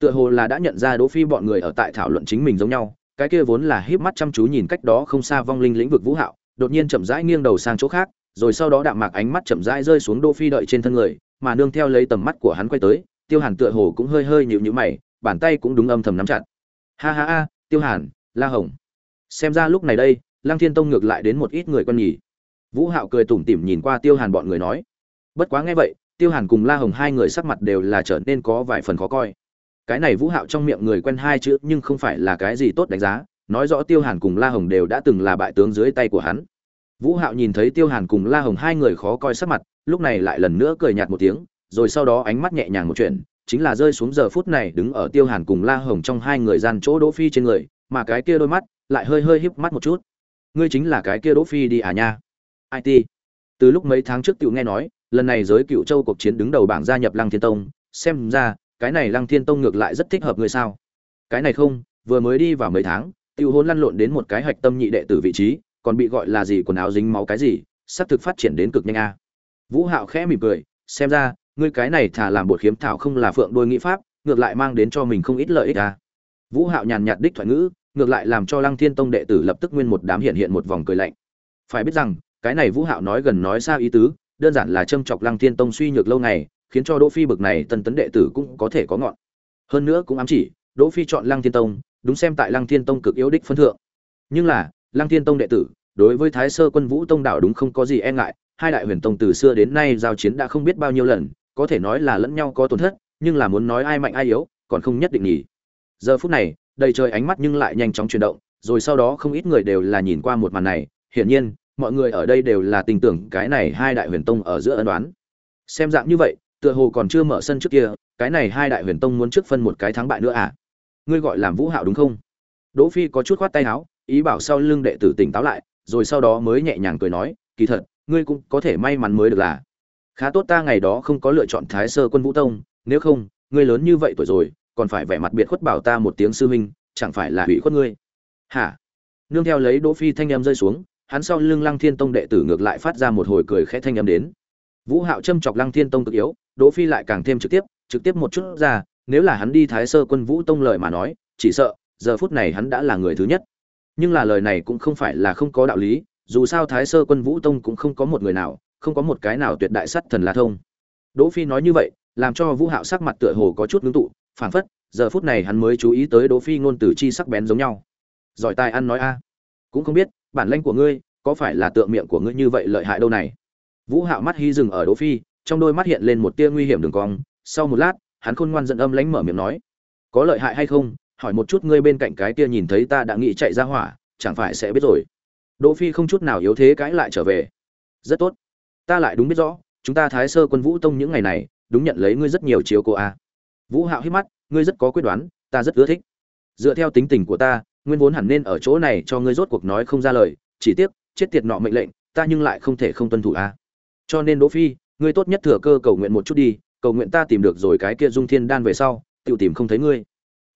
Tựa hồ là đã nhận ra đỗ phi bọn người ở tại thảo luận chính mình giống nhau, cái kia vốn là híp mắt chăm chú nhìn cách đó không xa vong linh lĩnh vực vũ hạo, đột nhiên chậm rãi nghiêng đầu sang chỗ khác, rồi sau đó đạm mạc ánh mắt chậm rãi rơi xuống đỗ phi đợi trên thân người, mà nương theo lấy tầm mắt của hắn quay tới, tiêu hàn tựa hồ cũng hơi hơi nhíu nhíu mày, bàn tay cũng đúng âm thầm nắm chặt. Ha ha ha, tiêu hàn, la hồng. Xem ra lúc này đây, lăng thiên tông ngược lại đến một ít người quân nhỉ vũ hạo cười tủm tỉm nhìn qua tiêu hàn bọn người nói. Bất quá nghe vậy, tiêu hàn cùng la hồng hai người sắc mặt đều là trở nên có vài phần khó coi cái này vũ hạo trong miệng người quen hai chữ nhưng không phải là cái gì tốt đánh giá, nói rõ tiêu hàn cùng la hồng đều đã từng là bại tướng dưới tay của hắn. Vũ hạo nhìn thấy tiêu hàn cùng la hồng hai người khó coi sắc mặt, lúc này lại lần nữa cười nhạt một tiếng, rồi sau đó ánh mắt nhẹ nhàng một chuyện, chính là rơi xuống giờ phút này đứng ở tiêu hàn cùng la hồng trong hai người gian chỗ đỗ phi trên người, mà cái kia đôi mắt lại hơi hơi híp mắt một chút. Ngươi chính là cái kia đỗ phi đi à nha? It từ lúc mấy tháng trước tiểu nghe nói, lần này giới cựu châu cuộc chiến đứng đầu bảng gia nhập lăng thiên tông, xem ra cái này lăng thiên tông ngược lại rất thích hợp ngươi sao? Cái này không, vừa mới đi vào mấy tháng, tiêu hôn lăn lộn đến một cái hạch tâm nhị đệ tử vị trí, còn bị gọi là gì quần áo dính máu cái gì, sắp thực phát triển đến cực nhanh a. Vũ hạo khẽ mỉm cười, xem ra, ngươi cái này thả làm bột khiếm thảo không là phượng đôi nghĩ pháp, ngược lại mang đến cho mình không ít lợi ích a. Vũ hạo nhàn nhạt đích thoại ngữ, ngược lại làm cho lăng thiên tông đệ tử lập tức nguyên một đám hiện hiện một vòng cười lạnh. Phải biết rằng, cái này vũ hạo nói gần nói xa ý tứ, đơn giản là châm chọc lăng thiên tông suy nhược lâu ngày khiến cho đỗ phi bực này tân tấn đệ tử cũng có thể có ngọn. Hơn nữa cũng ám chỉ, đỗ phi chọn lăng thiên tông, đúng xem tại lăng thiên tông cực yếu đích phân thượng. Nhưng là, lăng thiên tông đệ tử, đối với thái sơ quân vũ tông đạo đúng không có gì e ngại, hai đại huyền tông từ xưa đến nay giao chiến đã không biết bao nhiêu lần, có thể nói là lẫn nhau có tổn thất, nhưng là muốn nói ai mạnh ai yếu, còn không nhất định nhỉ. Giờ phút này, đầy trời ánh mắt nhưng lại nhanh chóng chuyển động, rồi sau đó không ít người đều là nhìn qua một màn này, hiển nhiên, mọi người ở đây đều là tình tưởng cái này hai đại huyền tông ở giữa ân đoán xem dạng như vậy tựa hồ còn chưa mở sân trước kia, cái này hai đại huyền tông muốn trước phân một cái thắng bại nữa à? Ngươi gọi làm vũ hạo đúng không? Đỗ phi có chút khoát tay áo, ý bảo sau lưng đệ tử tỉnh táo lại, rồi sau đó mới nhẹ nhàng cười nói, kỳ thật, ngươi cũng có thể may mắn mới được là. Khá tốt ta ngày đó không có lựa chọn thái sơ quân vũ tông, nếu không, ngươi lớn như vậy tuổi rồi, còn phải vẻ mặt biệt khuất bảo ta một tiếng sư huynh, chẳng phải là hủy khuất ngươi? Hả? Nương theo lấy đỗ phi thanh âm rơi xuống, hắn sau lưng lăng thiên tông đệ tử ngược lại phát ra một hồi cười khẽ thanh âm đến. Vũ hạo châm chọc lăng thiên tông cực yếu đỗ phi lại càng thêm trực tiếp trực tiếp một chút ra, nếu là hắn đi thái sơ quân vũ tông lời mà nói, chỉ sợ, giờ phút này hắn đã là người thứ nhất. Nhưng là lời này cũng không phải là không có đạo lý, dù sao thái sơ quân vũ tông cũng không có một người nào, không có một cái nào tuyệt đại sắt thần la thông. Đỗ phi nói như vậy, làm cho vũ hạo sắc mặt tựa hồ có chút ngưng tụ Phản phất, giờ phút này hắn mới chú ý tới đỗ phi ngôn từ chi sắc bén giống nhau. Giỏi tài ăn nói a. Cũng không biết, bản lĩnh của ngươi, có phải là tượng miệng của ngươi như vậy lợi hại đâu này? Vũ hạo mắt hi dừng ở đỗ phi trong đôi mắt hiện lên một tia nguy hiểm đường cong. Sau một lát, hắn khôn ngoan giận âm lãnh mở miệng nói, có lợi hại hay không? Hỏi một chút ngươi bên cạnh cái kia nhìn thấy ta đã nghĩ chạy ra hỏa, chẳng phải sẽ biết rồi. Đỗ phi không chút nào yếu thế cãi lại trở về. Rất tốt. Ta lại đúng biết rõ, chúng ta thái sơ quân vũ tông những ngày này, đúng nhận lấy ngươi rất nhiều chiếu cô a. Vũ hạo hít mắt, ngươi rất có quyết đoán, ta rất ưa thích. Dựa theo tính tình của ta, nguyên vốn hẳn nên ở chỗ này cho ngươi rốt cuộc nói không ra lời, chỉ tiếc, chết tiệt nọ mệnh lệnh, ta nhưng lại không thể không tuân thủ a. Cho nên đỗ phi ngươi tốt nhất thừa cơ cầu nguyện một chút đi, cầu nguyện ta tìm được rồi cái kia dung thiên đan về sau tự tìm không thấy ngươi.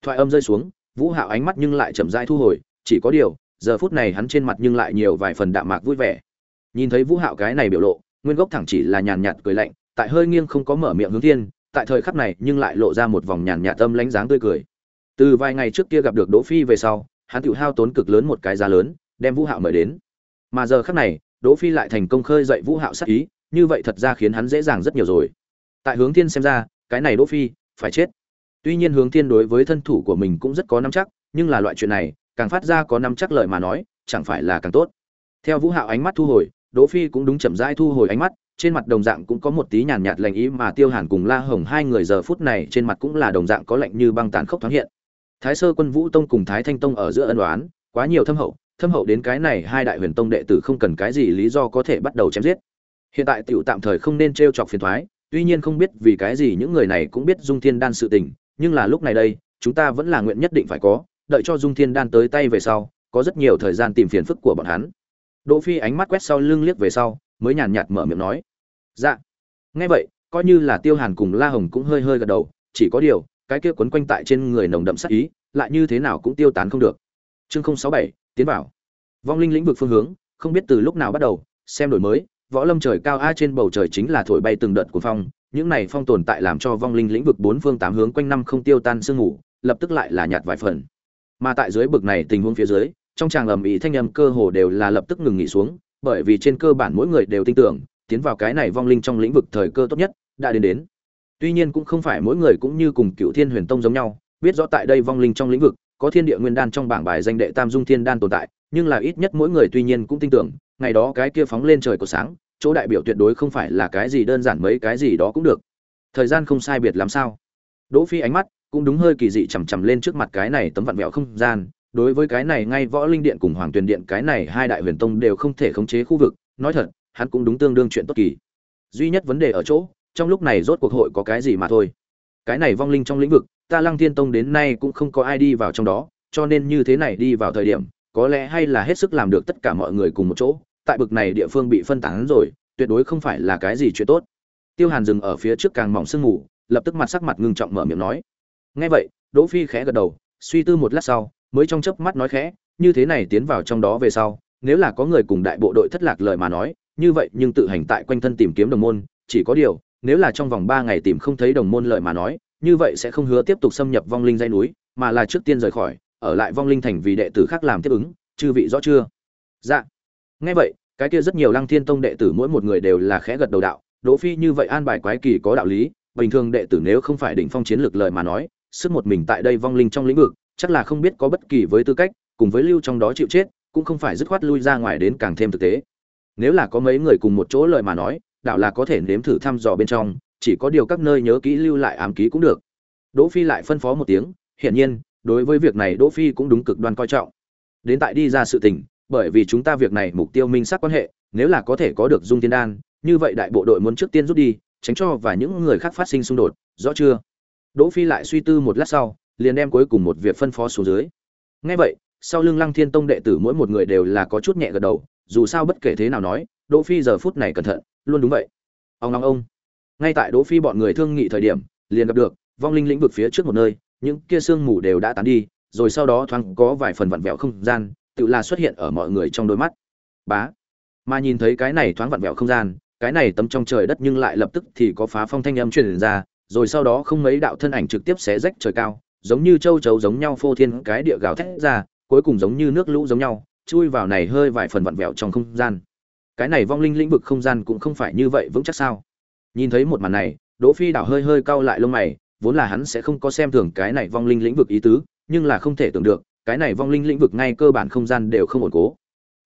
Thoại âm rơi xuống, vũ hạo ánh mắt nhưng lại chậm rãi thu hồi, chỉ có điều, giờ phút này hắn trên mặt nhưng lại nhiều vài phần đạm mạc vui vẻ. Nhìn thấy vũ hạo cái này biểu lộ, nguyên gốc thẳng chỉ là nhàn nhạt cười lạnh, tại hơi nghiêng không có mở miệng hướng thiên, tại thời khắc này nhưng lại lộ ra một vòng nhàn nhạt tâm lãnh dáng tươi cười. Từ vài ngày trước kia gặp được đỗ phi về sau, hắn tự hao tốn cực lớn một cái giá lớn, đem vũ hạo mời đến. Mà giờ khắc này, đỗ phi lại thành công khơi dậy vũ hạo sát ý như vậy thật ra khiến hắn dễ dàng rất nhiều rồi. Tại hướng thiên xem ra, cái này đỗ phi phải chết. Tuy nhiên hướng thiên đối với thân thủ của mình cũng rất có nắm chắc, nhưng là loại chuyện này, càng phát ra có nắm chắc lợi mà nói, chẳng phải là càng tốt. Theo vũ hạo ánh mắt thu hồi, đỗ phi cũng đúng chậm rãi thu hồi ánh mắt, trên mặt đồng dạng cũng có một tí nhàn nhạt lạnh ý mà tiêu hàn cùng la hồng hai người giờ phút này trên mặt cũng là đồng dạng có lạnh như băng tàn khốc thoáng hiện. Thái sơ quân vũ tông cùng thái thanh tông ở giữa ân oán, quá nhiều thâm hậu thâm hậu đến cái này hai đại huyền tông đệ tử không cần cái gì lý do có thể bắt đầu chém giết hiện tại tiểu tạm thời không nên trêu chọc phiền toái tuy nhiên không biết vì cái gì những người này cũng biết dung thiên đan sự tình, nhưng là lúc này đây, chúng ta vẫn là nguyện nhất định phải có, đợi cho dung thiên đan tới tay về sau, có rất nhiều thời gian tìm phiền phức của bọn hắn. Đỗ phi ánh mắt quét sau lưng liếc về sau, mới nhàn nhạt mở miệng nói. Dạ. Nghe vậy, coi như là tiêu hàn cùng la hồng cũng hơi hơi gật đầu, chỉ có điều, cái kia quấn quanh tại trên người nồng đậm sắc ý, lại như thế nào cũng tiêu tán không được. Chương sáu bảy, tiến vào. Vong linh lĩnh vực phương hướng, không biết từ lúc nào bắt đầu, xem đổi mới võ lâm trời cao a trên bầu trời chính là thổi bay từng đợt của phong, những này phong tồn tại làm cho vong linh lĩnh vực bốn phương tám hướng quanh năm không tiêu tan sương ngủ lập tức lại là nhạt vài phần. Mà tại dưới bực này tình huống phía dưới, trong tràng ầm ĩ thanh âm cơ hồ đều là lập tức ngừng nghỉ xuống, bởi vì trên cơ bản mỗi người đều tin tưởng, tiến vào cái này vong linh trong lĩnh vực thời cơ tốt nhất đã đến đến. Tuy nhiên cũng không phải mỗi người cũng như cùng cựu thiên huyền tông giống nhau, biết rõ tại đây vong linh trong lĩnh vực, có thiên địa nguyên đan trong bảng bài danh đệ tam dung thiên đan tồn tại, nhưng là ít nhất mỗi người tuy nhiên cũng tin tưởng ngày đó cái kia phóng lên trời của sáng, chỗ đại biểu tuyệt đối không phải là cái gì đơn giản mấy cái gì đó cũng được. Thời gian không sai biệt làm sao? Đỗ phi ánh mắt cũng đúng hơi kỳ dị chằm chằm lên trước mặt cái này tấm vặn vẹo không gian. Đối với cái này, ngay võ linh điện cùng hoàng tuyền điện, cái này hai đại huyền tông đều không thể khống chế khu vực. Nói thật, hắn cũng đúng tương đương chuyện tốt kỳ. Duy nhất vấn đề ở chỗ, trong lúc này rốt cuộc hội có cái gì mà thôi. Cái này vong linh trong lĩnh vực, ta lăng thiên tông đến nay cũng không có ai đi vào trong đó, cho nên như thế này đi vào thời điểm, có lẽ hay là hết sức làm được tất cả mọi người cùng một chỗ tại bực này địa phương bị phân tán rồi, tuyệt đối không phải là cái gì chuyện tốt. Tiêu hàn dừng ở phía trước càng mỏng sương mù, lập tức mặt sắc mặt ngưng trọng mở miệng nói. Nghe vậy, đỗ phi khẽ gật đầu, suy tư một lát sau, mới trong chớp mắt nói khẽ, như thế này tiến vào trong đó về sau, nếu là có người cùng đại bộ đội thất lạc lời mà nói, như vậy nhưng tự hành tại quanh thân tìm kiếm đồng môn, chỉ có điều, nếu là trong vòng ba ngày tìm không thấy đồng môn lời mà nói, như vậy sẽ không hứa tiếp tục xâm nhập vong linh dây núi, mà là trước tiên rời khỏi, ở lại vong linh thành vì đệ tử khác làm tiếp ứng, chư vị rõ chưa? Dạ. Nghe vậy cái kia rất nhiều lăng thiên tông đệ tử mỗi một người đều là khẽ gật đầu đạo, đỗ phi như vậy an bài quái kỳ có đạo lý, bình thường đệ tử nếu không phải đỉnh phong chiến lược lời mà nói, sức một mình tại đây vong linh trong lĩnh vực, chắc là không biết có bất kỳ với tư cách, cùng với lưu trong đó chịu chết, cũng không phải dứt khoát lui ra ngoài đến càng thêm thực tế. Nếu là có mấy người cùng một chỗ lời mà nói, đạo là có thể nếm thử thăm dò bên trong, chỉ có điều các nơi nhớ kỹ lưu lại ám ký cũng được. Đỗ phi lại phân phó một tiếng, hiển nhiên, đối với việc này đỗ phi cũng đúng cực đoan coi trọng. Đến tại đi ra sự tình bởi vì chúng ta việc này mục tiêu minh xác quan hệ, nếu là có thể có được dung tiên đan, như vậy đại bộ đội muốn trước tiên rút đi, tránh cho và những người khác phát sinh xung đột, rõ chưa? Đỗ phi lại suy tư một lát sau, liền đem cuối cùng một việc phân phó xuống dưới. Nghe vậy, sau lưng lăng thiên tông đệ tử mỗi một người đều là có chút nhẹ gật đầu, dù sao bất kể thế nào nói, đỗ phi giờ phút này cẩn thận, luôn đúng vậy. Ông ông ông. Ngay tại đỗ phi bọn người thương nghị thời điểm, liền gặp được, vong linh lĩnh vực phía trước một nơi, những kia sương mù đều đã tán đi, rồi sau đó thoáng có vài phần vặn vẹo không gian tự là xuất hiện ở mọi người trong đôi mắt. Bá. Mà nhìn thấy cái này thoáng vặn vẹo không gian, cái này tấm trong trời đất nhưng lại lập tức thì có phá phong thanh âm truyền ra, rồi sau đó không mấy đạo thân ảnh trực tiếp xé rách trời cao, giống như châu chấu giống nhau phô thiên cái địa gào thét ra, cuối cùng giống như nước lũ giống nhau, chui vào này hơi vài phần vặn vẹo trong không gian. Cái này vong linh lĩnh vực không gian cũng không phải như vậy vững chắc sao? Nhìn thấy một màn này, đỗ phi đảo hơi hơi cau lại lông mày, vốn là hắn sẽ không có xem thường cái này vong linh lĩnh vực ý tứ, nhưng là không thể tưởng được cái này vong linh lĩnh vực ngay cơ bản không gian đều không ổn cố.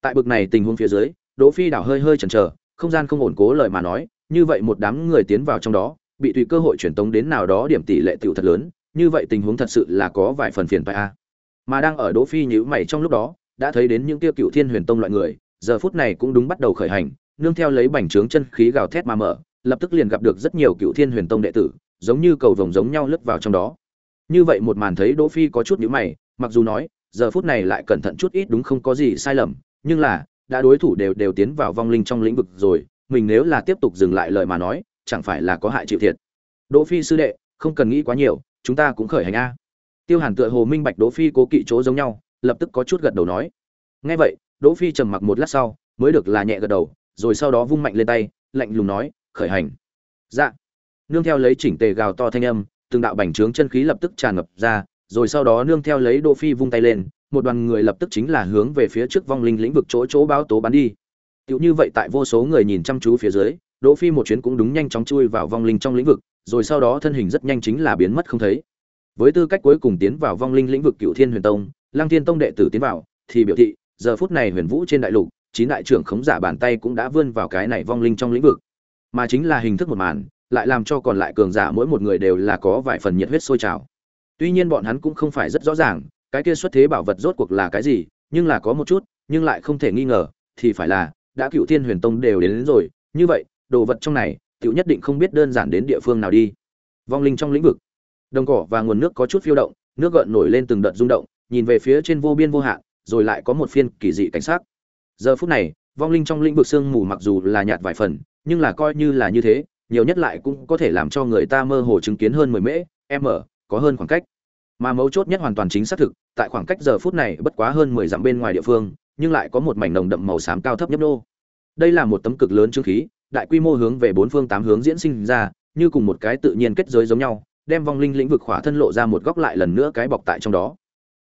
Tại bực này tình huống phía dưới, đỗ phi đảo hơi hơi chần chờ, không gian không ổn cố lời mà nói, như vậy một đám người tiến vào trong đó, bị tùy cơ hội truyền tống đến nào đó điểm tỷ lệ tiểu thật lớn, như vậy tình huống thật sự là có vài phần phiền phải a. Mà đang ở đỗ phi nhíu mày trong lúc đó, đã thấy đến những tiêu cựu thiên huyền tông loại người, giờ phút này cũng đúng bắt đầu khởi hành, nương theo lấy bành trướng chân khí gào thét mà mở, lập tức liền gặp được rất nhiều cựu thiên huyền tông đệ tử, giống như cầu vồng giống nhau lướt vào trong đó. Như vậy một màn thấy đỗ phi có chút nhíu mày mặc dù nói, giờ phút này lại cẩn thận chút ít đúng không có gì sai lầm, nhưng là, đã đối thủ đều đều tiến vào vong linh trong lĩnh vực rồi, mình nếu là tiếp tục dừng lại lời mà nói, chẳng phải là có hại chịu thiệt. Đỗ phi sư đệ, không cần nghĩ quá nhiều, chúng ta cũng khởi hành a. Tiêu hàn tựa hồ minh bạch đỗ phi cố kỵ chỗ giống nhau, lập tức có chút gật đầu nói. Nghe vậy, đỗ phi trầm mặc một lát sau, mới được là nhẹ gật đầu, rồi sau đó vung mạnh lên tay, lạnh lùng nói, khởi hành. Dạ. Nương theo lấy chỉnh tề gào to thanh âm, từng đạo bành trướng chân khí lập tức tràn ngập ra rồi sau đó nương theo lấy đỗ phi vung tay lên một đoàn người lập tức chính là hướng về phía trước vong linh lĩnh vực chỗ chỗ báo tố bắn đi Tiểu như vậy tại vô số người nhìn chăm chú phía dưới, Đỗ Phi một chuyến cũng đúng nhanh chóng chui vào vong linh trong lĩnh vực, rồi sau đó thân hình rất nhanh chính là biến mất không thấy. Với tư cách cuối cùng tiến vào vong linh lĩnh vực Cựu Thiên Huyền Tông, Lăng Thiên Tông đệ tử tiến vào, thì biểu thị, giờ phút này Huyền Vũ trên đại lục, chín đại trưởng khống giả bàn tay cũng đã vươn vào cái này vong linh trong lĩnh vực. Mà chính là hình thức một màn, lại làm cho còn lại cường giả mỗi một người đều là có vài phần nhiệt huyết sôi trào. Tuy nhiên bọn hắn cũng không phải rất rõ ràng, cái kia xuất thế bảo vật rốt cuộc là cái gì, nhưng là có một chút, nhưng lại không thể nghi ngờ, thì phải là đã cựu thiên huyền tông đều đến, đến rồi như vậy đồ vật trong này tiểu nhất định không biết đơn giản đến địa phương nào đi. Vong linh trong lĩnh vực. Đồng cỏ và nguồn nước có chút phiêu động nước gợn nổi lên từng đợt rung động nhìn về phía trên vô biên vô hạn rồi lại có một phiên kỳ dị cảnh sắc. giờ phút này vong linh trong lĩnh vực sương mù mặc dù là nhạt vài phần nhưng là coi như là như thế nhiều nhất lại cũng có thể làm cho người ta mơ hồ chứng kiến hơn mười mễ m có hơn khoảng cách mà mấu chốt nhất hoàn toàn chính xác thực tại khoảng cách giờ phút này bất quá hơn mười dặm bên ngoài địa phương nhưng lại có một mảnh nồng đậm màu xám cao thấp nhấp nô. Đây là một tấm cực lớn trương khí, đại quy mô hướng về bốn phương tám hướng diễn sinh ra, như cùng một cái tự nhiên kết giới giống nhau, đem vong linh lĩnh vực khỏa thân lộ ra một góc lại lần nữa cái bọc tại trong đó.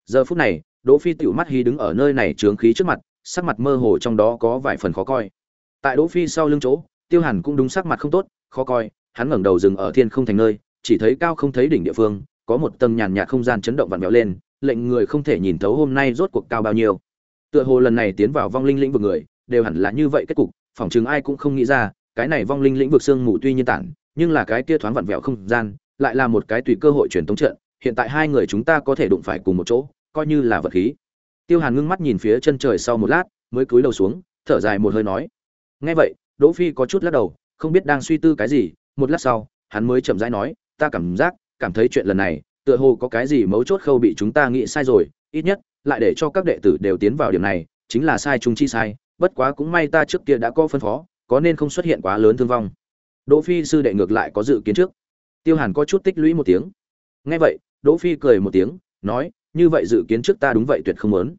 Giờ phút này, Đỗ Phi tiểu mắt hí đứng ở nơi này trướng khí trước mặt, sắc mặt mơ hồ trong đó có vài phần khó coi. Tại Đỗ Phi sau lưng chỗ, Tiêu Hàn cũng đúng sắc mặt không tốt, khó coi, hắn ngẩng đầu dừng ở thiên không thành nơi, chỉ thấy cao không thấy đỉnh địa phương, có một tầng nhàn nhạt không gian chấn động vặn vẹo lên, lệnh người không thể nhìn thấu hôm nay rốt cuộc cao bao nhiêu. Tựa hồ lần này tiến vào vong linh lĩnh vực người đều hẳn là như vậy kết cục phỏng trường ai cũng không nghĩ ra cái này vong linh lĩnh vực xương mù tuy nhiên tản nhưng là cái kia thoáng vặn vẹo không gian lại là một cái tùy cơ hội truyền tống trận hiện tại hai người chúng ta có thể đụng phải cùng một chỗ coi như là vật khí. Tiêu hàn ngưng mắt nhìn phía chân trời sau một lát mới cúi đầu xuống thở dài một hơi nói. Nghe vậy đỗ phi có chút lắc đầu không biết đang suy tư cái gì một lát sau hắn mới chậm rãi nói ta cảm giác cảm thấy chuyện lần này, tựa hồ có cái gì mấu chốt khâu bị chúng ta nghĩ sai rồi, ít nhất, lại để cho các đệ tử đều tiến vào điểm này, chính là sai chúng chi sai, bất quá cũng may ta trước kia đã có phân phó, có nên không xuất hiện quá lớn thương vong. Đỗ phi sư đệ ngược lại có dự kiến trước. Tiêu hàn có chút tích lũy một tiếng. Nghe vậy, đỗ phi cười một tiếng, nói, như vậy dự kiến trước ta đúng vậy tuyệt không muốn.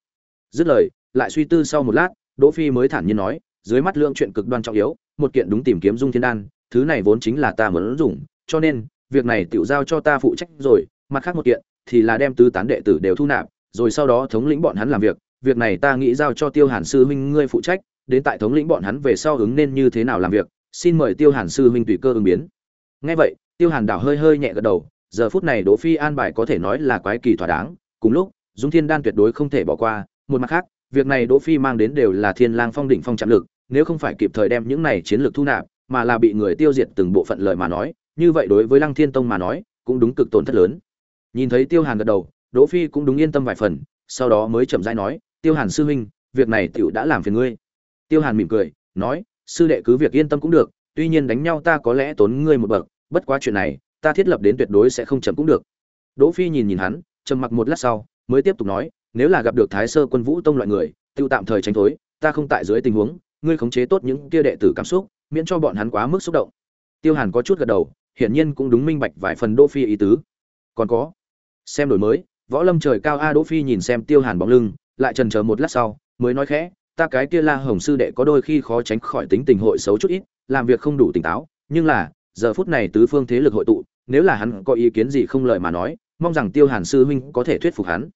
Dứt lời, lại suy tư sau một lát, đỗ phi mới thản nhiên nói, dưới mắt lượng chuyện cực đoan trọng yếu, một kiện đúng tìm kiếm dung thiên đan, thứ này vốn chính là ta muốn dùng, cho nên việc này tiểu giao cho ta phụ trách rồi, mặt khác một kiện, thì là đem tứ tán đệ tử đều thu nạp, rồi sau đó thống lĩnh bọn hắn làm việc. Việc này ta nghĩ giao cho tiêu hàn sư huynh ngươi phụ trách, đến tại thống lĩnh bọn hắn về sau ứng nên như thế nào làm việc, xin mời tiêu hàn sư huynh tùy cơ ứng biến. Nghe vậy, tiêu hàn đảo hơi hơi nhẹ gật đầu, giờ phút này đỗ phi an bài có thể nói là quái kỳ thỏa đáng. Cùng lúc, dung thiên đan tuyệt đối không thể bỏ qua, một mặt khác, việc này đỗ phi mang đến đều là thiên lang phong đỉnh phong trận lực, nếu không phải kịp thời đem những này chiến lược thu nạp, mà là bị người tiêu diệt từng bộ phận lời mà nói như vậy đối với lăng thiên tông mà nói, cũng đúng cực tổn thất lớn. Nhìn thấy tiêu hàn gật đầu, đỗ phi cũng đúng yên tâm vài phần, sau đó mới chậm rãi nói, tiêu hàn sư huynh, việc này tiểu đã làm phiền ngươi. Tiêu hàn mỉm cười, nói, sư đệ cứ việc yên tâm cũng được, tuy nhiên đánh nhau ta có lẽ tốn ngươi một bậc, bất quá chuyện này, ta thiết lập đến tuyệt đối sẽ không chậm cũng được. Đỗ phi nhìn nhìn hắn, trầm mặc một lát sau, mới tiếp tục nói, nếu là gặp được thái sơ quân vũ tông loại người, tiêu tạm thời tránh thối, ta không tại dưới tình huống, ngươi khống chế tốt những kia đệ tử cảm xúc, miễn cho bọn hắn quá mức xúc động. Tiêu hàn có chút gật đầu hiển nhiên cũng đúng minh bạch vài phần đỗ phi ý tứ. Còn có, xem đổi mới, võ lâm trời cao a đỗ phi nhìn xem tiêu hàn bóng lưng, lại chần chờ một lát sau, mới nói khẽ, ta cái kia la hồng sư đệ có đôi khi khó tránh khỏi tính tình hội xấu chút ít, làm việc không đủ tỉnh táo, nhưng là, giờ phút này tứ phương thế lực hội tụ, nếu là hắn có ý kiến gì không lợi mà nói, mong rằng tiêu hàn sư huynh có thể thuyết phục hắn.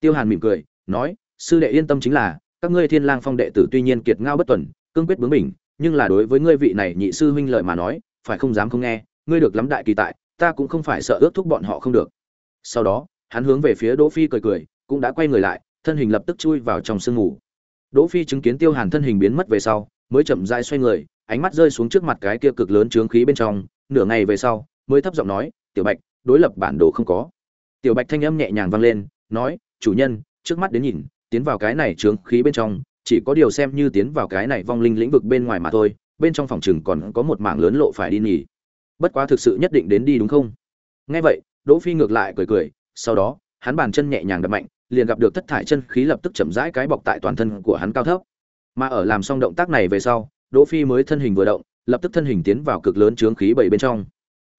Tiêu hàn mỉm cười, nói, sư đệ yên tâm chính là, các ngươi thiên lang phong đệ tử tuy nhiên kiệt ngao bất tuần, cương quyết bướng bỉnh, nhưng là đối với ngươi vị này nhị sư huynh lợi mà nói, phải không dám không nghe ngươi được lắm đại kỳ tại, ta cũng không phải sợ ước thúc bọn họ không được. Sau đó, hắn hướng về phía đỗ phi cười cười, cũng đã quay người lại, thân hình lập tức chui vào trong sương ngủ đỗ phi chứng kiến tiêu hàn thân hình biến mất về sau, mới chậm rãi xoay người, ánh mắt rơi xuống trước mặt cái kia cực lớn trướng khí bên trong, nửa ngày về sau, mới thấp giọng nói, tiểu bạch, đối lập bản đồ không có. Tiểu bạch thanh âm nhẹ nhàng vang lên, nói, chủ nhân, trước mắt đến nhìn, tiến vào cái này trướng khí bên trong, chỉ có điều xem như tiến vào cái này vong linh lĩnh vực bên ngoài mà thôi, bên trong phòng chừng còn có một mảng lớn lộ phải đi nhỉ bất quá thực sự nhất định đến đi đúng không? Nghe vậy đỗ phi ngược lại cười cười sau đó hắn bàn chân nhẹ nhàng đập mạnh liền gặp được thất thải chân khí lập tức chậm rãi cái bọc tại toàn thân của hắn cao thấp. Mà ở làm xong động tác này về sau đỗ phi mới thân hình vừa động lập tức thân hình tiến vào cực lớn chướng khí bảy bên trong.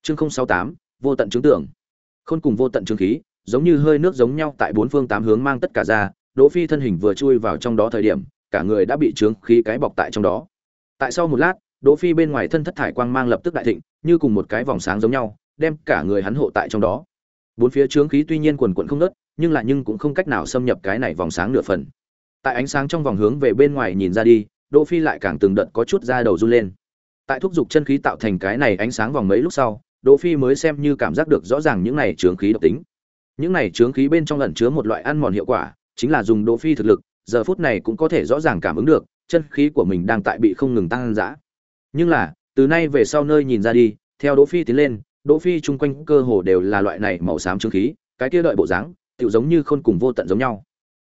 Chương 068, vô tận chứng tưởng. Khôn cùng vô tận trướng khí giống như hơi nước giống nhau tại bốn phương tám hướng mang tất cả ra đỗ phi thân hình vừa chui vào trong đó thời điểm cả người đã bị chướng khí cái bọc tại trong đó. Tại sau một lát đỗ phi bên ngoài thân thất thải quang mang lập tức đại thịnh như cùng một cái vòng sáng giống nhau đem cả người hắn hộ tại trong đó. Bốn phía chướng khí tuy nhiên quần quần không ngớt, nhưng lại nhưng cũng không cách nào xâm nhập cái này vòng sáng nửa phần. Tại ánh sáng trong vòng hướng về bên ngoài nhìn ra đi đỗ phi lại càng từng đợt có chút da đầu run lên. Tại thúc dục chân khí tạo thành cái này ánh sáng vòng mấy lúc sau đỗ phi mới xem như cảm giác được rõ ràng những này chướng khí độc tính. Những này chướng khí bên trong ẩn chứa một loại ăn mòn hiệu quả chính là dùng đỗ phi thực lực giờ phút này cũng có thể rõ ràng cảm ứng được chân khí của mình đang tại bị không ngừng tăng dã nhưng là, từ nay về sau nơi nhìn ra đi, theo đỗ phi tiến lên, đỗ phi chung quanh cơ hồ đều là loại này màu xám trương khí, cái kia đợi bộ dáng, tựu giống như khôn cùng vô tận giống nhau.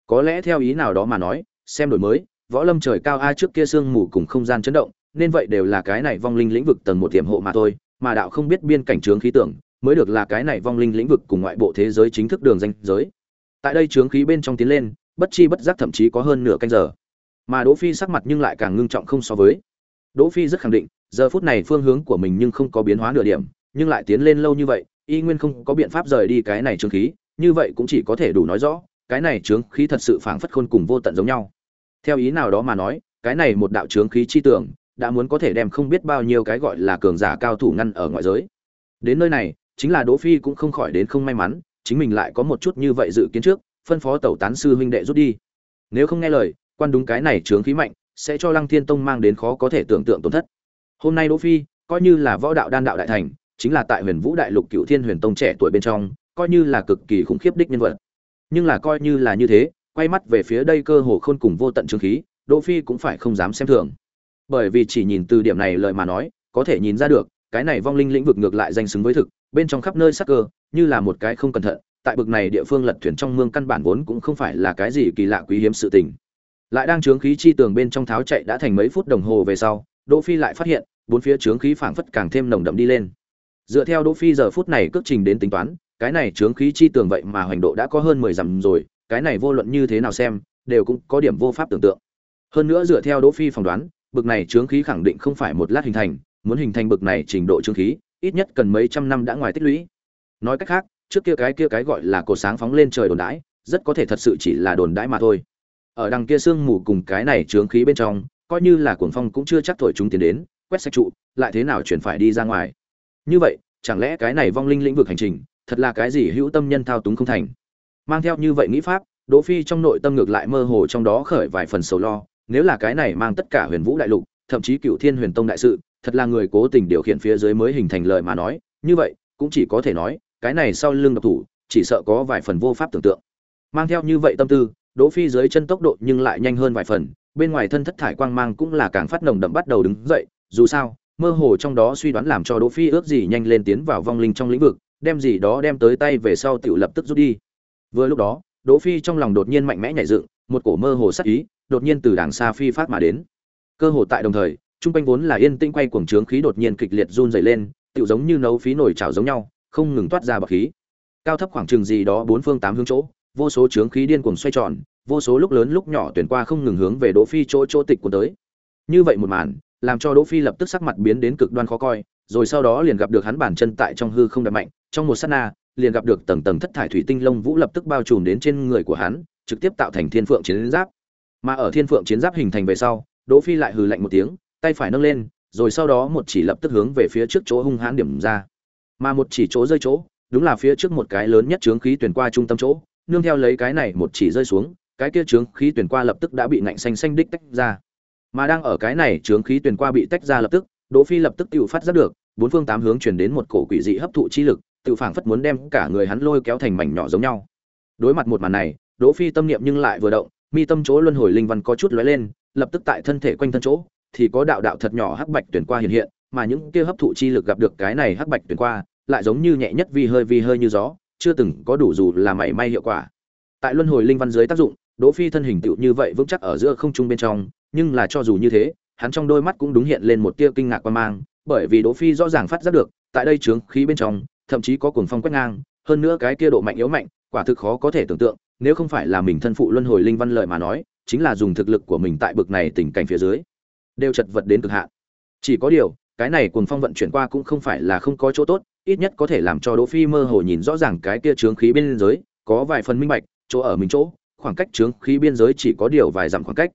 Có lẽ theo ý nào đó mà nói, xem đổi mới, võ lâm trời cao a trước kia sương mù cùng không gian chấn động, nên vậy đều là cái này vong linh lĩnh vực tầng một tiềm hộ mà thôi, mà đạo không biết biên cảnh trướng khí tưởng, mới được là cái này vong linh lĩnh vực cùng ngoại bộ thế giới chính thức đường danh giới. Tại đây trướng khí bên trong tiến lên, bất chi bất giác thậm chí có hơn nửa canh giờ. Mà đỗ phi sắc mặt nhưng lại càng ngưng trọng không so với đỗ phi rất khẳng định, giờ phút này phương hướng của mình nhưng không có biến hóa nửa điểm, nhưng lại tiến lên lâu như vậy, y nguyên không có biện pháp rời đi cái này trướng khí, như vậy cũng chỉ có thể đủ nói rõ, cái này trướng khí thật sự phảng phất khôn cùng vô tận giống nhau. Theo ý nào đó mà nói, cái này một đạo trướng khí chi tưởng, đã muốn có thể đem không biết bao nhiêu cái gọi là cường giả cao thủ ngăn ở ngoại giới. Đến nơi này, chính là đỗ phi cũng không khỏi đến không may mắn, chính mình lại có một chút như vậy dự kiến trước, phân phó tẩu tán sư huynh đệ rút đi. Nếu không nghe lời, quan đúng cái này trướng khí mạnh sẽ cho lăng thiên tông mang đến khó có thể tưởng tượng tổn thất. Hôm nay đỗ phi, coi như là võ đạo đan đạo đại thành, chính là tại huyền vũ đại lục cựu thiên huyền tông trẻ tuổi bên trong, coi như là cực kỳ khủng khiếp đích nhân vật. Nhưng là coi như là như thế, quay mắt về phía đây cơ hồ khôn cùng vô tận chứng khí, đỗ phi cũng phải không dám xem thường. Bởi vì chỉ nhìn từ điểm này lời mà nói, có thể nhìn ra được, cái này vong linh lĩnh vực ngược lại danh xứng với thực, bên trong khắp nơi sắc cơ, như là một cái không cẩn thận, tại bực này địa phương lật thuyền trong mương căn bản vốn cũng không phải là cái gì kỳ lạ quý hiếm sự tình lại đang chướng khí chi tường bên trong tháo chạy đã thành mấy phút đồng hồ về sau, đỗ phi lại phát hiện, bốn phía chướng khí phảng phất càng thêm nồng đậm đi lên. Dựa theo đỗ phi giờ phút này cước trình đến tính toán, cái này chướng khí chi tường vậy mà hoành độ đã có hơn mười dặm rồi, cái này vô luận như thế nào xem, đều cũng có điểm vô pháp tưởng tượng. Hơn nữa dựa theo đỗ phi phỏng đoán, bực này chướng khí khẳng định không phải một lát hình thành, muốn hình thành bực này trình độ chướng khí, ít nhất cần mấy trăm năm đã ngoài tích lũy. Nói cách khác, trước kia cái kia cái gọi là cột sáng phóng lên trời đồn đãi, rất có thể thật sự chỉ là đồn đãi mà thôi ở đằng kia sương mù cùng cái này trướng khí bên trong, coi như là cuồng phong cũng chưa chắc thổi chúng tiến đến, quét sạch trụ, lại thế nào chuyển phải đi ra ngoài. Như vậy, chẳng lẽ cái này vong linh lĩnh vực hành trình, thật là cái gì hữu tâm nhân thao túng không thành? Mang theo như vậy nghĩ pháp, đỗ phi trong nội tâm ngược lại mơ hồ trong đó khởi vài phần sầu lo, nếu là cái này mang tất cả huyền vũ đại lục, thậm chí cựu thiên huyền tông đại sự, thật là người cố tình điều khiển phía dưới mới hình thành lời mà nói, như vậy, cũng chỉ có thể nói, cái này sau lưng độc thủ, chỉ sợ có vài phần vô pháp tưởng tượng. Mang theo như vậy tâm tư đỗ phi dưới chân tốc độ nhưng lại nhanh hơn vài phần bên ngoài thân thất thải quang mang cũng là càng phát nồng đậm bắt đầu đứng dậy dù sao mơ hồ trong đó suy đoán làm cho Đỗ Phi ước gì nhanh lên tiến vào vong linh trong lĩnh vực, đem gì đó đem tới tay về sau tiểu lập tức rút đi. Vừa lúc đó, Đỗ Phi trong lòng đột nhiên mạnh mẽ nhảy dựng, một cổ mơ hồ sắc ý, đột nhiên từ đàng xa phi phát mà đến. Cơ hồ tại đồng thời, trung quanh vốn là yên tĩnh quay cuồng trướng khí đột nhiên kịch liệt run rẩy lên, tựu giống như nấu phí nổi chảo giống nhau, không ngừng toát ra bọt khí. Cao thấp khoảng chừng gì đó bốn phương tám hướng chỗ, vô số chướng khí điên cuồng xoay tròn, vô số lúc lớn lúc nhỏ tuyển qua không ngừng hướng về Đỗ Phi chỗ chỗ tịch của tới. Như vậy một màn, làm cho Đỗ Phi lập tức sắc mặt biến đến cực đoan khó coi, rồi sau đó liền gặp được hắn bản chân tại trong hư không đập mạnh, trong một sát na, liền gặp được tầng tầng thất thải thủy tinh lông vũ lập tức bao trùm đến trên người của hắn, trực tiếp tạo thành thiên phượng chiến giáp. Mà ở thiên phượng chiến giáp hình thành về sau, Đỗ Phi lại hừ lạnh một tiếng, tay phải nâng lên, rồi sau đó một chỉ lập tức hướng về phía trước chỗ hung hãn điểm ra. Mà một chỉ chỗ rơi chỗ, đúng là phía trước một cái lớn nhất chướng khí tuyển qua trung tâm chỗ, nương theo lấy cái này một chỉ rơi xuống, cái kia chướng khí tuyển qua lập tức đã bị ngạnh xanh xanh đích tách ra. Mà đang ở cái này chướng khí tuyển qua bị tách ra lập tức, Đỗ Phi lập tức tự phát giác được, bốn phương tám hướng truyền đến một cổ quỷ dị hấp thụ chi lực, tự phảng phất muốn đem cả người hắn lôi kéo thành mảnh nhỏ giống nhau. Đối mặt một màn này, Đỗ Phi tâm niệm nhưng lại vừa động, mi tâm chỗ luân hồi linh văn có chút lóe lên, lập tức tại thân thể quanh thân chỗ, thì có đạo đạo thật nhỏ hắc bạch tuyển qua hiện hiện, mà những kia hấp thụ chi lực gặp được cái này hắc bạch tuyển qua, lại giống như nhẹ nhất vi hơi vi hơi như gió, chưa từng có đủ dù là mảy may hiệu quả. Tại luân hồi linh văn dưới tác dụng, Đỗ Phi thân hình tựu như vậy vững chắc ở giữa không trung bên trong, nhưng là cho dù như thế, hắn trong đôi mắt cũng đúng hiện lên một tia kinh ngạc quan mang, bởi vì Đỗ Phi rõ ràng phát giác được, tại đây trướng khí bên trong, thậm chí có cuồng phong quét ngang, hơn nữa cái kia độ mạnh yếu mạnh, quả thực khó có thể tưởng tượng, nếu không phải là mình thân phụ luân hồi linh văn lợi mà nói, chính là dùng thực lực của mình tại bực này tình cảnh phía dưới, đều chật vật đến cực hạn. Chỉ có điều, cái này cuồng phong vận chuyển qua cũng không phải là không có chỗ tốt, ít nhất có thể làm cho Đỗ Phi mơ hồ nhìn rõ ràng cái kia chướng khí bên dưới, có vài phần minh bạch, chỗ ở mình chỗ, khoảng cách chướng khí biên giới chỉ có điều vài dặm khoảng cách.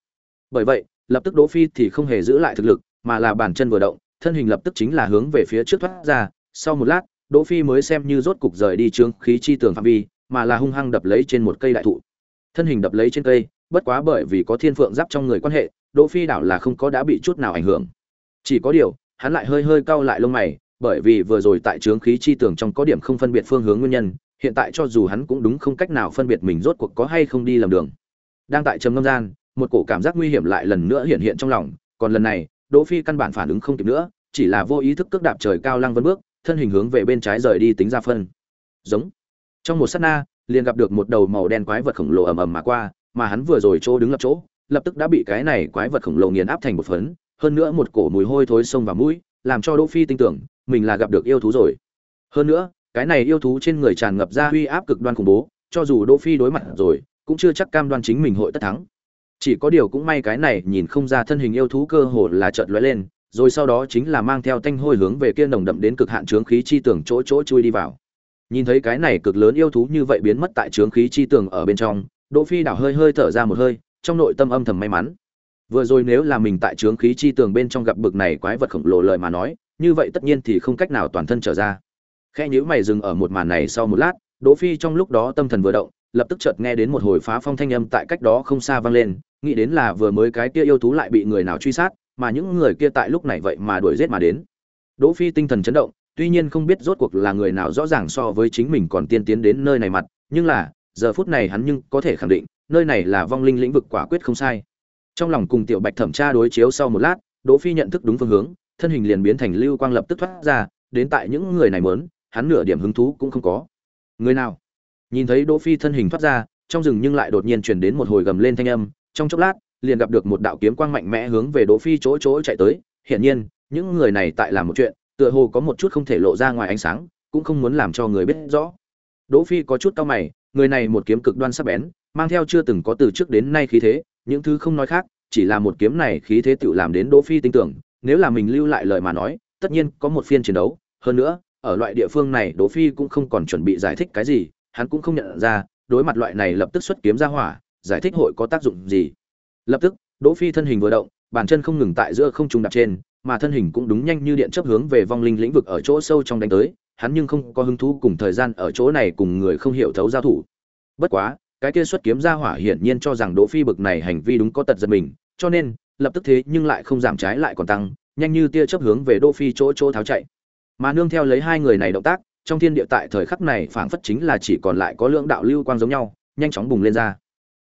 Bởi vậy, lập tức Đỗ Phi thì không hề giữ lại thực lực, mà là bàn chân vừa động, thân hình lập tức chính là hướng về phía trước thoát ra, sau một lát, Đỗ Phi mới xem như rốt cục rời đi chướng khí chi tường phạm vi, mà là hung hăng đập lấy trên một cây đại thụ. Thân hình đập lấy trên cây, bất quá bởi vì có thiên phượng giáp trong người quan hệ, Đỗ Phi đảo là không có đã bị chút nào ảnh hưởng. Chỉ có điều, hắn lại hơi hơi cau lại lông mày, bởi vì vừa rồi tại trướng khí chi tường trong có điểm không phân biệt phương hướng nguyên nhân, hiện tại cho dù hắn cũng đúng không cách nào phân biệt mình rốt cuộc có hay không đi lầm đường. Đang tại trầm ngâm gian, một cổ cảm giác nguy hiểm lại lần nữa hiện hiện trong lòng, còn lần này, Đỗ Phi căn bản phản ứng không kịp nữa, chỉ là vô ý thức cước đạp trời cao lăng vân bước, thân hình hướng về bên trái rời đi tính ra phân. Giống. Trong một sát na, liền gặp được một đầu màu đen quái vật khổng lồ ầm ầm mà qua, mà hắn vừa rồi chỗ đứng lập chỗ, lập tức đã bị cái này quái vật khổng lồ nghiền áp thành một phấn, hơn nữa một cổ mùi hôi thối xông vào mũi, làm cho Đỗ Phi tin tưởng, mình là gặp được yêu thú rồi. Hơn nữa, cái này yêu thú trên người tràn ngập ra uy áp cực đoan khủng bố, cho dù Đỗ Phi đối mặt rồi, cũng chưa chắc cam đoan chính mình hội tất thắng. Chỉ có điều cũng may cái này nhìn không ra thân hình yêu thú cơ hồ là chợt lóe lên, rồi sau đó chính là mang theo tanh hôi hướng về kia nồng đậm đến cực hạn chướng khí chi tường chỗ chỗ chui đi vào. Nhìn thấy cái này cực lớn yêu thú như vậy biến mất tại chướng khí chi tường ở bên trong, Đỗ Phi đảo hơi hơi thở ra một hơi, trong nội tâm âm thầm may mắn. Vừa rồi nếu là mình tại chướng khí chi tường bên trong gặp bực này quái vật khổng lồ lời mà nói, như vậy tất nhiên thì không cách nào toàn thân trở ra. Khẽ nhíu mày dừng ở một màn này sau một lát, Đỗ Phi trong lúc đó tâm thần vừa động, lập tức chợt nghe đến một hồi phá phong thanh âm tại cách đó không xa vang lên, nghĩ đến là vừa mới cái kia yêu thú lại bị người nào truy sát, mà những người kia tại lúc này vậy mà đuổi giết mà đến. Đỗ Phi tinh thần chấn động, tuy nhiên không biết rốt cuộc là người nào rõ ràng so với chính mình còn tiên tiến đến nơi này mặt, nhưng là, giờ phút này hắn nhưng có thể khẳng định, nơi này là vong linh lĩnh vực quả quyết không sai. Trong lòng cùng Tiểu Bạch thẩm tra đối chiếu sau một lát, Đỗ Phi nhận thức đúng phương hướng, thân hình liền biến thành lưu quang lập tức thoát ra, đến tại những người này muốn, hắn nửa điểm hứng thú cũng không có. Người nào? Nhìn thấy Đỗ Phi thân hình thoát ra, trong rừng nhưng lại đột nhiên truyền đến một hồi gầm lên thanh âm, trong chốc lát, liền gặp được một đạo kiếm quang mạnh mẽ hướng về Đỗ Phi chỗ chỗ chạy tới, hiển nhiên, những người này tại làm một chuyện, tựa hồ có một chút không thể lộ ra ngoài ánh sáng, cũng không muốn làm cho người biết rõ. Đỗ Phi có chút cau mày, người này một kiếm cực đoan sắc bén, mang theo chưa từng có từ trước đến nay khí thế, những thứ không nói khác, chỉ là một kiếm này khí thế tự làm đến Đỗ Phi tin tưởng, nếu là mình lưu lại lời mà nói, tất nhiên có một phiên chiến đấu, hơn nữa, ở loại địa phương này Đỗ Phi cũng không còn chuẩn bị giải thích cái gì, hắn cũng không nhận ra, đối mặt loại này lập tức xuất kiếm ra hỏa, giải thích hội có tác dụng gì. Lập tức, Đỗ Phi thân hình vừa động, bàn chân không ngừng tại giữa không trung đạp trên, mà thân hình cũng đúng nhanh như điện chớp hướng về vong linh lĩnh vực ở chỗ sâu trong đánh tới, hắn nhưng không có hứng thú cùng thời gian ở chỗ này cùng người không hiểu thấu giao thủ. Bất quá, cái kia xuất kiếm ra hỏa hiển nhiên cho rằng Đỗ Phi bực này hành vi đúng có tật giật mình, cho nên, lập tức thế nhưng lại không giảm trái lại còn tăng, nhanh như tia chớp hướng về Đỗ Phi chỗ chỗ tháo chạy. Mà nương theo lấy hai người này động tác, trong thiên địa tại thời khắc này phảng phất chính là chỉ còn lại có lượng đạo lưu quang giống nhau, nhanh chóng bùng lên ra.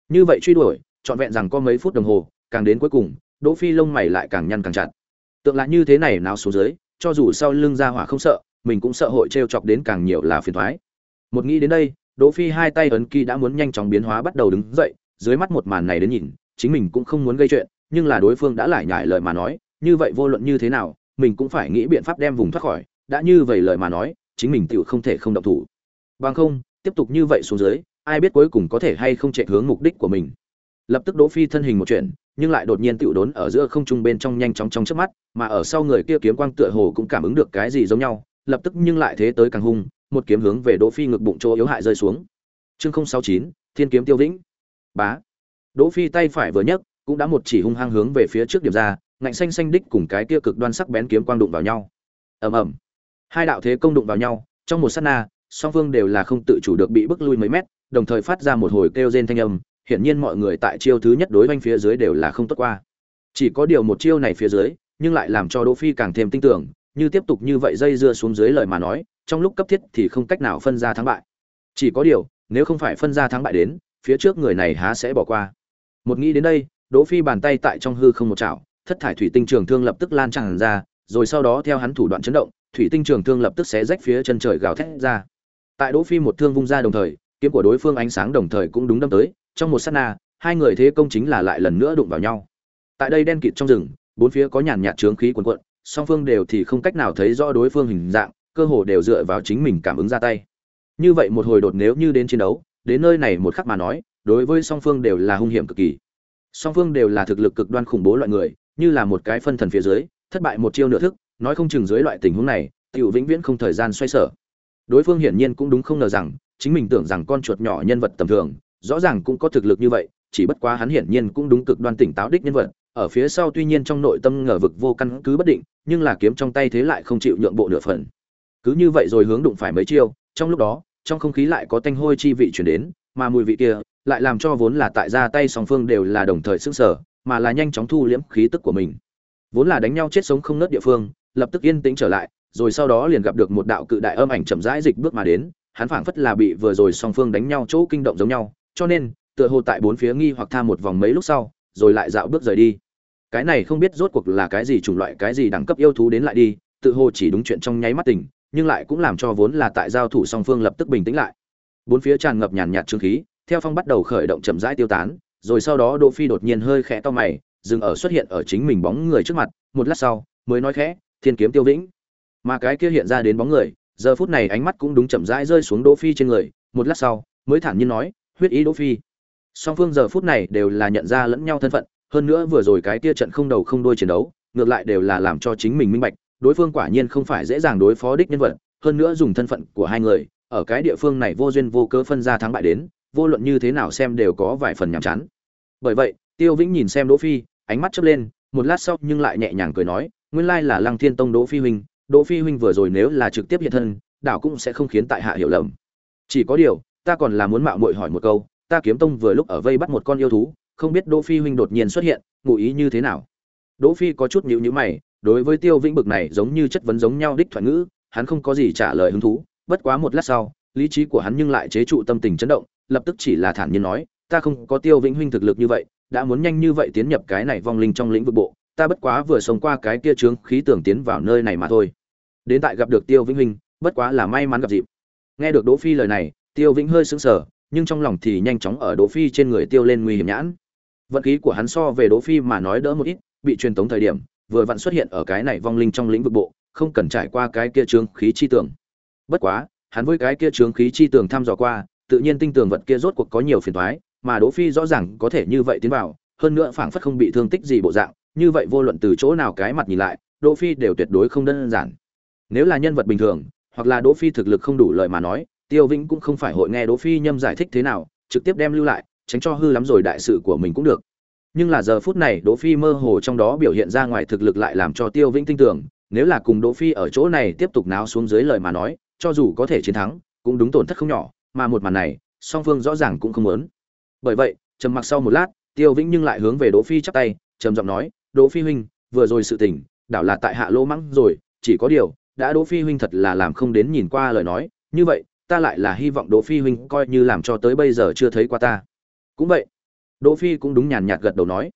Như vậy truy đuổi, trọn vẹn rằng có mấy phút đồng hồ, càng đến cuối cùng, Đỗ Phi lông mày lại càng nhăn càng chặt. tượng là như thế này nào xuống dưới cho dù sau lưng ra hỏa không sợ mình cũng sợ hội trêu chọc đến càng nhiều là phiền thoái một nghĩ đến đây đỗ phi hai tay ấn kỳ đã muốn nhanh chóng biến hóa bắt đầu đứng dậy dưới mắt một màn này đến nhìn chính mình cũng không muốn gây chuyện nhưng là đối phương đã lại nhải lời mà nói như vậy vô luận như thế nào mình cũng phải nghĩ biện pháp đem vùng thoát khỏi. Đã như vậy lời mà nói chính mình tự không thể không động thủ. Bằng không tiếp tục như vậy xuống dưới ai biết cuối cùng có thể hay không chạy hướng mục đích của mình. Lập tức đỗ phi thân hình một chuyện nhưng lại đột nhiên tựu đốn ở giữa không trung bên trong nhanh chóng trong trước mắt mà ở sau người kia kiếm quang tựa hồ cũng cảm ứng được cái gì giống nhau lập tức nhưng lại thế tới càng hung một kiếm hướng về đỗ phi ngực bụng chỗ yếu hại rơi xuống. Chương 069, thiên kiếm tiêu vĩnh. Bá. Đỗ phi tay phải vừa nhấc cũng đã một chỉ hung hăng hướng về phía trước điểm ra, ngạnh xanh xanh đích cùng cái kia cực đoan sắc bén kiếm quang đụng vào nhau. Ầm ầm. Hai đạo thế công đụng vào nhau, trong một sát na, song phương đều là không tự chủ được bị bức lui mấy mét, đồng thời phát ra một hồi kêu rên thanh âm, hiển nhiên mọi người tại chiêu thứ nhất đối với phía dưới đều là không tốt qua. Chỉ có điều một chiêu này phía dưới, nhưng lại làm cho đỗ phi càng thêm tin tưởng, như tiếp tục như vậy dây dưa xuống dưới lời mà nói, trong lúc cấp thiết thì không cách nào phân ra thắng bại. Chỉ có điều, nếu không phải phân ra thắng bại đến, phía trước người này há sẽ bỏ qua. Một nghĩ đến đây đỗ phi bàn tay tại trong hư không một chảo, thất thải thủy tinh trường thương lập tức lan tràn ra, rồi sau đó theo hắn thủ đoạn chấn động, thủy tinh trường thương lập tức xé rách phía chân trời gào thét ra. Tại đỗ phi một thương vung ra đồng thời, kiếm của đối phương ánh sáng đồng thời cũng đúng đâm tới, trong một sát na, hai người thế công chính là lại lần nữa đụng vào nhau. Tại đây đen kịt trong rừng, bốn phía có nhàn nhạt trướng khí cuồn cuộn, song phương đều thì không cách nào thấy rõ đối phương hình dạng, cơ hồ đều dựa vào chính mình cảm ứng ra tay. Như vậy một hồi đột nếu như đến chiến đấu, đến nơi này một khắc mà nói, đối với song phương đều là hung hiểm cực kỳ song phương đều là thực lực cực đoan khủng bố loại người, như là một cái phân thần phía dưới, thất bại một chiêu nửa thức, nói không chừng dưới loại tình huống này, tiểu vĩnh viễn không thời gian xoay sở. Đối phương hiển nhiên cũng đúng không ngờ rằng, chính mình tưởng rằng con chuột nhỏ nhân vật tầm thường, rõ ràng cũng có thực lực như vậy, chỉ bất quá hắn hiển nhiên cũng đúng cực đoan tỉnh táo đích nhân vật, ở phía sau tuy nhiên trong nội tâm ngờ vực vô căn cứ bất định, nhưng là kiếm trong tay thế lại không chịu nhượng bộ nửa phần. Cứ như vậy rồi hướng đụng phải mấy chiêu, trong lúc đó, trong không khí lại có tanh hôi chi vị chuyển đến, mà mùi vị kia lại làm cho vốn là tại ra tay song phương đều là đồng thời sức sở mà là nhanh chóng thu liễm khí tức của mình. Vốn là đánh nhau chết sống không nớt địa phương, lập tức yên tĩnh trở lại, rồi sau đó liền gặp được một đạo cự đại âm ảnh chậm rãi dịch bước mà đến, hắn phảng phất là bị vừa rồi song phương đánh nhau chỗ kinh động giống nhau, cho nên, tựa hồ tại bốn phía nghi hoặc tha một vòng mấy lúc sau, rồi lại dạo bước rời đi. Cái này không biết rốt cuộc là cái gì chủng loại, cái gì đẳng cấp yêu thú đến lại đi tự hồ chỉ đúng chuyện trong nháy mắt tỉnh, nhưng lại cũng làm cho vốn là tại giao thủ song phương lập tức bình tĩnh lại. Bốn phía tràn ngập nhàn nhạt trương khí theo phong bắt đầu khởi động chậm rãi tiêu tán, rồi sau đó đỗ phi đột nhiên hơi khẽ to mày, dừng ở xuất hiện ở chính mình bóng người trước mặt, một lát sau, mới nói khẽ, thiên kiếm tiêu vĩnh. Mà cái kia hiện ra đến bóng người, giờ phút này ánh mắt cũng đúng chậm rãi rơi xuống đỗ phi trên người, một lát sau, mới thản nhiên nói, huyết ý đỗ phi. Song phương giờ phút này đều là nhận ra lẫn nhau thân phận, hơn nữa vừa rồi cái kia trận không đầu không đuôi chiến đấu, ngược lại đều là làm cho chính mình minh bạch, đối phương quả nhiên không phải dễ dàng đối phó đích nhân vật, hơn nữa dùng thân phận của hai người, ở cái địa phương này vô duyên vô cớ phân ra thắng bại đến vô luận như thế nào xem đều có vài phần nhàm chán. Bởi vậy, tiêu vĩnh nhìn xem đỗ phi, ánh mắt chớp lên, một lát sau nhưng lại nhẹ nhàng cười nói, nguyên lai là lăng thiên tông đỗ phi huynh, đỗ phi huynh vừa rồi nếu là trực tiếp hiện thân, đảo cũng sẽ không khiến tại hạ hiểu lầm. Chỉ có điều, ta còn là muốn mạo muội hỏi một câu, ta kiếm tông vừa lúc ở vây bắt một con yêu thú, không biết đỗ phi huynh đột nhiên xuất hiện, ngụ ý như thế nào? Đỗ phi có chút nhíu nhíu mày, đối với tiêu vĩnh bực này giống như chất vấn giống nhau đích thoại ngữ, hắn không có gì trả lời hứng thú, bất quá một lát sau, lý trí của hắn nhưng lại chế trụ tâm tình chấn động lập tức chỉ là thản nhiên nói, ta không có tiêu vĩnh huynh thực lực như vậy, đã muốn nhanh như vậy tiến nhập cái này vong linh trong lĩnh vực bộ, ta bất quá vừa sống qua cái kia chướng khí tưởng tiến vào nơi này mà thôi. Đến tại gặp được tiêu vĩnh huynh, bất quá là may mắn gặp dịp. Nghe được đỗ phi lời này, tiêu vĩnh hơi sững sờ, nhưng trong lòng thì nhanh chóng ở đỗ phi trên người tiêu lên nguy hiểm nhãn. Vận khí của hắn so về đỗ phi mà nói đỡ một ít, bị truyền tống thời điểm, vừa vặn xuất hiện ở cái này vong linh trong lĩnh vực bộ, không cần trải qua cái kia chướng khí chi tưởng. Bất quá, hắn với cái kia chướng khí chi tường thăm dò qua tự nhiên tinh tường vật kia rốt cuộc có nhiều phiền toái, mà đỗ phi rõ ràng có thể như vậy tiến vào, hơn nữa phảng phất không bị thương tích gì bộ dạng, như vậy vô luận từ chỗ nào cái mặt nhìn lại, đỗ phi đều tuyệt đối không đơn giản. Nếu là nhân vật bình thường, hoặc là đỗ phi thực lực không đủ lời mà nói, tiêu vĩnh cũng không phải hội nghe đỗ phi nhâm giải thích thế nào, trực tiếp đem lưu lại, tránh cho hư lắm rồi đại sự của mình cũng được. Nhưng là giờ phút này, đỗ phi mơ hồ trong đó biểu hiện ra ngoài thực lực lại làm cho tiêu vĩnh tin tưởng, nếu là cùng đỗ phi ở chỗ này tiếp tục náo xuống dưới lời mà nói, cho dù có thể chiến thắng, cũng đúng tổn thất không nhỏ mà một màn này, song phương rõ ràng cũng không muốn. Bởi vậy, trầm mặc sau một lát, tiêu vĩnh nhưng lại hướng về đỗ phi chắp tay, trầm giọng nói, đỗ phi huynh, vừa rồi sự tình, đảo là tại hạ lô mắng rồi, chỉ có điều, đã đỗ phi huynh thật là làm không đến nhìn qua lời nói, như vậy, ta lại là hy vọng đỗ phi huynh coi như làm cho tới bây giờ chưa thấy qua ta. Cũng vậy, đỗ phi cũng đúng nhàn nhạt gật đầu nói.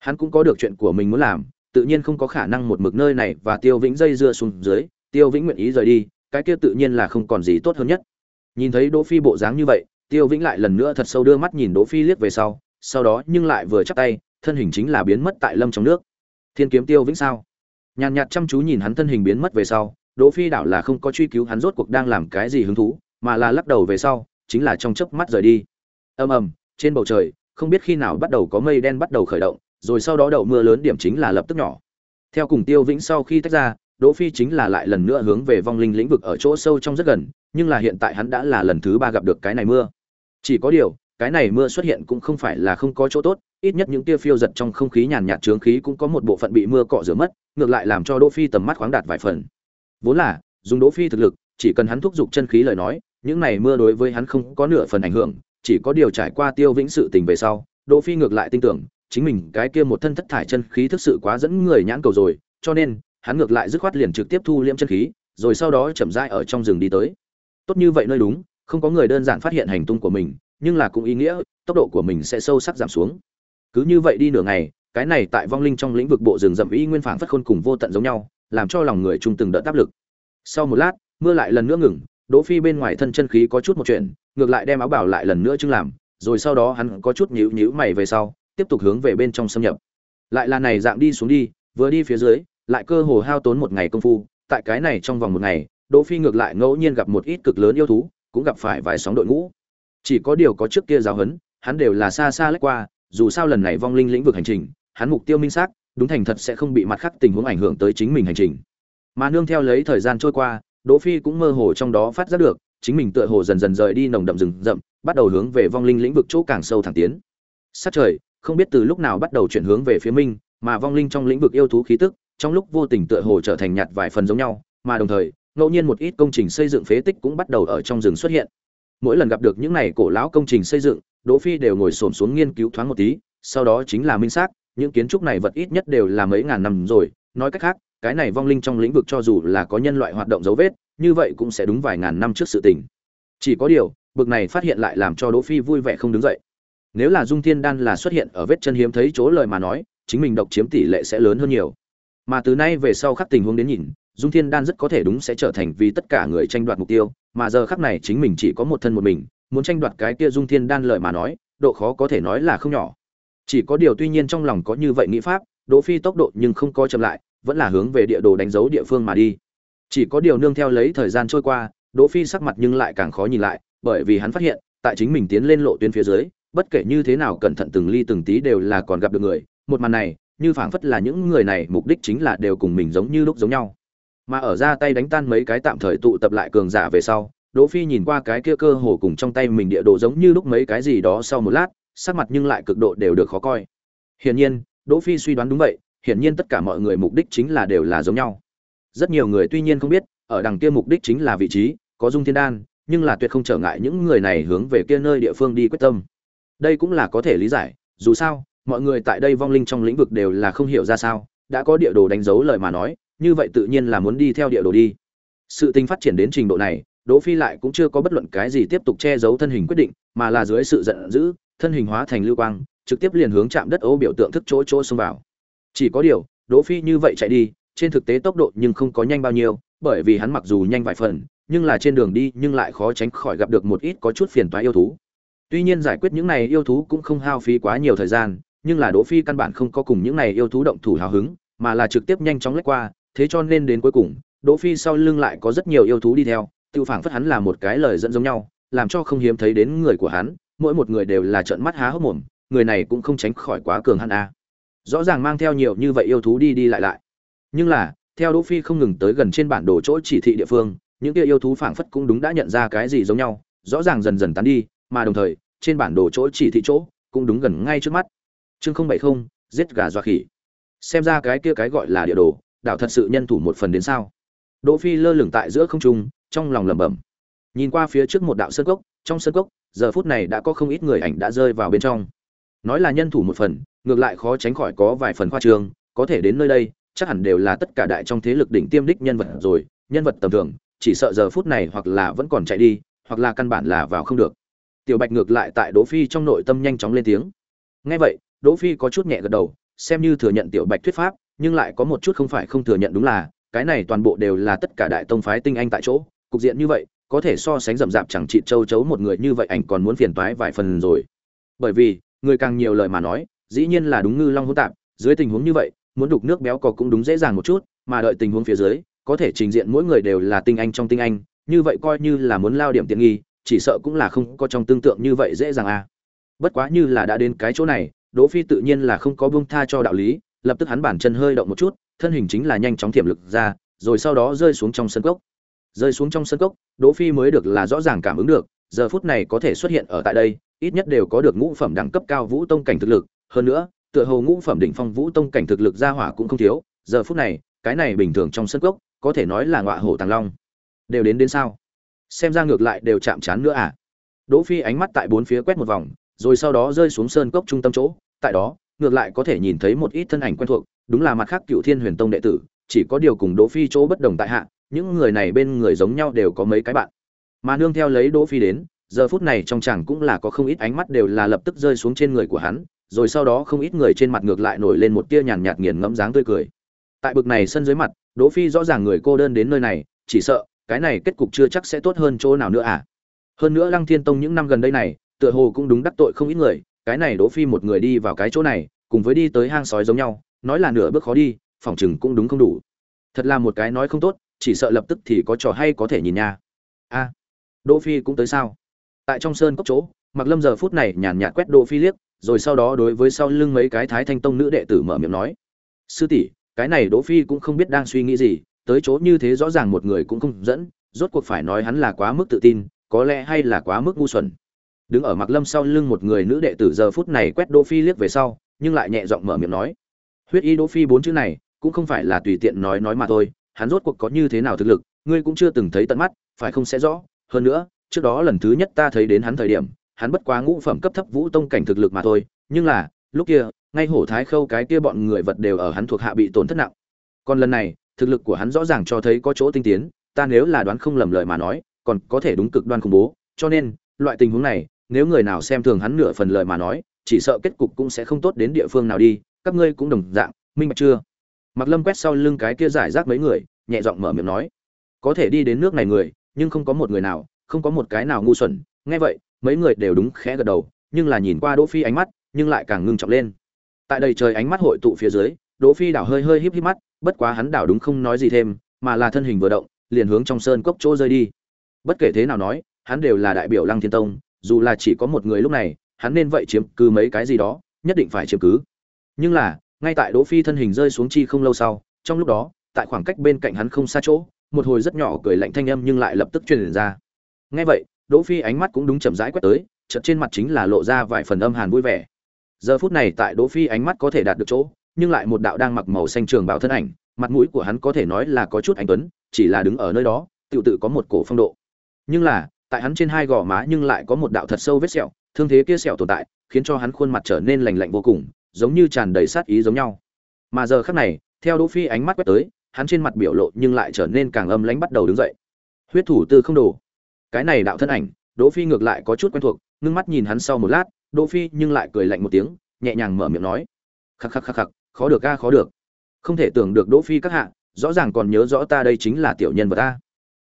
Hắn cũng có được chuyện của mình muốn làm, tự nhiên không có khả năng một mực nơi này và tiêu vĩnh dây dưa xuống dưới, tiêu vĩnh nguyện ý rời đi, cái kia tự nhiên là không còn gì tốt hơn nhất nhìn thấy đỗ phi bộ dáng như vậy, tiêu vĩnh lại lần nữa thật sâu đưa mắt nhìn đỗ phi liếc về sau sau đó nhưng lại vừa chắp tay, thân hình chính là biến mất tại lâm trong nước. Thiên kiếm tiêu vĩnh sao? Nhàn nhạt chăm chú nhìn hắn thân hình biến mất về sau, đỗ phi đảo là không có truy cứu hắn rốt cuộc đang làm cái gì hứng thú, mà là lắc đầu về sau, chính là trong chớp mắt rời đi. Ầm ầm, trên bầu trời, không biết khi nào bắt đầu có mây đen bắt đầu khởi động, rồi sau đó đậu mưa lớn điểm chính là lập tức nhỏ. Theo cùng tiêu vĩnh sau khi tách ra, đỗ phi chính là lại lần nữa hướng về vong linh lĩnh vực ở chỗ sâu trong rất gần nhưng là hiện tại hắn đã là lần thứ ba gặp được cái này mưa. Chỉ có điều, cái này mưa xuất hiện cũng không phải là không có chỗ tốt, ít nhất những tia phiêu giật trong không khí nhàn nhạt trướng khí cũng có một bộ phận bị mưa cọ rửa mất, ngược lại làm cho đỗ phi tầm mắt khoáng đạt vài phần. Vốn là, dùng đỗ phi thực lực, chỉ cần hắn thúc giục chân khí lời nói, những này mưa đối với hắn không có nửa phần ảnh hưởng, chỉ có điều trải qua tiêu vĩnh sự tình về sau, đỗ phi ngược lại tin tưởng, chính mình cái kia một thân thất thải chân khí thực sự quá dẫn người nhãn cầu rồi, cho nên, hắn ngược lại dứt khoát liền trực tiếp thu liễm chân khí, rồi sau đó chậm rãi ở trong rừng đi tới tốt như vậy nơi đúng, không có người đơn giản phát hiện hành tung của mình, nhưng là cũng ý nghĩa, tốc độ của mình sẽ sâu sắc giảm xuống. Cứ như vậy đi nửa ngày, cái này tại vong linh trong lĩnh vực bộ rừng rậm y nguyên phảng phất khôn cùng vô tận giống nhau, làm cho lòng người chung từng đợt áp lực. Sau một lát, mưa lại lần nữa ngừng, đỗ phi bên ngoài thân chân khí có chút một chuyện, ngược lại đem áo bảo lại lần nữa chứng làm, rồi sau đó hắn có chút nhíu nhíu mày về sau, tiếp tục hướng về bên trong xâm nhập. Lại là này dạng đi xuống đi, vừa đi phía dưới, lại cơ hồ hao tốn một ngày công phu, tại cái này trong vòng một ngày đỗ phi ngược lại ngẫu nhiên gặp một ít cực lớn yêu thú, cũng gặp phải vài sóng đội ngũ. Chỉ có điều có trước kia giáo huấn, hắn đều là xa xa lách qua, dù sao lần này vong linh lĩnh vực hành trình, hắn mục tiêu minh xác, đúng thành thật sẽ không bị mặt khác tình huống ảnh hưởng tới chính mình hành trình. Mà nương theo lấy thời gian trôi qua, đỗ phi cũng mơ hồ trong đó phát giác được, chính mình tựa hồ dần dần rời đi nồng đậm rừng rậm, bắt đầu hướng về vong linh lĩnh vực chỗ càng sâu thẳng tiến. Sát trời, không biết từ lúc nào bắt đầu chuyển hướng về phía minh mà vong linh trong lĩnh vực yêu thú khí tức, trong lúc vô tình tựa hồ trở thành nhạt vài phần giống nhau, mà đồng thời ngẫu nhiên một ít công trình xây dựng phế tích cũng bắt đầu ở trong rừng xuất hiện. Mỗi lần gặp được những này cổ lão công trình xây dựng, đỗ phi đều ngồi xổm xuống nghiên cứu thoáng một tí, sau đó chính là minh xác, những kiến trúc này vật ít nhất đều là mấy ngàn năm rồi. Nói cách khác, cái này vong linh trong lĩnh vực cho dù là có nhân loại hoạt động dấu vết, như vậy cũng sẽ đúng vài ngàn năm trước sự tình. Chỉ có điều, bực này phát hiện lại làm cho đỗ phi vui vẻ không đứng dậy. Nếu là dung thiên đan là xuất hiện ở vết chân hiếm thấy chỗ lời mà nói, chính mình độc chiếm tỷ lệ sẽ lớn hơn nhiều. Mà từ nay về sau khắc tình huống đến nhìn dung thiên đan rất có thể đúng sẽ trở thành vì tất cả người tranh đoạt mục tiêu, mà giờ khắc này chính mình chỉ có một thân một mình, muốn tranh đoạt cái kia dung thiên đan lợi mà nói, độ khó có thể nói là không nhỏ. Chỉ có điều tuy nhiên trong lòng có như vậy nghĩ pháp, đỗ phi tốc độ nhưng không có chậm lại, vẫn là hướng về địa đồ đánh dấu địa phương mà đi. Chỉ có điều nương theo lấy thời gian trôi qua, đỗ phi sắc mặt nhưng lại càng khó nhìn lại, bởi vì hắn phát hiện, tại chính mình tiến lên lộ tuyến phía dưới, bất kể như thế nào cẩn thận từng ly từng tí đều là còn gặp được người, một màn này, như phảng phất là những người này mục đích chính là đều cùng mình giống như lúc giống nhau mà ở ra tay đánh tan mấy cái tạm thời tụ tập lại cường giả về sau, đỗ phi nhìn qua cái kia cơ hồ cùng trong tay mình địa đồ giống như lúc mấy cái gì đó sau một lát, sắc mặt nhưng lại cực độ đều được khó coi. Hiển nhiên, đỗ phi suy đoán đúng vậy, hiển nhiên tất cả mọi người mục đích chính là đều là giống nhau. Rất nhiều người tuy nhiên không biết, ở đằng kia mục đích chính là vị trí, có dung thiên đan, nhưng là tuyệt không trở ngại những người này hướng về kia nơi địa phương đi quyết tâm. Đây cũng là có thể lý giải, dù sao, mọi người tại đây vong linh trong lĩnh vực đều là không hiểu ra sao, đã có địa đồ đánh dấu lời mà nói như vậy tự nhiên là muốn đi theo địa đồ đi. Sự tình phát triển đến trình độ này, đỗ phi lại cũng chưa có bất luận cái gì tiếp tục che giấu thân hình quyết định, mà là dưới sự giận dữ, thân hình hóa thành lưu quang, trực tiếp liền hướng chạm đất ô biểu tượng thức chỗ chỗ xông vào. Chỉ có điều, đỗ phi như vậy chạy đi, trên thực tế tốc độ nhưng không có nhanh bao nhiêu, bởi vì hắn mặc dù nhanh vài phần, nhưng là trên đường đi nhưng lại khó tránh khỏi gặp được một ít có chút phiền toái yêu thú. Tuy nhiên giải quyết những này yêu thú cũng không hao phí quá nhiều thời gian, nhưng là đỗ phi căn bản không có cùng những này yêu thú động thủ hào hứng, mà là trực tiếp nhanh chóng lách qua thế cho nên đến cuối cùng, đỗ phi sau lưng lại có rất nhiều yêu thú đi theo tiêu phảng phất hắn là một cái lời dẫn giống nhau, làm cho không hiếm thấy đến người của hắn, mỗi một người đều là trợn mắt há hốc mồm, người này cũng không tránh khỏi quá cường hắn a. Rõ ràng mang theo nhiều như vậy yêu thú đi đi lại lại. Nhưng là, theo đỗ phi không ngừng tới gần trên bản đồ chỗ chỉ thị địa phương, những kia yêu thú phảng phất cũng đúng đã nhận ra cái gì giống nhau, rõ ràng dần dần tán đi, mà đồng thời, trên bản đồ chỗ chỉ thị chỗ cũng đúng gần ngay trước mắt. Chương không bảy không, giết gà dọa khỉ. Xem ra cái kia cái gọi là địa đồ đạo thật sự nhân thủ một phần đến sao? Đỗ phi lơ lửng tại giữa không trung trong lòng lẩm bẩm. Nhìn qua phía trước một đạo sơn cốc trong sơn cốc giờ phút này đã có không ít người ảnh đã rơi vào bên trong. Nói là nhân thủ một phần ngược lại khó tránh khỏi có vài phần khoa trường, có thể đến nơi đây chắc hẳn đều là tất cả đại trong thế lực đỉnh tiêm đích nhân vật rồi nhân vật tầm thường chỉ sợ giờ phút này hoặc là vẫn còn chạy đi hoặc là căn bản là vào không được. Tiểu bạch ngược lại tại đỗ phi trong nội tâm nhanh chóng lên tiếng. Nghe vậy đỗ phi có chút nhẹ gật đầu xem như thừa nhận tiểu bạch thuyết pháp nhưng lại có một chút không phải không thừa nhận đúng là, cái này toàn bộ đều là tất cả đại tông phái tinh anh tại chỗ, cục diện như vậy, có thể so sánh rậm rạp chẳng trị châu chấu một người như vậy ảnh còn muốn phiền toái vài phần rồi. Bởi vì, người càng nhiều lời mà nói, dĩ nhiên là đúng ngư long hỗn tạp, dưới tình huống như vậy, muốn đục nước béo cò cũng đúng dễ dàng một chút, mà đợi tình huống phía dưới, có thể trình diện mỗi người đều là tinh anh trong tinh anh, như vậy coi như là muốn lao điểm tiện nghi, chỉ sợ cũng là không có trong tương tượng như vậy dễ dàng à. Bất quá như là đã đến cái chỗ này, đỗ phi tự nhiên là không có buông tha cho đạo lý lập tức hắn bản chân hơi động một chút, thân hình chính là nhanh chóng thiểm lực ra, rồi sau đó rơi xuống trong sân cốc. Rơi xuống trong sân cốc, đỗ phi mới được là rõ ràng cảm ứng được, giờ phút này có thể xuất hiện ở tại đây, ít nhất đều có được ngũ phẩm đẳng cấp cao vũ tông cảnh thực lực. Hơn nữa, tựa hồ ngũ phẩm đỉnh phong vũ tông cảnh thực lực ra hỏa cũng không thiếu, giờ phút này, cái này bình thường trong sân cốc, có thể nói là ngọa hổ tàng long. Đều đến đến sao? Xem ra ngược lại đều chạm chán nữa à? Đỗ phi ánh mắt tại bốn phía quét một vòng, rồi sau đó rơi xuống sơn cốc trung tâm chỗ, tại đó ngược lại có thể nhìn thấy một ít thân ảnh quen thuộc, đúng là mặt khác cựu thiên huyền tông đệ tử, chỉ có điều cùng đỗ phi chỗ bất đồng tại hạ, những người này bên người giống nhau đều có mấy cái bạn. Mà nương theo lấy đỗ phi đến, giờ phút này trong chàng cũng là có không ít ánh mắt đều là lập tức rơi xuống trên người của hắn, rồi sau đó không ít người trên mặt ngược lại nổi lên một tia nhàn nhạt nghiền ngẫm dáng tươi cười. Tại bực này sân dưới mặt, đỗ phi rõ ràng người cô đơn đến nơi này, chỉ sợ, cái này kết cục chưa chắc sẽ tốt hơn chỗ nào nữa à. Hơn nữa lăng thiên tông những năm gần đây này, tựa hồ cũng đúng đắc tội không ít người cái này đỗ phi một người đi vào cái chỗ này, cùng với đi tới hang sói giống nhau, nói là nửa bước khó đi, phòng chừng cũng đúng không đủ. Thật là một cái nói không tốt, chỉ sợ lập tức thì có trò hay có thể nhìn nha. A, đỗ phi cũng tới sao? Tại trong sơn cốc chỗ mặc lâm giờ phút này nhàn nhạt quét đỗ phi liếc, rồi sau đó đối với sau lưng mấy cái thái thanh tông nữ đệ tử mở miệng nói, sư tỷ, cái này đỗ phi cũng không biết đang suy nghĩ gì, tới chỗ như thế rõ ràng một người cũng không dẫn, rốt cuộc phải nói hắn là quá mức tự tin, có lẽ hay là quá mức ngu xuẩn đứng ở mặc lâm sau lưng một người nữ đệ tử giờ phút này quét đỗ phi liếc về sau, nhưng lại nhẹ giọng mở miệng nói, huyết y đỗ phi bốn chữ này cũng không phải là tùy tiện nói nói mà thôi, hắn rốt cuộc có như thế nào thực lực, ngươi cũng chưa từng thấy tận mắt, phải không sẽ rõ. Hơn nữa, trước đó lần thứ nhất ta thấy đến hắn thời điểm, hắn bất quá ngũ phẩm cấp thấp vũ tông cảnh thực lực mà thôi, nhưng là, lúc kia, ngay hổ thái khâu cái kia bọn người vật đều ở hắn thuộc hạ bị tổn thất nặng. Còn lần này, thực lực của hắn rõ ràng cho thấy có chỗ tinh tiến, ta nếu là đoán không lầm lời mà nói, còn có thể đúng cực đoan khủng bố, cho nên, loại tình huống này nếu người nào xem thường hắn nửa phần lời mà nói, chỉ sợ kết cục cũng sẽ không tốt đến địa phương nào đi, các ngươi cũng đồng dạng, minh bạch chưa? Mặc lâm quét sau lưng cái kia giải rác mấy người, nhẹ giọng mở miệng nói, có thể đi đến nước này người, nhưng không có một người nào, không có một cái nào ngu xuẩn. Nghe vậy, mấy người đều đúng khẽ gật đầu, nhưng là nhìn qua đỗ phi ánh mắt, nhưng lại càng ngưng trọng lên. Tại đây trời ánh mắt hội tụ phía dưới, đỗ phi đảo hơi hơi híp híp mắt, bất quá hắn đảo đúng không nói gì thêm, mà là thân hình vừa động, liền hướng trong sơn cốc chỗ rơi đi. Bất kể thế nào nói, hắn đều là đại biểu lăng thiên tông dù là chỉ có một người lúc này, hắn nên vậy chiếm cứ mấy cái gì đó, nhất định phải chiếm cứ. Nhưng là, ngay tại đỗ phi thân hình rơi xuống chi không lâu sau, trong lúc đó, tại khoảng cách bên cạnh hắn không xa chỗ, một hồi rất nhỏ cười lạnh thanh âm nhưng lại lập tức truyền ra. Nghe vậy, đỗ phi ánh mắt cũng đúng chậm rãi quét tới, chợt trên mặt chính là lộ ra vài phần âm hàn vui vẻ. Giờ phút này tại đỗ phi ánh mắt có thể đạt được chỗ, nhưng lại một đạo đang mặc màu xanh trường bảo thân ảnh, mặt mũi của hắn có thể nói là có chút anh tuấn, chỉ là đứng ở nơi đó tự tự có một cổ phong độ. Nhưng là tại hắn trên hai gò má nhưng lại có một đạo thật sâu vết sẹo, thương thế kia sẹo tồn tại, khiến cho hắn khuôn mặt trở nên lạnh lạnh vô cùng, giống như tràn đầy sát ý giống nhau. Mà giờ khắc này, theo đỗ phi ánh mắt quét tới, hắn trên mặt biểu lộ nhưng lại trở nên càng âm lãnh bắt đầu đứng dậy. Huyết thủ tư không đủ cái này đạo thân ảnh, đỗ phi ngược lại có chút quen thuộc, ngưng mắt nhìn hắn sau một lát, đỗ phi nhưng lại cười lạnh một tiếng, nhẹ nhàng mở miệng nói. Khắc khắc khắc khắc, khó được ga khó được. Không thể tưởng được đỗ phi các hạ, rõ ràng còn nhớ rõ ta đây chính là tiểu nhân vật ta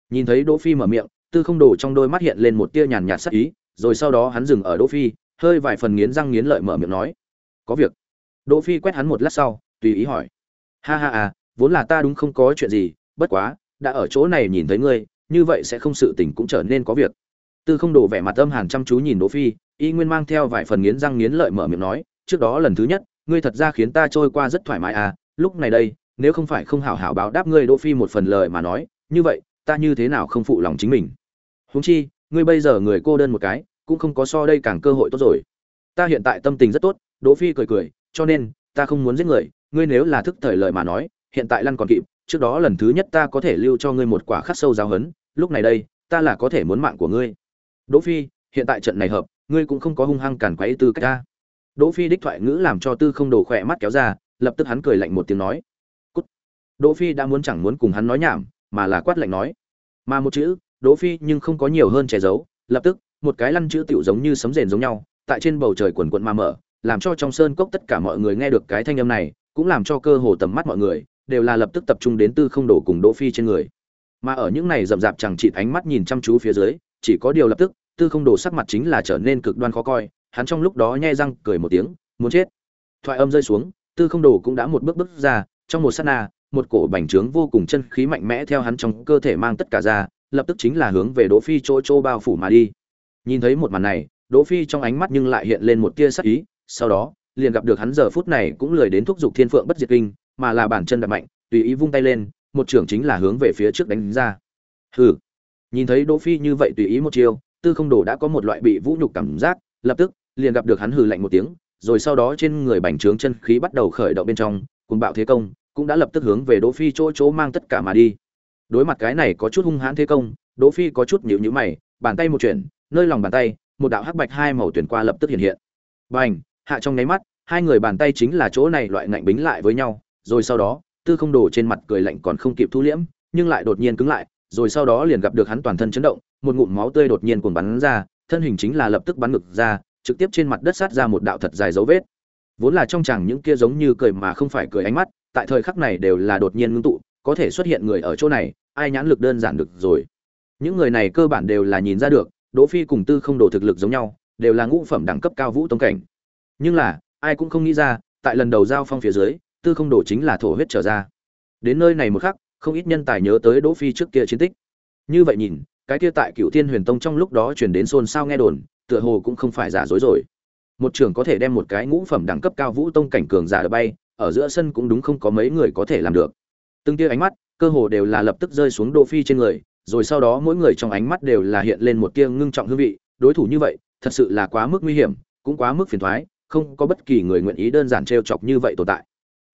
nhìn thấy đỗ phi mở miệng tư không đồ trong đôi mắt hiện lên một tia nhàn nhạt sắc ý, rồi sau đó hắn dừng ở đỗ phi, hơi vài phần nghiến răng nghiến lợi mở miệng nói. Có việc. Đỗ phi quét hắn một lát sau, tùy ý hỏi. Ha ha à vốn là ta đúng không có chuyện gì, bất quá, đã ở chỗ này nhìn thấy ngươi, như vậy sẽ không sự tình cũng trở nên có việc. Tư không Đồ vẻ mặt âm hàn chăm chú nhìn đỗ phi, y nguyên mang theo vài phần nghiến răng nghiến lợi mở miệng nói, trước đó lần thứ nhất, ngươi thật ra khiến ta trôi qua rất thoải mái à lúc này đây, nếu không phải không hảo hảo báo đáp ngươi đỗ phi một phần lời mà nói, như vậy, ta như thế nào không phụ lòng chính mình? Huống chi, ngươi bây giờ người cô đơn một cái, cũng không có so đây càng cơ hội tốt rồi. Ta hiện tại tâm tình rất tốt, đỗ phi cười cười, cho nên, ta không muốn giết người, ngươi nếu là thức thời lời mà nói, hiện tại lăn còn kịp, trước đó lần thứ nhất ta có thể lưu cho ngươi một quả khắc sâu giáo hấn lúc này đây, ta là có thể muốn mạng của ngươi. Đỗ phi, hiện tại trận này hợp, ngươi cũng không có hung hăng cản quấy tư cách ta. Đỗ phi đích thoại ngữ làm cho tư không đổ khỏe mắt kéo ra, lập tức hắn cười lạnh một tiếng nói. Cút. Đỗ phi đã muốn chẳng muốn cùng hắn nói nhảm, mà là quát lạnh nói. Mà một chữ đỗ phi nhưng không có nhiều hơn che giấu, lập tức, một cái lăn chữ tiểu giống như sấm rền giống nhau, tại trên bầu trời quần quần mà mở, làm cho trong sơn cốc tất cả mọi người nghe được cái thanh âm này, cũng làm cho cơ hồ tầm mắt mọi người, đều là lập tức tập trung đến tư không đổ cùng đỗ phi trên người. Mà ở những này rậm rạp chẳng chỉ ánh mắt nhìn chăm chú phía dưới, chỉ có điều lập tức, tư không đổ sắc mặt chính là trở nên cực đoan khó coi, hắn trong lúc đó nhe răng cười một tiếng, muốn chết. Thoại âm rơi xuống, tư không đổ cũng đã một bước bước ra, trong một sát na, một cổ bành trướng vô cùng chân khí mạnh mẽ theo hắn trong cơ thể mang tất cả ra lập tức chính là hướng về đỗ phi chỗ chỗ bao phủ mà đi. Nhìn thấy một màn này, đỗ phi trong ánh mắt nhưng lại hiện lên một tia sắc ý, sau đó, liền gặp được hắn giờ phút này cũng lười đến thúc giục thiên phượng bất diệt kinh, mà là bản chân đập mạnh, tùy ý vung tay lên, một trưởng chính là hướng về phía trước đánh ra. Hừ. Nhìn thấy đỗ phi như vậy tùy ý một chiêu, tư không đồ đã có một loại bị vũ nhục cảm giác, lập tức, liền gặp được hắn hừ lạnh một tiếng, rồi sau đó trên người bành trướng chân khí bắt đầu khởi động bên trong, cùng bạo thế công, cũng đã lập tức hướng về đỗ phi chỗ chỗ mang tất cả mà đi đối mặt cái này có chút hung hãn thế công, đỗ phi có chút nhíu nhíu mày, bàn tay một chuyển, nơi lòng bàn tay, một đạo hắc bạch hai màu tuyển qua lập tức hiện hiện. Bành, hạ trong nháy mắt, hai người bàn tay chính là chỗ này loại ngạnh bính lại với nhau, rồi sau đó, tư không đổ trên mặt cười lạnh còn không kịp thu liễm, nhưng lại đột nhiên cứng lại, rồi sau đó liền gặp được hắn toàn thân chấn động, một ngụm máu tươi đột nhiên cuồn bắn ra, thân hình chính là lập tức bắn ngực ra, trực tiếp trên mặt đất sát ra một đạo thật dài dấu vết. Vốn là trong chàng những kia giống như cười mà không phải cười ánh mắt, tại thời khắc này đều là đột nhiên ngưng tụ, có thể xuất hiện người ở chỗ này ai nhãn lực đơn giản được rồi. Những người này cơ bản đều là nhìn ra được, đỗ phi cùng tư không đồ thực lực giống nhau, đều là ngũ phẩm đẳng cấp cao vũ tông cảnh. Nhưng là, ai cũng không nghĩ ra, tại lần đầu giao phong phía dưới, tư không đồ chính là thổ huyết trở ra. Đến nơi này một khắc, không ít nhân tài nhớ tới đỗ phi trước kia chiến tích. Như vậy nhìn, cái kia tại cựu thiên huyền tông trong lúc đó truyền đến xôn xao nghe đồn, tựa hồ cũng không phải giả dối rồi. Một trưởng có thể đem một cái ngũ phẩm đẳng cấp cao vũ tông cảnh cường giả đỡ bay, ở giữa sân cũng đúng không có mấy người có thể làm được. Từng tia ánh mắt cơ hồ đều là lập tức rơi xuống đỗ phi trên người, rồi sau đó mỗi người trong ánh mắt đều là hiện lên một tia ngưng trọng hương vị. Đối thủ như vậy, thật sự là quá mức nguy hiểm, cũng quá mức phiền toái không có bất kỳ người nguyện ý đơn giản trêu chọc như vậy tồn tại.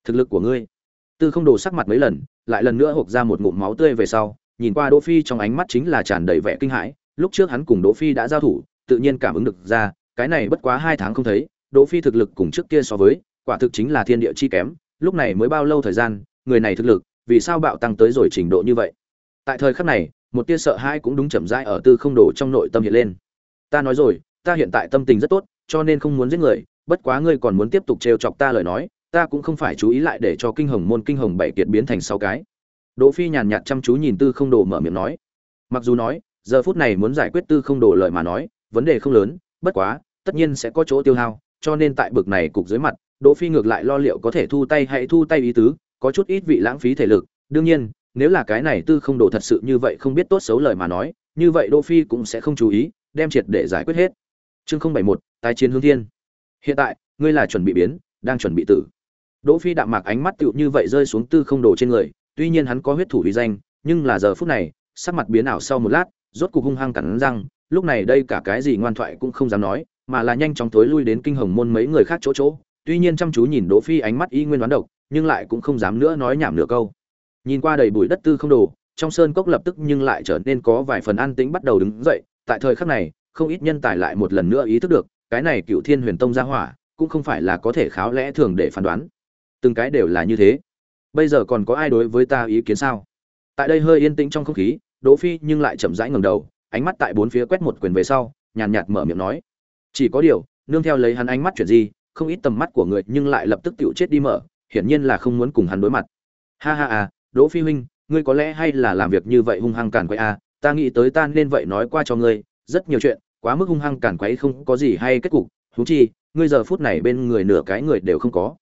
Thực lực của ngươi. Tư không đồ sắc mặt mấy lần, lại lần nữa hộc ra một ngụm máu tươi về sau, nhìn qua đỗ phi trong ánh mắt chính là tràn đầy vẻ kinh hãi. Lúc trước hắn cùng đỗ phi đã giao thủ, tự nhiên cảm ứng được ra, cái này bất quá hai tháng không thấy, đỗ phi thực lực cùng trước kia so với, quả thực chính là thiên địa chi kém. Lúc này mới bao lâu thời gian, người này thực lực vì sao bạo tăng tới rồi trình độ như vậy? Tại thời khắc này, một tia sợ hãi cũng đúng chậm rãi ở tư không đồ trong nội tâm hiện lên. Ta nói rồi, ta hiện tại tâm tình rất tốt, cho nên không muốn giết người, bất quá ngươi còn muốn tiếp tục trêu chọc ta lời nói, ta cũng không phải chú ý lại để cho kinh hồng môn kinh hồng bảy kiệt biến thành sáu cái. Đỗ phi nhàn nhạt chăm chú nhìn tư không đồ mở miệng nói. Mặc dù nói, giờ phút này muốn giải quyết tư không đồ lời mà nói, vấn đề không lớn, bất quá, tất nhiên sẽ có chỗ tiêu hao, cho nên tại bực này cục dưới mặt, đỗ phi ngược lại lo liệu có thể thu tay hay thu tay ý tứ có chút ít vị lãng phí thể lực. Đương nhiên, nếu là cái này tư không đồ thật sự như vậy không biết tốt xấu lời mà nói, như vậy đỗ phi cũng sẽ không chú ý, đem triệt để giải quyết hết. Chương không bảy một tái chiến hướng thiên. Hiện tại, ngươi là chuẩn bị biến, đang chuẩn bị tử. Đỗ phi đạm mạc ánh mắt tựu như vậy rơi xuống tư không đồ trên người, tuy nhiên hắn có huyết thủ uy danh, nhưng là giờ phút này, sắc mặt biến ảo sau một lát, rốt cục hung hăng cắn răng, lúc này đây cả cái gì ngoan thoại cũng không dám nói, mà là nhanh chóng tối lui đến kinh hồng môn mấy người khác chỗ chỗ. Tuy nhiên chăm chú nhìn đỗ phi ánh mắt y nguyên đoán độc nhưng lại cũng không dám nữa nói nhảm nửa câu. Nhìn qua đầy bụi đất tư không đồ, trong sơn cốc lập tức nhưng lại trở nên có vài phần an tĩnh bắt đầu đứng dậy, tại thời khắc này, không ít nhân tài lại một lần nữa ý thức được, cái này cựu thiên huyền tông gia hỏa, cũng không phải là có thể kháo lẽ thường để phán đoán. Từng cái đều là như thế. Bây giờ còn có ai đối với ta ý kiến sao? Tại đây hơi yên tĩnh trong không khí, đỗ phi nhưng lại chậm rãi ngẩng đầu, ánh mắt tại bốn phía quét một quyền về sau, nhàn nhạt mở miệng nói. Chỉ có điều, nương theo lấy hắn ánh mắt chuyển gì không ít tầm mắt của người nhưng lại lập tức tiểu chết đi mở hiển nhiên là không muốn cùng hắn đối mặt. Ha ha à đỗ phi huynh, ngươi có lẽ hay là làm việc như vậy hung hăng cản quấy à ta nghĩ tới ta nên vậy nói qua cho ngươi, rất nhiều chuyện, quá mức hung hăng cản quấy không có gì hay kết cục, huống chi, ngươi giờ phút này bên người nửa cái người đều không có.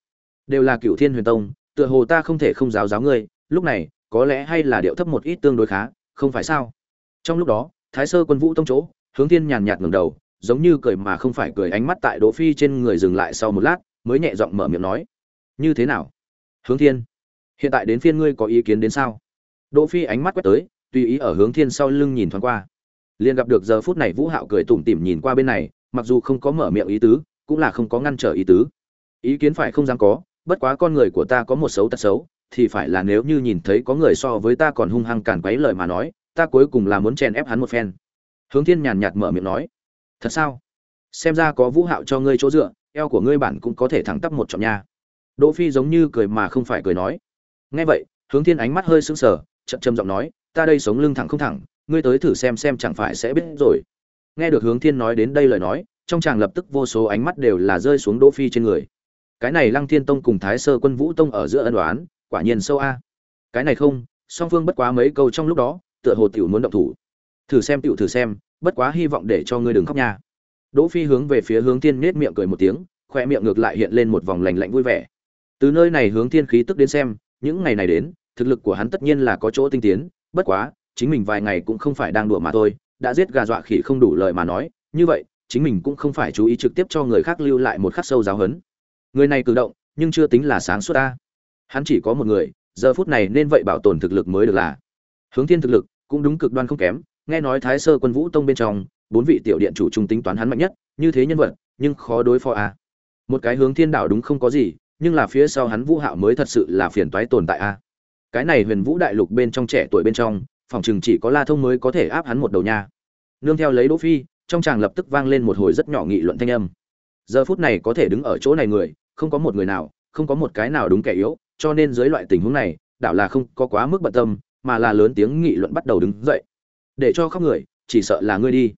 Đều là cựu thiên huyền tông, tựa hồ ta không thể không giáo giáo ngươi, lúc này, có lẽ hay là điệu thấp một ít tương đối khá, không phải sao? Trong lúc đó, thái sơ quân vũ tông chỗ, hướng thiên nhàn nhạt ngẩng đầu, giống như cười mà không phải cười, ánh mắt tại đỗ phi trên người dừng lại sau một lát, mới nhẹ giọng mở miệng nói như thế nào? Hướng thiên, hiện tại đến phiên ngươi có ý kiến đến sao? Đỗ phi ánh mắt quét tới, tùy ý ở hướng thiên sau lưng nhìn thoáng qua. Liền gặp được giờ phút này vũ hạo cười tủm tỉm nhìn qua bên này, mặc dù không có mở miệng ý tứ, cũng là không có ngăn trở ý tứ. Ý kiến phải không dám có, bất quá con người của ta có một xấu tật xấu, thì phải là nếu như nhìn thấy có người so với ta còn hung hăng cản quấy lời mà nói, ta cuối cùng là muốn chèn ép hắn một phen. Hướng thiên nhàn nhạt mở miệng nói, thật sao? Xem ra có vũ hạo cho ngươi chỗ dựa, eo của ngươi bản cũng có thể thẳng tắp một trọng nha đỗ phi giống như cười mà không phải cười nói. Nghe vậy, hướng thiên ánh mắt hơi sững sờ, chậm chậm giọng nói, ta đây sống lưng thẳng không thẳng, ngươi tới thử xem xem chẳng phải sẽ biết rồi. Nghe được hướng thiên nói đến đây lời nói, trong chàng lập tức vô số ánh mắt đều là rơi xuống đỗ phi trên người. Cái này lăng thiên tông cùng thái sơ quân vũ tông ở giữa ân đoán quả nhiên sâu a. Cái này không, song phương bất quá mấy câu trong lúc đó, tựa hồ tiểu muốn động thủ. Thử xem tiểu thử xem, bất quá hy vọng để cho ngươi đừng khóc nha. Đỗ phi hướng về phía hướng thiên nhếch miệng cười một tiếng khóe miệng ngược lại hiện lên một vòng lạnh lạnh vui vẻ từ nơi này hướng thiên khí tức đến xem, những ngày này đến, thực lực của hắn tất nhiên là có chỗ tinh tiến, bất quá, chính mình vài ngày cũng không phải đang đùa mà thôi, đã giết gà dọa khỉ không đủ lời mà nói, như vậy, chính mình cũng không phải chú ý trực tiếp cho người khác lưu lại một khắc sâu giáo hấn người này cử động, nhưng chưa tính là sáng suốt ta. Hắn chỉ có một người, giờ phút này nên vậy bảo tồn thực lực mới được là. Hướng thiên thực lực, cũng đúng cực đoan không kém, nghe nói thái sơ quân vũ tông bên trong, bốn vị tiểu điện chủ trung tính toán hắn mạnh nhất, như thế nhân vật, nhưng khó đối phó a. Một cái hướng thiên đảo đúng không có gì nhưng là phía sau hắn vũ hạo mới thật sự là phiền toái tồn tại a. Cái này huyền vũ đại lục bên trong trẻ tuổi bên trong, phòng chừng chỉ có la thông mới có thể áp hắn một đầu nha. Nương theo lấy đỗ phi, trong chàng lập tức vang lên một hồi rất nhỏ nghị luận thanh âm. Giờ phút này có thể đứng ở chỗ này người, không có một người nào, không có một cái nào đúng kẻ yếu, cho nên dưới loại tình huống này, đảo là không có quá mức bận tâm, mà là lớn tiếng nghị luận bắt đầu đứng dậy. Để cho khóc người, chỉ sợ là ngươi đi.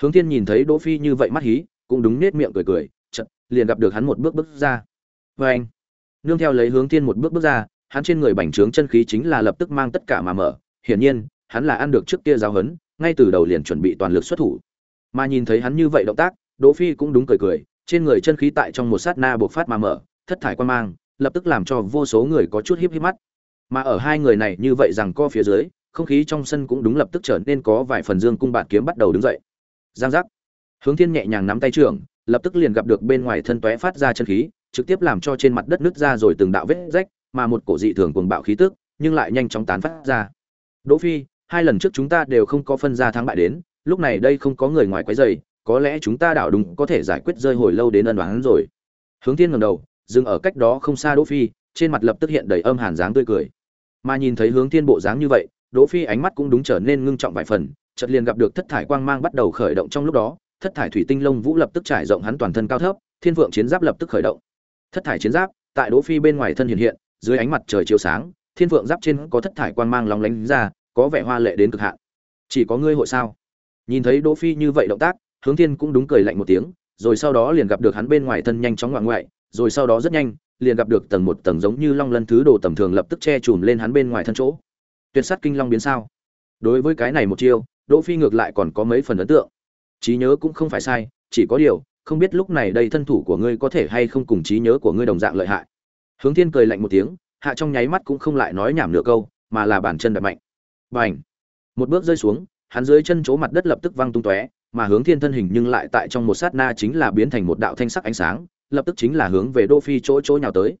Hướng thiên nhìn thấy đỗ phi như vậy mắt hí, cũng đúng nết miệng cười cười, chợt liền gặp được hắn một bước bước ra. Và anh. Nương theo lấy hướng thiên một bước bước ra, hắn trên người bành trướng chân khí chính là lập tức mang tất cả mà mở. Hiển nhiên, hắn là ăn được trước kia giáo hấn ngay từ đầu liền chuẩn bị toàn lực xuất thủ. Mà nhìn thấy hắn như vậy động tác, đỗ phi cũng đúng cười cười, trên người chân khí tại trong một sát na bộc phát mà mở, thất thải quan mang, lập tức làm cho vô số người có chút híp híp mắt. Mà ở hai người này như vậy rằng co phía dưới, không khí trong sân cũng đúng lập tức trở nên có vài phần dương cung bạt kiếm bắt đầu đứng dậy. Giang giác. Hướng thiên nhẹ nhàng nắm tay trưởng, lập tức liền gặp được bên ngoài thân tóe phát ra chân khí trực tiếp làm cho trên mặt đất nứt ra rồi từng đạo vết rách, mà một cổ dị thường cuồng bạo khí tức, nhưng lại nhanh chóng tán phát ra. Đỗ phi, hai lần trước chúng ta đều không có phân ra thắng bại đến, lúc này đây không có người ngoài quấy rầy, có lẽ chúng ta đảo đúng có thể giải quyết rơi hồi lâu đến ân oán rồi. Hướng thiên ngẩng đầu, dừng ở cách đó không xa đỗ phi, trên mặt lập tức hiện đầy âm hàn dáng tươi cười. Mà nhìn thấy hướng thiên bộ dáng như vậy, đỗ phi ánh mắt cũng đúng trở nên ngưng trọng vài phần, chợt liền gặp được thất thải quang mang bắt đầu khởi động trong lúc đó, thất thải thủy tinh lông vũ lập tức trải rộng hắn toàn thân cao thấp, thiên vượng chiến giáp lập tức khởi động thất thải chiến giáp, tại đỗ phi bên ngoài thân hiện hiện, dưới ánh mặt trời chiếu sáng, thiên vượng giáp trên có thất thải quang mang long lánh ra, có vẻ hoa lệ đến cực hạn. Chỉ có ngươi hội sao? Nhìn thấy đỗ phi như vậy động tác, hướng thiên cũng đúng cười lạnh một tiếng, rồi sau đó liền gặp được hắn bên ngoài thân nhanh chóng ngoạn ngoại, rồi sau đó rất nhanh, liền gặp được tầng một tầng giống như long lân thứ đồ tầm thường lập tức che chùm lên hắn bên ngoài thân chỗ. Tuyệt sát kinh long biến sao? Đối với cái này một chiêu, đỗ phi ngược lại còn có mấy phần ấn tượng. Trí nhớ cũng không phải sai, chỉ có điều không biết lúc này đây thân thủ của ngươi có thể hay không cùng trí nhớ của ngươi đồng dạng lợi hại. Hướng thiên cười lạnh một tiếng, hạ trong nháy mắt cũng không lại nói nhảm nửa câu, mà là bản chân đập mạnh. Bành! Một bước rơi xuống, hắn dưới chân chỗ mặt đất lập tức văng tung tóe, mà hướng thiên thân hình nhưng lại tại trong một sát na chính là biến thành một đạo thanh sắc ánh sáng, lập tức chính là hướng về đỗ phi chỗ chỗ nhào tới.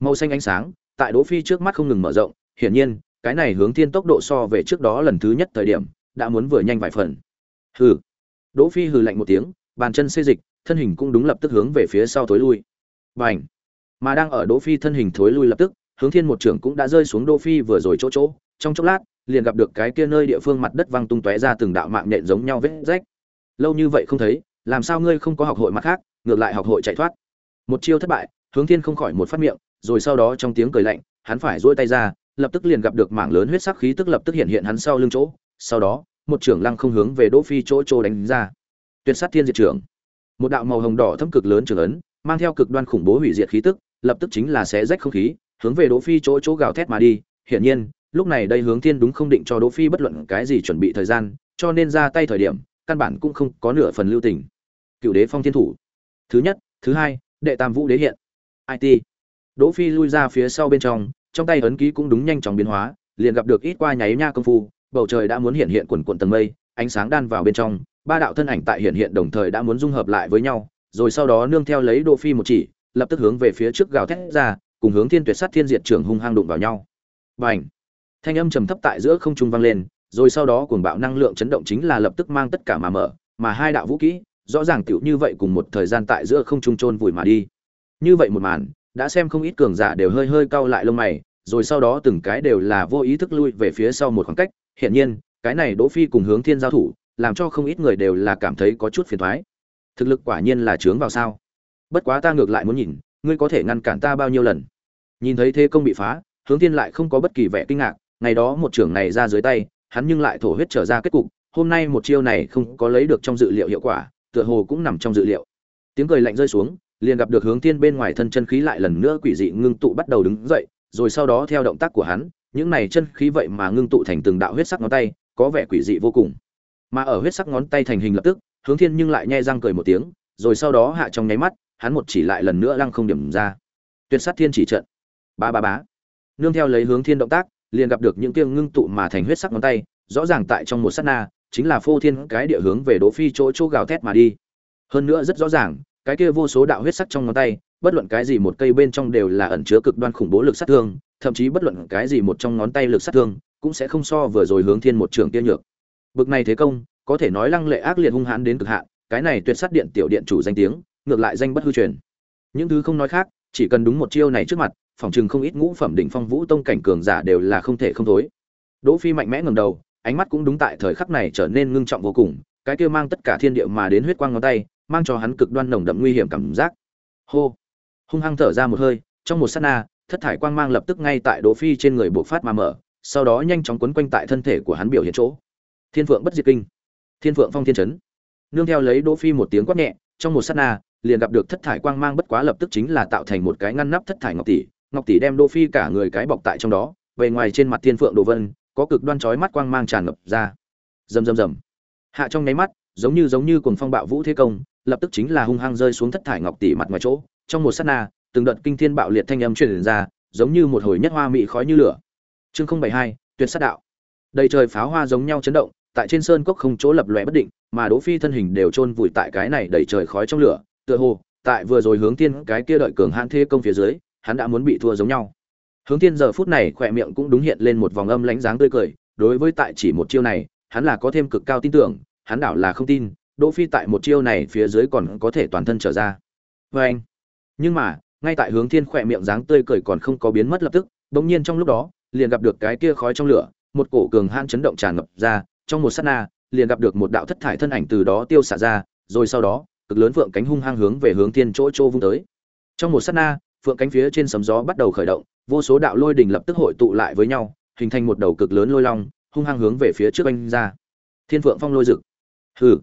Màu xanh ánh sáng, tại đỗ phi trước mắt không ngừng mở rộng, hiển nhiên, cái này hướng thiên tốc độ so về trước đó lần thứ nhất thời điểm, đã muốn vừa nhanh vài phần. Hừ! Đỗ phi hừ lạnh một tiếng, bàn chân xê dịch thân hình cũng đúng lập tức hướng về phía sau thối lui. Bành! Mà đang ở đỗ phi thân hình thối lui lập tức, hướng thiên một trưởng cũng đã rơi xuống đỗ phi vừa rồi chỗ chỗ. Trong chốc lát, liền gặp được cái kia nơi địa phương mặt đất văng tung tóe ra từng đạo mạng nện giống nhau vết rách. Lâu như vậy không thấy, làm sao ngươi không có học hội mặt khác, ngược lại học hội chạy thoát. Một chiêu thất bại, hướng thiên không khỏi một phát miệng, rồi sau đó trong tiếng cười lạnh, hắn phải duỗi tay ra, lập tức liền gặp được mảng lớn huyết sắc khí tức lập tức hiện hiện hắn sau lưng chỗ. Sau đó, một trưởng lăng không hướng về đỗ phi chỗ chỗ đánh ra. Tuyệt sát thiên diệt trưởng một đạo màu hồng đỏ thâm cực lớn trường ấn, mang theo cực đoan khủng bố hủy diệt khí tức, lập tức chính là xé rách không khí, hướng về đỗ phi chỗ chỗ gào thét mà đi. Hiển nhiên, lúc này đây hướng thiên đúng không định cho đỗ phi bất luận cái gì chuẩn bị thời gian, cho nên ra tay thời điểm, căn bản cũng không có nửa phần lưu tình. Cựu đế phong thiên thủ. Thứ nhất, thứ hai, đệ tam vũ đế hiện. It đỗ phi lui ra phía sau bên trong trong tay ấn ký cũng đúng nhanh chóng biến hóa, liền gặp được ít qua nháy nha công phu, bầu trời đã muốn hiện hiện quần quần tầng mây, ánh sáng đan vào bên trong ba đạo thân ảnh tại hiện hiện đồng thời đã muốn dung hợp lại với nhau, rồi sau đó nương theo lấy đỗ phi một chỉ, lập tức hướng về phía trước gào thét ra, cùng hướng thiên tuyệt sát thiên diệt trưởng hung hăng đụng vào nhau. Bành! Thanh âm trầm thấp tại giữa không trung vang lên, rồi sau đó cuồng bạo năng lượng chấn động chính là lập tức mang tất cả mà mở, mà hai đạo vũ khí rõ ràng tiểu như vậy cùng một thời gian tại giữa không trung trôn vùi mà đi. Như vậy một màn, đã xem không ít cường giả đều hơi hơi cau lại lông mày, rồi sau đó từng cái đều là vô ý thức lui về phía sau một khoảng cách. Hiển nhiên, cái này đỗ phi cùng hướng thiên giao thủ làm cho không ít người đều là cảm thấy có chút phiền toái thực lực quả nhiên là trướng vào sao? Bất quá ta ngược lại muốn nhìn, ngươi có thể ngăn cản ta bao nhiêu lần? Nhìn thấy thế công bị phá, hướng thiên lại không có bất kỳ vẻ kinh ngạc, ngày đó một trưởng này ra dưới tay, hắn nhưng lại thổ huyết trở ra kết cục, hôm nay một chiêu này không có lấy được trong dự liệu hiệu quả, tựa hồ cũng nằm trong dự liệu. Tiếng cười lạnh rơi xuống, liền gặp được hướng thiên bên ngoài thân chân khí lại lần nữa quỷ dị ngưng tụ bắt đầu đứng dậy, rồi sau đó theo động tác của hắn, những này chân khí vậy mà ngưng tụ thành từng đạo huyết sắc ngón tay, có vẻ quỷ dị vô cùng mà ở huyết sắc ngón tay thành hình lập tức, hướng thiên nhưng lại nhe răng cười một tiếng, rồi sau đó hạ trong nháy mắt, hắn một chỉ lại lần nữa lăng không điểm ra. Tuyệt sát thiên chỉ trận. Ba ba bá nương theo lấy hướng thiên động tác, liền gặp được những kia ngưng tụ mà thành huyết sắc ngón tay, rõ ràng tại trong một sát na, chính là phô thiên cái địa hướng về đỗ phi chỗ chỗ gào thét mà đi. Hơn nữa rất rõ ràng, cái kia vô số đạo huyết sắc trong ngón tay, bất luận cái gì một cây bên trong đều là ẩn chứa cực đoan khủng bố lực sát thương, thậm chí bất luận cái gì một trong ngón tay lực sát thương, cũng sẽ không so vừa rồi hướng thiên một trường tiên nhược bực này thế công, có thể nói lăng lệ ác liệt hung hãn đến cực hạn, cái này tuyệt sát điện tiểu điện chủ danh tiếng, ngược lại danh bất hư truyền. Những thứ không nói khác, chỉ cần đúng một chiêu này trước mặt, phòng trường không ít ngũ phẩm đỉnh phong vũ tông cảnh cường giả đều là không thể không thối. Đỗ phi mạnh mẽ ngẩng đầu, ánh mắt cũng đúng tại thời khắc này trở nên ngưng trọng vô cùng, cái kia mang tất cả thiên địa mà đến huyết quang ngón tay, mang cho hắn cực đoan nồng đậm nguy hiểm cảm giác. Hô! Hung hăng thở ra một hơi, trong một sát na, thất thải quang mang lập tức ngay tại đỗ phi trên người bộc phát mà mở, sau đó nhanh chóng quấn quanh tại thân thể của hắn biểu hiện chỗ thiên phượng bất diệt kinh. Thiên phượng phong thiên chấn. Nương theo lấy đỗ phi một tiếng quát nhẹ, trong một sát na, liền gặp được thất thải quang mang bất quá lập tức chính là tạo thành một cái ngăn nắp thất thải ngọc tỷ. Ngọc tỷ đem đỗ phi cả người cái bọc tại trong đó về ngoài trên mặt thiên phượng đồ vân, có cực đoan chói mắt quang mang tràn ngập ra. Rầm rầm rầm. Hạ trong nháy mắt, giống như giống như cuồng phong bạo vũ thế công, lập tức chính là hung hăng rơi xuống thất thải ngọc tỷ mặt ngoài chỗ. Trong một sát na, từng đợt kinh thiên bạo liệt thanh âm truyền ra, giống như một hồi nhất hoa mị khói như lửa. Chương không bảy hai, tuyệt sát đạo. Đầy trời pháo hoa giống nhau chấn động tại trên sơn cốc không chỗ lập lòe bất định, mà đỗ phi thân hình đều chôn vùi tại cái này đầy trời khói trong lửa, tựa hồ, tại vừa rồi hướng tiên cái kia đợi cường hãn thế công phía dưới, hắn đã muốn bị thua giống nhau. Hướng tiên giờ phút này khỏe miệng cũng đúng hiện lên một vòng âm lãnh dáng tươi cười, đối với tại chỉ một chiêu này, hắn là có thêm cực cao tin tưởng, hắn đảo là không tin, đỗ phi tại một chiêu này phía dưới còn có thể toàn thân trở ra. Với anh, nhưng mà, ngay tại hướng thiên khỏe miệng dáng tươi cười còn không có biến mất lập tức bỗng nhiên trong lúc đó, liền gặp được cái kia khói trong lửa, một cổ cường hãn chấn động tràn ngập ra trong một sát na, liền gặp được một đạo thất thải thân ảnh từ đó tiêu xả ra, rồi sau đó, cực lớn vượng cánh hung hăng hướng về hướng thiên chỗ chô vung tới. Trong một sát na phượng cánh phía trên sấm gió bắt đầu khởi động, vô số đạo lôi đỉnh lập tức hội tụ lại với nhau, hình thành một đầu cực lớn lôi long, hung hăng hướng về phía trước anh ra. Thiên phượng phong lôi rực. Hừ.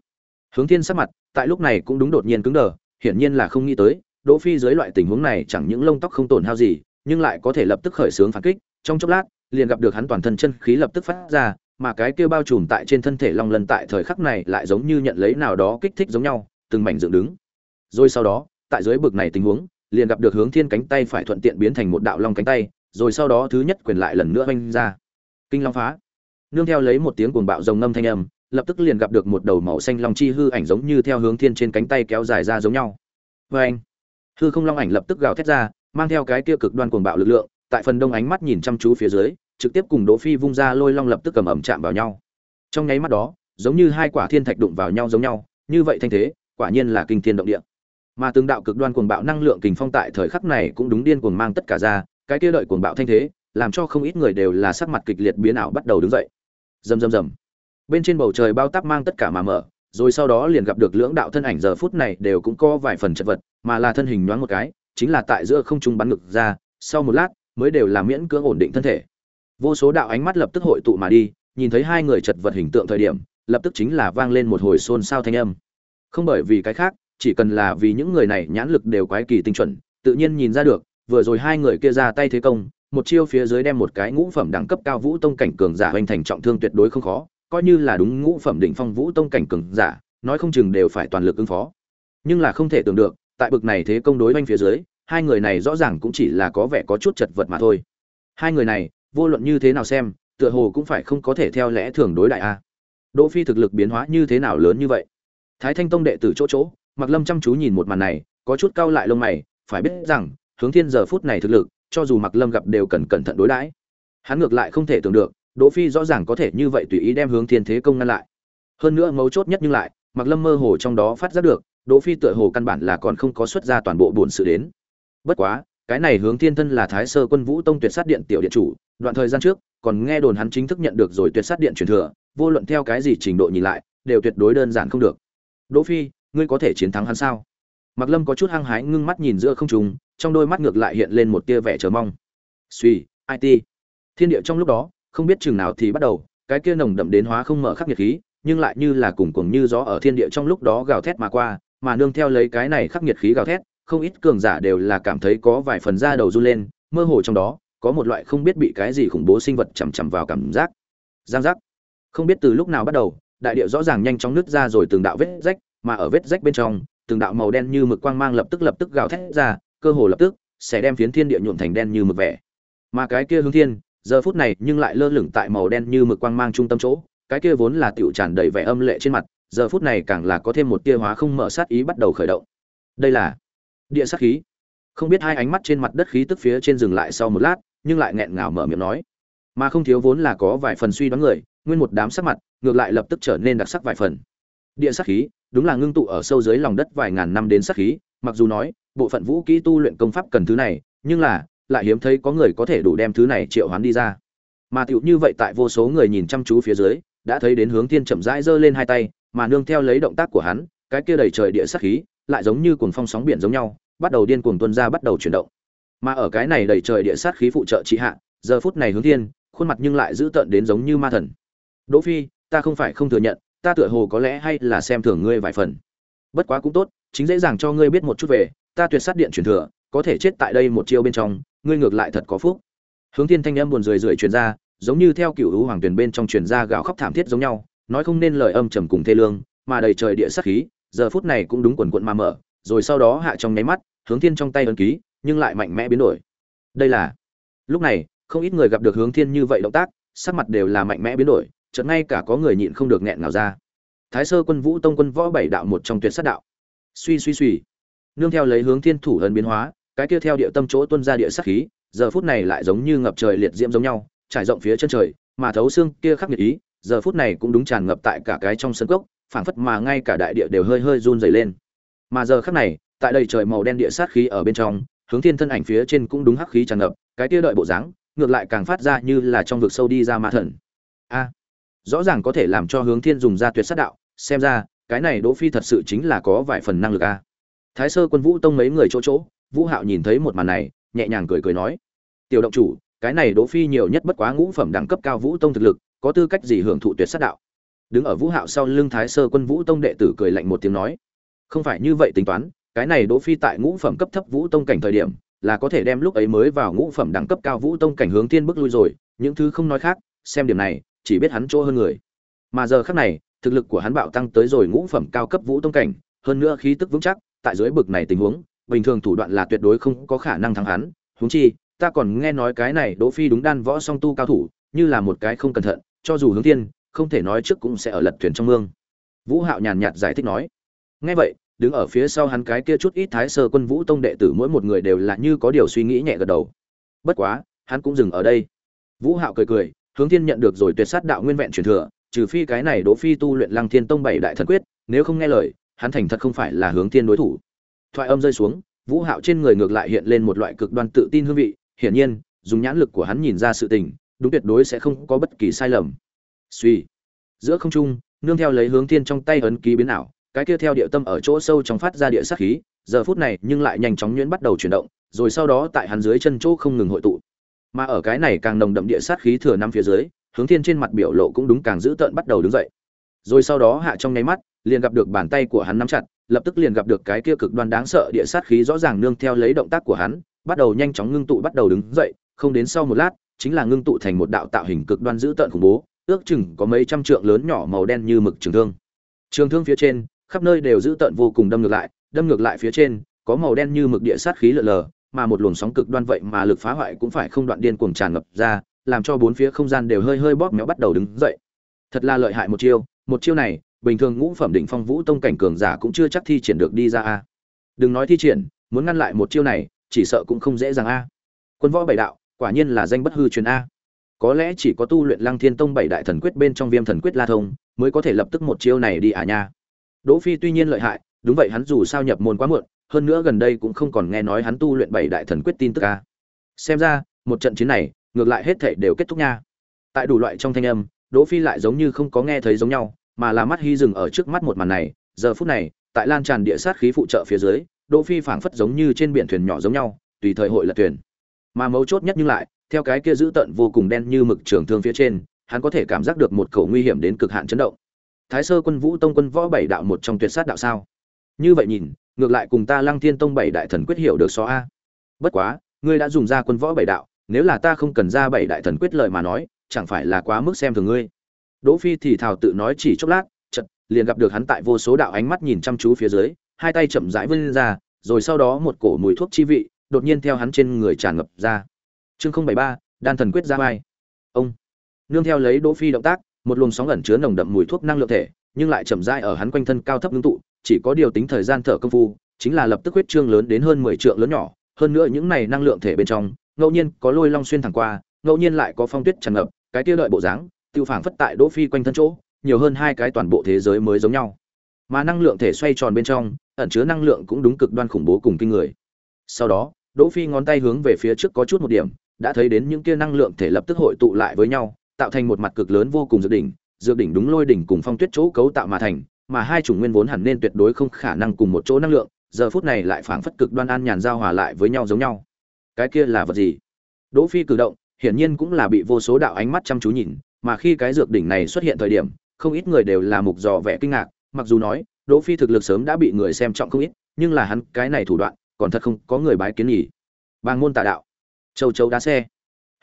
Hướng thiên sắc mặt, tại lúc này cũng đúng đột nhiên cứng đờ, hiển nhiên là không nghĩ tới, đỗ phi dưới loại tình huống này chẳng những lông tóc không tổn hao gì, nhưng lại có thể lập tức khởi sướng phản kích, trong chốc lát, liền gặp được hắn toàn thân chân khí lập tức phát ra mà cái kia bao trùm tại trên thân thể long lân tại thời khắc này lại giống như nhận lấy nào đó kích thích giống nhau, từng mảnh dựng đứng. Rồi sau đó, tại dưới bực này tình huống, liền gặp được hướng thiên cánh tay phải thuận tiện biến thành một đạo long cánh tay, rồi sau đó thứ nhất quyền lại lần nữa oanh ra. Kinh long phá. Nương theo lấy một tiếng cuồng bạo rồng ngâm thanh âm, lập tức liền gặp được một đầu màu xanh long chi hư ảnh giống như theo hướng thiên trên cánh tay kéo dài ra giống nhau. Vê anh, hư không long ảnh lập tức gào thét ra, mang theo cái kia cực đoan cuồng bạo lực lượng, tại phần đông ánh mắt nhìn chăm chú phía dưới trực tiếp cùng đỗ phi vung ra lôi long lập tức cầm ẩm chạm vào nhau. Trong nháy mắt đó, giống như hai quả thiên thạch đụng vào nhau giống nhau, như vậy thanh thế, quả nhiên là kinh thiên động địa. Mà từng đạo cực đoan cuồng bạo năng lượng kình phong tại thời khắc này cũng đúng điên cuồng mang tất cả ra, cái kia đợi cuồng bạo thanh thế, làm cho không ít người đều là sắc mặt kịch liệt biến ảo bắt đầu đứng dậy. Rầm rầm rầm. Bên trên bầu trời bao táp mang tất cả mà mở, rồi sau đó liền gặp được lưỡng đạo thân ảnh giờ phút này đều cũng có vài phần chật vật, mà là thân hình nhoáng một cái, chính là tại giữa không trung bắn ngực ra, sau một lát, mới đều là miễn cưỡng ổn định thân thể vô số đạo ánh mắt lập tức hội tụ mà đi, nhìn thấy hai người chật vật hình tượng thời điểm, lập tức chính là vang lên một hồi xôn xao thanh âm. Không bởi vì cái khác, chỉ cần là vì những người này nhãn lực đều quái kỳ tinh chuẩn, tự nhiên nhìn ra được, vừa rồi hai người kia ra tay thế công, một chiêu phía dưới đem một cái ngũ phẩm đẳng cấp cao vũ tông cảnh cường giả hoành thành trọng thương tuyệt đối không khó, coi như là đúng ngũ phẩm đỉnh phong vũ tông cảnh cường giả, nói không chừng đều phải toàn lực ứng phó. Nhưng là không thể tưởng được, tại bực này thế công đối hoành phía dưới, hai người này rõ ràng cũng chỉ là có vẻ có chút chật vật mà thôi. Hai người này vô luận như thế nào xem, tựa hồ cũng phải không có thể theo lẽ thường đối đại a. Đỗ phi thực lực biến hóa như thế nào lớn như vậy? Thái thanh tông đệ tử chỗ chỗ mặc lâm chăm chú nhìn một màn này, có chút cao lại lông mày, phải biết rằng, hướng thiên giờ phút này thực lực, cho dù mặc lâm gặp đều cần cẩn thận đối đãi. Hắn ngược lại không thể tưởng được, đỗ phi rõ ràng có thể như vậy tùy ý đem hướng thiên thế công ngăn lại. Hơn nữa mấu chốt nhất nhưng lại mặc lâm mơ hồ trong đó phát giác được, đỗ phi tựa hồ căn bản là còn không có xuất ra toàn bộ buồn sự đến. Bất quá, cái này hướng thiên thân là thái sơ quân vũ tông tuyệt sát điện tiểu điện chủ đoạn thời gian trước, còn nghe đồn hắn chính thức nhận được rồi tuyệt sát điện truyền thừa, vô luận theo cái gì trình độ nhìn lại, đều tuyệt đối đơn giản không được. Đỗ phi, ngươi có thể chiến thắng hắn sao? Mặc lâm có chút hăng hái ngưng mắt nhìn giữa không trung, trong đôi mắt ngược lại hiện lên một tia vẻ chờ mong. Suy it thiên địa trong lúc đó, không biết chừng nào thì bắt đầu, cái kia nồng đậm đến hóa không mở khắc nhiệt khí, nhưng lại như là cùng cuồng như gió ở thiên địa trong lúc đó gào thét mà qua, mà nương theo lấy cái này khắc nhiệt khí gào thét, không ít cường giả đều là cảm thấy có vài phần da đầu run lên, mơ hồ trong đó có một loại không biết bị cái gì khủng bố sinh vật chầm chằm vào cảm giác. Giang giác. Không biết từ lúc nào bắt đầu, đại địa rõ ràng nhanh chóng nứt ra rồi từng đạo vết rách, mà ở vết rách bên trong, từng đạo màu đen như mực quang mang lập tức lập tức gào thét ra, cơ hồ lập tức, sẽ đem phiến thiên địa nhuộm thành đen như mực vẻ. Mà cái kia hướng thiên, giờ phút này nhưng lại lơ lửng tại màu đen như mực quang mang trung tâm chỗ, cái kia vốn là tiểu tràn đầy vẻ âm lệ trên mặt, giờ phút này càng là có thêm một tia hóa không mở sát ý bắt đầu khởi động. Đây là địa sát khí không biết hai ánh mắt trên mặt đất khí tức phía trên dừng lại sau một lát, nhưng lại nghẹn ngào mở miệng nói. Mà không thiếu vốn là có vài phần suy đoán người, nguyên một đám sắc mặt, ngược lại lập tức trở nên đặc sắc vài phần. Địa sắc khí, đúng là ngưng tụ ở sâu dưới lòng đất vài ngàn năm đến sắc khí, mặc dù nói, bộ phận vũ kỹ tu luyện công pháp cần thứ này, nhưng là, lại hiếm thấy có người có thể đủ đem thứ này triệu hoán đi ra. Mà tựu như vậy tại vô số người nhìn chăm chú phía dưới, đã thấy đến hướng thiên chậm rãi giơ lên hai tay, mà nương theo lấy động tác của hắn, cái kia đầy trời địa sắc khí, lại giống như cuồng phong sóng biển giống nhau bắt đầu điên cuồng tuôn ra bắt đầu chuyển động. Mà ở cái này đầy trời địa sát khí phụ trợ trị hạ, giờ phút này hướng thiên, khuôn mặt nhưng lại giữ tợn đến giống như ma thần. Đỗ phi, ta không phải không thừa nhận, ta tựa hồ có lẽ hay là xem thường ngươi vài phần. Bất quá cũng tốt, chính dễ dàng cho ngươi biết một chút về, ta tuyệt sát điện truyền thừa, có thể chết tại đây một chiêu bên trong, ngươi ngược lại thật có phúc. Hướng thiên thanh âm buồn rười rượi truyền ra, giống như theo cựu hữu hoàng tuyển bên trong truyền ra gào khóc thảm thiết giống nhau, nói không nên lời âm trầm cùng thê lương, mà đầy trời địa sát khí, giờ phút này cũng đúng quần quận mà mở rồi sau đó hạ trong nháy mắt, hướng thiên trong tay ấn ký, nhưng lại mạnh mẽ biến đổi. Đây là, lúc này, không ít người gặp được hướng thiên như vậy động tác, sắc mặt đều là mạnh mẽ biến đổi, chợt ngay cả có người nhịn không được nghẹn nào ra. Thái sơ quân vũ tông quân võ bảy đạo một trong tuyệt sát đạo. Suy suy suy. Nương theo lấy hướng thiên thủ ấn biến hóa, cái kia theo địa tâm chỗ tuôn ra địa sát khí, giờ phút này lại giống như ngập trời liệt diễm giống nhau, trải rộng phía chân trời, mà thấu xương kia khắc nghiệt ý, giờ phút này cũng đúng tràn ngập tại cả cái trong sân cốc, phảng phất mà ngay cả đại địa đều hơi hơi run rẩy lên mà giờ khắc này, tại đây trời màu đen địa sát khí ở bên trong, hướng thiên thân ảnh phía trên cũng đúng hắc khí tràn ngập, cái tia đợi bộ dáng, ngược lại càng phát ra như là trong vực sâu đi ra ma thần. A, rõ ràng có thể làm cho hướng thiên dùng ra tuyệt sát đạo, xem ra, cái này đỗ phi thật sự chính là có vài phần năng lực a. Thái sơ quân vũ tông mấy người chỗ chỗ, vũ hạo nhìn thấy một màn này, nhẹ nhàng cười cười nói, tiểu động chủ, cái này đỗ phi nhiều nhất bất quá ngũ phẩm đẳng cấp cao vũ tông thực lực, có tư cách gì hưởng thụ tuyệt sát đạo? Đứng ở vũ hạo sau lưng thái sơ quân vũ tông đệ tử cười lạnh một tiếng nói không phải như vậy tính toán, cái này đỗ phi tại ngũ phẩm cấp thấp vũ tông cảnh thời điểm, là có thể đem lúc ấy mới vào ngũ phẩm đẳng cấp cao vũ tông cảnh hướng tiên bước lui rồi, những thứ không nói khác, xem điểm này, chỉ biết hắn chỗ hơn người. Mà giờ khắc này, thực lực của hắn bạo tăng tới rồi ngũ phẩm cao cấp vũ tông cảnh, hơn nữa khí tức vững chắc, tại dưới bực này tình huống, bình thường thủ đoạn là tuyệt đối không có khả năng thắng hắn. Huống chi, ta còn nghe nói cái này đỗ phi đúng đan võ song tu cao thủ, như là một cái không cẩn thận, cho dù hướng tiên không thể nói trước cũng sẽ ở lật thuyền trong mương. Vũ hạo nhàn nhạt giải thích nói. Nghe vậy đứng ở phía sau hắn cái kia chút ít thái sơ quân vũ tông đệ tử mỗi một người đều là như có điều suy nghĩ nhẹ gật đầu. Bất quá, hắn cũng dừng ở đây. Vũ hạo cười cười, hướng thiên nhận được rồi tuyệt sát đạo nguyên vẹn truyền thừa, trừ phi cái này đỗ phi tu luyện lăng thiên tông bảy đại thần quyết, nếu không nghe lời, hắn thành thật không phải là hướng thiên đối thủ. Thoại âm rơi xuống, vũ hạo trên người ngược lại hiện lên một loại cực đoan tự tin hương vị, hiển nhiên, dùng nhãn lực của hắn nhìn ra sự tình, đúng tuyệt đối sẽ không có bất kỳ sai lầm. Suy giữa không trung, nương theo lấy hướng thiên trong tay ấn ký biến ảo cái kia theo địa tâm ở chỗ sâu trong phát ra địa sát khí, giờ phút này nhưng lại nhanh chóng nhuyễn bắt đầu chuyển động, rồi sau đó tại hắn dưới chân chỗ không ngừng hội tụ. Mà ở cái này càng nồng đậm địa sát khí thừa năm phía dưới, hướng thiên trên mặt biểu lộ cũng đúng càng dữ tợn bắt đầu đứng dậy. Rồi sau đó hạ trong nháy mắt, liền gặp được bàn tay của hắn nắm chặt, lập tức liền gặp được cái kia cực đoan đáng sợ địa sát khí rõ ràng nương theo lấy động tác của hắn, bắt đầu nhanh chóng ngưng tụ bắt đầu đứng dậy, không đến sau một lát, chính là ngưng tụ thành một đạo tạo hình cực đoan dữ tợn khủng bố, ước chừng có mấy trăm trượng lớn nhỏ màu đen như mực trường thương. Trường thương phía trên khắp nơi đều giữ tận vô cùng đâm ngược lại, đâm ngược lại phía trên, có màu đen như mực địa sát khí lờ lờ, mà một luồng sóng cực đoan vậy mà lực phá hoại cũng phải không đoạn điên cuồng tràn ngập ra, làm cho bốn phía không gian đều hơi hơi bóp méo bắt đầu đứng dậy. Thật là lợi hại một chiêu một chiêu này, bình thường ngũ phẩm đỉnh phong vũ tông cảnh cường giả cũng chưa chắc thi triển được đi ra a. Đừng nói thi triển, muốn ngăn lại một chiêu này, chỉ sợ cũng không dễ dàng a. Quân võ bảy đạo, quả nhiên là danh bất hư truyền a. Có lẽ chỉ có tu luyện lăng thiên tông bảy đại thần quyết bên trong viêm thần quyết la thông, mới có thể lập tức một chiêu này đi à nha. Đỗ Phi tuy nhiên lợi hại, đúng vậy hắn dù sao nhập môn quá muộn, hơn nữa gần đây cũng không còn nghe nói hắn tu luyện bảy đại thần quyết tin tức a. Xem ra, một trận chiến này, ngược lại hết thảy đều kết thúc nha. Tại đủ loại trong thanh âm, Đỗ Phi lại giống như không có nghe thấy giống nhau, mà là mắt hy dừng ở trước mắt một màn này, giờ phút này, tại lan tràn địa sát khí phụ trợ phía dưới, Đỗ Phi phảng phất giống như trên biển thuyền nhỏ giống nhau, tùy thời hội là thuyền. Mà mấu chốt nhất nhưng lại, theo cái kia giữ tận vô cùng đen như mực trường thương phía trên, hắn có thể cảm giác được một cẩu nguy hiểm đến cực hạn chấn động thái sơ quân vũ tông quân võ bảy đạo một trong tuyệt sát đạo sao? Như vậy nhìn, ngược lại cùng ta lăng thiên tông bảy đại thần quyết hiểu được so a. Bất quá, ngươi đã dùng ra quân võ bảy đạo, nếu là ta không cần ra bảy đại thần quyết lợi mà nói, chẳng phải là quá mức xem thường ngươi? Đỗ phi thì thào tự nói chỉ chốc lát, chợt, liền gặp được hắn tại vô số đạo ánh mắt nhìn chăm chú phía dưới, hai tay chậm rãi vươn ra, rồi sau đó một cổ mùi thuốc chi vị, đột nhiên theo hắn trên người tràn ngập ra. Chương không bảy ba, đan thần quyết ra vai. Ông. Nương theo lấy đỗ phi động tác một luồng sóng ẩn chứa nồng đậm mùi thuốc năng lượng thể, nhưng lại chậm rãi ở hắn quanh thân cao thấp ngưng tụ, chỉ có điều tính thời gian thở công phu, chính là lập tức huyết trương lớn đến hơn mười trượng lớn nhỏ. Hơn nữa những này năng lượng thể bên trong, ngẫu nhiên có lôi long xuyên thẳng qua, ngẫu nhiên lại có phong tuyết tràn ngập, cái kia đợi bộ dáng, tiêu phảng phất tại đỗ phi quanh thân chỗ, nhiều hơn hai cái toàn bộ thế giới mới giống nhau. Mà năng lượng thể xoay tròn bên trong, ẩn chứa năng lượng cũng đúng cực đoan khủng bố cùng kinh người. Sau đó, đỗ phi ngón tay hướng về phía trước có chút một điểm, đã thấy đến những kia năng lượng thể lập tức hội tụ lại với nhau tạo thành một mặt cực lớn vô cùng dược đỉnh dược đỉnh đúng lôi đỉnh cùng phong tuyết chỗ cấu tạo mà thành, mà hai chủng nguyên vốn hẳn nên tuyệt đối không khả năng cùng một chỗ năng lượng, giờ phút này lại phảng phất cực đoan an nhàn giao hòa lại với nhau giống nhau. Cái kia là vật gì? Đỗ phi cử động, hiển nhiên cũng là bị vô số đạo ánh mắt chăm chú nhìn, mà khi cái dược đỉnh này xuất hiện thời điểm, không ít người đều là mục dò vẻ kinh ngạc, mặc dù nói, đỗ phi thực lực sớm đã bị người xem trọng không ít, nhưng là hắn cái này thủ đoạn, còn thật không có người bái kiến nhỉ. Bang môn tà đạo. Châu châu đá xe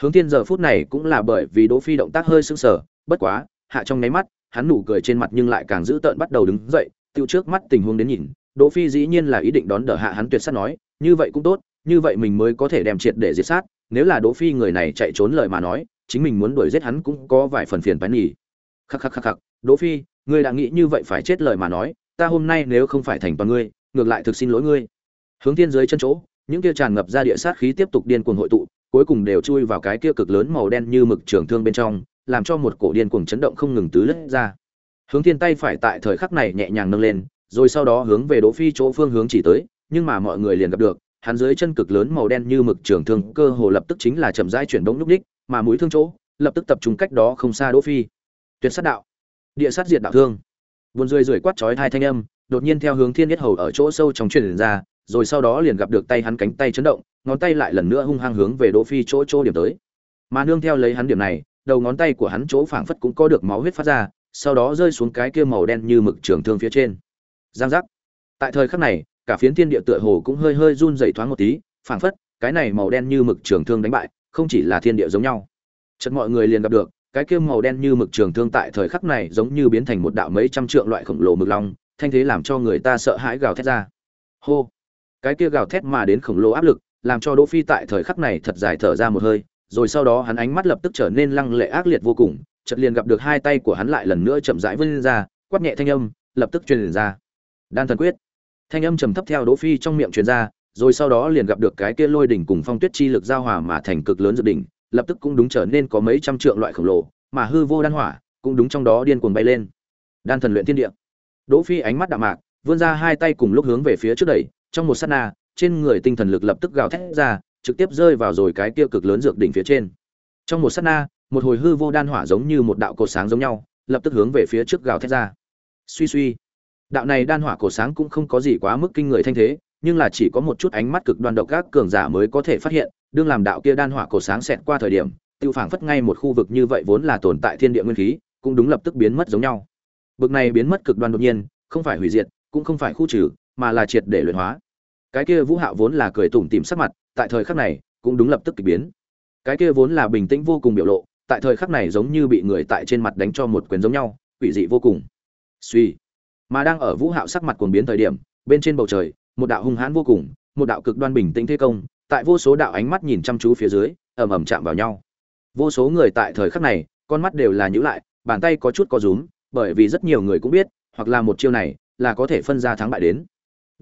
hướng thiên giờ phút này cũng là bởi vì đỗ phi động tác hơi sưng sờ, bất quá, hạ trong ngáy mắt, hắn nụ cười trên mặt nhưng lại càng giữ tợn bắt đầu đứng dậy, tiêu trước mắt tình huống đến nhìn, đỗ phi dĩ nhiên là ý định đón đỡ hạ hắn tuyệt sát nói, như vậy cũng tốt, như vậy mình mới có thể đem triệt để diệt sát, nếu là đỗ phi người này chạy trốn lời mà nói, chính mình muốn đuổi giết hắn cũng có vài phần phiền phái nhỉ. Khắc khắc khắc khắc, đỗ phi, ngươi đã nghĩ như vậy phải chết lời mà nói, ta hôm nay nếu không phải thành toàn ngươi, ngược lại thực xin lỗi ngươi. Hướng thiên dưới chân chỗ, những kia tràn ngập ra địa sát khí tiếp tục điên cuồng hội tụ cuối cùng đều chui vào cái kia cực lớn màu đen như mực trường thương bên trong, làm cho một cổ điên cuồng chấn động không ngừng tứ lướt ra. Hướng thiên tay phải tại thời khắc này nhẹ nhàng nâng lên, rồi sau đó hướng về đỗ phi chỗ phương hướng chỉ tới, nhưng mà mọi người liền gặp được, hắn dưới chân cực lớn màu đen như mực trường thương cơ hồ lập tức chính là chậm rãi chuyển động lúc đích, mà mũi thương chỗ, lập tức tập trung cách đó không xa đỗ phi. Tuyệt sát đạo. Địa sát diệt đạo thương. Buồn rười rượi quát chói hai thanh âm, đột nhiên theo hướng thiên nhất hầu ở chỗ sâu trong truyền ra rồi sau đó liền gặp được tay hắn cánh tay chấn động, ngón tay lại lần nữa hung hăng hướng về đỗ phi chỗ chỗ điểm tới. Mà nương theo lấy hắn điểm này, đầu ngón tay của hắn chỗ phảng phất cũng có được máu huyết phát ra, sau đó rơi xuống cái kia màu đen như mực trường thương phía trên. Giang giác. Tại thời khắc này, cả phiến thiên địa tựa hồ cũng hơi hơi run rẩy thoáng một tí, phảng phất, cái này màu đen như mực trường thương đánh bại, không chỉ là thiên địa giống nhau. Chợt mọi người liền gặp được, cái kia màu đen như mực trường thương tại thời khắc này giống như biến thành một đạo mấy trăm trượng loại khổng lồ mực long, thanh thế làm cho người ta sợ hãi gào thét ra. Hô cái kia gào thét mà đến khổng lồ áp lực, làm cho đỗ phi tại thời khắc này thật dài thở ra một hơi, rồi sau đó hắn ánh mắt lập tức trở nên lăng lệ ác liệt vô cùng, chợt liền gặp được hai tay của hắn lại lần nữa chậm rãi vươn ra, quát nhẹ thanh âm, lập tức truyền ra. Đan thần quyết. Thanh âm trầm thấp theo đỗ phi trong miệng truyền ra, rồi sau đó liền gặp được cái kia lôi đỉnh cùng phong tuyết chi lực giao hòa mà thành cực lớn dự đỉnh, lập tức cũng đúng trở nên có mấy trăm trượng loại khổng lồ, mà hư vô đan hỏa cũng đúng trong đó điên cuồng bay lên. Đan thần luyện thiên địa. Đỗ phi ánh mắt đạm mạc, vươn ra hai tay cùng lúc hướng về phía trước đẩy trong một sát na, trên người tinh thần lực lập tức gào thét ra, trực tiếp rơi vào rồi cái kia cực lớn dược đỉnh phía trên. Trong một sát na, một hồi hư vô đan hỏa giống như một đạo cột sáng giống nhau, lập tức hướng về phía trước gào thét ra. Suy suy. Đạo này đan hỏa cổ sáng cũng không có gì quá mức kinh người thanh thế, nhưng là chỉ có một chút ánh mắt cực đoan độc các cường giả mới có thể phát hiện, đương làm đạo kia đan hỏa cổ sáng xẹt qua thời điểm, tiêu phảng phất ngay một khu vực như vậy vốn là tồn tại thiên địa nguyên khí, cũng đúng lập tức biến mất giống nhau. Bực này biến mất cực đoan đột nhiên, không phải hủy diệt, cũng không phải khu trừ mà là triệt để luyện hóa. Cái kia vũ hạo vốn là cười tủm tỉm sắc mặt, tại thời khắc này, cũng đúng lập tức kỳ biến. Cái kia vốn là bình tĩnh vô cùng biểu lộ, tại thời khắc này giống như bị người tại trên mặt đánh cho một quyền giống nhau, quỷ dị vô cùng. Suy. Mà đang ở vũ hạo sắc mặt cuồng biến thời điểm, bên trên bầu trời, một đạo hung hãn vô cùng, một đạo cực đoan bình tĩnh thế công, tại vô số đạo ánh mắt nhìn chăm chú phía dưới, ầm ầm chạm vào nhau. Vô số người tại thời khắc này, con mắt đều là nhíu lại, bàn tay có chút co rúm, bởi vì rất nhiều người cũng biết, hoặc là một chiêu này, là có thể phân ra thắng bại đến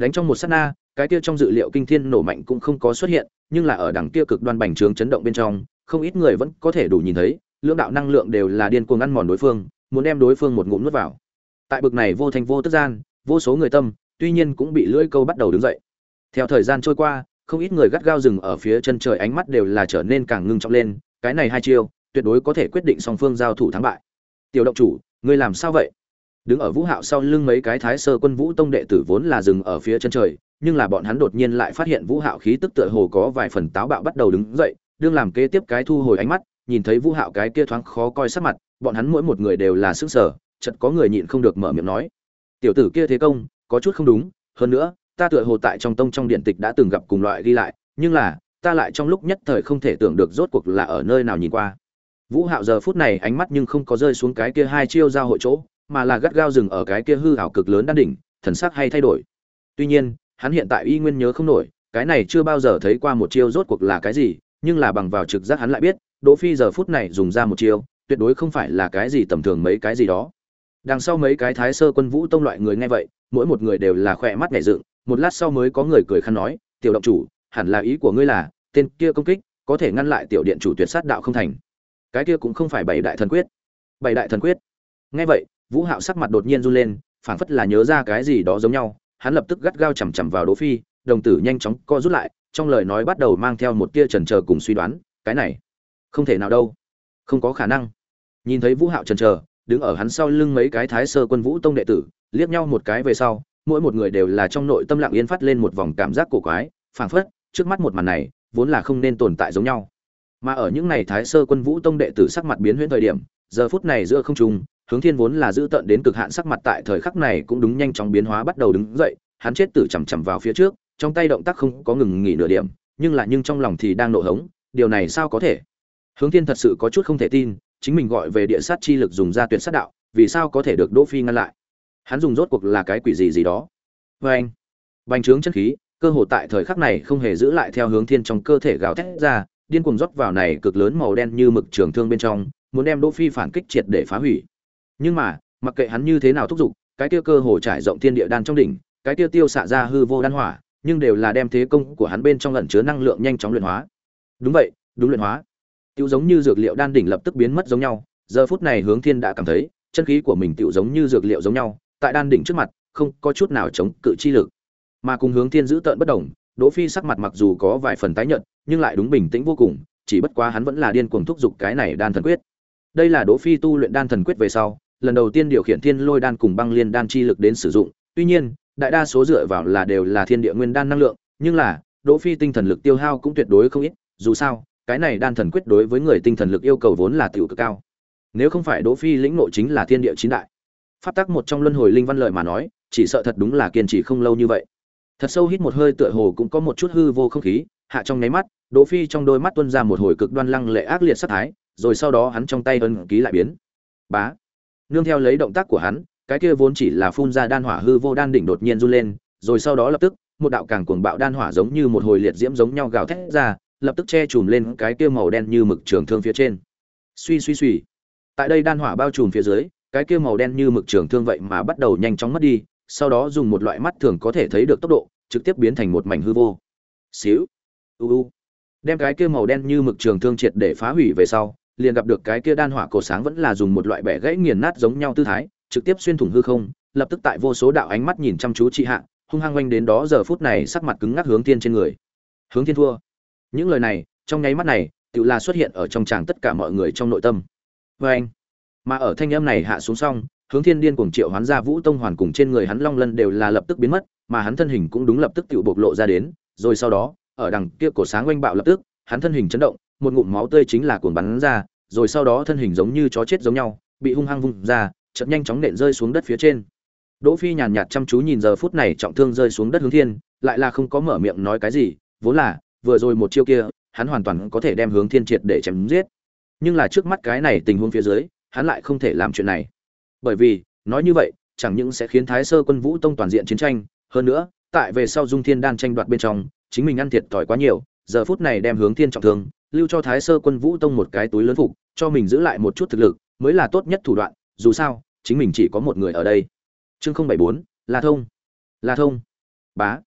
đánh trong một sát na, cái kia trong dự liệu kinh thiên nổ mạnh cũng không có xuất hiện, nhưng là ở đằng kia cực đoan bành trướng chấn động bên trong, không ít người vẫn có thể đủ nhìn thấy, lưỡng đạo năng lượng đều là điên cuồng ăn mòn đối phương, muốn đem đối phương một ngụm nuốt vào. Tại bực này vô thành vô tức gian, vô số người tâm, tuy nhiên cũng bị lưỡi câu bắt đầu đứng dậy. Theo thời gian trôi qua, không ít người gắt gao rừng ở phía chân trời ánh mắt đều là trở nên càng ngưng trọng lên, cái này hai chiêu, tuyệt đối có thể quyết định song phương giao thủ thắng bại. Tiểu động chủ, ngươi làm sao vậy? Đứng ở vũ hạo sau lưng mấy cái thái sơ quân vũ tông đệ tử vốn là dừng ở phía chân trời, nhưng là bọn hắn đột nhiên lại phát hiện vũ hạo khí tức tựa hồ có vài phần táo bạo bắt đầu đứng dậy, đương làm kế tiếp cái thu hồi ánh mắt, nhìn thấy vũ hạo cái kia thoáng khó coi sắc mặt, bọn hắn mỗi một người đều là sững sờ, chợt có người nhịn không được mở miệng nói, tiểu tử kia thế công, có chút không đúng, hơn nữa, ta tựa hồ tại trong tông trong điện tịch đã từng gặp cùng loại ghi lại, nhưng là, ta lại trong lúc nhất thời không thể tưởng được rốt cuộc là ở nơi nào nhìn qua. Vũ hạo giờ phút này ánh mắt nhưng không có rơi xuống cái kia hai chiêu giao hội chỗ mà là gắt gao dừng ở cái kia hư ảo cực lớn đan đỉnh, thần sắc hay thay đổi. Tuy nhiên, hắn hiện tại y nguyên nhớ không nổi, cái này chưa bao giờ thấy qua một chiêu rốt cuộc là cái gì, nhưng là bằng vào trực giác hắn lại biết, đỗ phi giờ phút này dùng ra một chiêu, tuyệt đối không phải là cái gì tầm thường mấy cái gì đó. Đằng sau mấy cái thái sơ quân vũ tông loại người nghe vậy, mỗi một người đều là khỏe mắt nhẹ dựng, một lát sau mới có người cười khăn nói, tiểu động chủ, hẳn là ý của ngươi là, tên kia công kích, có thể ngăn lại tiểu điện chủ tuyệt sát đạo không thành. Cái kia cũng không phải bảy đại thần quyết. Bảy đại thần quyết. Nghe vậy vũ hạo sắc mặt đột nhiên run lên, phảng phất là nhớ ra cái gì đó giống nhau, hắn lập tức gắt gao chằm chằm vào đỗ phi, đồng tử nhanh chóng co rút lại, trong lời nói bắt đầu mang theo một tia chần chờ cùng suy đoán, cái này, không thể nào đâu, không có khả năng. Nhìn thấy vũ hạo chần chờ, đứng ở hắn sau lưng mấy cái thái sơ quân vũ tông đệ tử, liếc nhau một cái về sau, mỗi một người đều là trong nội tâm lặng yên phát lên một vòng cảm giác cổ quái, phảng phất, trước mắt một màn này, vốn là không nên tồn tại giống nhau. Mà ở những này thái sơ quân vũ tông đệ tử sắc mặt biến huyễn thời điểm, giờ phút này giữa không trung hướng thiên vốn là giữ tận đến cực hạn sắc mặt tại thời khắc này cũng đúng nhanh chóng biến hóa bắt đầu đứng dậy, hắn chết tử chầm chậm vào phía trước, trong tay động tác không có ngừng nghỉ nửa điểm, nhưng lại nhưng trong lòng thì đang nộ hống, điều này sao có thể? Hướng thiên thật sự có chút không thể tin, chính mình gọi về địa sát chi lực dùng ra tuyệt sát đạo, vì sao có thể được đỗ phi ngăn lại? Hắn dùng rốt cuộc là cái quỷ gì gì đó? Vê anh, bành trướng chân khí, cơ hồ tại thời khắc này không hề giữ lại theo hướng thiên trong cơ thể gào thét ra, điên cuồng rót vào này cực lớn màu đen như mực trường thương bên trong, muốn đem đỗ phi phản kích triệt để phá hủy nhưng mà, mặc kệ hắn như thế nào thúc giục, cái kia cơ hồ trải rộng thiên địa đan trong đỉnh, cái kia tiêu xạ ra hư vô đan hỏa, nhưng đều là đem thế công của hắn bên trong ẩn chứa năng lượng nhanh chóng luyện hóa. Đúng vậy, đúng luyện hóa. Tiêu giống như dược liệu đan đỉnh lập tức biến mất giống nhau, giờ phút này hướng thiên đã cảm thấy, chân khí của mình tiêu giống như dược liệu giống nhau, tại đan đỉnh trước mặt, không có chút nào chống cự chi lực. Mà cùng hướng thiên giữ tợn bất động đỗ phi sắc mặt mặc dù có vài phần tái nhợt, nhưng lại đúng bình tĩnh vô cùng, chỉ bất quá hắn vẫn là điên cuồng thúc giục cái này đan thần quyết. Đây là đỗ phi tu luyện đan thần quyết về sau lần đầu tiên điều khiển thiên lôi đan cùng băng liên đan chi lực đến sử dụng. Tuy nhiên, đại đa số dựa vào là đều là thiên địa nguyên đan năng lượng, nhưng là, đỗ phi tinh thần lực tiêu hao cũng tuyệt đối không ít, dù sao, cái này đan thần quyết đối với người tinh thần lực yêu cầu vốn là tiểu cực cao. Nếu không phải đỗ phi lĩnh ngộ chính là thiên địa chín đại, pháp tắc một trong luân hồi linh văn lợi mà nói, chỉ sợ thật đúng là kiên trì không lâu như vậy. Thật sâu hít một hơi tựa hồ cũng có một chút hư vô không khí, hạ trong nháy mắt, đỗ phi trong đôi mắt tuôn ra một hồi cực đoan lăng lệ ác liệt sát thái, rồi sau đó hắn trong tay ân ký lại biến. Bá! Nương theo lấy động tác của hắn, cái kia vốn chỉ là phun ra đan hỏa hư vô đan đỉnh đột nhiên run lên, rồi sau đó lập tức, một đạo càng cuồng bạo đan hỏa giống như một hồi liệt diễm giống nhau gào thét ra, lập tức che chùm lên cái kia màu đen như mực trường thương phía trên. Suy suy suy. Tại đây đan hỏa bao trùm phía dưới, cái kia màu đen như mực trường thương vậy mà bắt đầu nhanh chóng mất đi, sau đó dùng một loại mắt thường có thể thấy được tốc độ, trực tiếp biến thành một mảnh hư vô. Xíu. U u. Đem cái kia màu đen như mực trường thương triệt để phá hủy về sau liền gặp được cái kia đan hỏa cổ sáng vẫn là dùng một loại bẻ gãy nghiền nát giống nhau tư thái, trực tiếp xuyên thủng hư không, lập tức tại vô số đạo ánh mắt nhìn chăm chú chị hạ, hung hăng quanh đến đó giờ phút này sắc mặt cứng ngắc hướng thiên trên người. Hướng thiên thua. Những lời này, trong nháy mắt này, tự là xuất hiện ở trong tràng tất cả mọi người trong nội tâm. Vê anh mà ở thanh âm này hạ xuống xong, hướng thiên điên cuồng triệu hoán ra vũ tông hoàn cùng trên người hắn long lân đều là lập tức biến mất, mà hắn thân hình cũng đúng lập tức tự bộc lộ ra đến, rồi sau đó, ở đằng kia cổ sáng oanh bạo lập tức, hắn thân hình chấn động một ngụm máu tươi chính là cuồng bắn ra, rồi sau đó thân hình giống như chó chết giống nhau, bị hung hăng vung ra, chợt nhanh chóng nện rơi xuống đất phía trên. Đỗ phi nhàn nhạt chăm chú nhìn giờ phút này trọng thương rơi xuống đất hướng thiên, lại là không có mở miệng nói cái gì, vốn là, vừa rồi một chiêu kia, hắn hoàn toàn có thể đem hướng thiên triệt để chém giết. Nhưng là trước mắt cái này tình huống phía dưới, hắn lại không thể làm chuyện này. Bởi vì, nói như vậy, chẳng những sẽ khiến thái sơ quân vũ tông toàn diện chiến tranh, hơn nữa, tại về sau dung thiên đan tranh đoạt bên trong, chính mình ăn thiệt thòi quá nhiều, giờ phút này đem hướng thiên trọng thương lưu cho thái sơ quân vũ tông một cái túi lớn phục, cho mình giữ lại một chút thực lực, mới là tốt nhất thủ đoạn, dù sao, chính mình chỉ có một người ở đây. Chương không bảy bốn, La thông. La thông. Bá.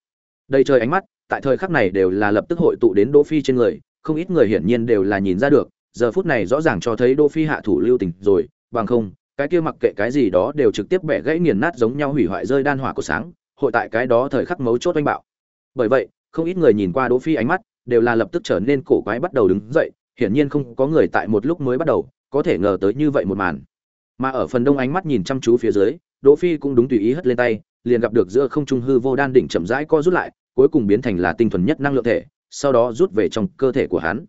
Đây trời ánh mắt, tại thời khắc này đều là lập tức hội tụ đến đỗ phi trên người, không ít người hiển nhiên đều là nhìn ra được, giờ phút này rõ ràng cho thấy đỗ phi hạ thủ lưu tình rồi, bằng không, cái kia mặc kệ cái gì đó đều trực tiếp bẻ gãy nghiền nát giống nhau hủy hoại rơi đan hỏa của sáng, hội tại cái đó thời khắc mấu chốt oanh bạo. Bởi vậy, không ít người nhìn qua đỗ phi ánh mắt đều là lập tức trở nên cổ quái bắt đầu đứng dậy hiển nhiên không có người tại một lúc mới bắt đầu có thể ngờ tới như vậy một màn. Mà ở phần đông ánh mắt nhìn chăm chú phía dưới đỗ phi cũng đúng tùy ý hất lên tay liền gặp được giữa không trung hư vô đan đỉnh chậm rãi co rút lại cuối cùng biến thành là tinh thuần nhất năng lượng thể sau đó rút về trong cơ thể của hắn.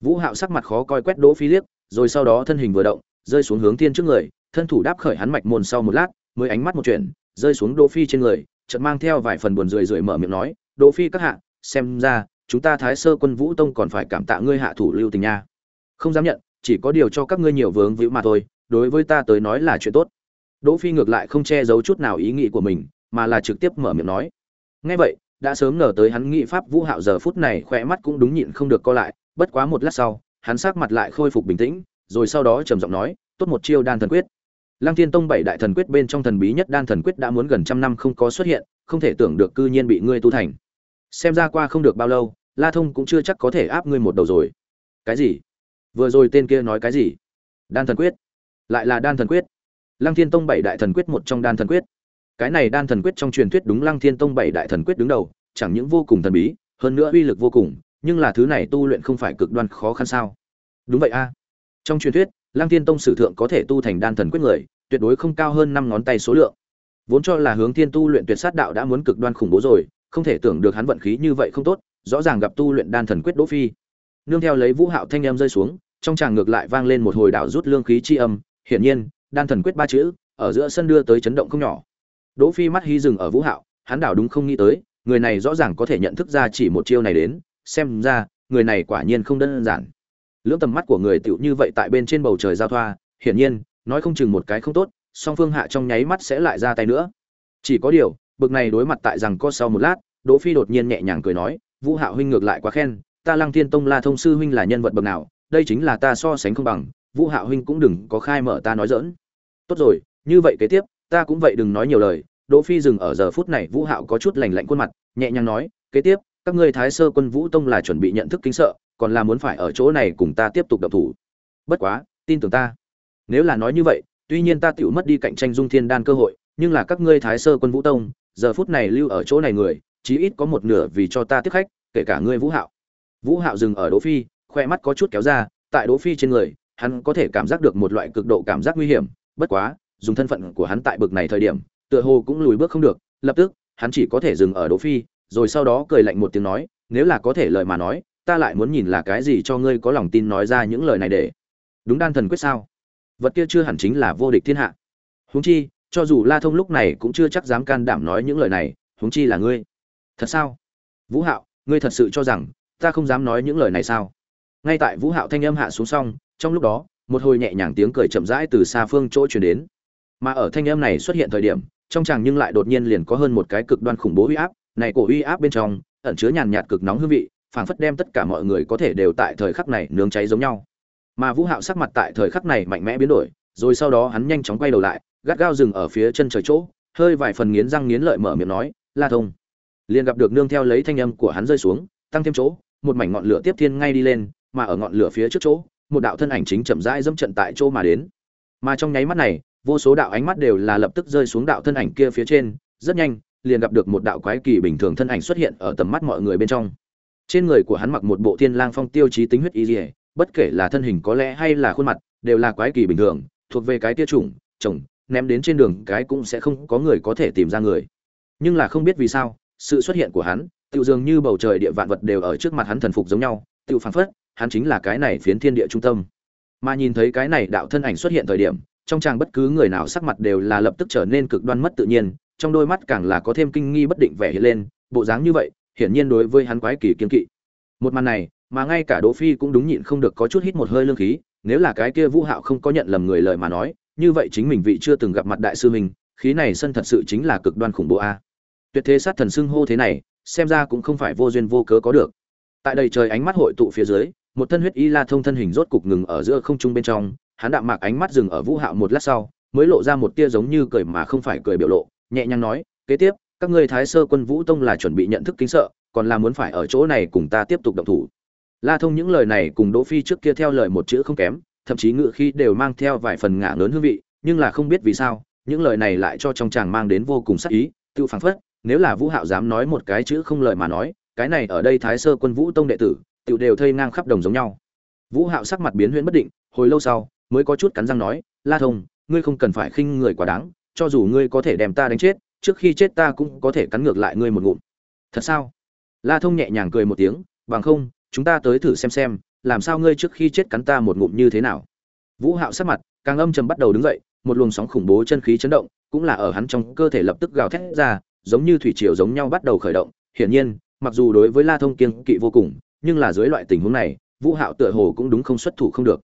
Vũ hạo sắc mặt khó coi quét đỗ phi liếc rồi sau đó thân hình vừa động rơi xuống hướng thiên trước người thân thủ đáp khởi hắn mạch môn sau một lát mới ánh mắt một chuyển, rơi xuống đỗ phi trên người chợt mang theo vài phần buồn rười rượi mở miệng nói đỗ phi các hạ xem ra chúng ta thái sơ quân vũ tông còn phải cảm tạ ngươi hạ thủ lưu tình nha. Không dám nhận, chỉ có điều cho các ngươi nhiều vướng víu mà thôi, đối với ta tới nói là chuyện tốt. Đỗ phi ngược lại không che giấu chút nào ý nghĩ của mình, mà là trực tiếp mở miệng nói. Nghe vậy, đã sớm ngờ tới hắn nghị pháp vũ hạo giờ phút này khỏe mắt cũng đúng nhịn không được co lại, bất quá một lát sau, hắn sắc mặt lại khôi phục bình tĩnh, rồi sau đó trầm giọng nói, tốt một chiêu đan thần quyết. Lăng thiên tông bảy đại thần quyết bên trong thần bí nhất đan thần quyết đã muốn gần trăm năm không có xuất hiện, không thể tưởng được cư nhiên bị ngươi tu thành xem ra qua không được bao lâu, la thông cũng chưa chắc có thể áp ngươi một đầu rồi. Cái gì? Vừa rồi tên kia nói cái gì? Đan thần quyết. Lại là đan thần quyết. Lăng thiên tông bảy đại thần quyết một trong đan thần quyết. Cái này đan thần quyết trong truyền thuyết đúng lăng thiên tông bảy đại thần quyết đứng đầu, chẳng những vô cùng thần bí, hơn nữa uy lực vô cùng, nhưng là thứ này tu luyện không phải cực đoan khó khăn sao? Đúng vậy a. Trong truyền thuyết, lăng thiên tông sử thượng có thể tu thành đan thần quyết người, tuyệt đối không cao hơn năm ngón tay số lượng. Vốn cho là hướng thiên tu luyện tuyệt sát đạo đã muốn cực đoan khủng bố rồi không thể tưởng được hắn vận khí như vậy không tốt, rõ ràng gặp tu luyện đan thần quyết đỗ phi. Nương theo lấy vũ hạo thanh em rơi xuống, trong tràng ngược lại vang lên một hồi đạo rút lương khí chi âm, hiển nhiên, đan thần quyết ba chữ, ở giữa sân đưa tới chấn động không nhỏ. Đỗ phi mắt hy dừng ở vũ hạo, hắn đảo đúng không nghĩ tới, người này rõ ràng có thể nhận thức ra chỉ một chiêu này đến, xem ra, người này quả nhiên không đơn giản. Lưỡng tầm mắt của người tiểu như vậy tại bên trên bầu trời giao thoa, hiển nhiên, nói không chừng một cái không tốt, song phương hạ trong nháy mắt sẽ lại ra tay nữa. Chỉ có điều bực này đối mặt tại rằng co sau một lát, đỗ phi đột nhiên nhẹ nhàng cười nói, vũ hạo huynh ngược lại quá khen, ta lăng thiên tông la thông sư huynh là nhân vật bậc nào, đây chính là ta so sánh không bằng, vũ hạo huynh cũng đừng có khai mở ta nói dỡn tốt rồi, như vậy kế tiếp, ta cũng vậy đừng nói nhiều lời. Đỗ phi dừng ở giờ phút này vũ hạo có chút lạnh lạnh khuôn mặt, nhẹ nhàng nói, kế tiếp, các ngươi thái sơ quân vũ tông là chuẩn bị nhận thức kính sợ, còn là muốn phải ở chỗ này cùng ta tiếp tục động thủ. Bất quá, tin tưởng ta. Nếu là nói như vậy, tuy nhiên ta tiểu mất đi cạnh tranh dung thiên đan cơ hội, nhưng là các ngươi thái sơ quân vũ tông giờ phút này lưu ở chỗ này người, chí ít có một nửa vì cho ta tiếp khách, kể cả ngươi vũ hạo. Vũ hạo dừng ở đỗ phi, khoe mắt có chút kéo ra, tại đỗ phi trên người, hắn có thể cảm giác được một loại cực độ cảm giác nguy hiểm, bất quá, dùng thân phận của hắn tại bực này thời điểm, tựa hồ cũng lùi bước không được, lập tức, hắn chỉ có thể dừng ở đỗ phi, rồi sau đó cười lạnh một tiếng nói, nếu là có thể lời mà nói, ta lại muốn nhìn là cái gì cho ngươi có lòng tin nói ra những lời này để. Đúng đan thần quyết sao? Vật kia chưa hẳn chính là vô địch thiên hạ. Huống chi cho dù la thông lúc này cũng chưa chắc dám can đảm nói những lời này, huống chi là ngươi. Thật sao? Vũ hạo, ngươi thật sự cho rằng ta không dám nói những lời này sao? Ngay tại vũ hạo thanh âm hạ xuống xong, trong lúc đó, một hồi nhẹ nhàng tiếng cười chậm rãi từ xa phương chỗ truyền đến. Mà ở thanh âm này xuất hiện thời điểm, trong chàng nhưng lại đột nhiên liền có hơn một cái cực đoan khủng bố uy áp, này cổ uy áp bên trong, ẩn chứa nhàn nhạt cực nóng hương vị, phảng phất đem tất cả mọi người có thể đều tại thời khắc này nướng cháy giống nhau. Mà vũ hạo sắc mặt tại thời khắc này mạnh mẽ biến đổi, rồi sau đó hắn nhanh chóng quay đầu lại gắt gao dừng ở phía chân trời chỗ, hơi vài phần nghiến răng nghiến lợi mở miệng nói, la thông. Liền gặp được nương theo lấy thanh âm của hắn rơi xuống, tăng thêm chỗ, một mảnh ngọn lửa tiếp thiên ngay đi lên, mà ở ngọn lửa phía trước chỗ, một đạo thân ảnh chính chậm rãi dẫm trận tại chỗ mà đến. Mà trong nháy mắt này, vô số đạo ánh mắt đều là lập tức rơi xuống đạo thân ảnh kia phía trên, rất nhanh, liền gặp được một đạo quái kỳ bình thường thân ảnh xuất hiện ở tầm mắt mọi người bên trong. Trên người của hắn mặc một bộ thiên lang phong tiêu chí tính huyết y dỉa bất kể là thân hình có lẽ hay là khuôn mặt, đều là quái kỳ bình thường, thuộc về cái tia chủng, chồng ném đến trên đường cái cũng sẽ không có người có thể tìm ra người. Nhưng là không biết vì sao, sự xuất hiện của hắn tự dường như bầu trời địa vạn vật đều ở trước mặt hắn thần phục giống nhau tự phản phất, hắn chính là cái này phiến thiên địa trung tâm. Mà nhìn thấy cái này đạo thân ảnh xuất hiện thời điểm, trong chàng bất cứ người nào sắc mặt đều là lập tức trở nên cực đoan mất tự nhiên, trong đôi mắt càng là có thêm kinh nghi bất định vẻ hiện lên, bộ dáng như vậy, hiển nhiên đối với hắn quái kỳ kiên kỵ. Một màn này, mà ngay cả đỗ phi cũng đúng nhịn không được có chút hít một hơi lương khí, nếu là cái kia vũ hạo không có nhận lầm người lời mà nói như vậy chính mình vị chưa từng gặp mặt đại sư mình khí này sân thật sự chính là cực đoan khủng bố a. Tuyệt thế sát thần xưng hô thế này, xem ra cũng không phải vô duyên vô cớ có được. Tại đây trời ánh mắt hội tụ phía dưới, một thân huyết y la thông thân hình rốt cục ngừng ở giữa không trung bên trong, hắn đạm mạc ánh mắt dừng ở vũ hạo một lát sau, mới lộ ra một tia giống như cười mà không phải cười biểu lộ, nhẹ nhàng nói, kế tiếp, các ngươi thái sơ quân vũ tông là chuẩn bị nhận thức kính sợ, còn là muốn phải ở chỗ này cùng ta tiếp tục động thủ. La thông những lời này cùng đỗ phi trước kia theo lời một chữ không kém thậm chí ngựa khi đều mang theo vài phần ngả lớn hương vị, nhưng là không biết vì sao, những lời này lại cho trong chàng mang đến vô cùng sắc ý, tự phảng phất, nếu là vũ hạo dám nói một cái chữ không lời mà nói, cái này ở đây thái sơ quân vũ tông đệ tử, tự đều thây ngang khắp đồng giống nhau. Vũ hạo sắc mặt biến huyễn bất định, hồi lâu sau, mới có chút cắn răng nói, la thông, ngươi không cần phải khinh người quá đáng, cho dù ngươi có thể đem ta đánh chết, trước khi chết ta cũng có thể cắn ngược lại ngươi một ngụm. Thật sao? La thông nhẹ nhàng cười một tiếng, bằng không, chúng ta tới thử xem xem làm sao ngươi trước khi chết cắn ta một ngụm như thế nào? Vũ hạo sắc mặt, càng âm trầm bắt đầu đứng dậy, một luồng sóng khủng bố chân khí chấn động, cũng là ở hắn trong cơ thể lập tức gào thét ra, giống như thủy triều giống nhau bắt đầu khởi động. Hiển nhiên, mặc dù đối với la thông kiên kỵ vô cùng, nhưng là dưới loại tình huống này, vũ hạo tựa hồ cũng đúng không xuất thủ không được.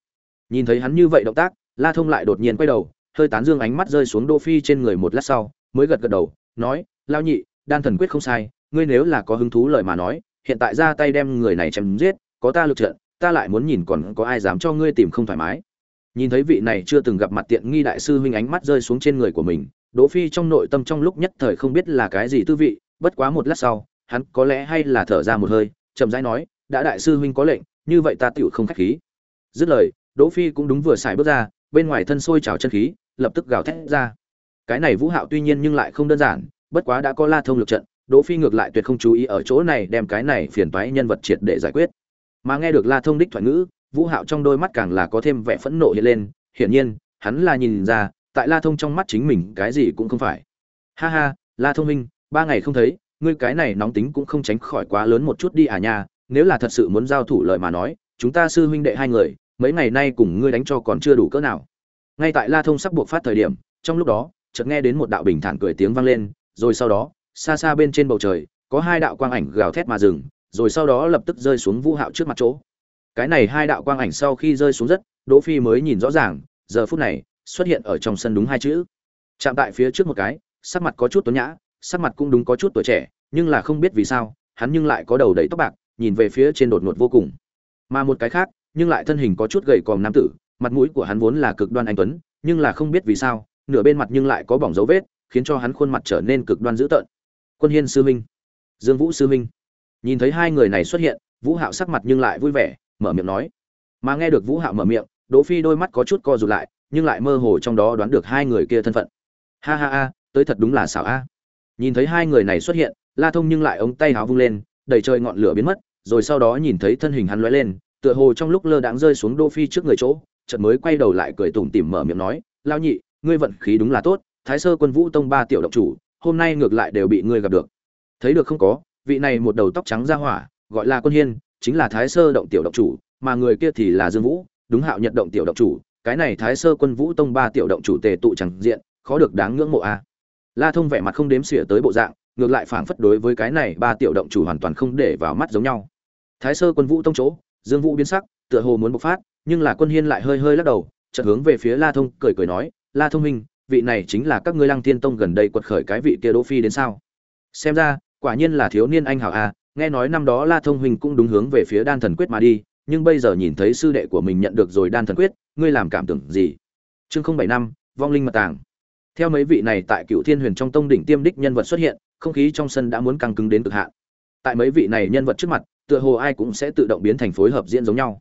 Nhìn thấy hắn như vậy động tác, la thông lại đột nhiên quay đầu, hơi tán dương ánh mắt rơi xuống Đô phi trên người một lát sau, mới gật gật đầu, nói lao nhị, đan thần quyết không sai, ngươi nếu là có hứng thú lời mà nói, hiện tại ra tay đem người này chém giết, có ta lực trận ta lại muốn nhìn còn có ai dám cho ngươi tìm không thoải mái. Nhìn thấy vị này chưa từng gặp mặt tiện nghi đại sư huynh ánh mắt rơi xuống trên người của mình, đỗ phi trong nội tâm trong lúc nhất thời không biết là cái gì tư vị, bất quá một lát sau, hắn có lẽ hay là thở ra một hơi, chậm rãi nói, đã đại sư huynh có lệnh, như vậy ta tựu không khách khí. Dứt lời, đỗ phi cũng đúng vừa xài bước ra, bên ngoài thân sôi trào chân khí, lập tức gào thét ra. Cái này vũ hạo tuy nhiên nhưng lại không đơn giản, bất quá đã có la thông lực trận, đỗ phi ngược lại tuyệt không chú ý ở chỗ này đem cái này phiền toái nhân vật triệt để giải quyết mà nghe được la thông đích thoại ngữ, vũ hạo trong đôi mắt càng là có thêm vẻ phẫn nộ hiện lên. Hiển nhiên, hắn là nhìn ra, tại la thông trong mắt chính mình cái gì cũng không phải. Ha ha, la thông minh ba ngày không thấy, ngươi cái này nóng tính cũng không tránh khỏi quá lớn một chút đi à nha. Nếu là thật sự muốn giao thủ lời mà nói, chúng ta sư huynh đệ hai người, mấy ngày nay cùng ngươi đánh cho còn chưa đủ cỡ nào. Ngay tại la thông sắp buộc phát thời điểm, trong lúc đó, chợt nghe đến một đạo bình thản cười tiếng vang lên, rồi sau đó, xa xa bên trên bầu trời, có hai đạo quang ảnh gào thét mà dừng rồi sau đó lập tức rơi xuống vũ hạo trước mặt chỗ. Cái này hai đạo quang ảnh sau khi rơi xuống rất, đỗ phi mới nhìn rõ ràng, giờ phút này, xuất hiện ở trong sân đúng hai chữ. Chạm tại phía trước một cái, sắc mặt có chút tuấn nhã, sắc mặt cũng đúng có chút tuổi trẻ, nhưng là không biết vì sao, hắn nhưng lại có đầu đầy tóc bạc, nhìn về phía trên đột ngột vô cùng. Mà một cái khác, nhưng lại thân hình có chút gầy còm nam tử, mặt mũi của hắn vốn là cực đoan anh tuấn, nhưng là không biết vì sao, nửa bên mặt nhưng lại có bỏng dấu vết, khiến cho hắn khuôn mặt trở nên cực đoan dữ tợn. Quân hiên sư minh. Dương vũ sư minh nhìn thấy hai người này xuất hiện, vũ hạo sắc mặt nhưng lại vui vẻ, mở miệng nói. Mà nghe được vũ hạo mở miệng, đỗ phi đôi mắt có chút co rụt lại, nhưng lại mơ hồ trong đó đoán được hai người kia thân phận. Ha ha ha, tới thật đúng là xảo a. Nhìn thấy hai người này xuất hiện, la thông nhưng lại ống tay háo vung lên, đầy trời ngọn lửa biến mất, rồi sau đó nhìn thấy thân hình hắn lóe lên, tựa hồ trong lúc lơ đãng rơi xuống đỗ phi trước người chỗ, chợt mới quay đầu lại cười tủm tỉm mở miệng nói lao nhị, ngươi vận khí đúng là tốt, thái sơ quân vũ tông ba tiểu độc chủ, hôm nay ngược lại đều bị ngươi gặp được. Thấy được không có vị này một đầu tóc trắng ra hỏa, gọi là quân hiên, chính là thái sơ động tiểu động chủ, mà người kia thì là dương vũ, đúng hạo nhật động tiểu động chủ, cái này thái sơ quân vũ tông ba tiểu động chủ tề tụ chẳng diện, khó được đáng ngưỡng mộ a. La thông vẻ mặt không đếm xỉa tới bộ dạng, ngược lại phảng phất đối với cái này ba tiểu động chủ hoàn toàn không để vào mắt giống nhau. Thái sơ quân vũ tông chỗ, dương vũ biến sắc, tựa hồ muốn bộc phát, nhưng là quân hiên lại hơi hơi lắc đầu, chợt hướng về phía la thông cười cười nói, la thông minh vị này chính là các ngươi lăng tiên tông gần đây quật khởi cái vị kia đỗ phi đến sao? Xem ra quả nhiên là thiếu niên anh hảo a, nghe nói năm đó la thông huynh cũng đúng hướng về phía đan thần quyết mà đi, nhưng bây giờ nhìn thấy sư đệ của mình nhận được rồi đan thần quyết, ngươi làm cảm tưởng gì? Chương không bảy năm, vong linh mật tàng. Theo mấy vị này tại cựu thiên huyền trong tông đỉnh tiêm đích nhân vật xuất hiện, không khí trong sân đã muốn căng cứng đến cực hạn. Tại mấy vị này nhân vật trước mặt, tựa hồ ai cũng sẽ tự động biến thành phối hợp diễn giống nhau.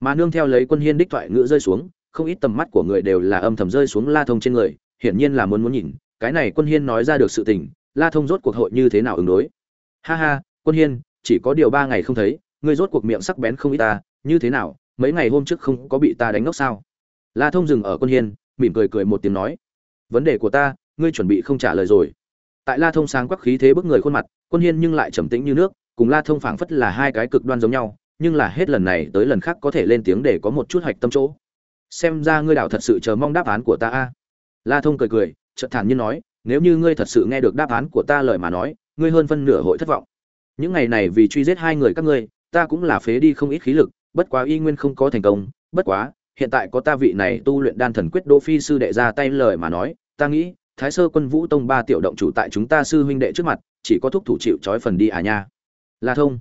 Mà nương theo lấy quân hiên đích thoại ngữ rơi xuống, không ít tầm mắt của người đều là âm thầm rơi xuống la thông trên người, hiển nhiên là muốn muốn nhìn, cái này quân hiên nói ra được sự tình la thông rốt cuộc hội như thế nào ứng đối? Ha ha, quân hiên, chỉ có điều ba ngày không thấy, ngươi rốt cuộc miệng sắc bén không ít ta, như thế nào, mấy ngày hôm trước không có bị ta đánh ngốc sao? La thông dừng ở quân hiên, mỉm cười cười một tiếng nói, vấn đề của ta, ngươi chuẩn bị không trả lời rồi. Tại la thông sáng quắc khí thế bức người khuôn mặt, quân hiên nhưng lại trầm tĩnh như nước, cùng la thông phảng phất là hai cái cực đoan giống nhau, nhưng là hết lần này tới lần khác có thể lên tiếng để có một chút hạch tâm chỗ. Xem ra ngươi đảo thật sự chờ mong đáp án của ta a. La thông cười cười, chợt thản nhiên nói nếu như ngươi thật sự nghe được đáp án của ta lời mà nói, ngươi hơn phân nửa hội thất vọng. Những ngày này vì truy giết hai người các ngươi, ta cũng là phế đi không ít khí lực, bất quá y nguyên không có thành công, bất quá, hiện tại có ta vị này tu luyện đan thần quyết đô phi sư đệ ra tay lời mà nói, ta nghĩ, thái sơ quân vũ tông ba tiểu động chủ tại chúng ta sư huynh đệ trước mặt, chỉ có thúc thủ chịu trói phần đi à nha. La thông.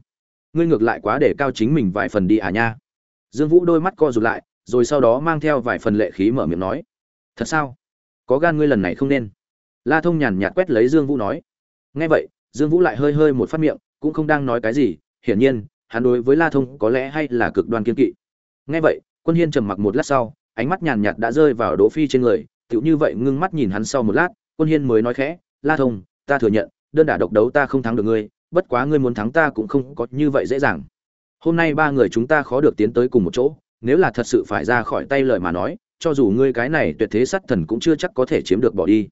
Ngươi ngược lại quá để cao chính mình vài phần đi à nha. Dương vũ đôi mắt co rụt lại, rồi sau đó mang theo vài phần lệ khí mở miệng nói, thật sao? Có gan ngươi lần này không nên la thông nhàn nhạt quét lấy dương vũ nói. Nghe vậy, dương vũ lại hơi hơi một phát miệng, cũng không đang nói cái gì, hiển nhiên, hắn đối với la thông có lẽ hay là cực đoan kiên kỵ. Nghe vậy, quân hiên trầm mặc một lát sau, ánh mắt nhàn nhạt đã rơi vào đỗ phi trên người, tựu như vậy ngưng mắt nhìn hắn sau một lát, quân hiên mới nói khẽ, la thông, ta thừa nhận, đơn đả độc đấu ta không thắng được ngươi, bất quá ngươi muốn thắng ta cũng không có như vậy dễ dàng. Hôm nay ba người chúng ta khó được tiến tới cùng một chỗ, nếu là thật sự phải ra khỏi tay lời mà nói, cho dù ngươi cái này tuyệt thế sát thần cũng chưa chắc có thể chiếm được bỏ đi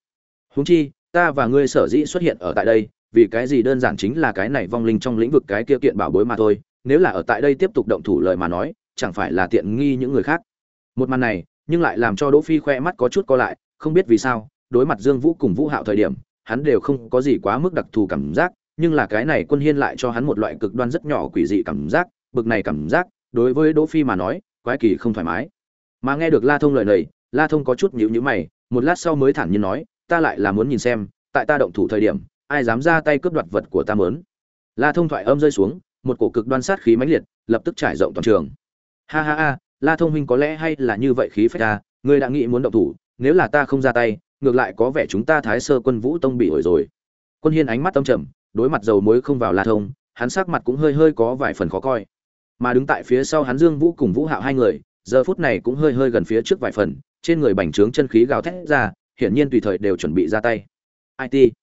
huống chi, ta và ngươi sở dĩ xuất hiện ở tại đây, vì cái gì đơn giản chính là cái này vong linh trong lĩnh vực cái kia kiện bảo bối mà thôi, nếu là ở tại đây tiếp tục động thủ lời mà nói, chẳng phải là tiện nghi những người khác. Một màn này, nhưng lại làm cho đỗ phi khoe mắt có chút co lại, không biết vì sao, đối mặt dương vũ cùng vũ hạo thời điểm, hắn đều không có gì quá mức đặc thù cảm giác, nhưng là cái này quân hiên lại cho hắn một loại cực đoan rất nhỏ quỷ dị cảm giác, bực này cảm giác, đối với đỗ phi mà nói, quái kỳ không thoải mái. Mà nghe được la thông lời này, la thông có chút nhíu nhíu mày, một lát sau mới thản nhiên nói ta lại là muốn nhìn xem, tại ta động thủ thời điểm, ai dám ra tay cướp đoạt vật của ta mớn. La thông thoại âm rơi xuống, một cổ cực đoan sát khí mãnh liệt, lập tức trải rộng toàn trường. Ha ha ha, la thông huynh có lẽ hay là như vậy khí phách ta, ngươi đã nghĩ muốn động thủ, nếu là ta không ra tay, ngược lại có vẻ chúng ta thái sơ quân vũ tông bị ổi rồi. Quân hiên ánh mắt tâm trầm, đối mặt dầu muối không vào la thông, hắn sắc mặt cũng hơi hơi có vài phần khó coi. Mà đứng tại phía sau hắn dương vũ cùng vũ hạo hai người, giờ phút này cũng hơi hơi gần phía trước vài phần, trên người bành trướng chân khí gào thét ra hiển nhiên tùy thời đều chuẩn bị ra tay. It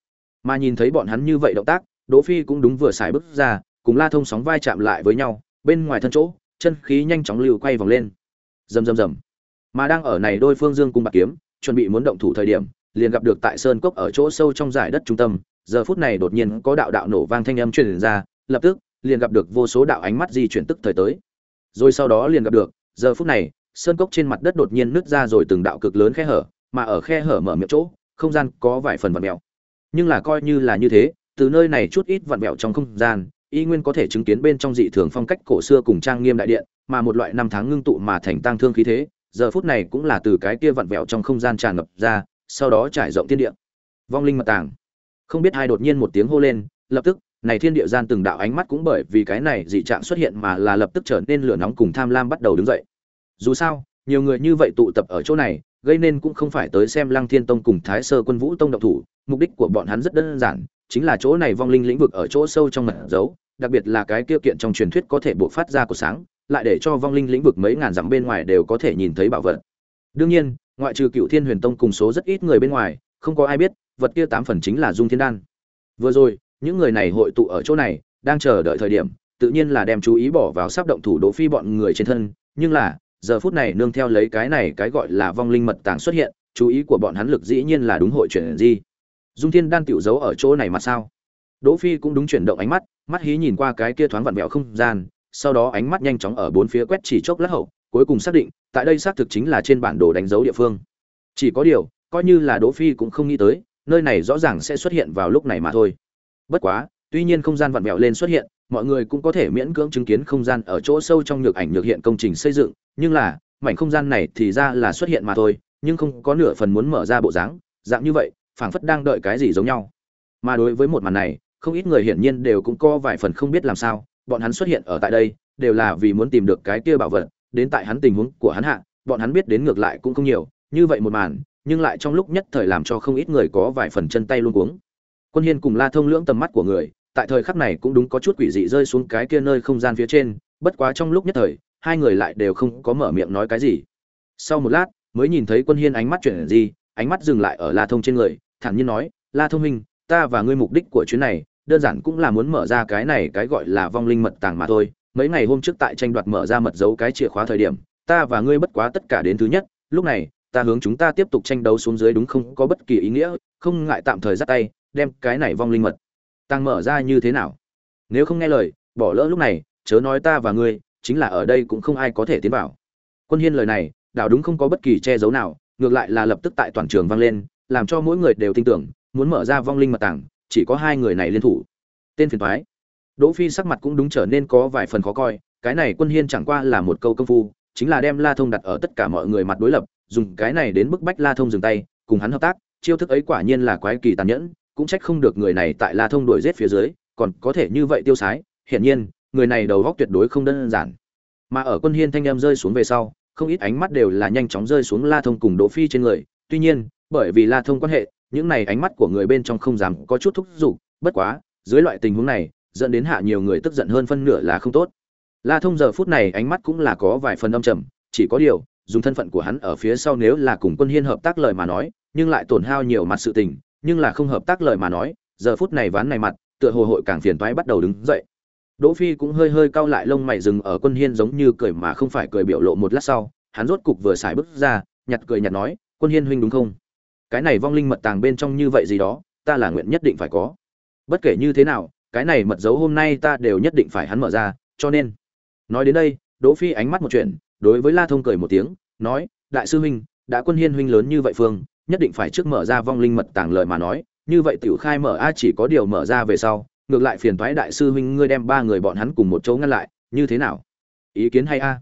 mà nhìn thấy bọn hắn như vậy động tác, đỗ phi cũng đúng vừa xài bước ra, cùng la thông sóng vai chạm lại với nhau, bên ngoài thân chỗ, chân khí nhanh chóng lưu quay vòng lên. Rầm rầm rầm. Mà đang ở này đôi phương dương cùng bạc kiếm, chuẩn bị muốn động thủ thời điểm, liền gặp được tại sơn cốc ở chỗ sâu trong giải đất trung tâm, giờ phút này đột nhiên có đạo đạo nổ vang thanh âm truyền ra, lập tức, liền gặp được vô số đạo ánh mắt di chuyển tức thời tới. Rồi sau đó liền gặp được, giờ phút này, sơn cốc trên mặt đất đột nhiên nứt ra rồi từng đạo cực lớn khe hở mà ở khe hở mở miệng chỗ, không gian có vài phần vặn mèo nhưng là coi như là như thế, từ nơi này chút ít vặn mèo trong không gian, y nguyên có thể chứng kiến bên trong dị thường phong cách cổ xưa cùng trang nghiêm đại điện, mà một loại năm tháng ngưng tụ mà thành tăng thương khí thế, giờ phút này cũng là từ cái kia vặn vẹo trong không gian tràn ngập ra, sau đó trải rộng thiên địa. Vong linh mật tàng. Không biết ai đột nhiên một tiếng hô lên, lập tức, này thiên địa gian từng đạo ánh mắt cũng bởi vì cái này dị trạng xuất hiện mà là lập tức trở nên lửa nóng cùng tham lam bắt đầu đứng dậy. Dù sao, nhiều người như vậy tụ tập ở chỗ này gây nên cũng không phải tới xem lăng thiên tông cùng thái sơ quân vũ tông động thủ, mục đích của bọn hắn rất đơn giản, chính là chỗ này vong linh lĩnh vực ở chỗ sâu trong mật dấu, đặc biệt là cái kia kiện trong truyền thuyết có thể bộc phát ra của sáng, lại để cho vong linh lĩnh vực mấy ngàn dặm bên ngoài đều có thể nhìn thấy bảo vật. Đương nhiên, ngoại trừ cựu thiên huyền tông cùng số rất ít người bên ngoài, không có ai biết, vật kia tám phần chính là dung thiên đan. Vừa rồi, những người này hội tụ ở chỗ này, đang chờ đợi thời điểm, tự nhiên là đem chú ý bỏ vào sắp động thủ đỗ phi bọn người trên thân, nhưng là giờ phút này nương theo lấy cái này cái gọi là vong linh mật tàng xuất hiện, chú ý của bọn hắn lực dĩ nhiên là đúng hội chuyển gì dung thiên đan tiểu giấu ở chỗ này mà sao? Đỗ phi cũng đúng chuyển động ánh mắt mắt hí nhìn qua cái kia thoáng vặn vẹo không gian, sau đó ánh mắt nhanh chóng ở bốn phía quét chỉ chốc lát hậu, cuối cùng xác định, tại đây xác thực chính là trên bản đồ đánh dấu địa phương. Chỉ có điều, coi như là đỗ phi cũng không nghĩ tới, nơi này rõ ràng sẽ xuất hiện vào lúc này mà thôi. Bất quá, tuy nhiên không gian vặn vẹo lên xuất hiện mọi người cũng có thể miễn cưỡng chứng kiến không gian ở chỗ sâu trong nhược ảnh nhược hiện công trình xây dựng, nhưng là, mảnh không gian này thì ra là xuất hiện mà thôi, nhưng không có nửa phần muốn mở ra bộ dáng, dạng như vậy, phảng phất đang đợi cái gì giống nhau. Mà đối với một màn này, không ít người hiển nhiên đều cũng có vài phần không biết làm sao, bọn hắn xuất hiện ở tại đây, đều là vì muốn tìm được cái kia bảo vật, đến tại hắn tình huống của hắn hạ, bọn hắn biết đến ngược lại cũng không nhiều, như vậy một màn, nhưng lại trong lúc nhất thời làm cho không ít người có vài phần chân tay luôn cuống. Quân hiên cùng la thông lưỡng tầm mắt của người tại thời khắc này cũng đúng có chút quỷ dị rơi xuống cái kia nơi không gian phía trên, bất quá trong lúc nhất thời, hai người lại đều không có mở miệng nói cái gì. Sau một lát, mới nhìn thấy quân hiên ánh mắt chuyển gì ánh mắt dừng lại ở la thông trên người, thản nhiên nói, la thông minh ta và ngươi mục đích của chuyến này, đơn giản cũng là muốn mở ra cái này cái gọi là vong linh mật tàng mà thôi. Mấy ngày hôm trước tại tranh đoạt mở ra mật dấu cái chìa khóa thời điểm, ta và ngươi bất quá tất cả đến thứ nhất, lúc này, ta hướng chúng ta tiếp tục tranh đấu xuống dưới đúng không có bất kỳ ý nghĩa, không ngại tạm thời dắt tay, đem cái này vong linh mật tăng mở ra như thế nào? Nếu không nghe lời, bỏ lỡ lúc này, chớ nói ta và ngươi, chính là ở đây cũng không ai có thể tiến vào. Quân hiên lời này, đảo đúng không có bất kỳ che giấu nào, ngược lại là lập tức tại toàn trường vang lên, làm cho mỗi người đều tin tưởng, muốn mở ra vong linh mật tàng, chỉ có hai người này liên thủ. Tên phiền toái. Đỗ phi sắc mặt cũng đúng trở nên có vài phần khó coi, cái này quân hiên chẳng qua là một câu công phu, chính là đem la thông đặt ở tất cả mọi người mặt đối lập, dùng cái này đến bức bách la thông dừng tay, cùng hắn hợp tác, chiêu thức ấy quả nhiên là quái kỳ tàn nhẫn cũng trách không được người này tại la thông đuổi giết phía dưới, còn có thể như vậy tiêu sái, hiển nhiên, người này đầu óc tuyệt đối không đơn giản. Mà ở quân hiên thanh em rơi xuống về sau, không ít ánh mắt đều là nhanh chóng rơi xuống la thông cùng đỗ phi trên người. Tuy nhiên, bởi vì la thông quan hệ, những này ánh mắt của người bên trong không dám có chút thúc giục, bất quá, dưới loại tình huống này, dẫn đến hạ nhiều người tức giận hơn phân nửa là không tốt. La thông giờ phút này ánh mắt cũng là có vài phần âm trầm, chỉ có điều, dùng thân phận của hắn ở phía sau nếu là cùng quân hiên hợp tác lời mà nói, nhưng lại tổn hao nhiều mặt sự tình nhưng là không hợp tác lời mà nói, giờ phút này ván này mặt, tựa hồ hội càng phiền toái bắt đầu đứng dậy. Đỗ phi cũng hơi hơi cau lại lông mày dừng ở quân hiên giống như cười mà không phải cười biểu lộ một lát sau, hắn rốt cục vừa xài bước ra, nhặt cười nhặt nói, quân hiên huynh đúng không? Cái này vong linh mật tàng bên trong như vậy gì đó, ta là nguyện nhất định phải có. Bất kể như thế nào, cái này mật dấu hôm nay ta đều nhất định phải hắn mở ra, cho nên. Nói đến đây, đỗ phi ánh mắt một chuyện đối với la thông cười một tiếng, nói, đại sư huynh, đã quân hiên huynh lớn như vậy phương nhất định phải trước mở ra vong linh mật tàng lời mà nói, như vậy tiểu khai mở a chỉ có điều mở ra về sau, ngược lại phiền thoái đại sư huynh ngươi đem ba người bọn hắn cùng một chỗ ngăn lại, như thế nào? Ý kiến hay a?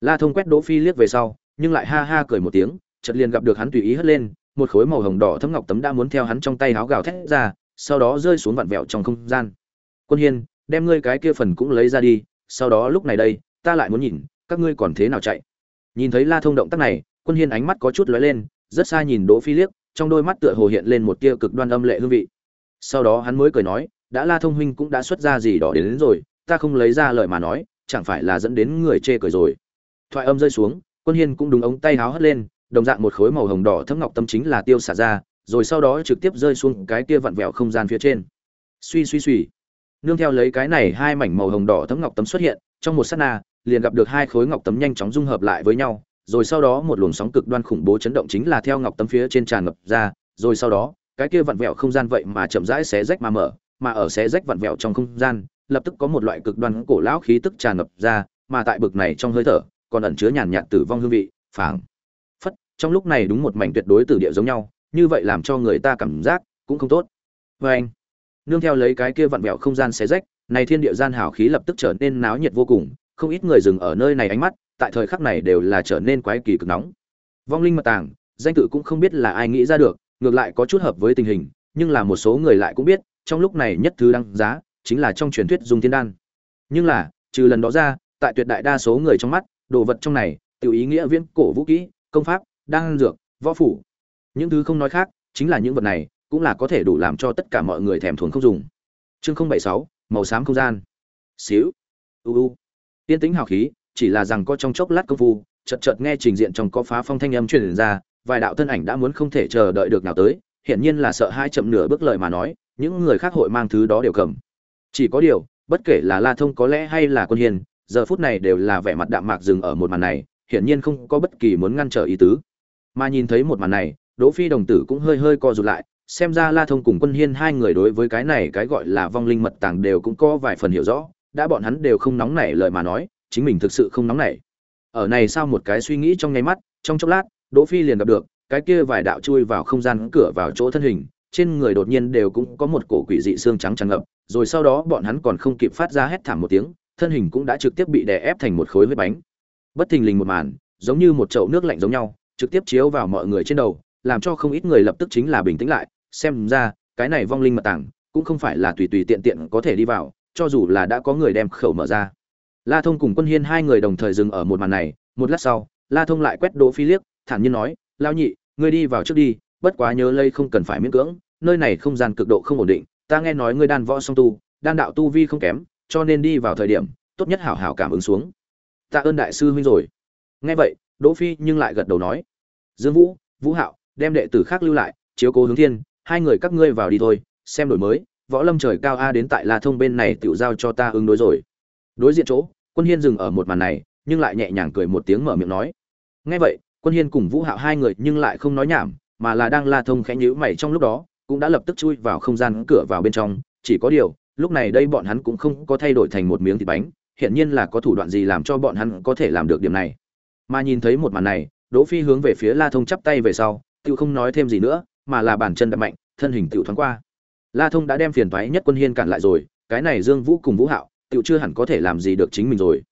La thông quét đỗ phi liếc về sau, nhưng lại ha ha cười một tiếng, chợt liền gặp được hắn tùy ý hất lên, một khối màu hồng đỏ thấm ngọc tấm đã muốn theo hắn trong tay háo gào thét ra, sau đó rơi xuống vặn vẹo trong không gian. Quân hiên, đem ngươi cái kia phần cũng lấy ra đi, sau đó lúc này đây, ta lại muốn nhìn, các ngươi còn thế nào chạy? Nhìn thấy la thông động tác này, quân hiên ánh mắt có chút lóe lên rất xa nhìn đỗ phi liếc trong đôi mắt tựa hồ hiện lên một tia cực đoan âm lệ hương vị. Sau đó hắn mới cười nói đã la thông huynh cũng đã xuất ra gì đó đến, đến rồi ta không lấy ra lời mà nói chẳng phải là dẫn đến người chê cười rồi. Thoại âm rơi xuống quân hiên cũng đúng ống tay háo hất lên đồng dạng một khối màu hồng đỏ thấm ngọc tâm chính là tiêu xả ra rồi sau đó trực tiếp rơi xuống cái kia vặn vẹo không gian phía trên. Suy suy suy. Nương theo lấy cái này hai mảnh màu hồng đỏ thấm ngọc tấm xuất hiện trong một sát na liền gặp được hai khối ngọc tấm nhanh chóng dung hợp lại với nhau rồi sau đó một luồng sóng cực đoan khủng bố chấn động chính là theo ngọc tấm phía trên tràn ngập ra, rồi sau đó, cái kia vặn vẹo không gian vậy mà chậm rãi xé rách mà mở, mà ở xé rách vặn vẹo trong không gian, lập tức có một loại cực đoan cổ lão khí tức tràn ngập ra, mà tại bực này trong hơi thở, còn ẩn chứa nhàn nhạt tử vong hương vị, phảng phất, trong lúc này đúng một mảnh tuyệt đối tử địa giống nhau, như vậy làm cho người ta cảm giác cũng không tốt. Vê anh nương theo lấy cái kia vặn vẹo không gian xé rách, này thiên địa gian hào khí lập tức trở nên náo nhiệt vô cùng, không ít người dừng ở nơi này ánh mắt tại thời khắc này đều là trở nên quái kỳ cực nóng. Vong linh mật tàng, danh tự cũng không biết là ai nghĩ ra được, ngược lại có chút hợp với tình hình, nhưng là một số người lại cũng biết, trong lúc này nhất thứ đăng giá chính là trong truyền thuyết dung thiên đan. Nhưng là, trừ lần đó ra, tại tuyệt đại đa số người trong mắt, đồ vật trong này, tiểu ý nghĩa viễn cổ vũ kỹ, công pháp, đan dược, võ phủ. Những thứ không nói khác, chính là những vật này, cũng là có thể đủ làm cho tất cả mọi người thèm thuồng không dùng. Chương không bảy sáu, màu xám không gian. Xíu. U u. Tiên tính hào khí chỉ là rằng có trong chốc lát công phu, chợt chợt nghe trình diện trong có phá phong thanh âm truyền ra, vài đạo thân ảnh đã muốn không thể chờ đợi được nào tới, hiển nhiên là sợ hai chậm nửa bước lời mà nói, những người khác hội mang thứ đó đều cầm. Chỉ có điều, bất kể là la thông có lẽ hay là quân hiền giờ phút này đều là vẻ mặt đạm mạc dừng ở một màn này, hiển nhiên không có bất kỳ muốn ngăn trở ý tứ. Mà nhìn thấy một màn này, đỗ phi đồng tử cũng hơi hơi co rụt lại, xem ra la thông cùng quân hiên hai người đối với cái này cái gọi là vong linh mật tàng đều cũng có vài phần hiểu rõ, đã bọn hắn đều không nóng nảy lời mà nói chính mình thực sự không nóng nảy. Ở này sao một cái suy nghĩ trong nháy mắt, trong chốc lát, đỗ phi liền gặp được, cái kia vài đạo chui vào không gian cửa vào chỗ thân hình, trên người đột nhiên đều cũng có một cổ quỷ dị xương trắng tràn ngập, rồi sau đó bọn hắn còn không kịp phát ra hét thảm một tiếng, thân hình cũng đã trực tiếp bị đè ép thành một khối huyết bánh. Bất thình lình một màn, giống như một chậu nước lạnh giống nhau, trực tiếp chiếu vào mọi người trên đầu, làm cho không ít người lập tức chính là bình tĩnh lại, xem ra, cái này vong linh mật tảng, cũng không phải là tùy tùy tiện tiện có thể đi vào, cho dù là đã có người đem khẩu mở ra la thông cùng quân hiên hai người đồng thời dừng ở một màn này, một lát sau, la thông lại quét đỗ phi liếc, thản nhiên nói, Lão nhị, ngươi đi vào trước đi, bất quá nhớ lây không cần phải miễn cưỡng, nơi này không gian cực độ không ổn định, ta nghe nói ngươi đan võ song tu, đan đạo tu vi không kém, cho nên đi vào thời điểm, tốt nhất hảo hảo cảm ứng xuống. Ta ơn đại sư huynh rồi. Nghe vậy, đỗ phi nhưng lại gật đầu nói, dương vũ vũ hạo, đem đệ tử khác lưu lại, chiếu cố hướng thiên, hai người các ngươi vào đi thôi, xem đổi mới, võ lâm trời cao a đến tại la thông bên này tiểu giao cho ta ứng đối rồi. Đối diện chỗ quân hiên dừng ở một màn này, nhưng lại nhẹ nhàng cười một tiếng mở miệng nói. Nghe vậy, quân hiên cùng vũ hạo hai người nhưng lại không nói nhảm, mà là đang la thông khẽ nhíu mày trong lúc đó, cũng đã lập tức chui vào không gian cửa vào bên trong. Chỉ có điều, lúc này đây bọn hắn cũng không có thay đổi thành một miếng thịt bánh hiện nhiên là có thủ đoạn gì làm cho bọn hắn có thể làm được điểm này. Mà nhìn thấy một màn này, đỗ phi hướng về phía la thông chắp tay về sau, tự không nói thêm gì nữa, mà là bàn chân đập mạnh, thân hình tự thoáng qua. La thông đã đem phiền toái nhất quân hiên cản lại rồi, cái này dương vũ cùng vũ hạo tựu chưa hẳn có thể làm gì được chính mình rồi.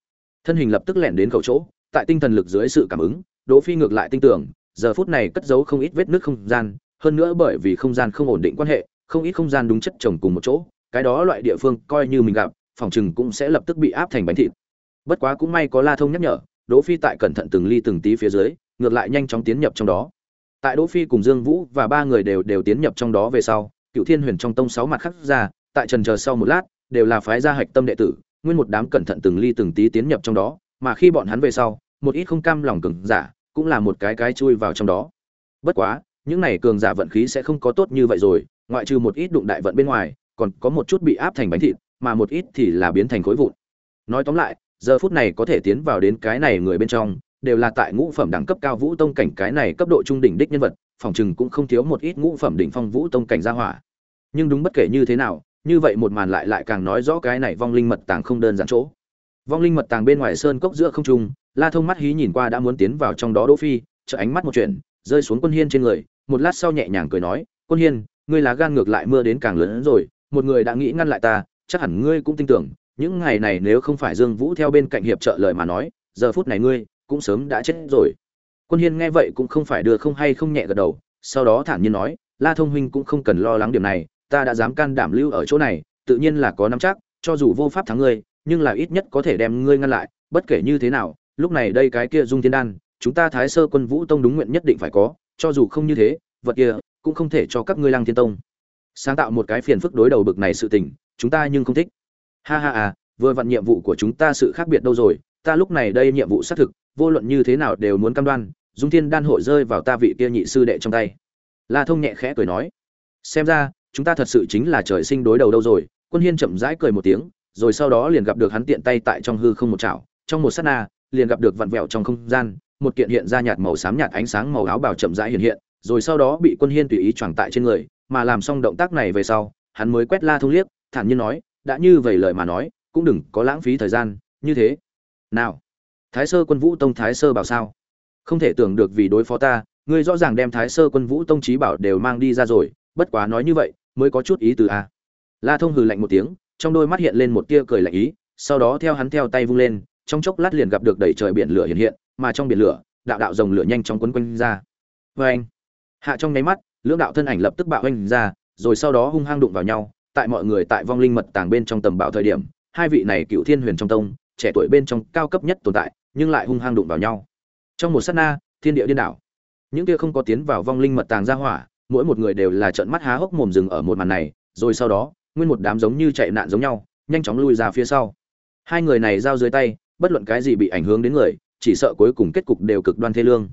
Thân hình lập tức lẻn đến cầu chỗ, tại tinh thần lực dưới sự cảm ứng, đỗ phi ngược lại tinh tưởng, giờ phút này cất giấu không ít vết nứt không gian, hơn nữa bởi vì không gian không ổn định quan hệ, không ít không gian đúng chất chồng cùng một chỗ, cái đó loại địa phương coi như mình gặp, phòng chừng cũng sẽ lập tức bị áp thành bánh thịt. Bất quá cũng may có la thông nhắc nhở, đỗ phi tại cẩn thận từng ly từng tí phía dưới, ngược lại nhanh chóng tiến nhập trong đó. Tại đỗ phi cùng dương vũ và ba người đều đều tiến nhập trong đó về sau cựu thiên huyền trong tông sáu mặt khắc ra, tại trần chờ sau một lát đều là phái gia hạch tâm đệ tử, nguyên một đám cẩn thận từng ly từng tí tiến nhập trong đó, mà khi bọn hắn về sau, một ít không cam lòng cường giả cũng là một cái cái chui vào trong đó. Bất quá, những này cường giả vận khí sẽ không có tốt như vậy rồi, ngoại trừ một ít đụng đại vận bên ngoài, còn có một chút bị áp thành bánh thịt, mà một ít thì là biến thành khối vụn. Nói tóm lại, giờ phút này có thể tiến vào đến cái này người bên trong, đều là tại ngũ phẩm đẳng cấp cao vũ tông cảnh cái này cấp độ trung đỉnh đích nhân vật, phòng chừng cũng không thiếu một ít ngũ phẩm đỉnh phong vũ tông cảnh gia hỏa. Nhưng đúng bất kể như thế nào như vậy một màn lại lại càng nói rõ cái này vong linh mật tàng không đơn giản chỗ. Vong linh mật tàng bên ngoài sơn cốc giữa không trung, la thông mắt hí nhìn qua đã muốn tiến vào trong đó đỗ phi chợ ánh mắt một chuyện rơi xuống quân hiên trên người, một lát sau nhẹ nhàng cười nói, quân hiên, ngươi lá gan ngược lại mưa đến càng lớn hơn rồi, một người đã nghĩ ngăn lại ta, chắc hẳn ngươi cũng tin tưởng, những ngày này nếu không phải dương vũ theo bên cạnh hiệp trợ lời mà nói, giờ phút này ngươi cũng sớm đã chết rồi. Quân hiên nghe vậy cũng không phải đưa không hay không nhẹ gật đầu, sau đó thản nhiên nói, la thông huynh cũng không cần lo lắng điểm này ta đã dám can đảm lưu ở chỗ này, tự nhiên là có nắm chắc, cho dù vô pháp thắng ngươi, nhưng là ít nhất có thể đem ngươi ngăn lại, bất kể như thế nào, lúc này đây cái kia dung thiên đan, chúng ta thái sơ quân vũ tông đúng nguyện nhất định phải có, cho dù không như thế, vật kia cũng không thể cho các ngươi lăng thiên tông. Sáng tạo một cái phiền phức đối đầu bực này sự tình, chúng ta nhưng không thích. Ha ha à vừa vặn nhiệm vụ của chúng ta sự khác biệt đâu rồi, ta lúc này đây nhiệm vụ xác thực, vô luận như thế nào đều muốn cam đoan, dung thiên đan hội rơi vào ta vị kia nhị sư đệ trong tay. La thông nhẹ khẽ cười nói, xem ra chúng ta thật sự chính là trời sinh đối đầu đâu rồi. Quân hiên chậm rãi cười một tiếng, rồi sau đó liền gặp được hắn tiện tay tại trong hư không một chảo, trong một sát na, liền gặp được vặn vẹo trong không gian, một kiện hiện ra nhạt màu xám nhạt ánh sáng màu áo bào chậm rãi hiện hiện, rồi sau đó bị quân hiên tùy ý choàng tại trên người, mà làm xong động tác này về sau, hắn mới quét la thông liếc, thản nhiên nói, đã như vậy lời mà nói, cũng đừng có lãng phí thời gian, như thế. Nào, thái sơ quân vũ tông thái sơ bảo sao? Không thể tưởng được vì đối phó ta, ngươi rõ ràng đem thái sơ quân vũ tông trí bảo đều mang đi ra rồi, bất quá nói như vậy mới có chút ý từ a. La thông hừ lạnh một tiếng, trong đôi mắt hiện lên một tia cười lạnh ý, sau đó theo hắn theo tay vung lên, trong chốc lát liền gặp được đẩy trời biển lửa hiện hiện, mà trong biển lửa, đạo đạo rồng lửa nhanh chóng quấn quanh ra. Vê anh. Hạ trong nháy mắt, lưỡng đạo thân ảnh lập tức bạo anh ra, rồi sau đó hung hăng đụng vào nhau, tại mọi người tại vong linh mật tàng bên trong tầm bạo thời điểm, hai vị này cựu thiên huyền trong tông, trẻ tuổi bên trong cao cấp nhất tồn tại, nhưng lại hung hăng đụng vào nhau. Trong một sát na, thiên địa điên đảo. Những kia không có tiến vào vong linh mật tàng ra hỏa mỗi một người đều là trợn mắt há hốc mồm rừng ở một màn này rồi sau đó nguyên một đám giống như chạy nạn giống nhau nhanh chóng lui ra phía sau. Hai người này giao dưới tay bất luận cái gì bị ảnh hưởng đến người chỉ sợ cuối cùng kết cục đều cực đoan thê lương.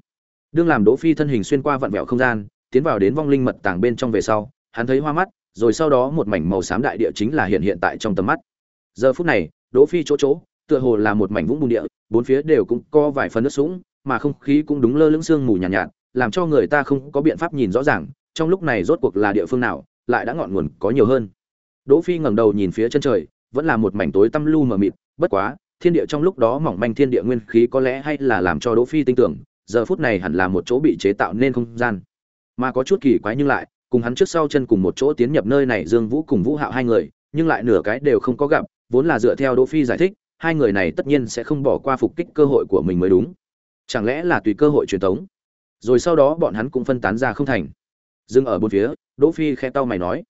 Đương làm đỗ phi thân hình xuyên qua vặn vẹo không gian tiến vào đến vong linh mật tàng bên trong về sau hắn thấy hoa mắt rồi sau đó một mảnh màu xám đại địa chính là hiện hiện tại trong tầm mắt. Giờ phút này đỗ phi chỗ chỗ tựa hồ là một mảnh vũng bùn địa bốn phía đều cũng có vài phần nước sũng mà không khí cũng đúng lơ lửng sương mù nhàn nhạt, nhạt làm cho người ta không có biện pháp nhìn rõ ràng trong lúc này rốt cuộc là địa phương nào, lại đã ngọn nguồn có nhiều hơn. Đỗ phi ngẩng đầu nhìn phía chân trời, vẫn là một mảnh tối tăm lu mờ mịt, bất quá, thiên địa trong lúc đó mỏng manh thiên địa nguyên khí có lẽ hay là làm cho đỗ phi tin tưởng, giờ phút này hẳn là một chỗ bị chế tạo nên không gian. Mà có chút kỳ quái nhưng lại, cùng hắn trước sau chân cùng một chỗ tiến nhập nơi này dương vũ cùng vũ hạo hai người, nhưng lại nửa cái đều không có gặp, vốn là dựa theo đỗ phi giải thích, hai người này tất nhiên sẽ không bỏ qua phục kích cơ hội của mình mới đúng. Chẳng lẽ là tùy cơ hội truyền tống? Rồi sau đó bọn hắn cũng phân tán ra không thành dừng ở bốn phía, đỗ phi khe tao mày nói,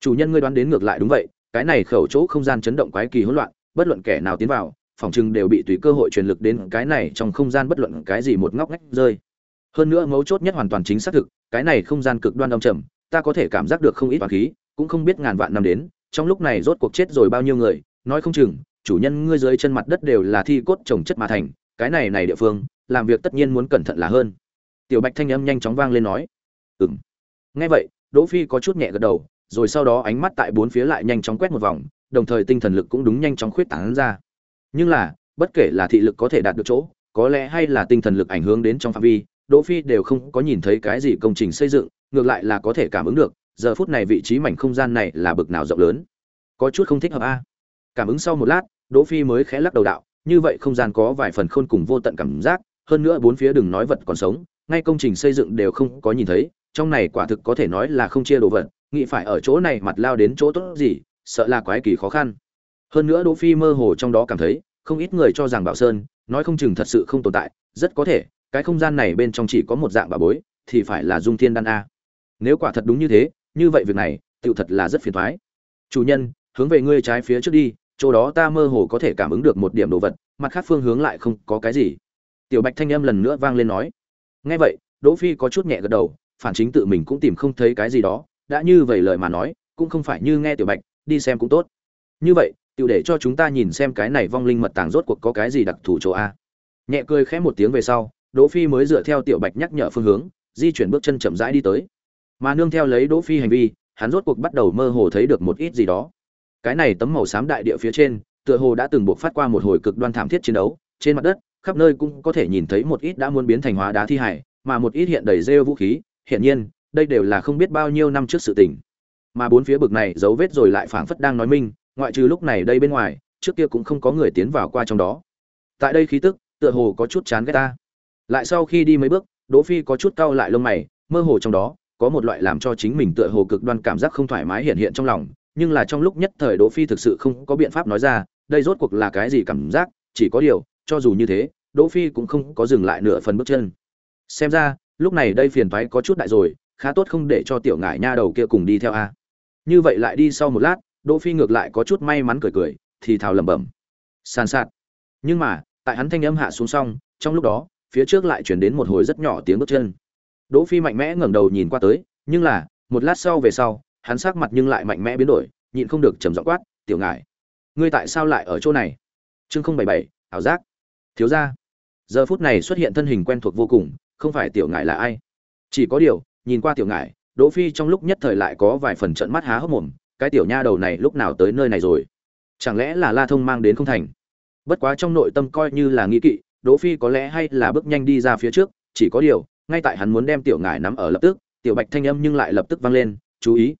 chủ nhân ngươi đoán đến ngược lại đúng vậy, cái này khẩu chỗ không gian chấn động quái kỳ hỗn loạn, bất luận kẻ nào tiến vào, phòng trưng đều bị tùy cơ hội truyền lực đến cái này trong không gian bất luận cái gì một ngóc ngách rơi. Hơn nữa mấu chốt nhất hoàn toàn chính xác thực, cái này không gian cực đoan âm trầm, ta có thể cảm giác được không ít toàn khí, cũng không biết ngàn vạn năm đến, trong lúc này rốt cuộc chết rồi bao nhiêu người, nói không chừng, chủ nhân ngươi dưới chân mặt đất đều là thi cốt trồng chất mà thành, cái này này địa phương, làm việc tất nhiên muốn cẩn thận là hơn. Tiểu bạch thanh âm nhanh chóng vang lên nói, ừm nghe vậy, đỗ phi có chút nhẹ gật đầu, rồi sau đó ánh mắt tại bốn phía lại nhanh chóng quét một vòng, đồng thời tinh thần lực cũng đúng nhanh chóng khuyết tán ra. Nhưng là, bất kể là thị lực có thể đạt được chỗ, có lẽ hay là tinh thần lực ảnh hưởng đến trong phạm vi, đỗ phi đều không có nhìn thấy cái gì công trình xây dựng, ngược lại là có thể cảm ứng được, giờ phút này vị trí mảnh không gian này là bực nào rộng lớn. Có chút không thích hợp a. Cảm ứng sau một lát, đỗ phi mới khẽ lắc đầu đạo, như vậy không gian có vài phần khôn cùng vô tận cảm giác, hơn nữa bốn phía đừng nói vật còn sống, ngay công trình xây dựng đều không có nhìn thấy trong này quả thực có thể nói là không chia đồ vật, nghĩ phải ở chỗ này mặt lao đến chỗ tốt gì, sợ là quái kỳ khó khăn. Hơn nữa đỗ phi mơ hồ trong đó cảm thấy, không ít người cho rằng bảo sơn, nói không chừng thật sự không tồn tại, rất có thể, cái không gian này bên trong chỉ có một dạng bà bối, thì phải là dung thiên đan a. Nếu quả thật đúng như thế, như vậy việc này, tựu thật là rất phiền toái. Chủ nhân, hướng về ngươi trái phía trước đi, chỗ đó ta mơ hồ có thể cảm ứng được một điểm đồ vật, mặt khác phương hướng lại không có cái gì. Tiểu bạch thanh âm lần nữa vang lên nói. Nghe vậy, đỗ phi có chút nhẹ gật đầu phản chính tự mình cũng tìm không thấy cái gì đó, đã như vậy lời mà nói, cũng không phải như nghe tiểu bạch, đi xem cũng tốt. Như vậy, tiểu để cho chúng ta nhìn xem cái này vong linh mật tàng rốt cuộc có cái gì đặc thù chỗ a. Nhẹ cười khẽ một tiếng về sau, đỗ phi mới dựa theo tiểu bạch nhắc nhở phương hướng, di chuyển bước chân chậm rãi đi tới. Mà nương theo lấy đỗ phi hành vi, hắn rốt cuộc bắt đầu mơ hồ thấy được một ít gì đó. Cái này tấm màu xám đại địa phía trên, tựa hồ đã từng buộc phát qua một hồi cực đoan thảm thiết chiến đấu, trên mặt đất, khắp nơi cũng có thể nhìn thấy một ít đã muốn biến thành hóa đá thi hải mà một ít hiện đầy rêu vũ khí hiển nhiên, đây đều là không biết bao nhiêu năm trước sự tình. Mà bốn phía bực này dấu vết rồi lại phảng phất đang nói minh, ngoại trừ lúc này đây bên ngoài, trước kia cũng không có người tiến vào qua trong đó. Tại đây khí tức, tựa hồ có chút chán ghét ta. Lại sau khi đi mấy bước, đỗ phi có chút cau lại lông mày, mơ hồ trong đó, có một loại làm cho chính mình tựa hồ cực đoan cảm giác không thoải mái hiện hiện trong lòng, nhưng là trong lúc nhất thời đỗ phi thực sự không có biện pháp nói ra, đây rốt cuộc là cái gì cảm giác, chỉ có điều, cho dù như thế, đỗ phi cũng không có dừng lại nửa phần bước chân. Xem ra lúc này đây phiền toái có chút đại rồi, khá tốt không để cho tiểu ngải nha đầu kia cùng đi theo a. Như vậy lại đi sau một lát, đỗ phi ngược lại có chút may mắn cười cười, thì thào lẩm bẩm. Sàn sạt. Nhưng mà, tại hắn thanh âm hạ xuống xong, trong lúc đó, phía trước lại chuyển đến một hồi rất nhỏ tiếng bước chân. Đỗ phi mạnh mẽ ngẩng đầu nhìn qua tới, nhưng là, một lát sau về sau, hắn sắc mặt nhưng lại mạnh mẽ biến đổi, nhịn không được trầm giọng quát, tiểu ngải, ngươi tại sao lại ở chỗ này? Chương không bảy bảy, ảo giác. Thiếu gia. Giờ phút này xuất hiện thân hình quen thuộc vô cùng không phải tiểu ngải là ai? Chỉ có điều, nhìn qua tiểu ngải, đỗ phi trong lúc nhất thời lại có vài phần trận mắt há hốc mồm, cái tiểu nha đầu này lúc nào tới nơi này rồi? Chẳng lẽ là la thông mang đến không thành? Bất quá trong nội tâm coi như là nghi kỵ, đỗ phi có lẽ hay là bước nhanh đi ra phía trước, chỉ có điều, ngay tại hắn muốn đem tiểu ngải nắm ở lập tức, tiểu bạch thanh âm nhưng lại lập tức vang lên, chú ý.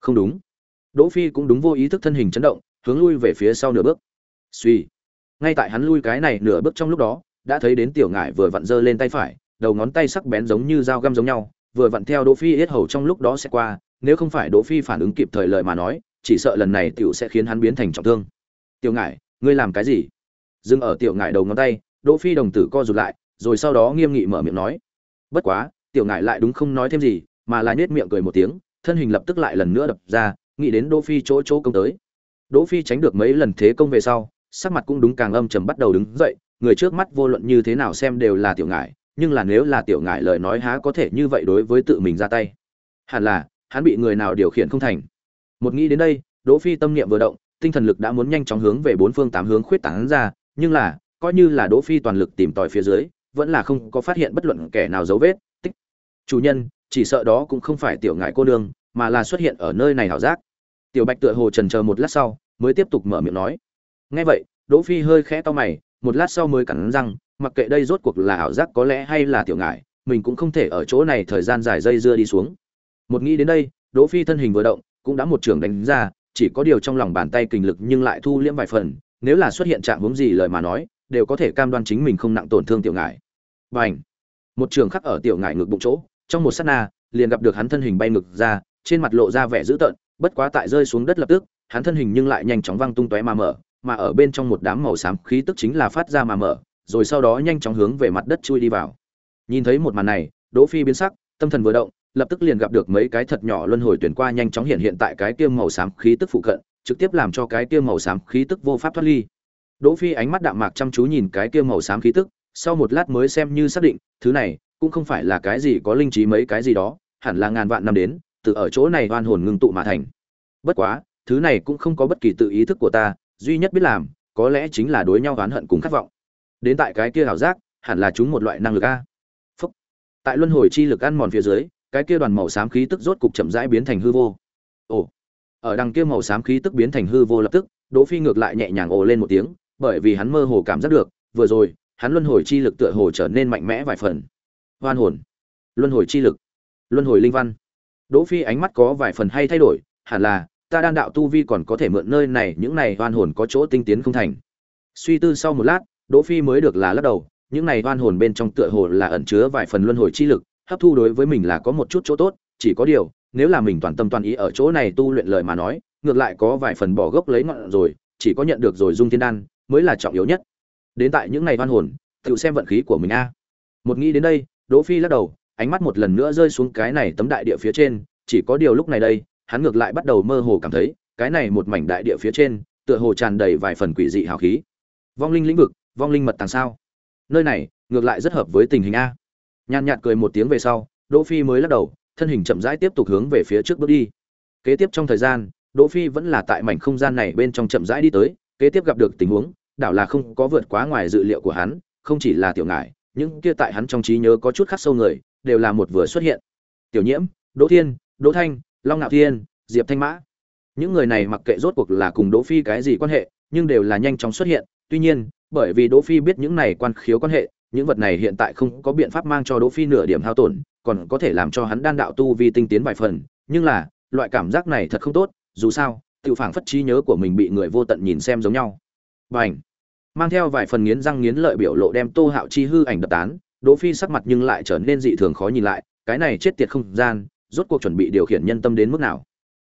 Không đúng. Đỗ phi cũng đúng vô ý thức thân hình chấn động, hướng lui về phía sau nửa bước. Suy ngay tại hắn lui cái này nửa bước trong lúc đó, đã thấy đến tiểu ngải vừa vặn giơ lên tay phải đầu ngón tay sắc bén giống như dao găm giống nhau, vừa vặn theo đỗ phi yết hầu trong lúc đó sẽ qua, nếu không phải đỗ phi phản ứng kịp thời lời mà nói, chỉ sợ lần này tiểu sẽ khiến hắn biến thành trọng thương. Tiểu ngải, ngươi làm cái gì? Dừng ở tiểu ngải đầu ngón tay, đỗ phi đồng tử co rụt lại, rồi sau đó nghiêm nghị mở miệng nói, bất quá, tiểu ngải lại đúng không nói thêm gì, mà là nhếch miệng cười một tiếng, thân hình lập tức lại lần nữa đập ra, nghĩ đến đỗ phi chỗ chỗ công tới. Đỗ phi tránh được mấy lần thế công về sau, sắc mặt cũng đúng càng âm trầm bắt đầu đứng dậy, người trước mắt vô luận như thế nào xem đều là tiểu ngải nhưng là nếu là tiểu ngải lời nói há có thể như vậy đối với tự mình ra tay. Hẳn là, hắn bị người nào điều khiển không thành. Một nghĩ đến đây, đỗ phi tâm niệm vừa động, tinh thần lực đã muốn nhanh chóng hướng về bốn phương tám hướng khuyết tán ra, nhưng là, coi như là đỗ phi toàn lực tìm tòi phía dưới, vẫn là không có phát hiện bất luận kẻ nào dấu vết, tích. Chủ nhân, chỉ sợ đó cũng không phải tiểu ngải cô nương, mà là xuất hiện ở nơi này hảo giác. Tiểu bạch tựa hồ trần chờ một lát sau, mới tiếp tục mở miệng nói. Nghe vậy, đỗ phi hơi khẽ to mày một lát sau mới cắn răng, mặc kệ đây rốt cuộc là ảo giác có lẽ hay là tiểu ngải, mình cũng không thể ở chỗ này thời gian dài dây dưa đi xuống. Một nghĩ đến đây, đỗ phi thân hình vừa động, cũng đã một trường đánh ra, chỉ có điều trong lòng bàn tay kình lực nhưng lại thu liễm vài phần, nếu là xuất hiện trạng huống gì lời mà nói, đều có thể cam đoan chính mình không nặng tổn thương tiểu ngải. Bành! Một trường khắc ở tiểu ngải ngực bụng chỗ, trong một sát na, liền gặp được hắn thân hình bay ngực ra, trên mặt lộ ra vẻ dữ tợn, bất quá tại rơi xuống đất lập tức, hắn thân hình nhưng lại nhanh chóng văng tung tóe mà mở mà ở bên trong một đám màu xám khí tức chính là phát ra mà mở, rồi sau đó nhanh chóng hướng về mặt đất chui đi vào. Nhìn thấy một màn này, đỗ phi biến sắc, tâm thần vừa động, lập tức liền gặp được mấy cái thật nhỏ luân hồi tuyển qua nhanh chóng hiện hiện tại cái kia màu xám khí tức phụ cận, trực tiếp làm cho cái kia màu xám khí tức vô pháp thoát ly. Đỗ phi ánh mắt đạm mạc chăm chú nhìn cái kia màu xám khí tức, sau một lát mới xem như xác định, thứ này cũng không phải là cái gì có linh trí mấy cái gì đó, hẳn là ngàn vạn năm đến, từ ở chỗ này oan hồn ngưng tụ mà thành. Bất quá, thứ này cũng không có bất kỳ tự ý thức của ta duy nhất biết làm, có lẽ chính là đối nhau oán hận cùng khát vọng. Đến tại cái kia ảo giác, hẳn là chúng một loại năng lực a. Phúc. tại luân hồi chi lực ăn mòn phía dưới, cái kia đoàn màu xám khí tức rốt cục chậm rãi biến thành hư vô. Ồ. Ở đằng kia màu xám khí tức biến thành hư vô lập tức, đỗ phi ngược lại nhẹ nhàng ồ lên một tiếng, bởi vì hắn mơ hồ cảm giác được, vừa rồi, hắn luân hồi chi lực tựa hồ trở nên mạnh mẽ vài phần. Hoan hồn. Luân hồi chi lực. Luân hồi linh văn. Đỗ phi ánh mắt có vài phần hay thay đổi, hẳn là ta đan đạo tu vi còn có thể mượn nơi này những này oan hồn có chỗ tinh tiến không thành suy tư sau một lát Đỗ Phi mới được là lắc đầu, những này oan hồn bên trong tựa hồ là ẩn chứa vài phần luân hồi chi lực, hấp thu đối với mình là có một chút chỗ tốt, chỉ có điều, nếu là mình toàn tâm toàn ý ở chỗ này tu luyện lời mà nói, ngược lại có vài phần bỏ gốc lấy ngọn rồi, chỉ có nhận được rồi dung thiên đan mới là trọng yếu nhất. Đến tại những này oan hồn, tự xem vận khí của mình a. Một nghĩ đến đây, Đỗ Phi lắc đầu, ánh mắt một lần nữa rơi xuống cái này tấm đại địa phía trên, chỉ có điều lúc này đây, hắn ngược lại bắt đầu mơ hồ cảm thấy, cái này một mảnh đại địa phía trên, tựa hồ tràn đầy vài phần quỷ dị hào khí. Vong linh lĩnh vực, vong linh mật tàng sao? Nơi này ngược lại rất hợp với tình hình a. Nhàn nhạt cười một tiếng về sau đỗ phi mới lắc đầu thân hình chậm rãi tiếp tục hướng về phía trước bước đi. Kế tiếp trong thời gian đỗ phi vẫn là tại mảnh không gian này bên trong chậm rãi đi tới kế tiếp gặp được tình huống đảo là không có vượt quá ngoài dự liệu của hắn không chỉ là tiểu ngải những kia tại hắn trong trí nhớ có chút khắc sâu người đều là một vừa xuất hiện. Tiểu nhiễm đỗ thiên đỗ thanh long nạo thiên diệp thanh mã. Những người này mặc kệ rốt cuộc là cùng đỗ phi cái gì quan hệ nhưng đều là nhanh chóng xuất hiện. Tuy nhiên bởi vì Đỗ Phi biết những này quan khiếu quan hệ, những vật này hiện tại không có biện pháp mang cho Đỗ Phi nửa điểm hao tổn, còn có thể làm cho hắn đan đạo tu vi tinh tiến vài phần, nhưng là, loại cảm giác này thật không tốt, dù sao, tiểu phảng phất trí nhớ của mình bị người vô tận nhìn xem giống nhau. Bảnh, Mang theo vài phần nghiến răng nghiến lợi biểu lộ đem Tô Hạo Chi hư ảnh đập tán, Đỗ Phi sắc mặt nhưng lại trở nên dị thường khó nhìn lại, cái này chết tiệt không gian, rốt cuộc chuẩn bị điều khiển nhân tâm đến mức nào.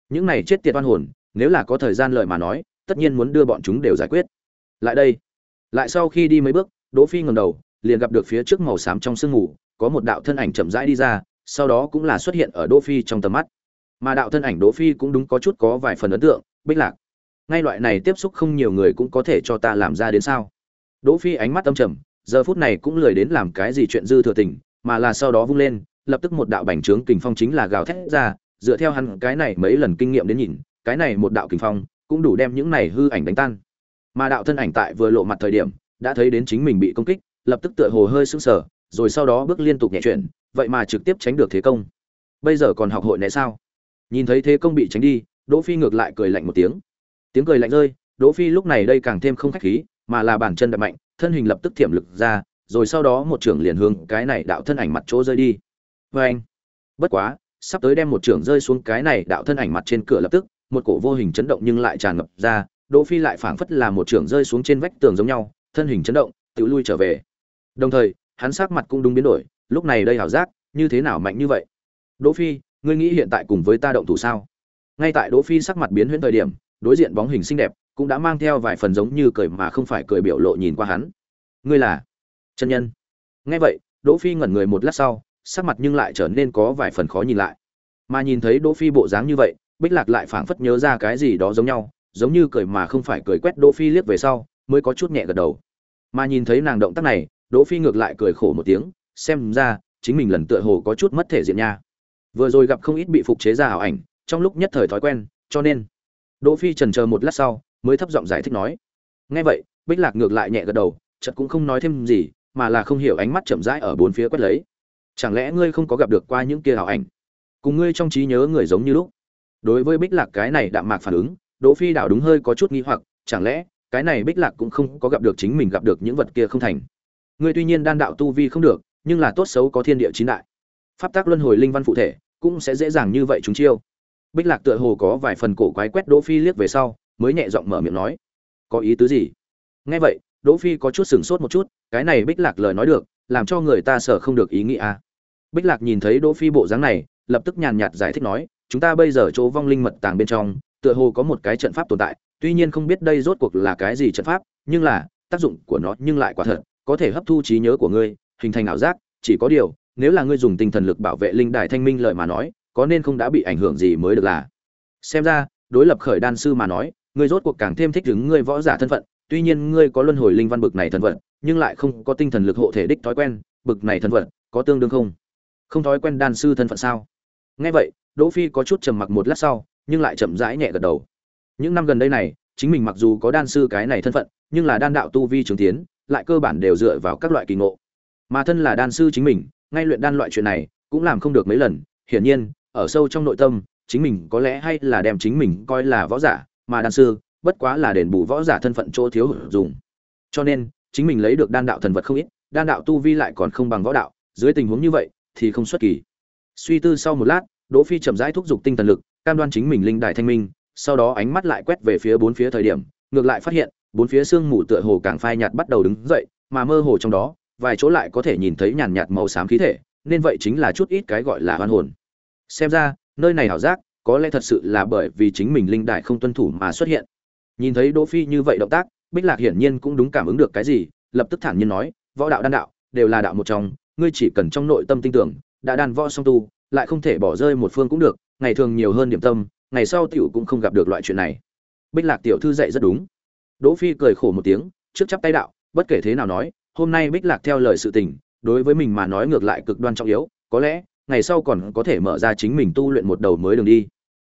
Những này chết tiệt oan hồn, nếu là có thời gian lợi mà nói, tất nhiên muốn đưa bọn chúng đều giải quyết. Lại đây, lại sau khi đi mấy bước, đỗ phi ngẩng đầu, liền gặp được phía trước màu xám trong sương mù, có một đạo thân ảnh chậm rãi đi ra, sau đó cũng là xuất hiện ở đỗ phi trong tầm mắt. Mà đạo thân ảnh đỗ phi cũng đúng có chút có vài phần ấn tượng, bích lạc. Ngay loại này tiếp xúc không nhiều người cũng có thể cho ta làm ra đến sao? Đỗ phi ánh mắt âm trầm, giờ phút này cũng lười đến làm cái gì chuyện dư thừa tình, mà là sau đó vung lên lập tức một đạo bành trướng kình phong chính là gào thét ra, dựa theo hắn cái này mấy lần kinh nghiệm đến nhìn, cái này một đạo kình phong cũng đủ đem những này hư ảnh đánh tan. Mà đạo thân ảnh tại vừa lộ mặt thời điểm, đã thấy đến chính mình bị công kích, lập tức tựa hồ hơi sững sờ, rồi sau đó bước liên tục nhẹ chuyển, vậy mà trực tiếp tránh được thế công. Bây giờ còn học hội né sao? Nhìn thấy thế công bị tránh đi, đỗ phi ngược lại cười lạnh một tiếng. Tiếng cười lạnh rơi, đỗ phi lúc này đây càng thêm không khách khí, mà là bàn chân đập mạnh, thân hình lập tức thiểm lực ra, rồi sau đó một trưởng liền hướng cái này đạo thân ảnh mặt chỗ rơi đi với anh. Bất quá, sắp tới đem một trưởng rơi xuống cái này đạo thân ảnh mặt trên cửa lập tức, một cổ vô hình chấn động nhưng lại tràn ngập ra, đỗ phi lại phảng phất là một trưởng rơi xuống trên vách tường giống nhau, thân hình chấn động, tự lui trở về. Đồng thời, hắn sắc mặt cũng đúng biến đổi, lúc này đây hảo giác, như thế nào mạnh như vậy? Đỗ phi, ngươi nghĩ hiện tại cùng với ta động thủ sao? Ngay tại đỗ phi sắc mặt biến huyễn thời điểm, đối diện bóng hình xinh đẹp, cũng đã mang theo vài phần giống như cười mà không phải cười biểu lộ nhìn qua hắn. Ngươi là chân nhân. Nghe vậy, đỗ phi ngẩn người một lát sau sắc mặt nhưng lại trở nên có vài phần khó nhìn lại. Mà nhìn thấy đỗ phi bộ dáng như vậy, bích lạc lại phảng phất nhớ ra cái gì đó giống nhau, giống như cười mà không phải cười quét đỗ phi liếc về sau, mới có chút nhẹ gật đầu. Mà nhìn thấy nàng động tác này, đỗ phi ngược lại cười khổ một tiếng, xem ra, chính mình lần tựa hồ có chút mất thể diện nha. Vừa rồi gặp không ít bị phục chế ra ảo ảnh, trong lúc nhất thời thói quen, cho nên, đỗ phi chần chờ một lát sau, mới thấp giọng giải thích nói. Nghe vậy, bích lạc ngược lại nhẹ gật đầu, chợt cũng không nói thêm gì, mà là không hiểu ánh mắt chậm rãi ở bốn phía quét lấy chẳng lẽ ngươi không có gặp được qua những kia ảo ảnh? Cùng ngươi trong trí nhớ người giống như lúc. Đối với bích lạc cái này đạm mạc phản ứng, đỗ phi đảo đúng hơi có chút nghi hoặc, chẳng lẽ cái này bích lạc cũng không có gặp được chính mình gặp được những vật kia không thành? Ngươi tuy nhiên đan đạo tu vi không được, nhưng là tốt xấu có thiên địa chín đại. Pháp tác luân hồi linh văn phụ thể, cũng sẽ dễ dàng như vậy chúng chiêu. Bích lạc tựa hồ có vài phần cổ quái quét đỗ phi liếc về sau, mới nhẹ giọng mở miệng nói, có ý tứ gì? Nghe vậy, đỗ phi có chút sừng sốt một chút, cái này bích lạc lời nói được, làm cho người ta sợ không được ý nghĩ à? Bích lạc nhìn thấy đỗ phi bộ dáng này, lập tức nhàn nhạt giải thích nói, chúng ta bây giờ chỗ vong linh mật tàng bên trong, tựa hồ có một cái trận pháp tồn tại, tuy nhiên không biết đây rốt cuộc là cái gì trận pháp, nhưng là, tác dụng của nó nhưng lại quả thật, có thể hấp thu trí nhớ của ngươi, hình thành ảo giác, chỉ có điều, nếu là ngươi dùng tinh thần lực bảo vệ linh đài thanh minh lợi mà nói, có nên không đã bị ảnh hưởng gì mới được là? Xem ra, đối lập khởi đan sư mà nói, ngươi rốt cuộc càng thêm thích ứng ngươi võ giả thân phận, tuy nhiên ngươi có luân hồi linh văn bực này thần vận, nhưng lại không có tinh thần lực hộ thể đích thói quen, bực này thần vận có tương đương không? Không thói quen đan sư thân phận sao? Nghe vậy, đỗ phi có chút trầm mặc một lát sau, nhưng lại chậm rãi nhẹ gật đầu. Những năm gần đây này, chính mình mặc dù có đan sư cái này thân phận, nhưng là đan đạo tu vi trường tiến, lại cơ bản đều dựa vào các loại kỳ ngộ. Mà thân là đan sư chính mình, ngay luyện đan loại chuyện này, cũng làm không được mấy lần. Hiển nhiên, ở sâu trong nội tâm, chính mình có lẽ hay là đem chính mình coi là võ giả, mà đan sư, bất quá là đền bù võ giả thân phận chỗ thiếu dùng. Cho nên, chính mình lấy được đan đạo thần vật không ít, đan đạo tu vi lại còn không bằng võ đạo. Dưới tình huống như vậy thì không xuất kỳ. Suy tư sau một lát, đỗ phi chậm rãi thúc giục tinh thần lực, cam đoan chính mình linh đại thanh minh, sau đó ánh mắt lại quét về phía bốn phía thời điểm, ngược lại phát hiện, bốn phía sương mù tựa hồ càng phai nhạt bắt đầu đứng dậy, mà mơ hồ trong đó, vài chỗ lại có thể nhìn thấy nhàn nhạt màu xám khí thể, nên vậy chính là chút ít cái gọi là hoan hồn. Xem ra, nơi này hảo giác, có lẽ thật sự là bởi vì chính mình linh đại không tuân thủ mà xuất hiện. Nhìn thấy đỗ phi như vậy động tác, bích lạc hiển nhiên cũng đúng cảm ứng được cái gì, lập tức thản nhiên nói, võ đạo đan đạo đều là đạo một trong ngươi chỉ cần trong nội tâm tin tưởng, đã đàn võ song tu, lại không thể bỏ rơi một phương cũng được, ngày thường nhiều hơn điểm tâm, ngày sau tiểu cũng không gặp được loại chuyện này. Bích lạc tiểu thư dạy rất đúng. Đỗ phi cười khổ một tiếng, trước chắp tay đạo, bất kể thế nào nói, hôm nay bích lạc theo lời sự tình, đối với mình mà nói ngược lại cực đoan trọng yếu, có lẽ, ngày sau còn có thể mở ra chính mình tu luyện một đầu mới đường đi.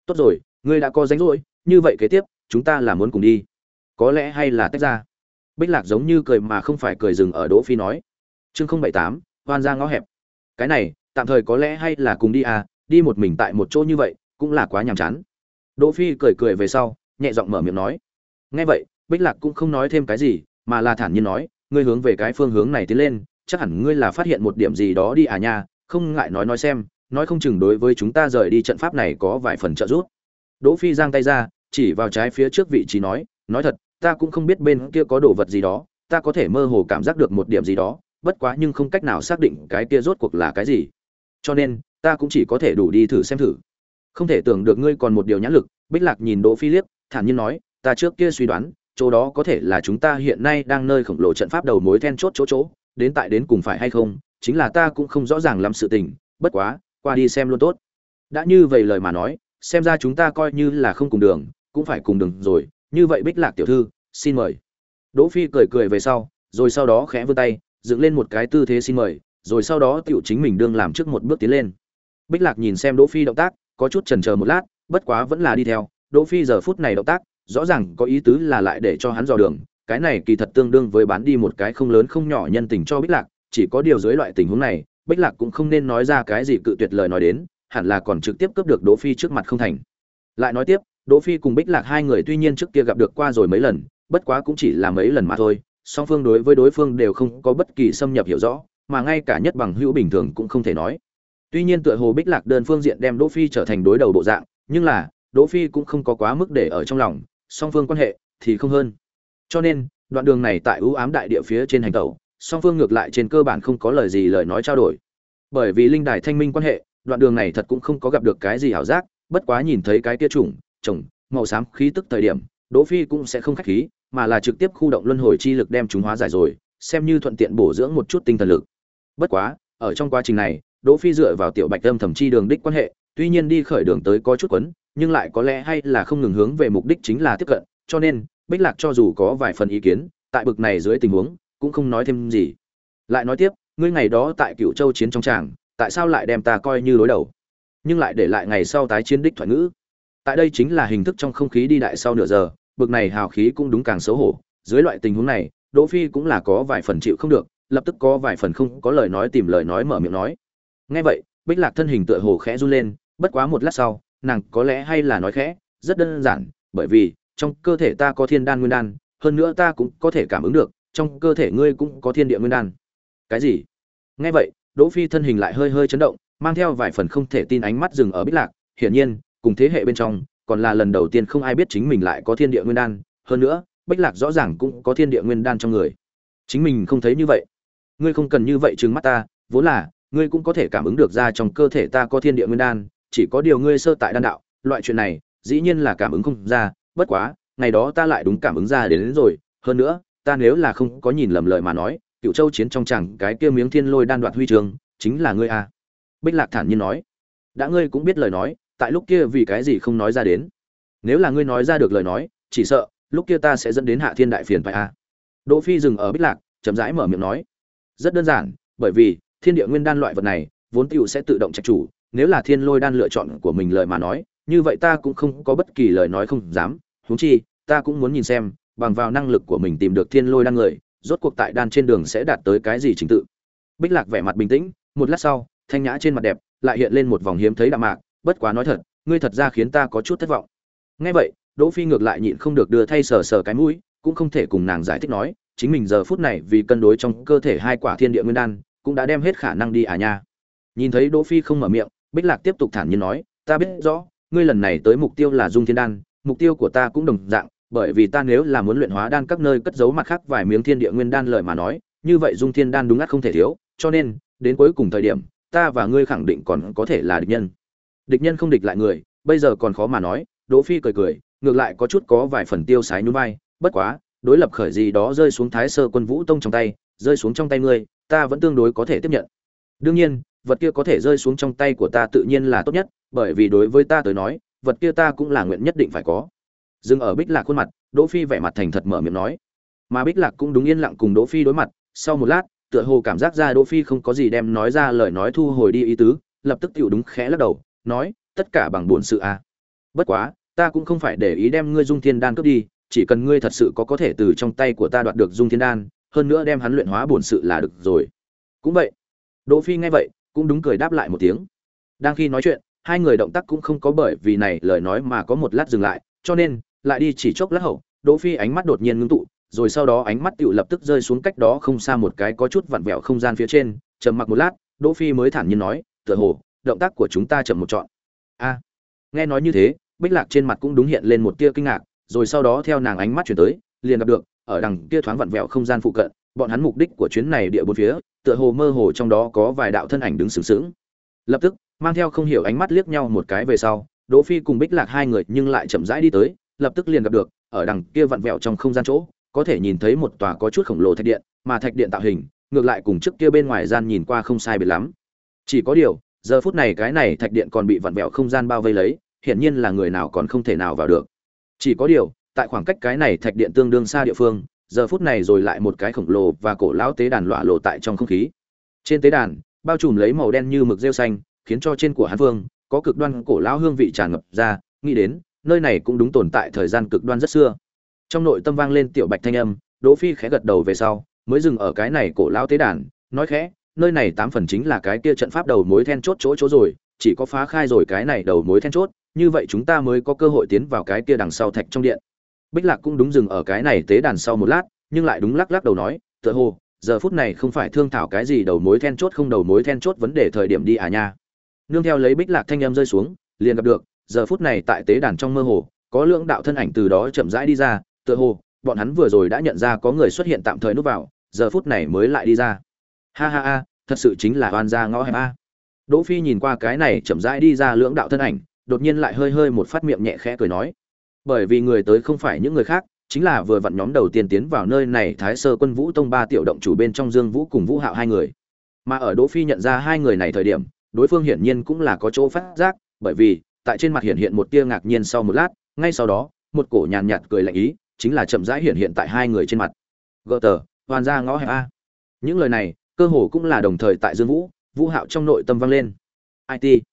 Tốt rồi, ngươi đã có rảnh rỗi, như vậy kế tiếp, chúng ta là muốn cùng đi. Có lẽ hay là tách ra. Bích lạc giống như cười mà không phải cười dừng ở đỗ phi nói. Chương không bảy tám hoan ra ngõ hẹp. Cái này, tạm thời có lẽ hay là cùng đi à đi một mình tại một chỗ như vậy, cũng là quá nhàm chán. Đỗ phi cười cười về sau, nhẹ giọng mở miệng nói. Nghe vậy, bích lạc cũng không nói thêm cái gì, mà là thản nhiên nói, ngươi hướng về cái phương hướng này tiến lên, chắc hẳn ngươi là phát hiện một điểm gì đó đi à nha, không ngại nói nói xem, nói không chừng đối với chúng ta rời đi trận pháp này có vài phần trợ giúp. Đỗ phi giang tay ra, chỉ vào trái phía trước vị trí nói nói thật, ta cũng không biết bên kia có đồ vật gì đó, ta có thể mơ hồ cảm giác được một điểm gì đó bất quá nhưng không cách nào xác định cái kia rốt cuộc là cái gì. Cho nên, ta cũng chỉ có thể đủ đi thử xem thử. Không thể tưởng được ngươi còn một điều nhãn lực, bích lạc nhìn đỗ phi liếc, thản nhiên nói, ta trước kia suy đoán, chỗ đó có thể là chúng ta hiện nay đang nơi khổng lồ trận pháp đầu mối then chốt chỗ chỗ, đến tại đến cùng phải hay không, chính là ta cũng không rõ ràng lắm sự tình, bất quá, qua đi xem luôn tốt. Đã như vậy lời mà nói, xem ra chúng ta coi như là không cùng đường, cũng phải cùng đường rồi, như vậy bích lạc tiểu thư, xin mời. Đỗ phi cười cười về sau, rồi sau đó khẽ vươn tay dựng lên một cái tư thế xin mời, rồi sau đó tiểu chính mình đương làm trước một bước tiến lên. Bích lạc nhìn xem đỗ phi động tác, có chút chần chờ một lát, bất quá vẫn là đi theo. Đỗ phi giờ phút này động tác, rõ ràng có ý tứ là lại để cho hắn dò đường, cái này kỳ thật tương đương với bán đi một cái không lớn không nhỏ nhân tình cho bích lạc, chỉ có điều dưới loại tình huống này, bích lạc cũng không nên nói ra cái gì cự tuyệt lời nói đến, hẳn là còn trực tiếp cướp được đỗ phi trước mặt không thành. Lại nói tiếp, đỗ phi cùng bích lạc hai người tuy nhiên trước kia gặp được qua rồi mấy lần, bất quá cũng chỉ là mấy lần mà thôi song phương đối với đối phương đều không có bất kỳ xâm nhập hiểu rõ, mà ngay cả nhất bằng hữu bình thường cũng không thể nói. Tuy nhiên tựa hồ bích lạc đơn phương diện đem đỗ phi trở thành đối đầu bộ dạng, nhưng là, đỗ phi cũng không có quá mức để ở trong lòng, song phương quan hệ thì không hơn. Cho nên, đoạn đường này tại ưu ám đại địa phía trên hành tẩu, song phương ngược lại trên cơ bản không có lời gì lời nói trao đổi. Bởi vì linh đài thanh minh quan hệ, đoạn đường này thật cũng không có gặp được cái gì hảo giác, bất quá nhìn thấy cái kia trùng trồng màu xám khí tức thời điểm, đỗ phi cũng sẽ không khách khí mà là trực tiếp khu động luân hồi chi lực đem chúng hóa giải rồi, xem như thuận tiện bổ dưỡng một chút tinh thần lực. Bất quá, ở trong quá trình này, đỗ phi dựa vào tiểu bạch âm thẩm chi đường đích quan hệ, tuy nhiên đi khởi đường tới có chút quấn, nhưng lại có lẽ hay là không ngừng hướng về mục đích chính là tiếp cận, cho nên, bích lạc cho dù có vài phần ý kiến, tại bực này dưới tình huống, cũng không nói thêm gì. Lại nói tiếp, ngươi ngày đó tại cựu châu chiến trong tràng, tại sao lại đem ta coi như đối đầu? Nhưng lại để lại ngày sau tái chiến đích thoại ngữ. Tại đây chính là hình thức trong không khí đi đại sau nửa giờ bực này hào khí cũng đúng càng xấu hổ. Dưới loại tình huống này, đỗ phi cũng là có vài phần chịu không được, lập tức có vài phần không có lời nói tìm lời nói mở miệng nói. Nghe vậy, bích lạc thân hình tựa hồ khẽ run lên, bất quá một lát sau, nàng có lẽ hay là nói khẽ, rất đơn giản, bởi vì, trong cơ thể ta có thiên đan nguyên đan, hơn nữa ta cũng có thể cảm ứng được, trong cơ thể ngươi cũng có thiên địa nguyên đan. Cái gì? Nghe vậy, đỗ phi thân hình lại hơi hơi chấn động, mang theo vài phần không thể tin ánh mắt dừng ở bích lạc. Hiển nhiên, cùng thế hệ bên trong còn là lần đầu tiên không ai biết chính mình lại có thiên địa nguyên đan hơn nữa bích lạc rõ ràng cũng có thiên địa nguyên đan trong người. Chính mình không thấy như vậy. Ngươi không cần như vậy trừng mắt ta vốn là ngươi cũng có thể cảm ứng được ra trong cơ thể ta có thiên địa nguyên đan chỉ có điều ngươi sơ tại đan đạo loại chuyện này dĩ nhiên là cảm ứng không ra bất quá ngày đó ta lại đúng cảm ứng ra đến, đến rồi hơn nữa ta nếu là không có nhìn lầm lời mà nói cựu châu chiến trong chẳng cái kia miếng thiên lôi đan đoạt huy trường chính là ngươi à. Bích lạc thản nhiên nói. Đã ngươi cũng biết lời nói tại lúc kia vì cái gì không nói ra đến? Nếu là ngươi nói ra được lời nói, chỉ sợ, lúc kia ta sẽ dẫn đến hạ thiên đại phiền phải a đỗ phi dừng ở bích lạc, chậm rãi mở miệng nói. Rất đơn giản, bởi vì, thiên địa nguyên đan loại vật này, vốn tiểu sẽ tự động trạch chủ, nếu là thiên lôi đan lựa chọn của mình lời mà nói, như vậy ta cũng không có bất kỳ lời nói không dám. Huống chi, ta cũng muốn nhìn xem, bằng vào năng lực của mình tìm được thiên lôi đan người, rốt cuộc tại đan trên đường sẽ đạt tới cái gì trình tự. Bích lạc vẻ mặt bình tĩnh, một lát sau, thanh nhã trên mặt đẹp, lại hiện lên một vòng hiếm thấy đạm mạc bất quá nói thật, ngươi thật ra khiến ta có chút thất vọng. Nghe vậy, đỗ phi ngược lại nhịn không được đưa thay sờ sờ cái mũi, cũng không thể cùng nàng giải thích nói, chính mình giờ phút này vì cân đối trong cơ thể hai quả thiên địa nguyên đan, cũng đã đem hết khả năng đi à nha. Nhìn thấy đỗ phi không mở miệng, bích lạc tiếp tục thản nhiên nói, ta biết rõ, ngươi lần này tới mục tiêu là dung thiên đan, mục tiêu của ta cũng đồng dạng, bởi vì ta nếu là muốn luyện hóa đan các nơi cất giấu mặt khác vài miếng thiên địa nguyên đan lời mà nói, như vậy dung thiên đan đúng ắt không thể thiếu, cho nên, đến cuối cùng thời điểm, ta và ngươi khẳng định còn có thể là địch nhân địch nhân không địch lại người, bây giờ còn khó mà nói, đỗ phi cười cười, ngược lại có chút có vài phần tiêu sái nhún vai, bất quá, đối lập khởi gì đó rơi xuống thái sơ quân vũ tông trong tay, rơi xuống trong tay ngươi, ta vẫn tương đối có thể tiếp nhận. Đương nhiên, vật kia có thể rơi xuống trong tay của ta tự nhiên là tốt nhất, bởi vì đối với ta tới nói, vật kia ta cũng là nguyện nhất định phải có. Dừng ở bích lạc khuôn mặt, đỗ phi vẻ mặt thành thật mở miệng nói. Mà bích lạc cũng đúng yên lặng cùng đỗ phi đối mặt, sau một lát, tựa hồ cảm giác ra đỗ phi không có gì đem nói ra lời nói thu hồi đi ý tứ, lập tức tiểu đúng khẽ lắc đầu nói, tất cả bằng buồn sự a à. bất quá, ta cũng không phải để ý đem ngươi dung thiên đan cướp đi, chỉ cần ngươi thật sự có có thể từ trong tay của ta đoạt được dung thiên đan, hơn nữa đem hắn luyện hóa bổn sự là được rồi. Cũng vậy. Đỗ phi nghe vậy, cũng đúng cười đáp lại một tiếng. Đang khi nói chuyện, hai người động tác cũng không có bởi vì này lời nói mà có một lát dừng lại, cho nên, lại đi chỉ chốc lát hậu, đỗ phi ánh mắt đột nhiên ngưng tụ, rồi sau đó ánh mắt tựu lập tức rơi xuống cách đó không xa một cái có chút vặn vẹo không gian phía trên, trầm mặc một lát, đỗ phi mới thản nhiên nói, tựa hồ động tác của chúng ta chậm một chọn a. Nghe nói như thế, bích lạc trên mặt cũng đúng hiện lên một tia kinh ngạc, rồi sau đó theo nàng ánh mắt chuyển tới, liền gặp được, ở đằng kia thoáng vặn vẹo không gian phụ cận, bọn hắn mục đích của chuyến này địa bốn phía, tựa hồ mơ hồ trong đó có vài đạo thân ảnh đứng sừng sững. Lập tức, mang theo không hiểu ánh mắt liếc nhau một cái về sau, đỗ phi cùng bích lạc hai người nhưng lại chậm rãi đi tới, lập tức liền gặp được, ở đằng kia vặn vẹo trong không gian chỗ, có thể nhìn thấy một tòa có chút khổng lồ thạch điện, mà thạch điện tạo hình, ngược lại cùng trước kia bên ngoài gian nhìn qua không sai biệt lắm. Chỉ có điều giờ phút này cái này thạch điện còn bị vặn vẹo không gian bao vây lấy, hiển nhiên là người nào còn không thể nào vào được. Chỉ có điều, tại khoảng cách cái này thạch điện tương đương xa địa phương, giờ phút này rồi lại một cái khổng lồ và cổ lão tế đàn lọa lộ tại trong không khí. Trên tế đàn, bao trùm lấy màu đen như mực rêu xanh, khiến cho trên của hán phương có cực đoan cổ lão hương vị tràn ngập ra, nghĩ đến, nơi này cũng đúng tồn tại thời gian cực đoan rất xưa. Trong nội tâm vang lên tiểu bạch thanh âm, đỗ phi khẽ gật đầu về sau, mới dừng ở cái này cổ lão tế đàn, nói khẽ nơi này tám phần chính là cái kia trận pháp đầu mối then chốt chỗ chỗ rồi, chỉ có phá khai rồi cái này đầu mối then chốt, như vậy chúng ta mới có cơ hội tiến vào cái kia đằng sau thạch trong điện. Bích lạc cũng đúng dừng ở cái này tế đàn sau một lát, nhưng lại đúng lắc lắc đầu nói, tựa hồ, giờ phút này không phải thương thảo cái gì đầu mối then chốt không đầu mối then chốt vấn đề thời điểm đi à nha. Nương theo lấy bích lạc thanh em rơi xuống, liền gặp được, giờ phút này tại tế đàn trong mơ hồ, có lượng đạo thân ảnh từ đó chậm rãi đi ra, tựa hồ, bọn hắn vừa rồi đã nhận ra có người xuất hiện tạm thời núp vào, giờ phút này mới lại đi ra ha ha ha, thật sự chính là oan gia ngõ hẹp a. Đỗ phi nhìn qua cái này chậm rãi đi ra lưỡng đạo thân ảnh, đột nhiên lại hơi hơi một phát miệng nhẹ khẽ cười nói. Bởi vì người tới không phải những người khác, chính là vừa vặn nhóm đầu tiên tiến vào nơi này thái sơ quân vũ tông ba tiểu động chủ bên trong dương vũ cùng vũ hạo hai người. Mà ở đỗ phi nhận ra hai người này thời điểm, đối phương hiển nhiên cũng là có chỗ phát giác, bởi vì, tại trên mặt hiện hiện một tia ngạc nhiên sau một lát, ngay sau đó, một cổ nhàn nhạt cười lạnh ý, chính là chậm rãi hiện hiện tại hai người trên mặt. Gờ tờ hoàn ra ngõ hẹp a. Những lời này cơ hồ cũng là đồng thời tại dương vũ vũ hạo trong nội tâm vang lên. It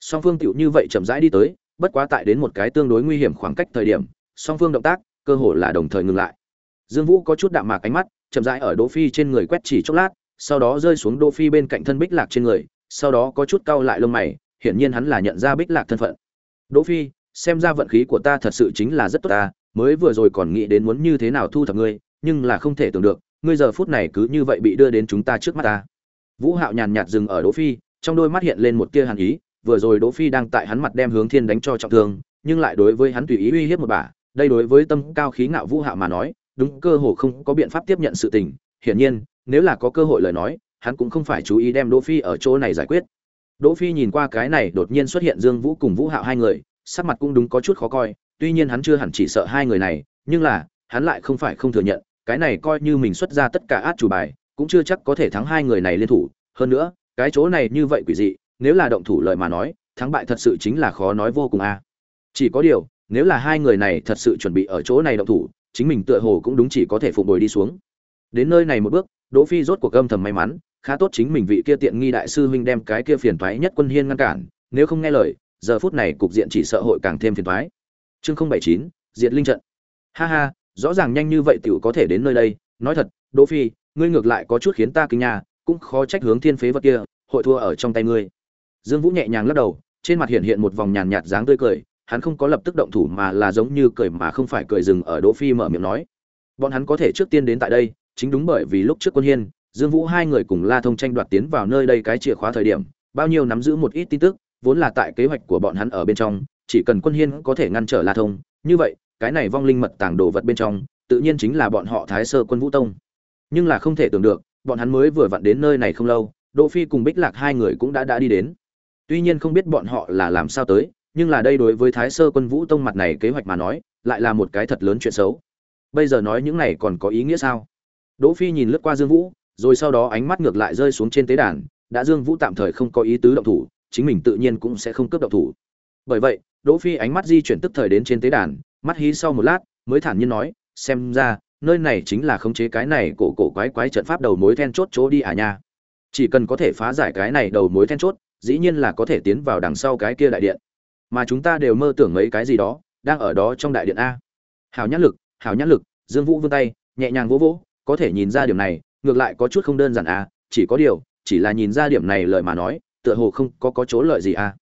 song phương tiểu như vậy chậm rãi đi tới, bất quá tại đến một cái tương đối nguy hiểm khoảng cách thời điểm, song phương động tác, cơ hồ là đồng thời ngừng lại. Dương vũ có chút đạm mạc ánh mắt, chậm rãi ở đỗ phi trên người quét chỉ chốc lát, sau đó rơi xuống đỗ phi bên cạnh thân bích lạc trên người, sau đó có chút cau lại lông mày, hiển nhiên hắn là nhận ra bích lạc thân phận. Đỗ phi, xem ra vận khí của ta thật sự chính là rất tốt ta, mới vừa rồi còn nghĩ đến muốn như thế nào thu thập ngươi, nhưng là không thể tưởng được ngươi giờ phút này cứ như vậy bị đưa đến chúng ta trước mắt ta. Vũ hạo nhàn nhạt dừng ở đỗ phi, trong đôi mắt hiện lên một tia hàn ý, vừa rồi đỗ phi đang tại hắn mặt đem hướng thiên đánh cho trọng thương, nhưng lại đối với hắn tùy ý uy hiếp một bà, đây đối với tâm cao khí ngạo vũ hạo mà nói, đúng cơ hồ không có biện pháp tiếp nhận sự tình. Hiển nhiên, nếu là có cơ hội lời nói, hắn cũng không phải chú ý đem đỗ phi ở chỗ này giải quyết. Đỗ phi nhìn qua cái này đột nhiên xuất hiện dương vũ cùng vũ hạo hai người, sắc mặt cũng đúng có chút khó coi, tuy nhiên hắn chưa hẳn chỉ sợ hai người này, nhưng là, hắn lại không phải không thừa nhận cái này coi như mình xuất ra tất cả át chủ bài, cũng chưa chắc có thể thắng hai người này liên thủ. Hơn nữa, cái chỗ này như vậy quỷ dị, nếu là động thủ lợi mà nói, thắng bại thật sự chính là khó nói vô cùng a. Chỉ có điều, nếu là hai người này thật sự chuẩn bị ở chỗ này động thủ, chính mình tựa hồ cũng đúng chỉ có thể phục bồi đi xuống. Đến nơi này một bước, đỗ phi rốt cuộc âm thầm may mắn, khá tốt chính mình vị kia tiện nghi đại sư huynh đem cái kia phiền toái nhất quân hiên ngăn cản, nếu không nghe lời, giờ phút này cục diện chỉ sợ hội càng thêm phiền toái. Chương không bảy chín, diệt linh trận. Ha ha rõ ràng nhanh như vậy tiểu có thể đến nơi đây. Nói thật, đỗ phi, ngươi ngược lại có chút khiến ta kinh nha, cũng khó trách hướng thiên phế vật kia, hội thua ở trong tay ngươi. Dương vũ nhẹ nhàng lắc đầu, trên mặt hiện hiện một vòng nhàn nhạt dáng tươi cười, hắn không có lập tức động thủ mà là giống như cười mà không phải cười dừng ở đỗ phi mở miệng nói. Bọn hắn có thể trước tiên đến tại đây, chính đúng bởi vì lúc trước quân hiên, dương vũ hai người cùng la thông tranh đoạt tiến vào nơi đây cái chìa khóa thời điểm, bao nhiêu nắm giữ một ít tin tức, vốn là tại kế hoạch của bọn hắn ở bên trong, chỉ cần quân hiên có thể ngăn trở la thông, như vậy cái này vong linh mật tàng đồ vật bên trong, tự nhiên chính là bọn họ thái sơ quân vũ tông. Nhưng là không thể tưởng được, bọn hắn mới vừa vặn đến nơi này không lâu, đỗ phi cùng bích lạc hai người cũng đã đã đi đến. Tuy nhiên không biết bọn họ là làm sao tới, nhưng là đây đối với thái sơ quân vũ tông mặt này kế hoạch mà nói, lại là một cái thật lớn chuyện xấu. Bây giờ nói những này còn có ý nghĩa sao? Đỗ phi nhìn lướt qua dương vũ, rồi sau đó ánh mắt ngược lại rơi xuống trên tế đàn, đã dương vũ tạm thời không có ý tứ động thủ, chính mình tự nhiên cũng sẽ không cướp động thủ. Bởi vậy, đỗ phi ánh mắt di chuyển tức thời đến trên tế đàn mắt hí sau một lát, mới thản nhiên nói, xem ra, nơi này chính là khống chế cái này cổ cổ quái quái trận pháp đầu mối then chốt chỗ đi à nha. Chỉ cần có thể phá giải cái này đầu mối then chốt, dĩ nhiên là có thể tiến vào đằng sau cái kia đại điện. Mà chúng ta đều mơ tưởng mấy cái gì đó, đang ở đó trong đại điện a. Hào nhãn lực hào nhãn lực, dương vũ vươn tay, nhẹ nhàng vỗ vỗ, có thể nhìn ra điểm này, ngược lại có chút không đơn giản à chỉ có điều, chỉ là nhìn ra điểm này lời mà nói, tựa hồ không có có chỗ lợi gì a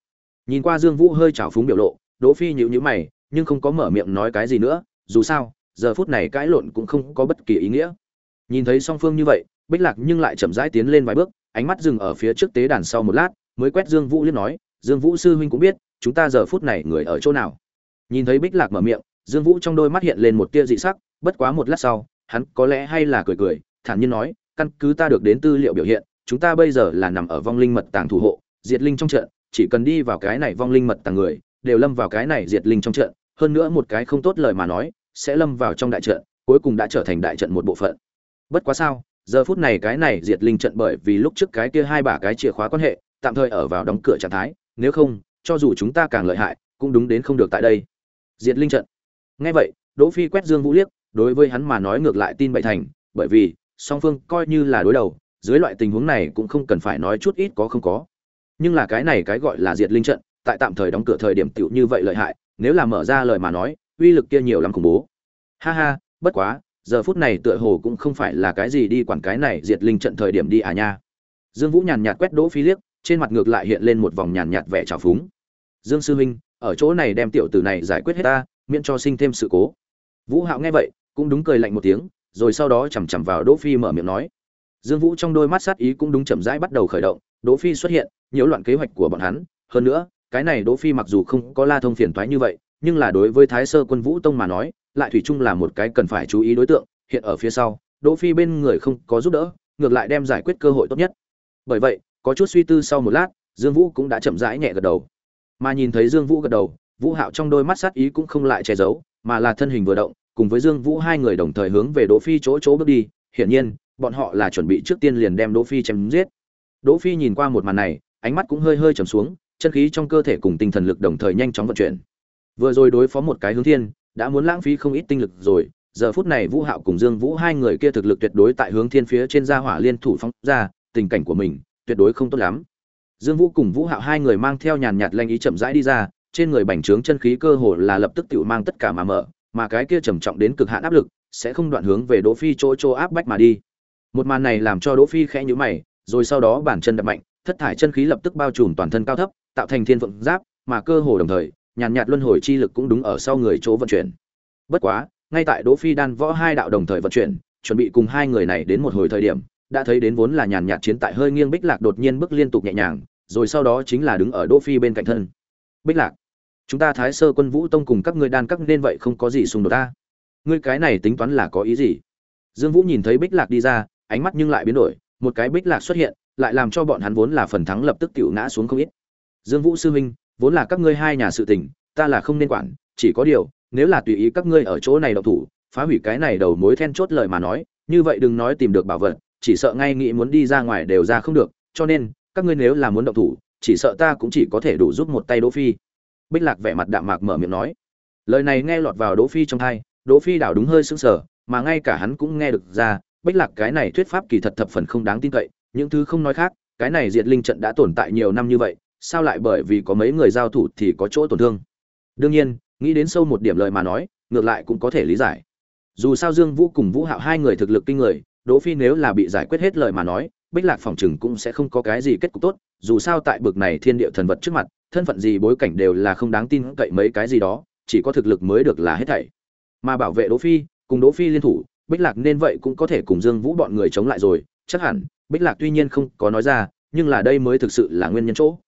nhìn qua dương vũ hơi trào phúng biểu lộ, đỗ phi nhíu nhíu mày nhưng không có mở miệng nói cái gì nữa, dù sao, giờ phút này cãi lộn cũng không có bất kỳ ý nghĩa. Nhìn thấy song phương như vậy, bích lạc nhưng lại chậm rãi tiến lên vài bước, ánh mắt dừng ở phía trước tế đàn sau một lát, mới quét dương vũ liên nói, dương vũ sư huynh cũng biết, chúng ta giờ phút này người ở chỗ nào? Nhìn thấy bích lạc mở miệng, dương vũ trong đôi mắt hiện lên một tia dị sắc, bất quá một lát sau, hắn có lẽ hay là cười cười, thản nhiên nói, căn cứ ta được đến tư liệu biểu hiện, chúng ta bây giờ là nằm ở vong linh mật tàng thủ hộ, diệt linh trong trận, chỉ cần đi vào cái này vong linh mật tàng người, đều lâm vào cái này diệt linh trong trận hơn nữa một cái không tốt lời mà nói, sẽ lâm vào trong đại trận, cuối cùng đã trở thành đại trận một bộ phận. Bất quá sao, giờ phút này cái này diệt linh trận bởi vì lúc trước cái kia hai bả cái chìa khóa quan hệ, tạm thời ở vào đóng cửa trạng thái, nếu không, cho dù chúng ta càng lợi hại, cũng đúng đến không được tại đây. Diệt linh trận. Nghe vậy, đỗ phi quét dương vũ liếc, đối với hắn mà nói ngược lại tin bậy thành, bởi vì, song phương coi như là đối đầu, dưới loại tình huống này cũng không cần phải nói chút ít có không có. Nhưng là cái này cái gọi là diệt linh trận, tại tạm thời đóng cửa thời điểm tiểu như vậy lợi hại nếu là mở ra lời mà nói, uy lực kia nhiều lắm khủng bố. Ha ha, bất quá, giờ phút này tựa hồ cũng không phải là cái gì đi quản cái này diệt linh trận thời điểm đi à nha. Dương vũ nhàn nhạt quét đỗ phi liếc, trên mặt ngược lại hiện lên một vòng nhàn nhạt vẻ trào phúng. Dương sư huynh, ở chỗ này đem tiểu tử này giải quyết hết ta, miễn cho sinh thêm sự cố. Vũ hạo nghe vậy, cũng đúng cười lạnh một tiếng, rồi sau đó chằm chằm vào đỗ phi mở miệng nói. Dương vũ trong đôi mắt sát ý cũng đúng chậm rãi bắt đầu khởi động, đỗ phi xuất hiện, nhiễu loạn kế hoạch của bọn hắn. Hơn nữa cái này đỗ phi mặc dù không có la thông phiền toái như vậy, nhưng là đối với thái sơ quân vũ tông mà nói, lại thủy chung là một cái cần phải chú ý đối tượng, hiện ở phía sau, đỗ phi bên người không có giúp đỡ, ngược lại đem giải quyết cơ hội tốt nhất. Bởi vậy, có chút suy tư sau một lát, dương vũ cũng đã chậm rãi nhẹ gật đầu. Mà nhìn thấy dương vũ gật đầu, vũ hạo trong đôi mắt sát ý cũng không lại che giấu, mà là thân hình vừa động, cùng với dương vũ hai người đồng thời hướng về đỗ phi chỗ chỗ bước đi, hiển nhiên, bọn họ là chuẩn bị trước tiên liền đem đỗ phi chém giết. Đỗ phi nhìn qua một màn này, ánh mắt cũng hơi hơi trầm xuống chân khí trong cơ thể cùng tinh thần lực đồng thời nhanh chóng vận chuyển. Vừa rồi đối phó một cái hướng thiên, đã muốn lãng phí không ít tinh lực rồi, giờ phút này vũ hạo cùng dương vũ hai người kia thực lực tuyệt đối tại hướng thiên phía trên gia hỏa liên thủ phóng ra, tình cảnh của mình tuyệt đối không tốt lắm. Dương vũ cùng vũ hạo hai người mang theo nhàn nhạt lanh ý chậm rãi đi ra, trên người bành trướng chân khí cơ hồ là lập tức tự mang tất cả mà mở, mà cái kia trầm trọng đến cực hạn áp lực sẽ không đoạn hướng về đỗ phi chỗ chỗ áp bách mà đi. Một màn này làm cho đỗ phi khẽ nhíu mày, rồi sau đó bản chân đập mạnh thất thải chân khí lập tức bao trùm toàn thân cao thấp, tạo thành thiên phượng giáp, mà cơ hồ đồng thời, nhàn nhạt luân hồi chi lực cũng đúng ở sau người chỗ vận chuyển. Bất quá, ngay tại đỗ phi đan võ hai đạo đồng thời vận chuyển, chuẩn bị cùng hai người này đến một hồi thời điểm, đã thấy đến vốn là nhàn nhạt chiến tại hơi nghiêng bích lạc đột nhiên bước liên tục nhẹ nhàng, rồi sau đó chính là đứng ở đỗ phi bên cạnh thân. Bích lạc, chúng ta thái sơ quân vũ tông cùng các ngươi đan các nên vậy không có gì xung đột ta. Ngươi cái này tính toán là có ý gì? Dương vũ nhìn thấy bích lạc đi ra, ánh mắt nhưng lại biến đổi, một cái bích lạc xuất hiện lại làm cho bọn hắn vốn là phần thắng lập tức tiểu ngã xuống không ít. Dương vũ sư huynh, vốn là các ngươi hai nhà sự tình, ta là không nên quản, chỉ có điều, nếu là tùy ý các ngươi ở chỗ này động thủ, phá hủy cái này đầu mối then chốt lời mà nói, như vậy đừng nói tìm được bảo vật, chỉ sợ ngay nghĩ muốn đi ra ngoài đều ra không được, cho nên, các ngươi nếu là muốn động thủ, chỉ sợ ta cũng chỉ có thể đủ giúp một tay đỗ phi. Bích lạc vẻ mặt đạm mạc mở miệng nói. Lời này nghe lọt vào đỗ phi trong tai, đỗ phi đảo đúng hơi sững sờ, mà ngay cả hắn cũng nghe được ra, bích lạc cái này thuyết pháp kỳ thật thập phần không đáng tin cậy những thứ không nói khác, cái này diệt linh trận đã tồn tại nhiều năm như vậy, sao lại bởi vì có mấy người giao thủ thì có chỗ tổn thương? Đương nhiên, nghĩ đến sâu một điểm lời mà nói, ngược lại cũng có thể lý giải. Dù sao dương vũ cùng vũ hạo hai người thực lực kinh người, đỗ phi nếu là bị giải quyết hết lời mà nói, bích lạc phòng chừng cũng sẽ không có cái gì kết cục tốt, dù sao tại bực này thiên địa thần vật trước mặt, thân phận gì bối cảnh đều là không đáng tin cậy mấy cái gì đó, chỉ có thực lực mới được là hết thảy. Mà bảo vệ đỗ phi, cùng đỗ phi liên thủ, bích lạc nên vậy cũng có thể cùng dương vũ bọn người chống lại rồi, chắc hẳn bích lạc tuy nhiên không có nói ra, nhưng là đây mới thực sự là nguyên nhân chỗ.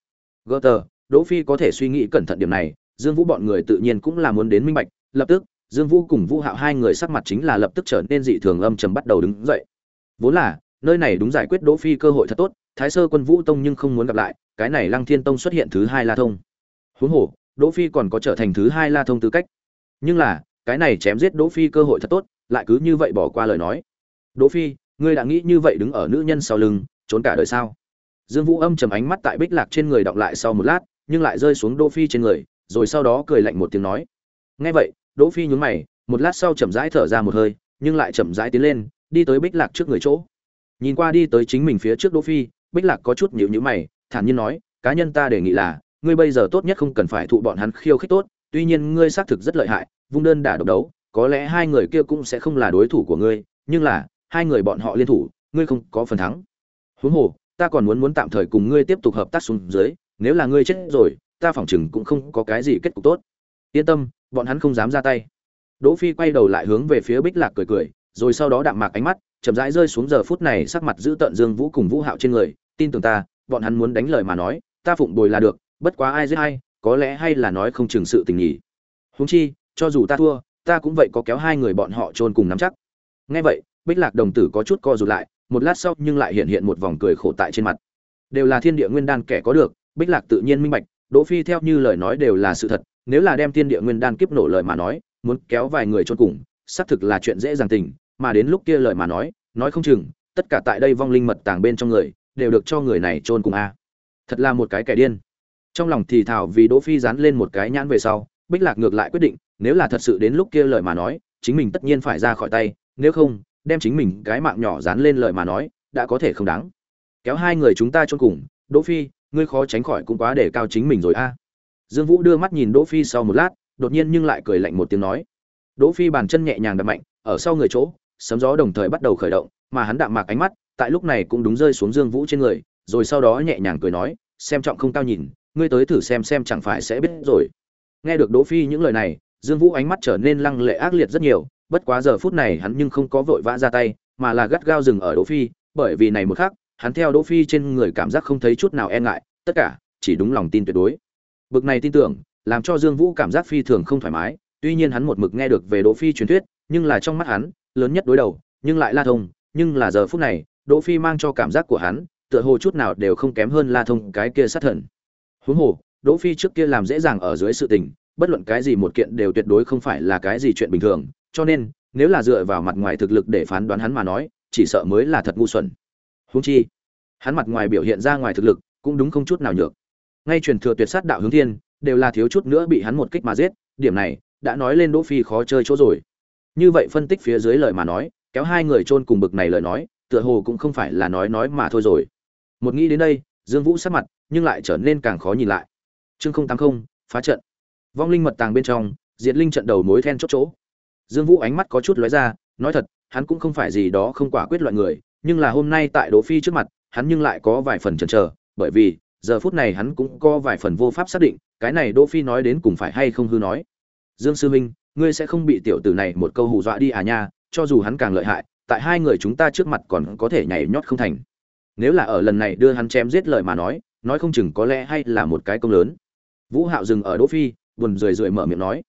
Gỡ tờ đỗ phi có thể suy nghĩ cẩn thận điểm này, dương vũ bọn người tự nhiên cũng là muốn đến minh bạch, lập tức, dương vũ cùng vũ hạo hai người sắc mặt chính là lập tức trở nên dị thường âm trầm bắt đầu đứng dậy. Vốn là, nơi này đúng giải quyết đỗ phi cơ hội thật tốt, thái sơ quân vũ tông nhưng không muốn gặp lại, cái này lăng thiên tông xuất hiện thứ hai la thông. Huống hồ, đỗ phi còn có trở thành thứ hai la thông tư cách. Nhưng là, cái này chém giết đỗ phi cơ hội thật tốt, lại cứ như vậy bỏ qua lời nói. Đỗ phi ngươi đã nghĩ như vậy đứng ở nữ nhân sau lưng, trốn cả đời sao? Dương vũ âm chầm ánh mắt tại bích lạc trên người đọng lại sau một lát, nhưng lại rơi xuống đỗ phi trên người, rồi sau đó cười lạnh một tiếng nói. Nghe vậy, đỗ phi nhún mày, một lát sau chậm rãi thở ra một hơi, nhưng lại chậm rãi tiến lên, đi tới bích lạc trước người chỗ. Nhìn qua đi tới chính mình phía trước đỗ phi, bích lạc có chút nhíu nhíu mày, thản nhiên nói, cá nhân ta đề nghị là, ngươi bây giờ tốt nhất không cần phải thụ bọn hắn khiêu khích tốt, tuy nhiên ngươi xác thực rất lợi hại, vung đơn đả độc đấu, có lẽ hai người kia cũng sẽ không là đối thủ của ngươi, nhưng là hai người bọn họ liên thủ, ngươi không có phần thắng. Huống hồ, ta còn muốn muốn tạm thời cùng ngươi tiếp tục hợp tác xuống dưới, nếu là ngươi chết rồi, ta phỏng chừng cũng không có cái gì kết cục tốt. Yên tâm, bọn hắn không dám ra tay. Đỗ phi quay đầu lại hướng về phía bích lạc cười cười, rồi sau đó đạm mạc ánh mắt, chậm rãi rơi xuống giờ phút này sắc mặt giữ tận dương vũ cùng vũ hạo trên người, tin tưởng ta, bọn hắn muốn đánh lời mà nói, ta phụng bồi là được, bất quá ai giết ai, có lẽ hay là nói không chừng sự tình nhỉ. Huống chi, cho dù ta thua, ta cũng vậy có kéo hai người bọn họ chôn cùng nắm chắc. Nghe vậy bích lạc đồng tử có chút co rụt lại, một lát sau nhưng lại hiện hiện một vòng cười khổ tại trên mặt. Đều là thiên địa nguyên đan kẻ có được, bích lạc tự nhiên minh bạch, đỗ phi theo như lời nói đều là sự thật, nếu là đem thiên địa nguyên đan kiếp nổ lời mà nói, muốn kéo vài người chôn cùng, xác thực là chuyện dễ dàng tình, mà đến lúc kia lời mà nói nói không chừng, tất cả tại đây vong linh mật tàng bên trong người, đều được cho người này chôn cùng a. Thật là một cái kẻ điên. Trong lòng thì thảo vì đỗ phi dán lên một cái nhãn về sau, bích lạc ngược lại quyết định, nếu là thật sự đến lúc kia lời mà nói, chính mình tất nhiên phải ra khỏi tay, nếu không đem chính mình cái mạng nhỏ dán lên lời mà nói, đã có thể không đáng. Kéo hai người chúng ta chôn cùng, đỗ phi, ngươi khó tránh khỏi cũng quá để cao chính mình rồi a. Dương vũ đưa mắt nhìn đỗ phi sau một lát, đột nhiên nhưng lại cười lạnh một tiếng nói. Đỗ phi bàn chân nhẹ nhàng đập mạnh, ở sau người chỗ, sấm gió đồng thời bắt đầu khởi động, mà hắn đạm mạc ánh mắt, tại lúc này cũng đúng rơi xuống dương vũ trên người, rồi sau đó nhẹ nhàng cười nói, xem trọng không cao nhìn, ngươi tới thử xem xem chẳng phải sẽ biết rồi. Nghe được đỗ phi những lời này, dương vũ ánh mắt trở nên lăng lệ ác liệt rất nhiều bất quá giờ phút này hắn nhưng không có vội vã ra tay, mà là gắt gao dừng ở đỗ phi, bởi vì này một khắc, hắn theo đỗ phi trên người cảm giác không thấy chút nào e ngại, tất cả chỉ đúng lòng tin tuyệt đối. Bực này tin tưởng, làm cho dương vũ cảm giác phi thường không thoải mái, tuy nhiên hắn một mực nghe được về đỗ phi truyền thuyết, nhưng là trong mắt hắn, lớn nhất đối đầu, nhưng lại la thông, nhưng là giờ phút này, đỗ phi mang cho cảm giác của hắn, tựa hồ chút nào đều không kém hơn la thông cái kia sát thần. Huống hồ, đỗ phi trước kia làm dễ dàng ở dưới sự tình, bất luận cái gì một kiện đều tuyệt đối không phải là cái gì chuyện bình thường cho nên, nếu là dựa vào mặt ngoài thực lực để phán đoán hắn mà nói, chỉ sợ mới là thật ngu xuẩn. Húng chi, hắn mặt ngoài biểu hiện ra ngoài thực lực, cũng đúng không chút nào nhược. Ngay truyền thừa tuyệt sát đạo hướng thiên, đều là thiếu chút nữa bị hắn một kích mà giết, điểm này, đã nói lên đỗ phi khó chơi chỗ rồi. Như vậy phân tích phía dưới lời mà nói, kéo hai người chôn cùng bực này lời nói, tựa hồ cũng không phải là nói nói mà thôi rồi. Một nghĩ đến đây, dương vũ sát mặt, nhưng lại trở nên càng khó nhìn lại. Chương không tám không, phá trận. Vong linh mật tàng bên trong, diệt linh trận đầu mối then chốt chỗ dương vũ ánh mắt có chút lóe ra, nói thật, hắn cũng không phải gì đó không quả quyết loại người, nhưng là hôm nay tại đỗ phi trước mặt, hắn nhưng lại có vài phần chần chờ, bởi vì, giờ phút này hắn cũng có vài phần vô pháp xác định, cái này đỗ phi nói đến cùng phải hay không hư nói. Dương sư minh, ngươi sẽ không bị tiểu tử này một câu hù dọa đi à nha, cho dù hắn càng lợi hại, tại hai người chúng ta trước mặt còn có thể nhảy nhót không thành. Nếu là ở lần này đưa hắn chém giết lời mà nói nói không chừng có lẽ hay là một cái công lớn. Vũ hạo dừng ở đỗ phi, buồn rười rượi mở miệng nói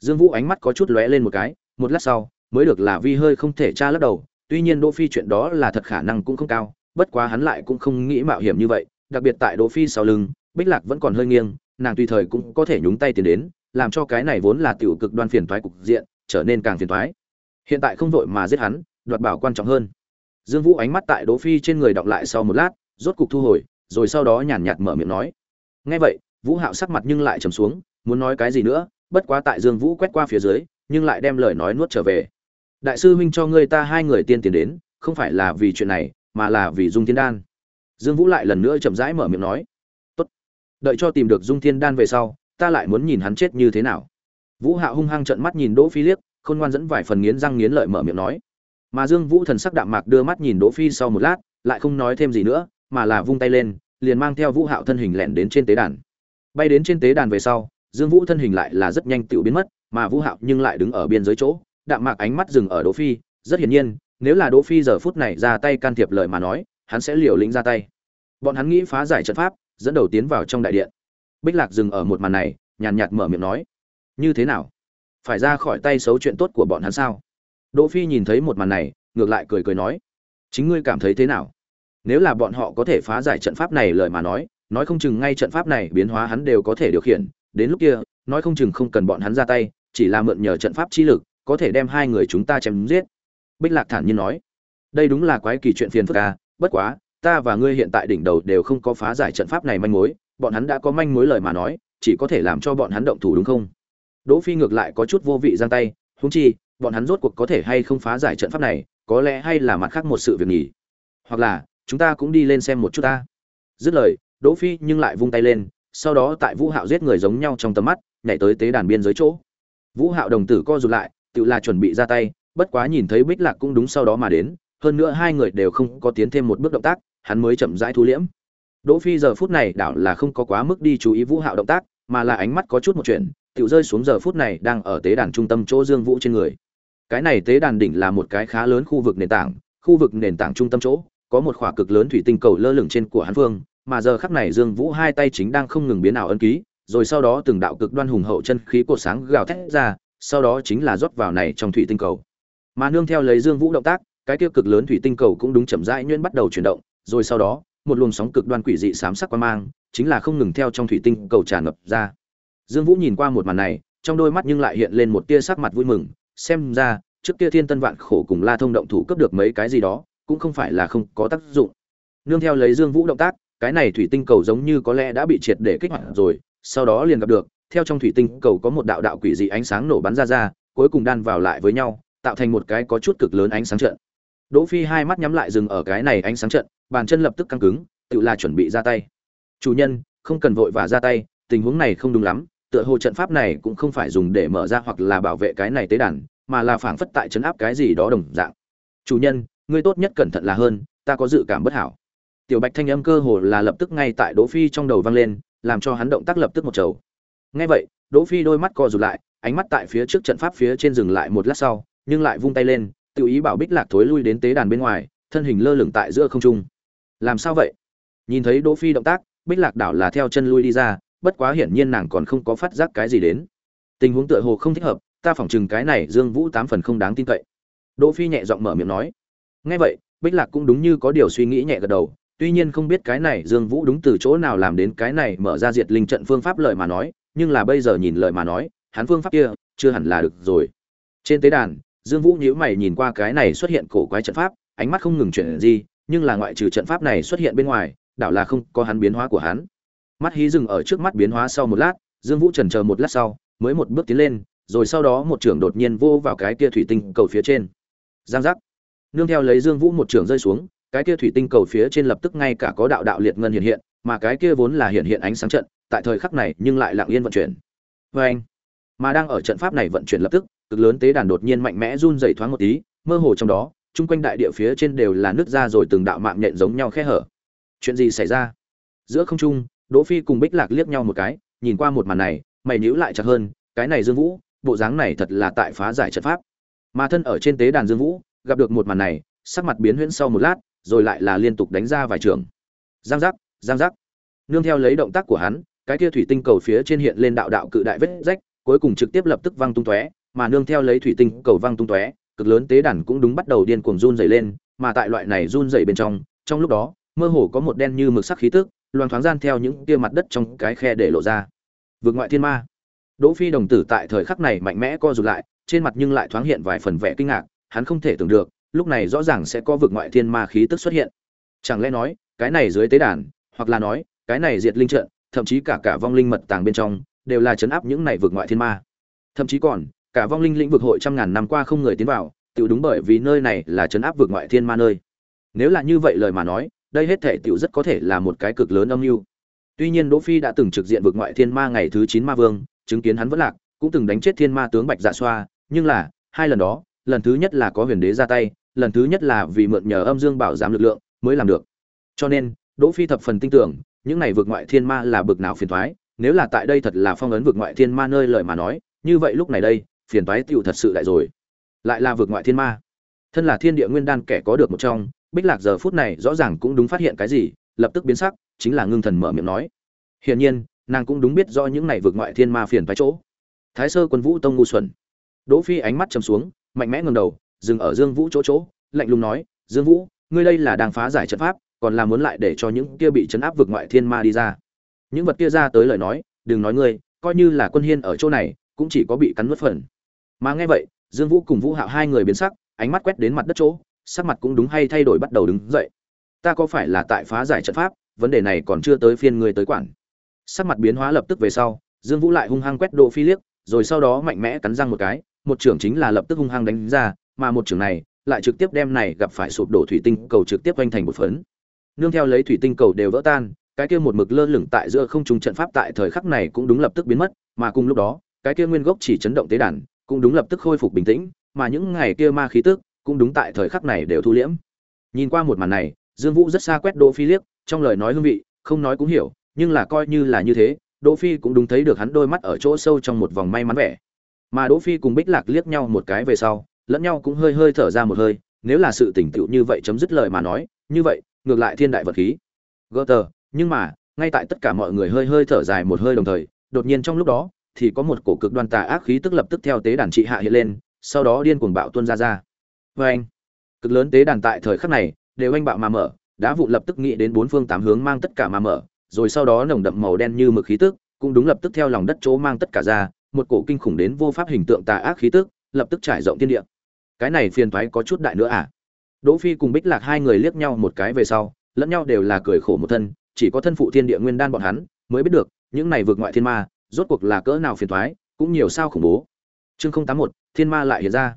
dương vũ ánh mắt có chút lóe lên một cái, một lát sau, mới được là vi hơi không thể tra lắc đầu, tuy nhiên đỗ phi chuyện đó là thật khả năng cũng không cao, bất quá hắn lại cũng không nghĩ mạo hiểm như vậy, đặc biệt tại đỗ phi sau lưng, bích lạc vẫn còn hơi nghiêng, nàng tùy thời cũng có thể nhúng tay tiến đến, làm cho cái này vốn là tiểu cực đoan phiền toái cục diện, trở nên càng phiền toái. Hiện tại không vội mà giết hắn, đoạt bảo quan trọng hơn. Dương vũ ánh mắt tại đỗ phi trên người đọc lại sau một lát, rốt cục thu hồi, rồi sau đó nhàn nhạt mở miệng nói. Nghe vậy, vũ hạo sắc mặt nhưng lại trầm xuống, muốn nói cái gì nữa bất quá tại dương vũ quét qua phía dưới, nhưng lại đem lời nói nuốt trở về. Đại sư huynh cho ngươi ta hai người tiên tiền đến, không phải là vì chuyện này, mà là vì dung thiên đan. Dương vũ lại lần nữa chậm rãi mở miệng nói. Tốt. Đợi cho tìm được dung thiên đan về sau, ta lại muốn nhìn hắn chết như thế nào. Vũ hạo hung hăng trợn mắt nhìn đỗ phi liếc, khôn ngoan dẫn vài phần nghiến răng nghiến lợi mở miệng nói. Mà dương vũ thần sắc đạm mạc đưa mắt nhìn đỗ phi sau một lát, lại không nói thêm gì nữa, mà là vung tay lên, liền mang theo vũ hạo thân hình lẹn đến trên tế đàn. Bay đến trên tế đàn về sau dương vũ thân hình lại là rất nhanh tự biến mất, mà vũ hạo nhưng lại đứng ở biên giới chỗ, đạm mạc ánh mắt dừng ở đỗ phi, rất hiển nhiên, nếu là đỗ phi giờ phút này ra tay can thiệp lời mà nói, hắn sẽ liều lĩnh ra tay. Bọn hắn nghĩ phá giải trận pháp, dẫn đầu tiến vào trong đại điện. Bích lạc dừng ở một màn này, nhàn nhạt mở miệng nói, như thế nào? Phải ra khỏi tay xấu chuyện tốt của bọn hắn sao? Đỗ phi nhìn thấy một màn này, ngược lại cười cười nói, chính ngươi cảm thấy thế nào? Nếu là bọn họ có thể phá giải trận pháp này lời mà nói nói không chừng ngay trận pháp này biến hóa hắn đều có thể điều khiển đến lúc kia, nói không chừng không cần bọn hắn ra tay, chỉ là mượn nhờ trận pháp chi lực, có thể đem hai người chúng ta chém giết. Bích lạc thản nhiên nói. Đây đúng là quái kỳ chuyện phiền phức à bất quá, ta và ngươi hiện tại đỉnh đầu đều không có phá giải trận pháp này manh mối, bọn hắn đã có manh mối lời mà nói, chỉ có thể làm cho bọn hắn động thủ đúng không? Đỗ phi ngược lại có chút vô vị giang tay, huống chi, bọn hắn rốt cuộc có thể hay không phá giải trận pháp này, có lẽ hay là mặt khác một sự việc nghỉ. hoặc là, chúng ta cũng đi lên xem một chút ta. Dứt lời, đỗ phi nhưng lại vung tay lên sau đó tại vũ hạo giết người giống nhau trong tầm mắt, nhảy tới tế đàn biên giới chỗ. Vũ hạo đồng tử co rụt lại, tự là chuẩn bị ra tay, bất quá nhìn thấy bích lạc cũng đúng sau đó mà đến, hơn nữa hai người đều không có tiến thêm một bước động tác, hắn mới chậm rãi thu liễm. Đỗ phi giờ phút này đảo là không có quá mức đi chú ý vũ hạo động tác, mà là ánh mắt có chút một chuyện, tự rơi xuống giờ phút này đang ở tế đàn trung tâm chỗ dương vũ trên người. Cái này tế đàn đỉnh là một cái khá lớn khu vực nền tảng, khu vực nền tảng trung tâm chỗ, có một khỏa cực lớn thủy tinh cầu lơ lửng trên của hắn phương mà giờ khắc này dương vũ hai tay chính đang không ngừng biến ảo ấn ký, rồi sau đó từng đạo cực đoan hùng hậu chân khí cột sáng gào thét ra, sau đó chính là rót vào này trong thủy tinh cầu. Mà nương theo lấy dương vũ động tác, cái kia cực lớn thủy tinh cầu cũng đúng chậm rãi nhuyễn bắt đầu chuyển động, rồi sau đó, một luồng sóng cực đoan quỷ dị xám sắc qua mang, chính là không ngừng theo trong thủy tinh cầu tràn ngập ra. Dương vũ nhìn qua một màn này, trong đôi mắt nhưng lại hiện lên một tia sắc mặt vui mừng, xem ra, trước kia thiên tân vạn khổ cùng la thông động thủ cấp được mấy cái gì đó, cũng không phải là không có tác dụng. Nương theo lấy dương vũ động tác cái này thủy tinh cầu giống như có lẽ đã bị triệt để kích hoạt rồi, sau đó liền gặp được, theo trong thủy tinh cầu có một đạo đạo quỷ dị ánh sáng nổ bắn ra ra, cuối cùng đan vào lại với nhau, tạo thành một cái có chút cực lớn ánh sáng trận. Đỗ phi hai mắt nhắm lại dừng ở cái này ánh sáng trận, bàn chân lập tức căng cứng, tự là chuẩn bị ra tay. Chủ nhân, không cần vội và ra tay, tình huống này không đúng lắm, tựa hồ trận pháp này cũng không phải dùng để mở ra hoặc là bảo vệ cái này tế đàn, mà là phảng phất tại chấn áp cái gì đó đồng dạng. Chủ nhân, ngươi tốt nhất cẩn thận là hơn, ta có dự cảm bất hảo tiểu bạch thanh âm cơ hồ là lập tức ngay tại đỗ phi trong đầu vang lên, làm cho hắn động tác lập tức một trầu. Nghe vậy, đỗ phi đôi mắt co rụt lại, ánh mắt tại phía trước trận pháp phía trên dừng lại một lát sau, nhưng lại vung tay lên, tự ý bảo bích lạc thối lui đến tế đàn bên ngoài, thân hình lơ lửng tại giữa không trung. Làm sao vậy? Nhìn thấy đỗ phi động tác, bích lạc đảo là theo chân lui đi ra, bất quá hiển nhiên nàng còn không có phát giác cái gì đến. Tình huống tựa hồ không thích hợp, ta phỏng chừng cái này dương vũ tám phần không đáng tin cậy. Đỗ phi nhẹ giọng mở miệng nói. Nghe vậy, bích lạc cũng đúng như có điều suy nghĩ nhẹ gật đầu tuy nhiên không biết cái này dương vũ đúng từ chỗ nào làm đến cái này mở ra diệt linh trận phương pháp lợi mà nói, nhưng là bây giờ nhìn lợi mà nói, hắn phương pháp kia chưa hẳn là được rồi. Trên tế đàn, dương vũ nhíu mày nhìn qua cái này xuất hiện cổ quái trận pháp, ánh mắt không ngừng chuyển gì nhưng là ngoại trừ trận pháp này xuất hiện bên ngoài, đảo là không có hắn biến hóa của hắn. Mắt hí dừng ở trước mắt biến hóa sau một lát, dương vũ trần chờ một lát sau, mới một bước tiến lên, rồi sau đó một trưởng đột nhiên vô vào cái kia thủy tinh cầu phía trên. Giang giác. Nương theo lấy dương vũ một trưởng rơi xuống cái kia thủy tinh cầu phía trên lập tức ngay cả có đạo đạo liệt ngân hiện hiện, mà cái kia vốn là hiện hiện ánh sáng trận, tại thời khắc này nhưng lại lặng yên vận chuyển. Và anh, mà đang ở trận pháp này vận chuyển lập tức, cực lớn tế đàn đột nhiên mạnh mẽ run rẩy thoáng một tí, mơ hồ trong đó, chung quanh đại địa phía trên đều là nước ra rồi từng đạo mạng nhện giống nhau khe hở. Chuyện gì xảy ra? Giữa không trung, đỗ phi cùng bích lạc liếc nhau một cái, nhìn qua một màn này, mày nhíu lại chặt hơn, cái này dương vũ, bộ dáng này thật là tại phá giải trận pháp. Mà thân ở trên tế đàn dương vũ, gặp được một màn này, sắc mặt biến huyễn sau một lát rồi lại là liên tục đánh ra vài trường. Giang giác giang giác. Nương theo lấy động tác của hắn, cái kia thủy tinh cầu phía trên hiện lên đạo đạo cự đại vết rách, cuối cùng trực tiếp lập tức văng tung tóe, mà nương theo lấy thủy tinh cầu văng tung tóe, cực lớn tế đàn cũng đúng bắt đầu điên cuồng run rẩy lên, mà tại loại này run rẩy bên trong trong lúc đó, mơ hồ có một đen như mực sắc khí tức, loang thoáng gian theo những kia mặt đất trong cái khe để lộ ra. Vượt ngoại thiên ma. Đỗ phi đồng tử tại thời khắc này mạnh mẽ co rụt lại, trên mặt nhưng lại thoáng hiện vài phần vẻ kinh ngạc, hắn không thể tưởng được lúc này rõ ràng sẽ có vực ngoại thiên ma khí tức xuất hiện. Chẳng lẽ nói, cái này dưới tế đàn, hoặc là nói, cái này diệt linh trận, thậm chí cả cả vong linh mật tàng bên trong, đều là chấn áp những này vực ngoại thiên ma. Thậm chí còn, cả vong linh lĩnh vực hội trăm ngàn năm qua không người tiến vào tự đúng bởi vì nơi này là chấn áp vực ngoại thiên ma nơi. Nếu là như vậy lời mà nói, đây hết thể tiểu rất có thể là một cái cực lớn âm mưu. Tuy nhiên đỗ phi đã từng trực diện vực ngoại thiên ma ngày thứ 9 ma vương, chứng kiến hắn vẫn lạc, cũng từng đánh chết thiên ma tướng bạch dạ xoa, nhưng là, hai lần đó, lần thứ nhất là có huyền đế ra tay lần thứ nhất là vì mượn nhờ âm dương bảo giám lực lượng mới làm được. Cho nên, đỗ phi thập phần tin tưởng, những này vượt ngoại thiên ma là bực nào phiền toái, nếu là tại đây thật là phong ấn vượt ngoại thiên ma nơi lời mà nói, như vậy lúc này đây, phiền toái tiểu thật sự đại rồi. Lại là vượt ngoại thiên ma. Thân là thiên địa nguyên đan kẻ có được một trong, bích lạc giờ phút này rõ ràng cũng đúng phát hiện cái gì, lập tức biến sắc, chính là ngưng thần mở miệng nói. Hiển nhiên, nàng cũng đúng biết do những này vượt ngoại thiên ma phiền toái chỗ. Thái sơ quân vũ tông ngu xuẩn. Đỗ phi ánh mắt trầm xuống, mạnh mẽ ngẩng đầu dừng ở dương vũ chỗ chỗ, lạnh lùng nói, dương vũ, ngươi đây là đang phá giải trận pháp, còn là muốn lại để cho những kia bị chấn áp vượt ngoại thiên ma đi ra. Những vật kia ra tới lời nói, đừng nói ngươi, coi như là quân hiên ở chỗ này, cũng chỉ có bị cắn nuốt phần. Mà nghe vậy, dương vũ cùng vũ hạo hai người biến sắc, ánh mắt quét đến mặt đất chỗ, sắc mặt cũng đúng hay thay đổi bắt đầu đứng dậy. Ta có phải là tại phá giải trận pháp, vấn đề này còn chưa tới phiên ngươi tới quản. Sắc mặt biến hóa lập tức về sau, dương vũ lại hung hăng quét độ phi liếc, rồi sau đó mạnh mẽ cắn răng một cái, một trưởng chính là lập tức hung hăng đánh ra mà một trường này lại trực tiếp đem này gặp phải sụp đổ thủy tinh cầu trực tiếp quanh thành một phấn. Nương theo lấy thủy tinh cầu đều vỡ tan, cái kia một mực lơ lửng tại giữa không trung trận pháp tại thời khắc này cũng đúng lập tức biến mất, mà cùng lúc đó, cái kia nguyên gốc chỉ chấn động tế đàn cũng đúng lập tức khôi phục bình tĩnh, mà những ngày kia ma khí tức cũng đúng tại thời khắc này đều thu liễm. Nhìn qua một màn này, dương vũ rất xa quét đỗ phi liếc, trong lời nói hương vị, không nói cũng hiểu, nhưng là coi như là như thế, đỗ phi cũng đúng thấy được hắn đôi mắt ở chỗ sâu trong một vòng may mắn vẻ. Mà đỗ phi cùng bích lạc liếc nhau một cái về sau lẫn nhau cũng hơi hơi thở ra một hơi, nếu là sự tỉnh tựu như vậy chấm dứt lời mà nói, như vậy, ngược lại thiên đại vật khí. Gỡ tờ nhưng mà, ngay tại tất cả mọi người hơi hơi thở dài một hơi đồng thời, đột nhiên trong lúc đó, thì có một cổ cực đoan tà ác khí tức lập tức theo tế đàn trị hạ hiện lên, sau đó điên cuồng bạo tuôn ra ra. Vê anh. Cực lớn tế đàn tại thời khắc này, đều anh bạo mà mở đã vụ lập tức nghĩ đến bốn phương tám hướng mang tất cả mà mở, rồi sau đó nồng đậm màu đen như mực khí tức, cũng đúng lập tức theo lòng đất chỗ mang tất cả ra, một cổ kinh khủng đến vô pháp hình tượng tà ác khí tức, lập tức trải rộng thiên địa cái này phiền thoái có chút đại nữa à? Đỗ phi cùng bích lạc hai người liếc nhau một cái về sau, lẫn nhau đều là cười khổ một thân, chỉ có thân phụ thiên địa nguyên đan bọn hắn mới biết được, những này vượt ngoại thiên ma, rốt cuộc là cỡ nào phiền thoái cũng nhiều sao khủng bố. Chương không tám một, thiên ma lại hiện ra.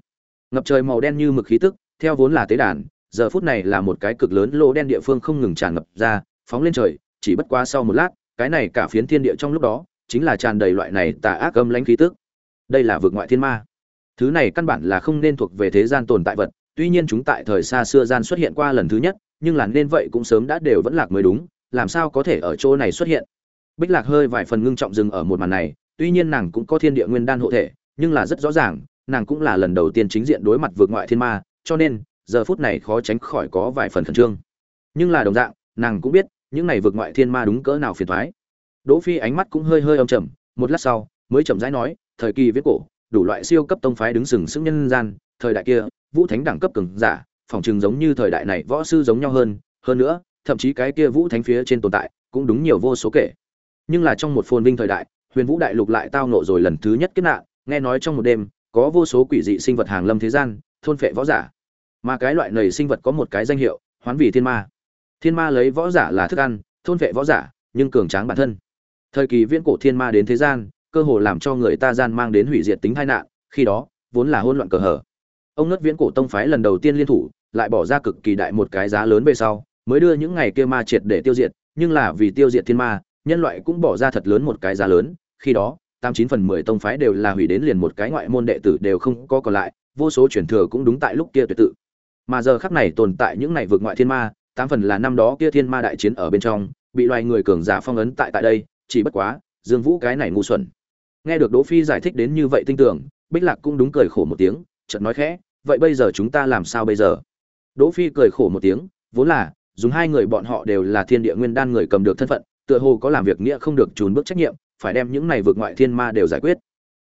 Ngập trời màu đen như mực khí tức, theo vốn là tế đàn, giờ phút này là một cái cực lớn lỗ đen địa phương không ngừng tràn ngập ra, phóng lên trời, chỉ bất quá sau một lát, cái này cả phiến thiên địa trong lúc đó, chính là tràn đầy loại này tà ác âm lãnh khí tức. Đây là vượt ngoại thiên ma thứ này căn bản là không nên thuộc về thế gian tồn tại vật, tuy nhiên chúng tại thời xa xưa gian xuất hiện qua lần thứ nhất, nhưng là nên vậy cũng sớm đã đều vẫn lạc mới đúng, làm sao có thể ở chỗ này xuất hiện? Bích lạc hơi vài phần ngưng trọng dừng ở một màn này, tuy nhiên nàng cũng có thiên địa nguyên đan hộ thể, nhưng là rất rõ ràng, nàng cũng là lần đầu tiên chính diện đối mặt vượt ngoại thiên ma, cho nên, giờ phút này khó tránh khỏi có vài phần khẩn trương. Nhưng là đồng dạng, nàng cũng biết, những này vượt ngoại thiên ma đúng cỡ nào phiền thoái đỗ phi ánh mắt cũng hơi hơi âm trầm, một lát sau, mới chậm rãi nói, thời kỳ viết cổ đủ loại siêu cấp tông phái đứng sừng sững nhân gian, thời đại kia, vũ thánh đẳng cấp cường giả, phòng trường giống như thời đại này võ sư giống nhau hơn hơn nữa, thậm chí cái kia vũ thánh phía trên tồn tại, cũng đúng nhiều vô số kể. Nhưng là trong một phồn vinh thời đại, huyền vũ đại lục lại tao nộ rồi lần thứ nhất kết nạn, nghe nói trong một đêm, có vô số quỷ dị sinh vật hàng lâm thế gian, thôn phệ võ giả. Mà cái loại này sinh vật có một cái danh hiệu, hoán vị thiên ma. Thiên ma lấy võ giả là thức ăn, thôn phệ võ giả, nhưng cường tráng bản thân. Thời kỳ viễn cổ thiên ma đến thế gian cơ hồ làm cho người ta gian mang đến hủy diệt tính tai nạn, khi đó, vốn là hỗn loạn cờ hở ông nứt viễn cổ tông phái lần đầu tiên liên thủ, lại bỏ ra cực kỳ đại một cái giá lớn về sau, mới đưa những ngày kia ma triệt để tiêu diệt, nhưng là vì tiêu diệt thiên ma, nhân loại cũng bỏ ra thật lớn một cái giá lớn, khi đó, tám chín phần mười tông phái đều là hủy đến liền một cái ngoại môn đệ tử đều không có còn lại, vô số truyền thừa cũng đúng tại lúc kia tuyệt tự. Mà giờ khắc này tồn tại những này vượt ngoại thiên ma, tám phần là năm đó kia thiên ma đại chiến ở bên trong, bị loài người cường giả phong ấn tại tại đây, chỉ bất quá, dương vũ cái này ngu xuẩn nghe được đỗ phi giải thích đến như vậy tinh tưởng, bích lạc cũng đúng cười khổ một tiếng, chợt nói khẽ, vậy bây giờ chúng ta làm sao bây giờ? Đỗ phi cười khổ một tiếng, vốn là, dùng hai người bọn họ đều là thiên địa nguyên đan người cầm được thân phận, tựa hồ có làm việc nghĩa không được trốn bước trách nhiệm, phải đem những này vượt ngoại thiên ma đều giải quyết.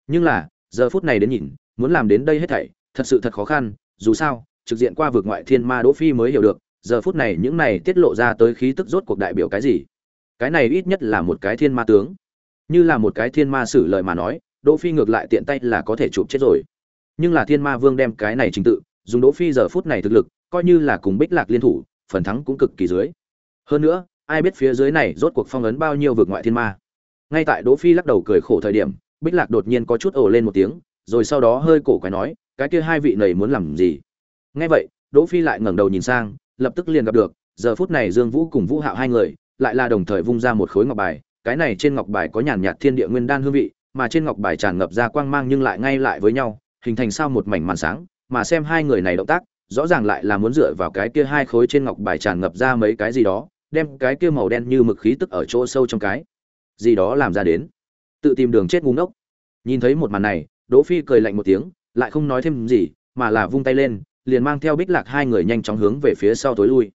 Nhưng là, giờ phút này đến nhìn, muốn làm đến đây hết thảy, thật sự thật khó khăn, dù sao, trực diện qua vượt ngoại thiên ma đỗ phi mới hiểu được, giờ phút này những này tiết lộ ra tới khí tức rốt cuộc đại biểu cái gì. Cái này ít nhất là một cái thiên ma tướng như là một cái thiên ma sử lời mà nói, đỗ phi ngược lại tiện tay là có thể chụp chết rồi. Nhưng là thiên ma vương đem cái này trình tự, dùng đỗ phi giờ phút này thực lực, coi như là cùng bích lạc liên thủ, phần thắng cũng cực kỳ dưới. Hơn nữa, ai biết phía dưới này rốt cuộc phong ấn bao nhiêu vượt ngoại thiên ma. Ngay tại đỗ phi lắc đầu cười khổ thời điểm, bích lạc đột nhiên có chút ồ lên một tiếng, rồi sau đó hơi cổ quái nói, cái kia hai vị này muốn làm gì? Nghe vậy, đỗ phi lại ngẩng đầu nhìn sang, lập tức liền gặp được, giờ phút này dương vũ cùng vũ hạo hai người, lại là đồng thời vung ra một khối ngọc bài cái này trên ngọc bài có nhàn nhạt thiên địa nguyên đan hương vị, mà trên ngọc bài tràn ngập ra quang mang nhưng lại ngay lại với nhau, hình thành sao một mảnh màn sáng, mà xem hai người này động tác, rõ ràng lại là muốn dựa vào cái kia hai khối trên ngọc bài tràn ngập ra mấy cái gì đó, đem cái kia màu đen như mực khí tức ở chỗ sâu trong cái gì đó làm ra đến. Tự tìm đường chết ngu ngốc. Nhìn thấy một màn này, đỗ phi cười lạnh một tiếng, lại không nói thêm gì, mà là vung tay lên, liền mang theo bích lạc hai người nhanh chóng hướng về phía sau tối lui.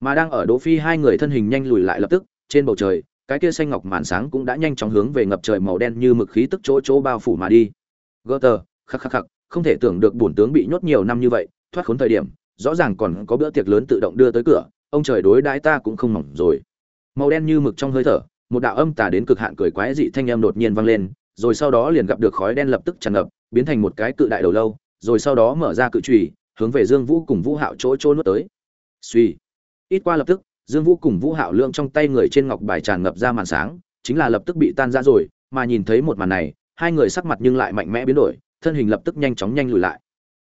Mà đang ở đỗ phi hai người thân hình nhanh lùi lại lập tức, trên bầu trời cái kia xanh ngọc màn sáng cũng đã nhanh chóng hướng về ngập trời màu đen như mực khí tức chỗ chỗ bao phủ mà đi. Gơ tờ khắc khắc khắc, không thể tưởng được bổn tướng bị nhốt nhiều năm như vậy, thoát khốn thời điểm, rõ ràng còn có bữa tiệc lớn tự động đưa tới cửa, ông trời đối đãi ta cũng không mỏng rồi. Màu đen như mực trong hơi thở, một đạo âm tà đến cực hạn cười quái dị thanh âm đột nhiên vang lên, rồi sau đó liền gặp được khói đen lập tức tràn ngập, biến thành một cái cự đại đầu lâu, rồi sau đó mở ra cự trùy, hướng về dương vũ cùng vũ hạo chỗ chỗ nuốt tới. Suy ít qua lập tức dương vũ cùng vũ hạo lượng trong tay người trên ngọc bài tràn ngập ra màn sáng, chính là lập tức bị tan ra rồi, mà nhìn thấy một màn này, hai người sắc mặt nhưng lại mạnh mẽ biến đổi, thân hình lập tức nhanh chóng nhanh lùi lại.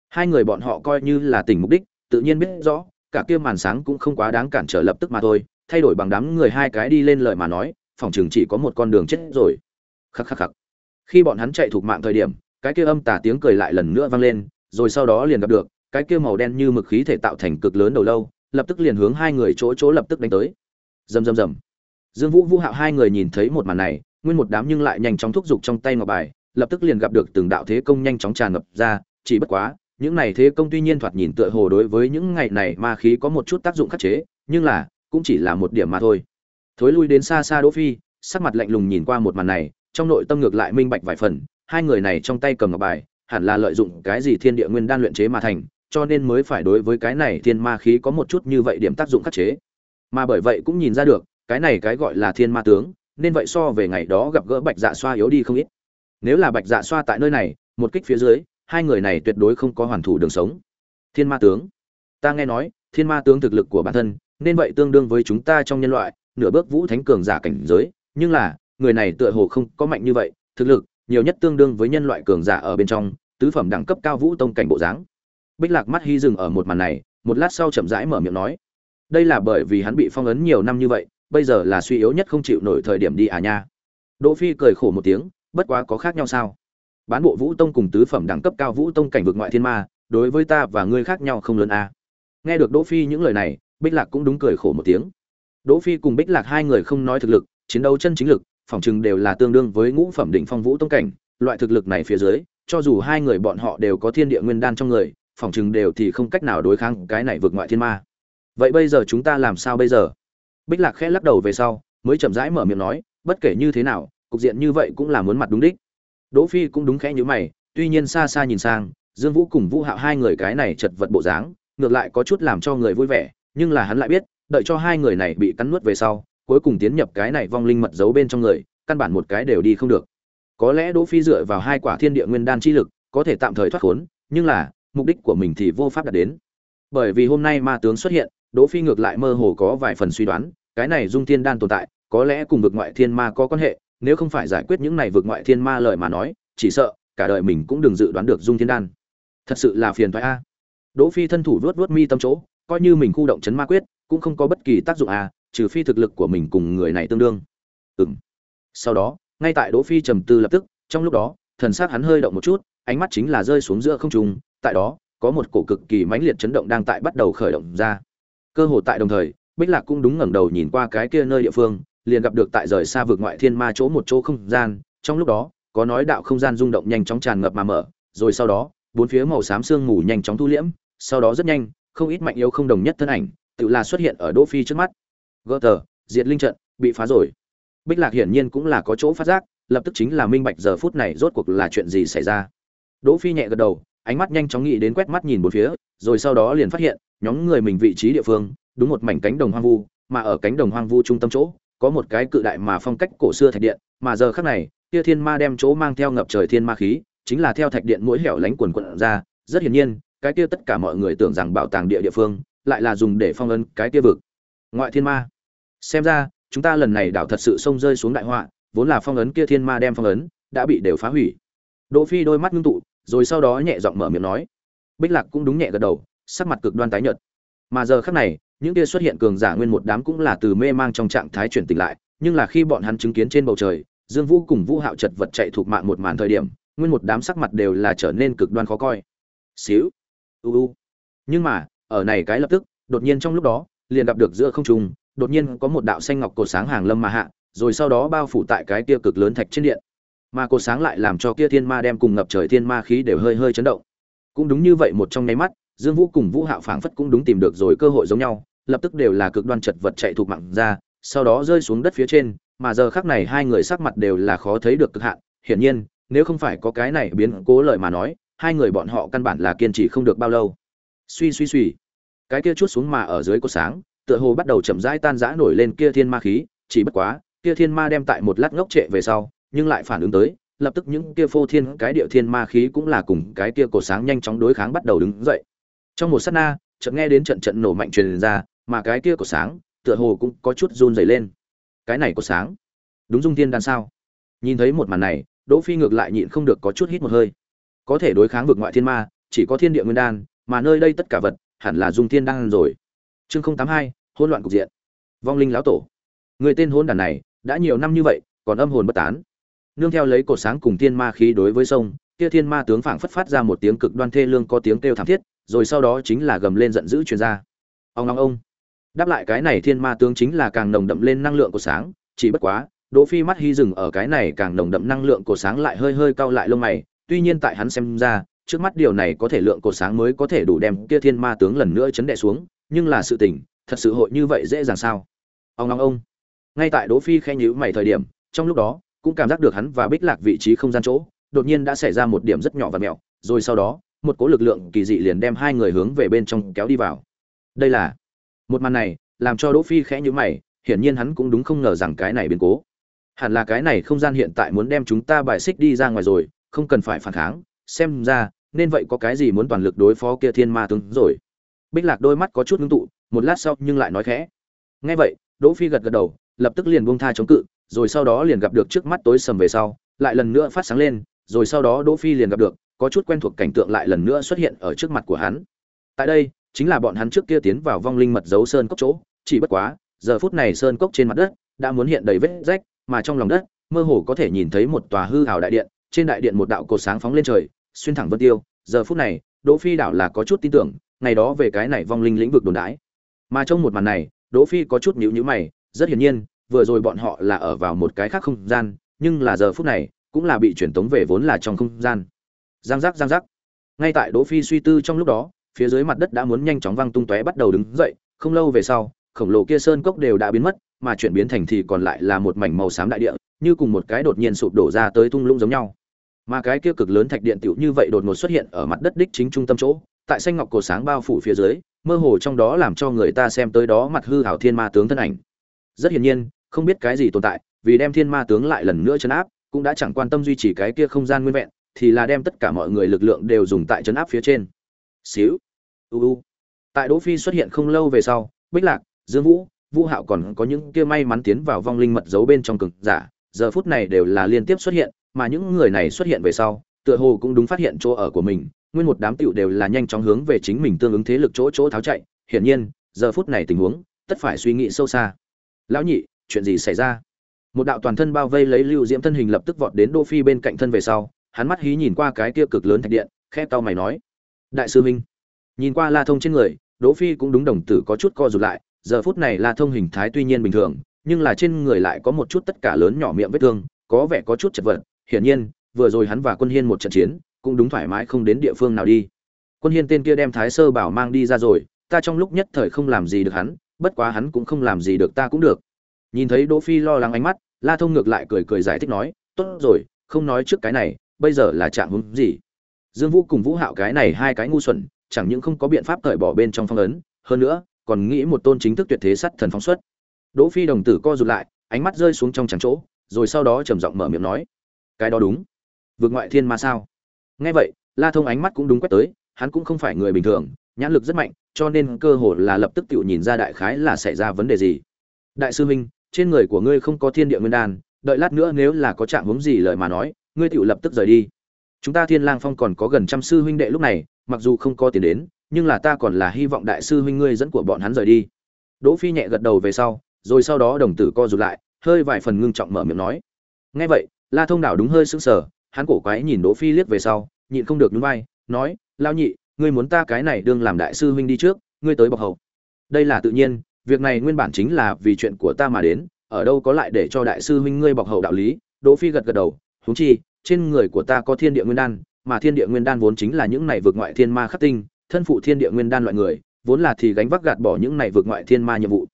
Hai người bọn họ coi như là tỉnh mục đích, tự nhiên biết rõ, cả kia màn sáng cũng không quá đáng cản trở lập tức mà thôi, thay đổi bằng đám người hai cái đi lên lời mà nói, phòng trường chỉ có một con đường chết rồi. Khắc khắc khắc. Khi bọn hắn chạy thuộc mạng thời điểm, cái kia âm tà tiếng cười lại lần nữa vang lên, rồi sau đó liền gặp được, cái kia màu đen như mực khí thể tạo thành cực lớn đầu lâu lập tức liền hướng hai người chỗ chỗ lập tức đánh tới. Rầm rầm rầm. Dương vũ vũ hạo hai người nhìn thấy một màn này, nguyên một đám nhưng lại nhanh chóng thúc giục trong tay ngọc bài, lập tức liền gặp được từng đạo thế công nhanh chóng tràn ngập ra, chỉ bất quá, những này thế công tuy nhiên thoạt nhìn tựa hồ đối với những ngày này ma khí có một chút tác dụng khắc chế, nhưng là, cũng chỉ là một điểm mà thôi. Thối lui đến xa xa đỗ phi, sắc mặt lạnh lùng nhìn qua một màn này, trong nội tâm ngược lại minh bạch vài phần, hai người này trong tay cầm ngọc bài, hẳn là lợi dụng cái gì thiên địa nguyên đan luyện chế mà thành cho nên mới phải đối với cái này thiên ma khí có một chút như vậy điểm tác dụng khắc chế. Mà bởi vậy cũng nhìn ra được, cái này cái gọi là thiên ma tướng, nên vậy so về ngày đó gặp gỡ bạch dạ xoa yếu đi không ít. Nếu là bạch dạ xoa tại nơi này, một kích phía dưới, hai người này tuyệt đối không có hoàn thủ đường sống. Thiên ma tướng. Ta nghe nói, thiên ma tướng thực lực của bản thân, nên vậy tương đương với chúng ta trong nhân loại, nửa bước vũ thánh cường giả cảnh giới. Nhưng là, người này tựa hồ không có mạnh như vậy, thực lực, nhiều nhất tương đương với nhân loại cường giả ở bên trong, tứ phẩm đẳng cấp cao vũ tông cảnh bộ dáng bích lạc mắt hy dừng ở một màn này, một lát sau chậm rãi mở miệng nói. Đây là bởi vì hắn bị phong ấn nhiều năm như vậy, bây giờ là suy yếu nhất không chịu nổi thời điểm đi à nha. Đỗ phi cười khổ một tiếng, bất quá có khác nhau sao? Bán bộ vũ tông cùng tứ phẩm đẳng cấp cao vũ tông cảnh vực ngoại thiên ma, đối với ta và ngươi khác nhau không lớn à. nghe được đỗ phi những lời này, bích lạc cũng đúng cười khổ một tiếng. Đỗ phi cùng bích lạc hai người không nói thực lực, chiến đấu chân chính lực phỏng chừng đều là tương đương với ngũ phẩm đỉnh phong vũ tông cảnh. Loại thực lực này phía dưới, cho dù hai người bọn họ đều có thiên địa nguyên đan trong người phỏng chừng đều thì không cách nào đối kháng cái này vượt ngoại thiên ma. Vậy bây giờ chúng ta làm sao bây giờ? Bích lạc khẽ lắc đầu về sau, mới chậm rãi mở miệng nói, bất kể như thế nào, cục diện như vậy cũng là muốn mặt đúng đích. Đỗ phi cũng đúng khẽ như mày, tuy nhiên xa xa nhìn sang, dương vũ cùng vũ hạo hai người cái này chật vật bộ dáng, ngược lại có chút làm cho người vui vẻ, nhưng là hắn lại biết, đợi cho hai người này bị cắn nuốt về sau, cuối cùng tiến nhập cái này vong linh mật giấu bên trong người, căn bản một cái đều đi không được. Có lẽ đỗ phi dựa vào hai quả thiên địa nguyên đan chi lực, có thể tạm thời thoát khốn, nhưng là mục đích của mình thì vô pháp đạt đến. Bởi vì hôm nay ma tướng xuất hiện, đỗ phi ngược lại mơ hồ có vài phần suy đoán, cái này dung thiên đan tồn tại, có lẽ cùng vực ngoại thiên ma có quan hệ, nếu không phải giải quyết những này vực ngoại thiên ma lời mà nói, chỉ sợ, cả đời mình cũng đừng dự đoán được dung thiên đan. Thật sự là phiền toái a. Đỗ phi thân thủ vuốt vuốt mi tâm chỗ, coi như mình khu động chấn ma quyết, cũng không có bất kỳ tác dụng a, trừ phi thực lực của mình cùng người này tương đương. Ừm. Sau đó, ngay tại đỗ phi trầm tư lập tức, trong lúc đó, thần sắc hắn hơi động một chút, ánh mắt chính là rơi xuống giữa không trung tại đó, có một cổ cực kỳ mãnh liệt chấn động đang tại bắt đầu khởi động ra. Cơ hồ tại đồng thời, bích lạc cũng đúng ngẩng đầu nhìn qua cái kia nơi địa phương, liền gặp được tại rời xa vực ngoại thiên ma chỗ một chỗ không gian, trong lúc đó, có nói đạo không gian rung động nhanh chóng tràn ngập mà mở, rồi sau đó, bốn phía màu xám sương mù nhanh chóng thu liễm, sau đó rất nhanh, không ít mạnh yếu không đồng nhất thân ảnh, tự là xuất hiện ở đỗ phi trước mắt. Gỡ tờ diệt linh trận, bị phá rồi. Bích lạc hiển nhiên cũng là có chỗ phát giác, lập tức chính là minh bạch giờ phút này rốt cuộc là chuyện gì xảy ra. Đỗ phi nhẹ gật đầu ánh mắt nhanh chóng nghĩ đến quét mắt nhìn bốn phía, rồi sau đó liền phát hiện, nhóm người mình vị trí địa phương, đúng một mảnh cánh đồng hoang vu, mà ở cánh đồng hoang vu trung tâm chỗ, có một cái cự đại mà phong cách cổ xưa thạch điện, mà giờ khắc này kia thiên ma đem chỗ mang theo ngập trời thiên ma khí, chính là theo thạch điện mỗi hẻo lánh quần quần ra, rất hiển nhiên, cái kia tất cả mọi người tưởng rằng bảo tàng địa địa phương, lại là dùng để phong ấn cái kia vực. Ngoại thiên ma. Xem ra, chúng ta lần này đảo thật sự xông rơi xuống đại họa, vốn là phong ấn kia thiên ma đem phong ấn, đã bị đều phá hủy. Đỗ phi đôi mắt ngưng tụ rồi sau đó nhẹ giọng mở miệng nói. Bích lạc cũng đúng nhẹ gật đầu, sắc mặt cực đoan tái nhợt. Mà giờ khắc này, những kia xuất hiện cường giả nguyên một đám cũng là từ mê mang trong trạng thái chuyển tỉnh lại, nhưng là khi bọn hắn chứng kiến trên bầu trời, dương vũ cùng vũ hạo chật vật chạy thuộc mạng một màn thời điểm, nguyên một đám sắc mặt đều là trở nên cực đoan khó coi. Xíu, u u. Nhưng mà, ở này cái lập tức, đột nhiên trong lúc đó, liền gặp được giữa không trung, đột nhiên có một đạo xanh ngọc cột sáng hàng lâm mà hạ, rồi sau đó bao phủ tại cái kia cực lớn thạch trên điện mà cột sáng lại làm cho kia thiên ma đem cùng ngập trời thiên ma khí đều hơi hơi chấn động. Cũng đúng như vậy một trong nháy mắt, dương vũ cùng vũ hạo phảng phất cũng đúng tìm được rồi cơ hội giống nhau, lập tức đều là cực đoan chật vật chạy thuộc mạng ra, sau đó rơi xuống đất phía trên, mà giờ khắc này hai người sắc mặt đều là khó thấy được cực hạn. Hiển nhiên, nếu không phải có cái này biến cố lời mà nói, hai người bọn họ căn bản là kiên trì không được bao lâu. Suy suy suy. Cái kia chút xuống mà ở dưới cột sáng, tựa hồ bắt đầu chậm rãi tan rã nổi lên kia thiên ma khí, chỉ bất quá, kia thiên ma đem tại một lát ngốc trệ về sau nhưng lại phản ứng tới, lập tức những kia phô thiên cái địa thiên ma khí cũng là cùng cái kia cổ sáng nhanh chóng đối kháng bắt đầu đứng dậy. Trong một sát na, chợt nghe đến trận trận nổ mạnh truyền ra, mà cái kia cổ sáng, tựa hồ cũng có chút run rẩy lên. Cái này cổ sáng, đúng dung thiên đan sao? Nhìn thấy một màn này, đỗ phi ngược lại nhịn không được có chút hít một hơi. Có thể đối kháng vượt ngoại thiên ma, chỉ có thiên địa nguyên đan, mà nơi đây tất cả vật, hẳn là dung thiên đan rồi. Chương không tám hai, hỗn loạn cục diện. Vong linh lão tổ. Người tên hỗn đàn này, đã nhiều năm như vậy, còn âm hồn bất tán nương theo lấy cột sáng cùng thiên ma khí đối với sông, kia thiên ma tướng phảng phất phát ra một tiếng cực đoan thê lương có tiếng kêu thảm thiết, rồi sau đó chính là gầm lên giận dữ truyền ra. Ông ông ông. Đáp lại cái này thiên ma tướng chính là càng nồng đậm lên năng lượng của sáng, chỉ bất quá, đỗ phi mắt hy dừng ở cái này càng nồng đậm năng lượng của sáng lại hơi hơi cau lại lông mày, tuy nhiên tại hắn xem ra, trước mắt điều này có thể lượng của sáng mới có thể đủ đem kia thiên ma tướng lần nữa chấn đè xuống, nhưng là sự tình, thật sự hội như vậy dễ dàng sao? Ông ông ông. Ngay tại đỗ phi khen nhíu mày thời điểm, trong lúc đó cũng cảm giác được hắn và bích lạc vị trí không gian chỗ, đột nhiên đã xảy ra một điểm rất nhỏ và mẹo, rồi sau đó, một cỗ lực lượng kỳ dị liền đem hai người hướng về bên trong kéo đi vào. Đây là, một màn này, làm cho đỗ phi khẽ nhíu mày, hiển nhiên hắn cũng đúng không ngờ rằng cái này biến cố. Hẳn là cái này không gian hiện tại muốn đem chúng ta bài xích đi ra ngoài rồi, không cần phải phản kháng, xem ra, nên vậy có cái gì muốn toàn lực đối phó kia thiên ma tướng rồi. Bích lạc đôi mắt có chút ngưng tụ, một lát sau nhưng lại nói khẽ. Nghe vậy, đỗ phi gật gật đầu, lập tức liền buông tha chống cự rồi sau đó liền gặp được trước mắt tối sầm về sau, lại lần nữa phát sáng lên, rồi sau đó đỗ phi liền gặp được, có chút quen thuộc cảnh tượng lại lần nữa xuất hiện ở trước mặt của hắn. Tại đây, chính là bọn hắn trước kia tiến vào vong linh mật dấu sơn cốc chỗ, chỉ bất quá, giờ phút này sơn cốc trên mặt đất đã muốn hiện đầy vết rách, mà trong lòng đất, mơ hồ có thể nhìn thấy một tòa hư ảo đại điện, trên đại điện một đạo cột sáng phóng lên trời, xuyên thẳng vân tiêu. Giờ phút này, đỗ phi đảo là có chút tin tưởng, ngày đó về cái này vong linh lĩnh vực đồn đái mà trong một màn này, đỗ phi có chút nhíu nhíu mày, rất hiển nhiên vừa rồi bọn họ là ở vào một cái khác không gian, nhưng là giờ phút này, cũng là bị chuyển tống về vốn là trong không gian. Giang giác giang giác. Ngay tại đỗ phi suy tư trong lúc đó, phía dưới mặt đất đã muốn nhanh chóng văng tung tóe bắt đầu đứng dậy, không lâu về sau, khổng lồ kia sơn cốc đều đã biến mất, mà chuyển biến thành thì còn lại là một mảnh màu xám đại địa, như cùng một cái đột nhiên sụp đổ ra tới tung lũng giống nhau. Mà cái kia cực lớn thạch điện tiểu như vậy đột ngột xuất hiện ở mặt đất đích chính trung tâm chỗ, tại xanh ngọc cổ sáng bao phủ phía dưới, mơ hồ trong đó làm cho người ta xem tới đó mặt hư hảo thiên ma tướng thân ảnh. Rất hiển nhiên không biết cái gì tồn tại, vì đem thiên ma tướng lại lần nữa chấn áp, cũng đã chẳng quan tâm duy trì cái kia không gian nguyên vẹn, thì là đem tất cả mọi người lực lượng đều dùng tại chấn áp phía trên. Xíu. Uu tại đỗ phi xuất hiện không lâu về sau, bích lạc, dương vũ vũ hạo còn có những kia may mắn tiến vào vong linh mật giấu bên trong cực giả, giờ phút này đều là liên tiếp xuất hiện, mà những người này xuất hiện về sau, tựa hồ cũng đúng phát hiện chỗ ở của mình, nguyên một đám tiểu đều là nhanh chóng hướng về chính mình tương ứng thế lực chỗ chỗ tháo chạy. Hiển nhiên, giờ phút này tình huống, tất phải suy nghĩ sâu xa. Lão nhị chuyện gì xảy ra? Một đạo toàn thân bao vây lấy lưu diễm thân hình lập tức vọt đến đỗ phi bên cạnh thân về sau, hắn mắt hí nhìn qua cái kia cực lớn thạch điện, khẽ tao mày nói, đại sư minh nhìn qua la thông trên người, đỗ phi cũng đúng đồng tử có chút co rụt lại, giờ phút này la thông hình thái tuy nhiên bình thường, nhưng là trên người lại có một chút tất cả lớn nhỏ miệng vết thương, có vẻ có chút chật vật. Hiển nhiên, vừa rồi hắn và quân hiên một trận chiến, cũng đúng thoải mái không đến địa phương nào đi. Quân hiên tên kia đem thái sơ bảo mang đi ra rồi, ta trong lúc nhất thời không làm gì được hắn, bất quá hắn cũng không làm gì được ta cũng được nhìn thấy đỗ phi lo lắng ánh mắt, la thông ngược lại cười cười giải thích nói, tốt rồi, không nói trước cái này, bây giờ là trạng hướng gì? Dương vũ cùng vũ hạo cái này hai cái ngu xuẩn, chẳng những không có biện pháp cởi bỏ bên trong phong ấn, hơn nữa, còn nghĩ một tôn chính thức tuyệt thế sắt thần phóng xuất. Đỗ phi đồng tử co rụt lại, ánh mắt rơi xuống trong trắng chỗ, rồi sau đó trầm giọng mở miệng nói, cái đó đúng. Vượt ngoại thiên ma sao? Nghe vậy, la thông ánh mắt cũng đúng quét tới, hắn cũng không phải người bình thường, nhãn lực rất mạnh, cho nên cơ hồ là lập tức tự nhìn ra đại khái là xảy ra vấn đề gì. Đại sư huynh trên người của ngươi không có thiên địa nguyên đan, đợi lát nữa nếu là có trạng huống gì lời mà nói, ngươi tự lập tức rời đi. Chúng ta thiên lang phong còn có gần trăm sư huynh đệ lúc này, mặc dù không có tiền đến, nhưng là ta còn là hy vọng đại sư huynh ngươi dẫn của bọn hắn rời đi. Đỗ phi nhẹ gật đầu về sau, rồi sau đó đồng tử co rụt lại, hơi vài phần ngưng trọng mở miệng nói. Nghe vậy, la thông đảo đúng hơi sững sờ, hắn cổ quái nhìn đỗ phi liếc về sau, nhịn không được nhún vai, nói lao nhị, ngươi muốn ta cái này đương làm đại sư huynh đi trước, ngươi tới bọc hậu đây là tự nhiên việc này nguyên bản chính là vì chuyện của ta mà đến, ở đâu có lại để cho đại sư huynh ngươi bọc hậu đạo lý. Đỗ phi gật gật đầu, huống chi, trên người của ta có thiên địa nguyên đan, mà thiên địa nguyên đan vốn chính là những này vượt ngoại thiên ma khắc tinh, thân phụ thiên địa nguyên đan loại người, vốn là thì gánh vác gạt bỏ những này vượt ngoại thiên ma nhiệm vụ.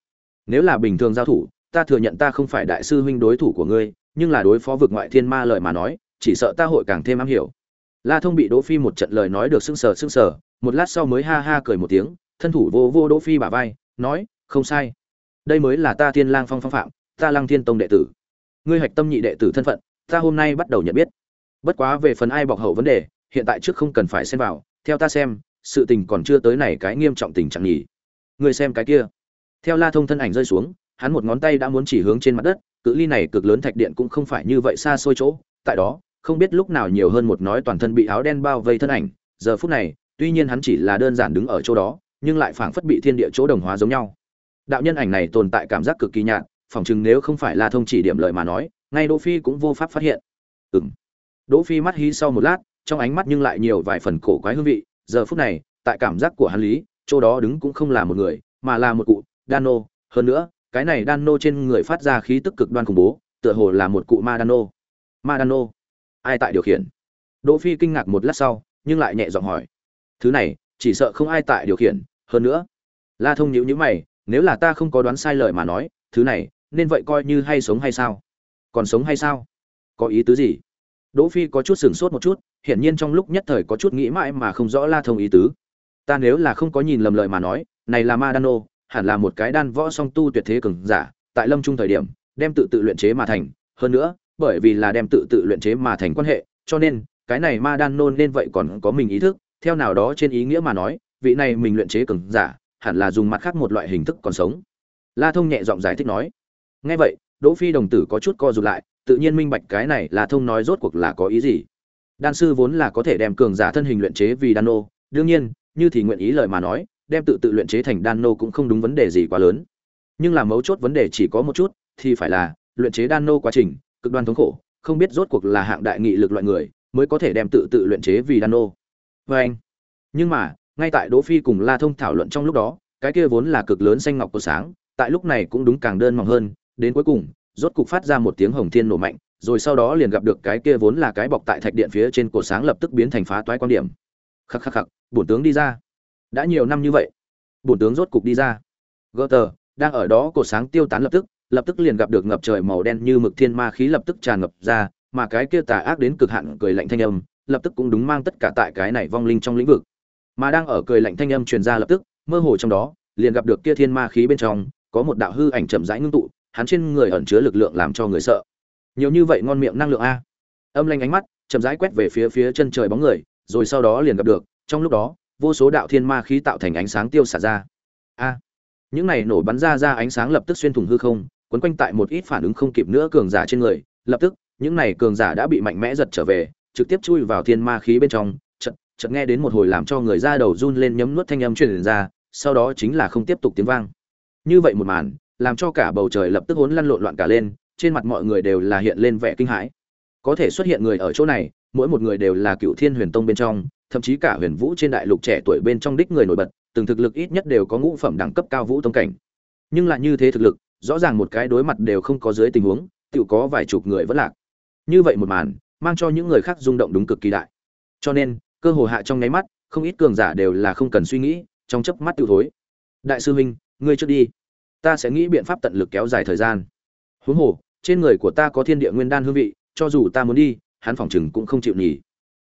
Nếu là bình thường giao thủ, ta thừa nhận ta không phải đại sư huynh đối thủ của ngươi, nhưng là đối phó vượt ngoại thiên ma lời mà nói, chỉ sợ ta hội càng thêm am hiểu. La thông bị đỗ phi một trận lời nói được sưng sờ sưng sờ, một lát sau mới ha ha cười một tiếng, thân thủ vô vô đỗ phi bả vai, nói không sai. Đây mới là ta thiên lang phong phong phạm, ta Lang thiên tông đệ tử. Ngươi hạch tâm nhị đệ tử thân phận, ta hôm nay bắt đầu nhận biết. Bất quá về phần ai bọc hậu vấn đề, hiện tại trước không cần phải xen vào. Theo ta xem, sự tình còn chưa tới này cái nghiêm trọng tình trạng nhỉ. Ngươi xem cái kia. Theo la thông thân ảnh rơi xuống, hắn một ngón tay đã muốn chỉ hướng trên mặt đất, cự ly này cực lớn thạch điện cũng không phải như vậy xa xôi chỗ. Tại đó, không biết lúc nào nhiều hơn một nói toàn thân bị áo đen bao vây thân ảnh. Giờ phút này, tuy nhiên hắn chỉ là đơn giản đứng ở chỗ đó, nhưng lại phảng phất bị thiên địa chỗ đồng hóa giống nhau đạo nhân ảnh này tồn tại cảm giác cực kỳ nhạt, phỏng chừng nếu không phải la thông chỉ điểm lợi mà nói, ngay đỗ phi cũng vô pháp phát hiện. Ừm. Đỗ phi mắt hí sau một lát, trong ánh mắt nhưng lại nhiều vài phần cổ quái hương vị, giờ phút này, tại cảm giác của hắn lý, chỗ đó đứng cũng không là một người, mà là một cụ Dano. hơn nữa, cái này Dano trên người phát ra khí tức cực đoan khủng bố, tựa hồ là một cụ ma đano. Ma đano. Ai tại điều khiển? Đỗ phi kinh ngạc một lát sau, nhưng lại nhẹ giọng hỏi. Thứ này, chỉ sợ không ai tại điều khiển, hơn nữa. La thông nhíu nhíu mày nếu là ta không có đoán sai lời mà nói, thứ này, nên vậy coi như hay sống hay sao? Còn sống hay sao? Có ý tứ gì? Đỗ phi có chút sừng sốt một chút, hiển nhiên trong lúc nhất thời có chút nghĩ mãi mà không rõ la thông ý tứ. Ta nếu là không có nhìn lầm lời mà nói, này là ma đano hẳn là một cái đan võ song tu tuyệt thế cường giả, tại lâm trung thời điểm, đem tự tự luyện chế mà thành. Hơn nữa, bởi vì là đem tự tự luyện chế mà thành quan hệ, cho nên, cái này ma đan nôn nên vậy còn có mình ý thức, theo nào đó trên ý nghĩa mà nói, vị này mình luyện chế cường giả hẳn là dùng mặt khác một loại hình thức còn sống. La thông nhẹ giọng giải thích nói. Nghe vậy, đỗ phi đồng tử có chút co rụt lại, tự nhiên minh bạch cái này la thông nói rốt cuộc là có ý gì. Đan sư vốn là có thể đem cường giả thân hình luyện chế vì đan nô, đương nhiên, như thì nguyện ý lời mà nói, đem tự tự luyện chế thành đan nô cũng không đúng vấn đề gì quá lớn. Nhưng là mấu chốt vấn đề chỉ có một chút, thì phải là, luyện chế đan nô quá trình, cực đoan thống khổ, không biết rốt cuộc là hạng đại nghị lực loại người, mới có thể đem tự tự luyện chế vì đan nô. Vê anh nhưng mà ngay tại đỗ phi cùng la thông thảo luận trong lúc đó, cái kia vốn là cực lớn xanh ngọc của sáng, tại lúc này cũng đúng càng đơn mỏng hơn, đến cuối cùng, rốt cục phát ra một tiếng hồng thiên nổ mạnh, rồi sau đó liền gặp được cái kia vốn là cái bọc tại thạch điện phía trên cổ sáng lập tức biến thành phá toái quan điểm. Khắc khắc khắc, bổn tướng đi ra. Đã nhiều năm như vậy, bổn tướng rốt cục đi ra. Gỡ tờ đang ở đó cổ sáng tiêu tán lập tức lập tức liền gặp được ngập trời màu đen như mực thiên ma khí lập tức tràn ngập ra, mà cái kia tà ác đến cực hạn cười lạnh thanh âm, lập tức cũng đúng mang tất cả tại cái này vong linh trong lĩnh vực mà đang ở cười lạnh thanh âm truyền ra lập tức, mơ hồ trong đó, liền gặp được kia thiên ma khí bên trong, có một đạo hư ảnh chậm rãi ngưng tụ, hắn trên người ẩn chứa lực lượng làm cho người sợ. Nhiều như vậy ngon miệng năng lượng a. Âm lanh ánh mắt, chậm rãi quét về phía phía chân trời bóng người, rồi sau đó liền gặp được, trong lúc đó, vô số đạo thiên ma khí tạo thành ánh sáng tiêu xả ra. A. Những này nổ bắn ra ra ánh sáng lập tức xuyên thủng hư không, quấn quanh tại một ít phản ứng không kịp nữa cường giả trên người, lập tức, những này cường giả đã bị mạnh mẽ giật trở về, trực tiếp chui vào thiên ma khí bên trong chợt nghe đến một hồi làm cho người ra đầu run lên nhấm nuốt thanh âm truyền ra, sau đó chính là không tiếp tục tiếng vang. Như vậy một màn, làm cho cả bầu trời lập tức hỗn lăn lộn loạn cả lên, trên mặt mọi người đều là hiện lên vẻ kinh hãi. Có thể xuất hiện người ở chỗ này, mỗi một người đều là cựu thiên huyền tông bên trong, thậm chí cả huyền vũ trên đại lục trẻ tuổi bên trong đích người nổi bật, từng thực lực ít nhất đều có ngũ phẩm đẳng cấp cao vũ tông cảnh. Nhưng lại như thế thực lực, rõ ràng một cái đối mặt đều không có dưới tình huống tự có vài chục người vẫn lạc. Như vậy một màn, mang cho những người khác rung động đúng cực kỳ đại. Cho nên cơ hồ hạ trong nháy mắt, không ít cường giả đều là không cần suy nghĩ, trong chớp mắt tiêu thối. Đại sư huynh, ngươi trước đi. Ta sẽ nghĩ biện pháp tận lực kéo dài thời gian. Huống hồ, trên người của ta có thiên địa nguyên đan hương vị, cho dù ta muốn đi, hắn phỏng chừng cũng không chịu nhỉ.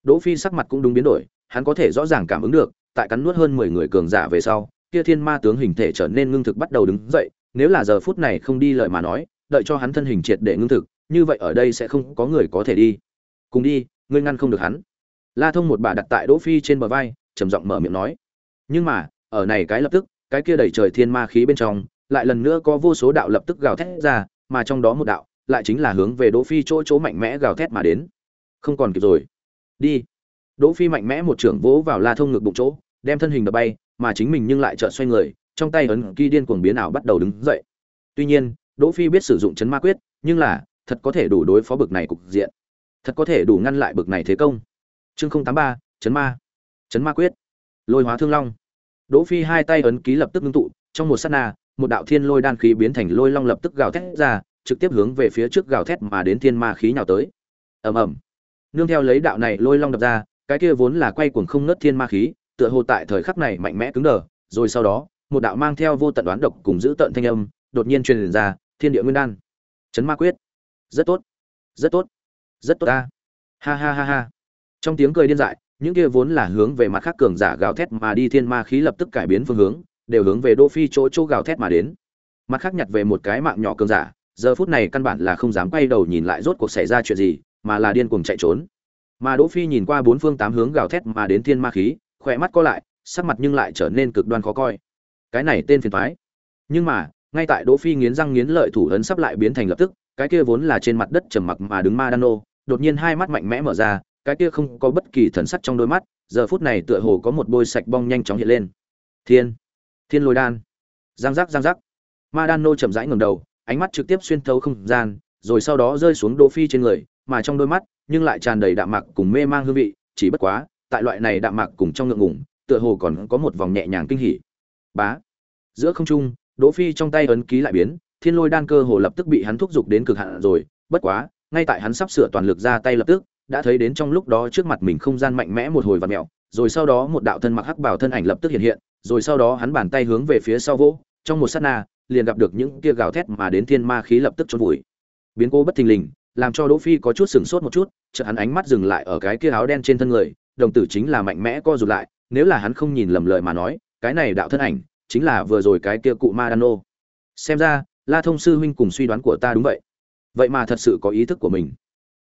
Đỗ phi sắc mặt cũng đúng biến đổi, hắn có thể rõ ràng cảm ứng được, tại cắn nuốt hơn mười người cường giả về sau, kia thiên ma tướng hình thể trở nên ngưng thực bắt đầu đứng dậy, nếu là giờ phút này không đi lời mà nói, đợi cho hắn thân hình triệt để ngưng thực, như vậy ở đây sẽ không có người có thể đi. Cùng đi, ngươi ngăn không được hắn la thông một bà đặt tại đỗ phi trên bờ vai, trầm giọng mở miệng nói. Nhưng mà, ở này cái lập tức, cái kia đẩy trời thiên ma khí bên trong, lại lần nữa có vô số đạo lập tức gào thét ra, mà trong đó một đạo, lại chính là hướng về đỗ phi chỗ chỗ mạnh mẽ gào thét mà đến. Không còn kịp rồi. Đi. Đỗ phi mạnh mẽ một trưởng vỗ vào la thông ngực bụng chỗ, đem thân hình đập bay, mà chính mình nhưng lại chợt xoay người, trong tay ấn kỳ điên cuồng biến ảo bắt đầu đứng dậy. Tuy nhiên, đỗ phi biết sử dụng chấn ma quyết, nhưng là, thật có thể đủ đối phó bực này cục diện. Thật có thể đủ ngăn lại bực này thế công chương không tám ba, chấn ma. Chấn ma quyết. Lôi hóa thương long. Đỗ phi hai tay ấn ký lập tức ngưng tụ, trong một sát na, một đạo thiên lôi đan khí biến thành lôi long lập tức gào thét ra, trực tiếp hướng về phía trước gào thét mà đến thiên ma khí nhào tới. Ầm ầm. Nương theo lấy đạo này lôi long đập ra, cái kia vốn là quay cuồng không nứt thiên ma khí, tựa hồ tại thời khắc này mạnh mẽ cứng đờ, rồi sau đó, một đạo mang theo vô tận đoán độc cùng giữ tận thanh âm, đột nhiên truyền ra, thiên địa nguyên đan. Chấn ma quyết. Rất tốt. Rất tốt. Rất tốt ta. Ha ha ha ha trong tiếng cười điên dại, những kia vốn là hướng về mặt khác cường giả gào thét mà đi thiên ma khí lập tức cải biến phương hướng, đều hướng về đô phi chỗ chỗ gào thét mà đến. Mặt khác nhặt về một cái mạng nhỏ cường giả, giờ phút này căn bản là không dám quay đầu nhìn lại rốt cuộc xảy ra chuyện gì, mà là điên cuồng chạy trốn. Mà đỗ phi nhìn qua bốn phương tám hướng gào thét mà đến thiên ma khí, khỏe mắt co lại, sắc mặt nhưng lại trở nên cực đoan khó coi. Cái này tên phiền toái. Nhưng mà, ngay tại đỗ phi nghiến răng nghiến lợi thủ ấn sắp lại biến thành lập tức, cái kia vốn là trên mặt đất trầm mặc mà đứng ma đano đột nhiên hai mắt mạnh mẽ mở ra cái kia không có bất kỳ thần sắc trong đôi mắt, giờ phút này tựa hồ có một bôi sạch bong nhanh chóng hiện lên. Thiên thiên lôi đan. Giang giác giang giác. Ma đan nô chậm rãi ngẩng đầu, ánh mắt trực tiếp xuyên thấu không gian, rồi sau đó rơi xuống đỗ phi trên người, mà trong đôi mắt, nhưng lại tràn đầy đạm mạc cùng mê mang hương vị, chỉ bất quá, tại loại này đạm mạc cùng trong ngượng ngùng, tựa hồ còn có một vòng nhẹ nhàng kinh hỉ. Bá. Giữa không trung, đỗ phi trong tay ấn ký lại biến, thiên lôi đan cơ hồ lập tức bị hắn thúc giục đến cực hạn rồi, bất quá, ngay tại hắn sắp sửa toàn lực ra tay lập tức đã thấy đến trong lúc đó trước mặt mình không gian mạnh mẽ một hồi vặn mèo rồi sau đó một đạo thân mặc hắc bảo thân ảnh lập tức hiện hiện, rồi sau đó hắn bàn tay hướng về phía sau vỗ, trong một sát na, liền gặp được những kia gào thét mà đến thiên ma khí lập tức chôn vùi. Biến cố bất thình lình, làm cho đỗ phi có chút sừng sốt một chút, chợt hắn ánh mắt dừng lại ở cái kia áo đen trên thân người, đồng tử chính là mạnh mẽ co rụt lại, nếu là hắn không nhìn lầm lời mà nói, cái này đạo thân ảnh chính là vừa rồi cái kia cụ ma đan xem ra, la thông sư huynh cùng suy đoán của ta đúng vậy. Vậy mà thật sự có ý thức của mình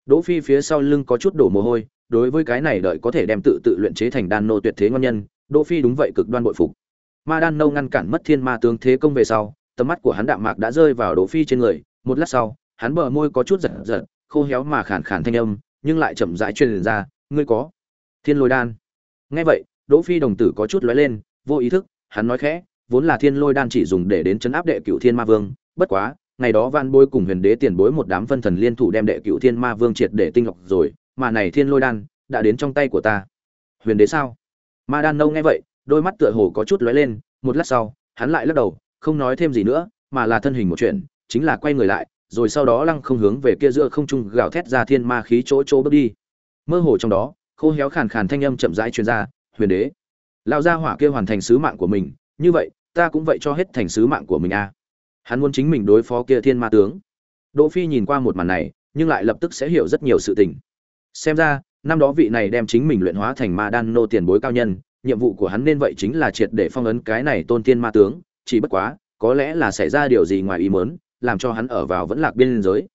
đỗ phi phía sau lưng có chút đổ mồ hôi, đối với cái này đợi có thể đem tự tự luyện chế thành đan nô tuyệt thế ngon nhân, đỗ phi đúng vậy cực đoan bội phục. Ma đan nô ngăn cản mất thiên ma tướng thế công về sau, tầm mắt của hắn đạm mạc đã rơi vào đỗ phi trên người, một lát sau, hắn bờ môi có chút giật giật, khô héo mà khàn khàn thanh âm, nhưng lại chậm rãi truyền ra, ngươi có thiên lôi đan? Nghe vậy, đỗ phi đồng tử có chút lóe lên, vô ý thức, hắn nói khẽ, vốn là thiên lôi đan chỉ dùng để đến chấn áp đệ cửu thiên ma vương, bất quá ngày đó van bôi cùng huyền đế tiền bối một đám phân thần liên thủ đem đệ cửu thiên ma vương triệt để tinh lọc rồi, mà này thiên lôi đan đã đến trong tay của ta. Huyền đế sao? Ma đan nâu nghe vậy, đôi mắt tựa hồ có chút lóe lên, một lát sau, hắn lại lắc đầu, không nói thêm gì nữa, mà là thân hình một chuyện, chính là quay người lại, rồi sau đó lăng không hướng về kia giữa không trung gào thét ra thiên ma khí chỗ chỗ bước đi. Mơ hồ trong đó, khô héo khàn khàn thanh âm chậm rãi truyền ra, huyền đế, lão gia hỏa kia hoàn thành sứ mạng của mình, như vậy, ta cũng vậy cho hết thành sứ mạng của mình a hắn muốn chính mình đối phó kia thiên ma tướng. Đỗ phi nhìn qua một màn này, nhưng lại lập tức sẽ hiểu rất nhiều sự tình. Xem ra, năm đó vị này đem chính mình luyện hóa thành ma đan nô tiền bối cao nhân, nhiệm vụ của hắn nên vậy chính là triệt để phong ấn cái này tôn tiên ma tướng, chỉ bất quá, có lẽ là xảy ra điều gì ngoài ý muốn, làm cho hắn ở vào vẫn lạc biên giới.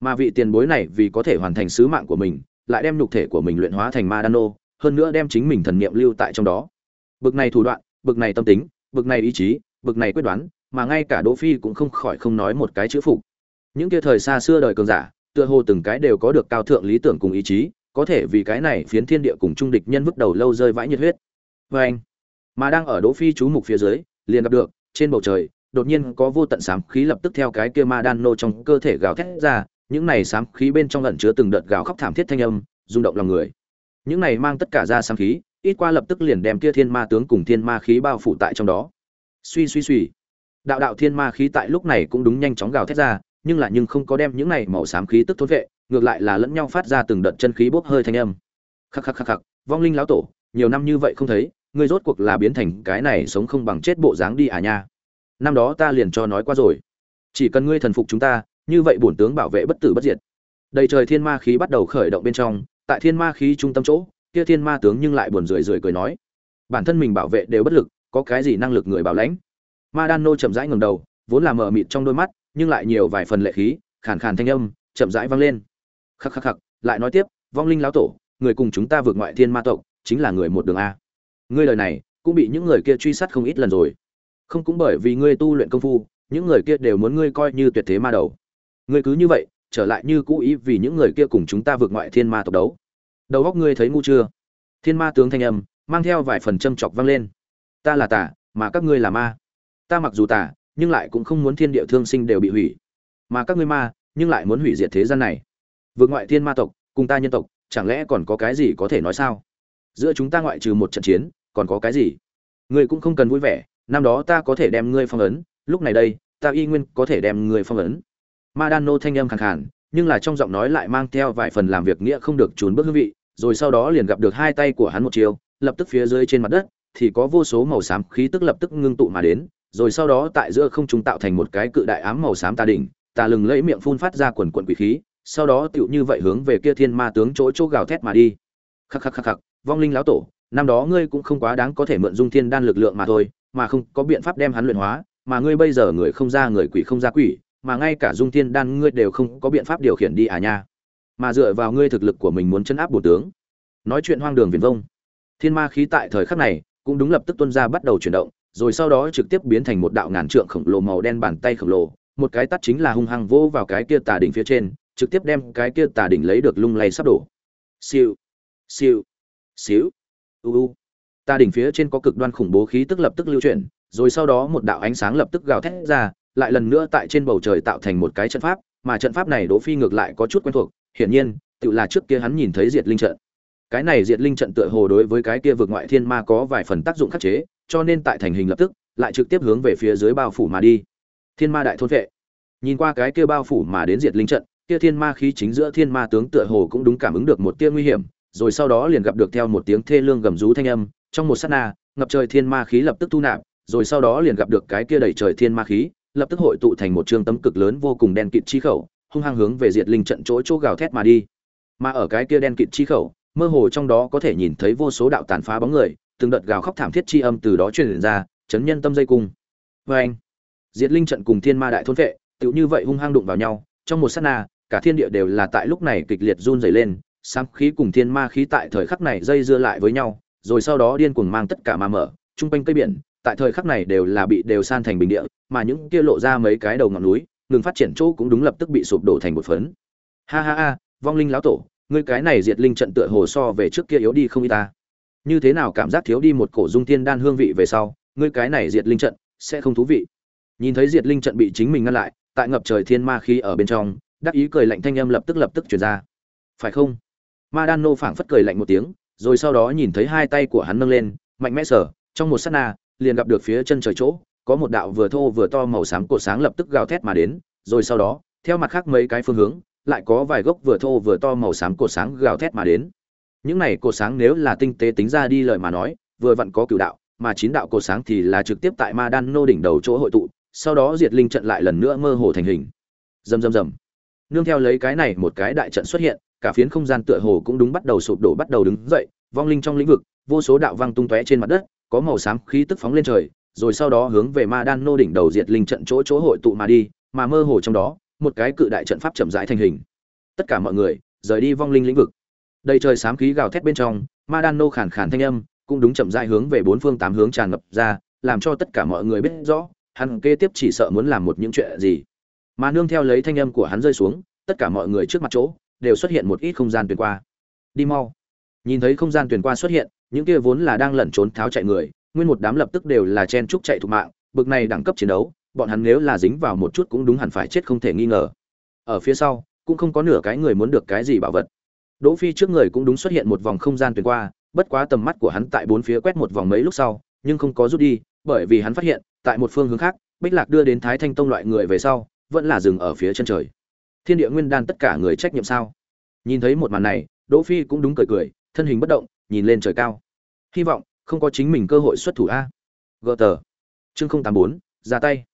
Mà vị tiền bối này vì có thể hoàn thành sứ mạng của mình, lại đem nhục thể của mình luyện hóa thành ma đan nô, hơn nữa đem chính mình thần niệm lưu tại trong đó. Bực này thủ đoạn, bực này tâm tính, bực này ý chí, bực này quyết đoán mà ngay cả đỗ phi cũng không khỏi không nói một cái chữ phục. Những kia thời xa xưa đời cường giả, tựa hồ từng cái đều có được cao thượng lý tưởng cùng ý chí, có thể vì cái này phiến thiên địa cùng trung địch nhân vứt đầu lâu rơi vãi nhiệt huyết. Với anh, mà đang ở đỗ phi chú mục phía dưới, liền gặp được, trên bầu trời, đột nhiên có vô tận sám khí lập tức theo cái kia ma đan nô trong cơ thể gào thét ra, những này sám khí bên trong ẩn chứa từng đợt gào khóc thảm thiết thanh âm, rung động lòng người. Những này mang tất cả ra sám khí, ít qua lập tức liền đem kia thiên ma tướng cùng thiên ma khí bao phủ tại trong đó. Suy suy suy đạo đạo thiên ma khí tại lúc này cũng đúng nhanh chóng gào thét ra, nhưng lại nhưng không có đem những này màu xám khí tức thôn vệ, ngược lại là lẫn nhau phát ra từng đợt chân khí bốc hơi thanh âm. Khắc khắc khắc khắc, vong linh lão tổ, nhiều năm như vậy không thấy, ngươi rốt cuộc là biến thành cái này sống không bằng chết bộ dáng đi à nha. Năm đó ta liền cho nói qua rồi. Chỉ cần ngươi thần phục chúng ta, như vậy bổn tướng bảo vệ bất tử bất diệt. Đầy trời thiên ma khí bắt đầu khởi động bên trong, tại thiên ma khí trung tâm chỗ, kia thiên ma tướng nhưng lại buồn rười rười cười nói. Bản thân mình bảo vệ đều bất lực, có cái gì năng lực người bảo lãnh? Ma đan nô chậm rãi ngẩng đầu, vốn là mờ mịt trong đôi mắt, nhưng lại nhiều vài phần lệ khí, khàn khàn thanh âm, chậm rãi vang lên. Khắc khắc khắc, lại nói tiếp, vong linh lão tổ, người cùng chúng ta vượt ngoại thiên ma tộc, chính là người một đường a. Ngươi lời này, cũng bị những người kia truy sát không ít lần rồi. Không cũng bởi vì ngươi tu luyện công phu, những người kia đều muốn ngươi coi như tuyệt thế ma đầu. Ngươi cứ như vậy, trở lại như cũ ý vì những người kia cùng chúng ta vượt ngoại thiên ma tộc đấu. Đầu góc ngươi thấy ngu chưa? Thiên ma tướng thanh âm, mang theo vài phần châm chọc vang lên. Ta là tà, mà các ngươi là ma ta mặc dù tà, nhưng lại cũng không muốn thiên địa thương sinh đều bị hủy. Mà các ngươi ma, nhưng lại muốn hủy diệt thế gian này. Vượt ngoại thiên ma tộc, cùng ta nhân tộc, chẳng lẽ còn có cái gì có thể nói sao? Giữa chúng ta ngoại trừ một trận chiến, còn có cái gì? Ngươi cũng không cần vui vẻ, năm đó ta có thể đem ngươi phong ấn, lúc này đây, ta y nguyên có thể đem ngươi phong ấn. Ma đan nô thanh âm khàn khàn, nhưng là trong giọng nói lại mang theo vài phần làm việc nghĩa không được trốn bước hương vị, rồi sau đó liền gặp được hai tay của hắn một chiều, lập tức phía dưới trên mặt đất, thì có vô số màu xám khí tức lập tức ngưng tụ mà đến rồi sau đó tại giữa không trung tạo thành một cái cự đại ám màu xám tà đỉnh, tà lừng lẫy miệng phun phát ra quần quần quỷ khí, sau đó tựu như vậy hướng về kia thiên ma tướng chỗ chỗ gào thét mà đi. Khắc khắc khắc khắc, vong linh lão tổ, năm đó ngươi cũng không quá đáng có thể mượn dung thiên đan lực lượng mà thôi, mà không có biện pháp đem hắn luyện hóa, mà ngươi bây giờ người không ra người quỷ không ra quỷ, mà ngay cả dung thiên đan ngươi đều không có biện pháp điều khiển đi à nha. Mà dựa vào ngươi thực lực của mình muốn chấn áp bổ tướng. Nói chuyện hoang đường viển vông. Thiên ma khí tại thời khắc này cũng đúng lập tức tuân ra bắt đầu chuyển động rồi sau đó trực tiếp biến thành một đạo ngàn trượng khổng lồ màu đen bàn tay khổng lồ, một cái tắt chính là hung hăng vô vào cái kia tà đỉnh phía trên, trực tiếp đem cái kia tà đỉnh lấy được lung lay sắp đổ. Siêu siêu xíu u u. Tà đỉnh phía trên có cực đoan khủng bố khí tức lập tức lưu chuyển, rồi sau đó một đạo ánh sáng lập tức gào thét ra, lại lần nữa tại trên bầu trời tạo thành một cái trận pháp, mà trận pháp này đỗ phi ngược lại có chút quen thuộc, hiển nhiên, tự là trước kia hắn nhìn thấy diệt linh trận. Cái này diệt linh trận tựa hồ đối với cái kia vực ngoại thiên ma có vài phần tác dụng khắc chế cho nên tại thành hình lập tức, lại trực tiếp hướng về phía dưới bao phủ mà đi. Thiên ma đại thôn vệ. Nhìn qua cái kia bao phủ mà đến diệt linh trận, kia thiên ma khí chính giữa thiên ma tướng tựa hồ cũng đúng cảm ứng được một tia nguy hiểm, rồi sau đó liền gặp được theo một tiếng thê lương gầm rú thanh âm, trong một sát na, ngập trời thiên ma khí lập tức thu nạp, rồi sau đó liền gặp được cái kia đẩy trời thiên ma khí, lập tức hội tụ thành một trường tấm cực lớn vô cùng đen kịt chi khẩu, hung hăng hướng về diệt linh trận chỗ chỗ gào thét mà đi. Mà ở cái kia đen kịt chi khẩu, mơ hồ trong đó có thể nhìn thấy vô số đạo tàn phá bóng người từng đợt gào khóc thảm thiết chi âm từ đó truyền ra, chấn nhân tâm dây cung. Và anh, diệt linh trận cùng thiên ma đại thôn vệ, tựu như vậy hung hăng đụng vào nhau, trong một sát na, cả thiên địa đều là tại lúc này kịch liệt run rẩy lên sáng khí cùng thiên ma khí tại thời khắc này dây dưa lại với nhau, rồi sau đó điên cuồng mang tất cả ma mở, trung quanh cây biển, tại thời khắc này đều là bị đều san thành bình địa, mà những kia lộ ra mấy cái đầu ngọn núi, ngừng phát triển chỗ cũng đúng lập tức bị sụp đổ thành một phấn. Ha ha ha, vong linh lão tổ, ngươi cái này diệt linh trận tựa hồ so về trước kia yếu đi không ít ta như thế nào cảm giác thiếu đi một cổ dung tiên đan hương vị về sau, ngươi cái này diệt linh trận, sẽ không thú vị. Nhìn thấy diệt linh trận bị chính mình ngăn lại, tại ngập trời thiên ma khí ở bên trong, đắc ý cười lạnh thanh âm lập tức lập tức truyền ra. Phải không? Ma đan nô phảng phất cười lạnh một tiếng, rồi sau đó nhìn thấy hai tay của hắn nâng lên, mạnh mẽ sở trong một sát na, liền gặp được phía chân trời chỗ, có một đạo vừa thô vừa to màu xám cổ sáng lập tức gào thét mà đến, rồi sau đó, theo mặt khác mấy cái phương hướng, lại có vài gốc vừa thô vừa to màu xám cổ sáng gào thét mà đến những này cột sáng nếu là tinh tế tính ra đi lời mà nói, vừa vặn có cửu đạo, mà chín đạo cột sáng thì là trực tiếp tại ma đan nô đỉnh đầu chỗ hội tụ, sau đó diệt linh trận lại lần nữa mơ hồ thành hình. Rầm rầm rầm. Nương theo lấy cái này một cái đại trận xuất hiện, cả phiến không gian tựa hồ cũng đúng bắt đầu sụp đổ bắt đầu đứng dậy, vong linh trong lĩnh vực, vô số đạo văng tung tóe trên mặt đất, có màu xám khí tức phóng lên trời, rồi sau đó hướng về ma đan nô đỉnh đầu diệt linh trận chỗ chỗ hội tụ mà đi, mà mơ hồ trong đó, một cái cự đại trận pháp chậm rãi thành hình. Tất cả mọi người, rời đi vong linh lĩnh vực đầy trời sám khí gào thét bên trong, ma đan nô khàn khàn thanh âm, cũng đúng chậm rãi hướng về bốn phương tám hướng tràn ngập ra, làm cho tất cả mọi người biết rõ, hắn kế tiếp chỉ sợ muốn làm một những chuyện gì. Mà nương theo lấy thanh âm của hắn rơi xuống, tất cả mọi người trước mặt chỗ, đều xuất hiện một ít không gian tuyển qua. Đi mau. Nhìn thấy không gian tuyển qua xuất hiện, những kia vốn là đang lẩn trốn tháo chạy người, nguyên một đám lập tức đều là chen trúc chạy thục mạng, bực này đẳng cấp chiến đấu, bọn hắn nếu là dính vào một chút cũng đúng hẳn phải chết không thể nghi ngờ. Ở phía sau, cũng không có nửa cái người muốn được cái gì bảo vật đỗ phi trước người cũng đúng xuất hiện một vòng không gian truyền qua, bất quá tầm mắt của hắn tại bốn phía quét một vòng mấy lúc sau, nhưng không có rút đi, bởi vì hắn phát hiện, tại một phương hướng khác, bích lạc đưa đến thái thanh tông loại người về sau, vẫn là dừng ở phía chân trời. Thiên địa nguyên đan tất cả người trách nhiệm sao? Nhìn thấy một màn này, đỗ phi cũng đúng cười cười, thân hình bất động, nhìn lên trời cao. Hy vọng không có chính mình cơ hội xuất thủ a. Gờ chương không tám bốn, ra tay.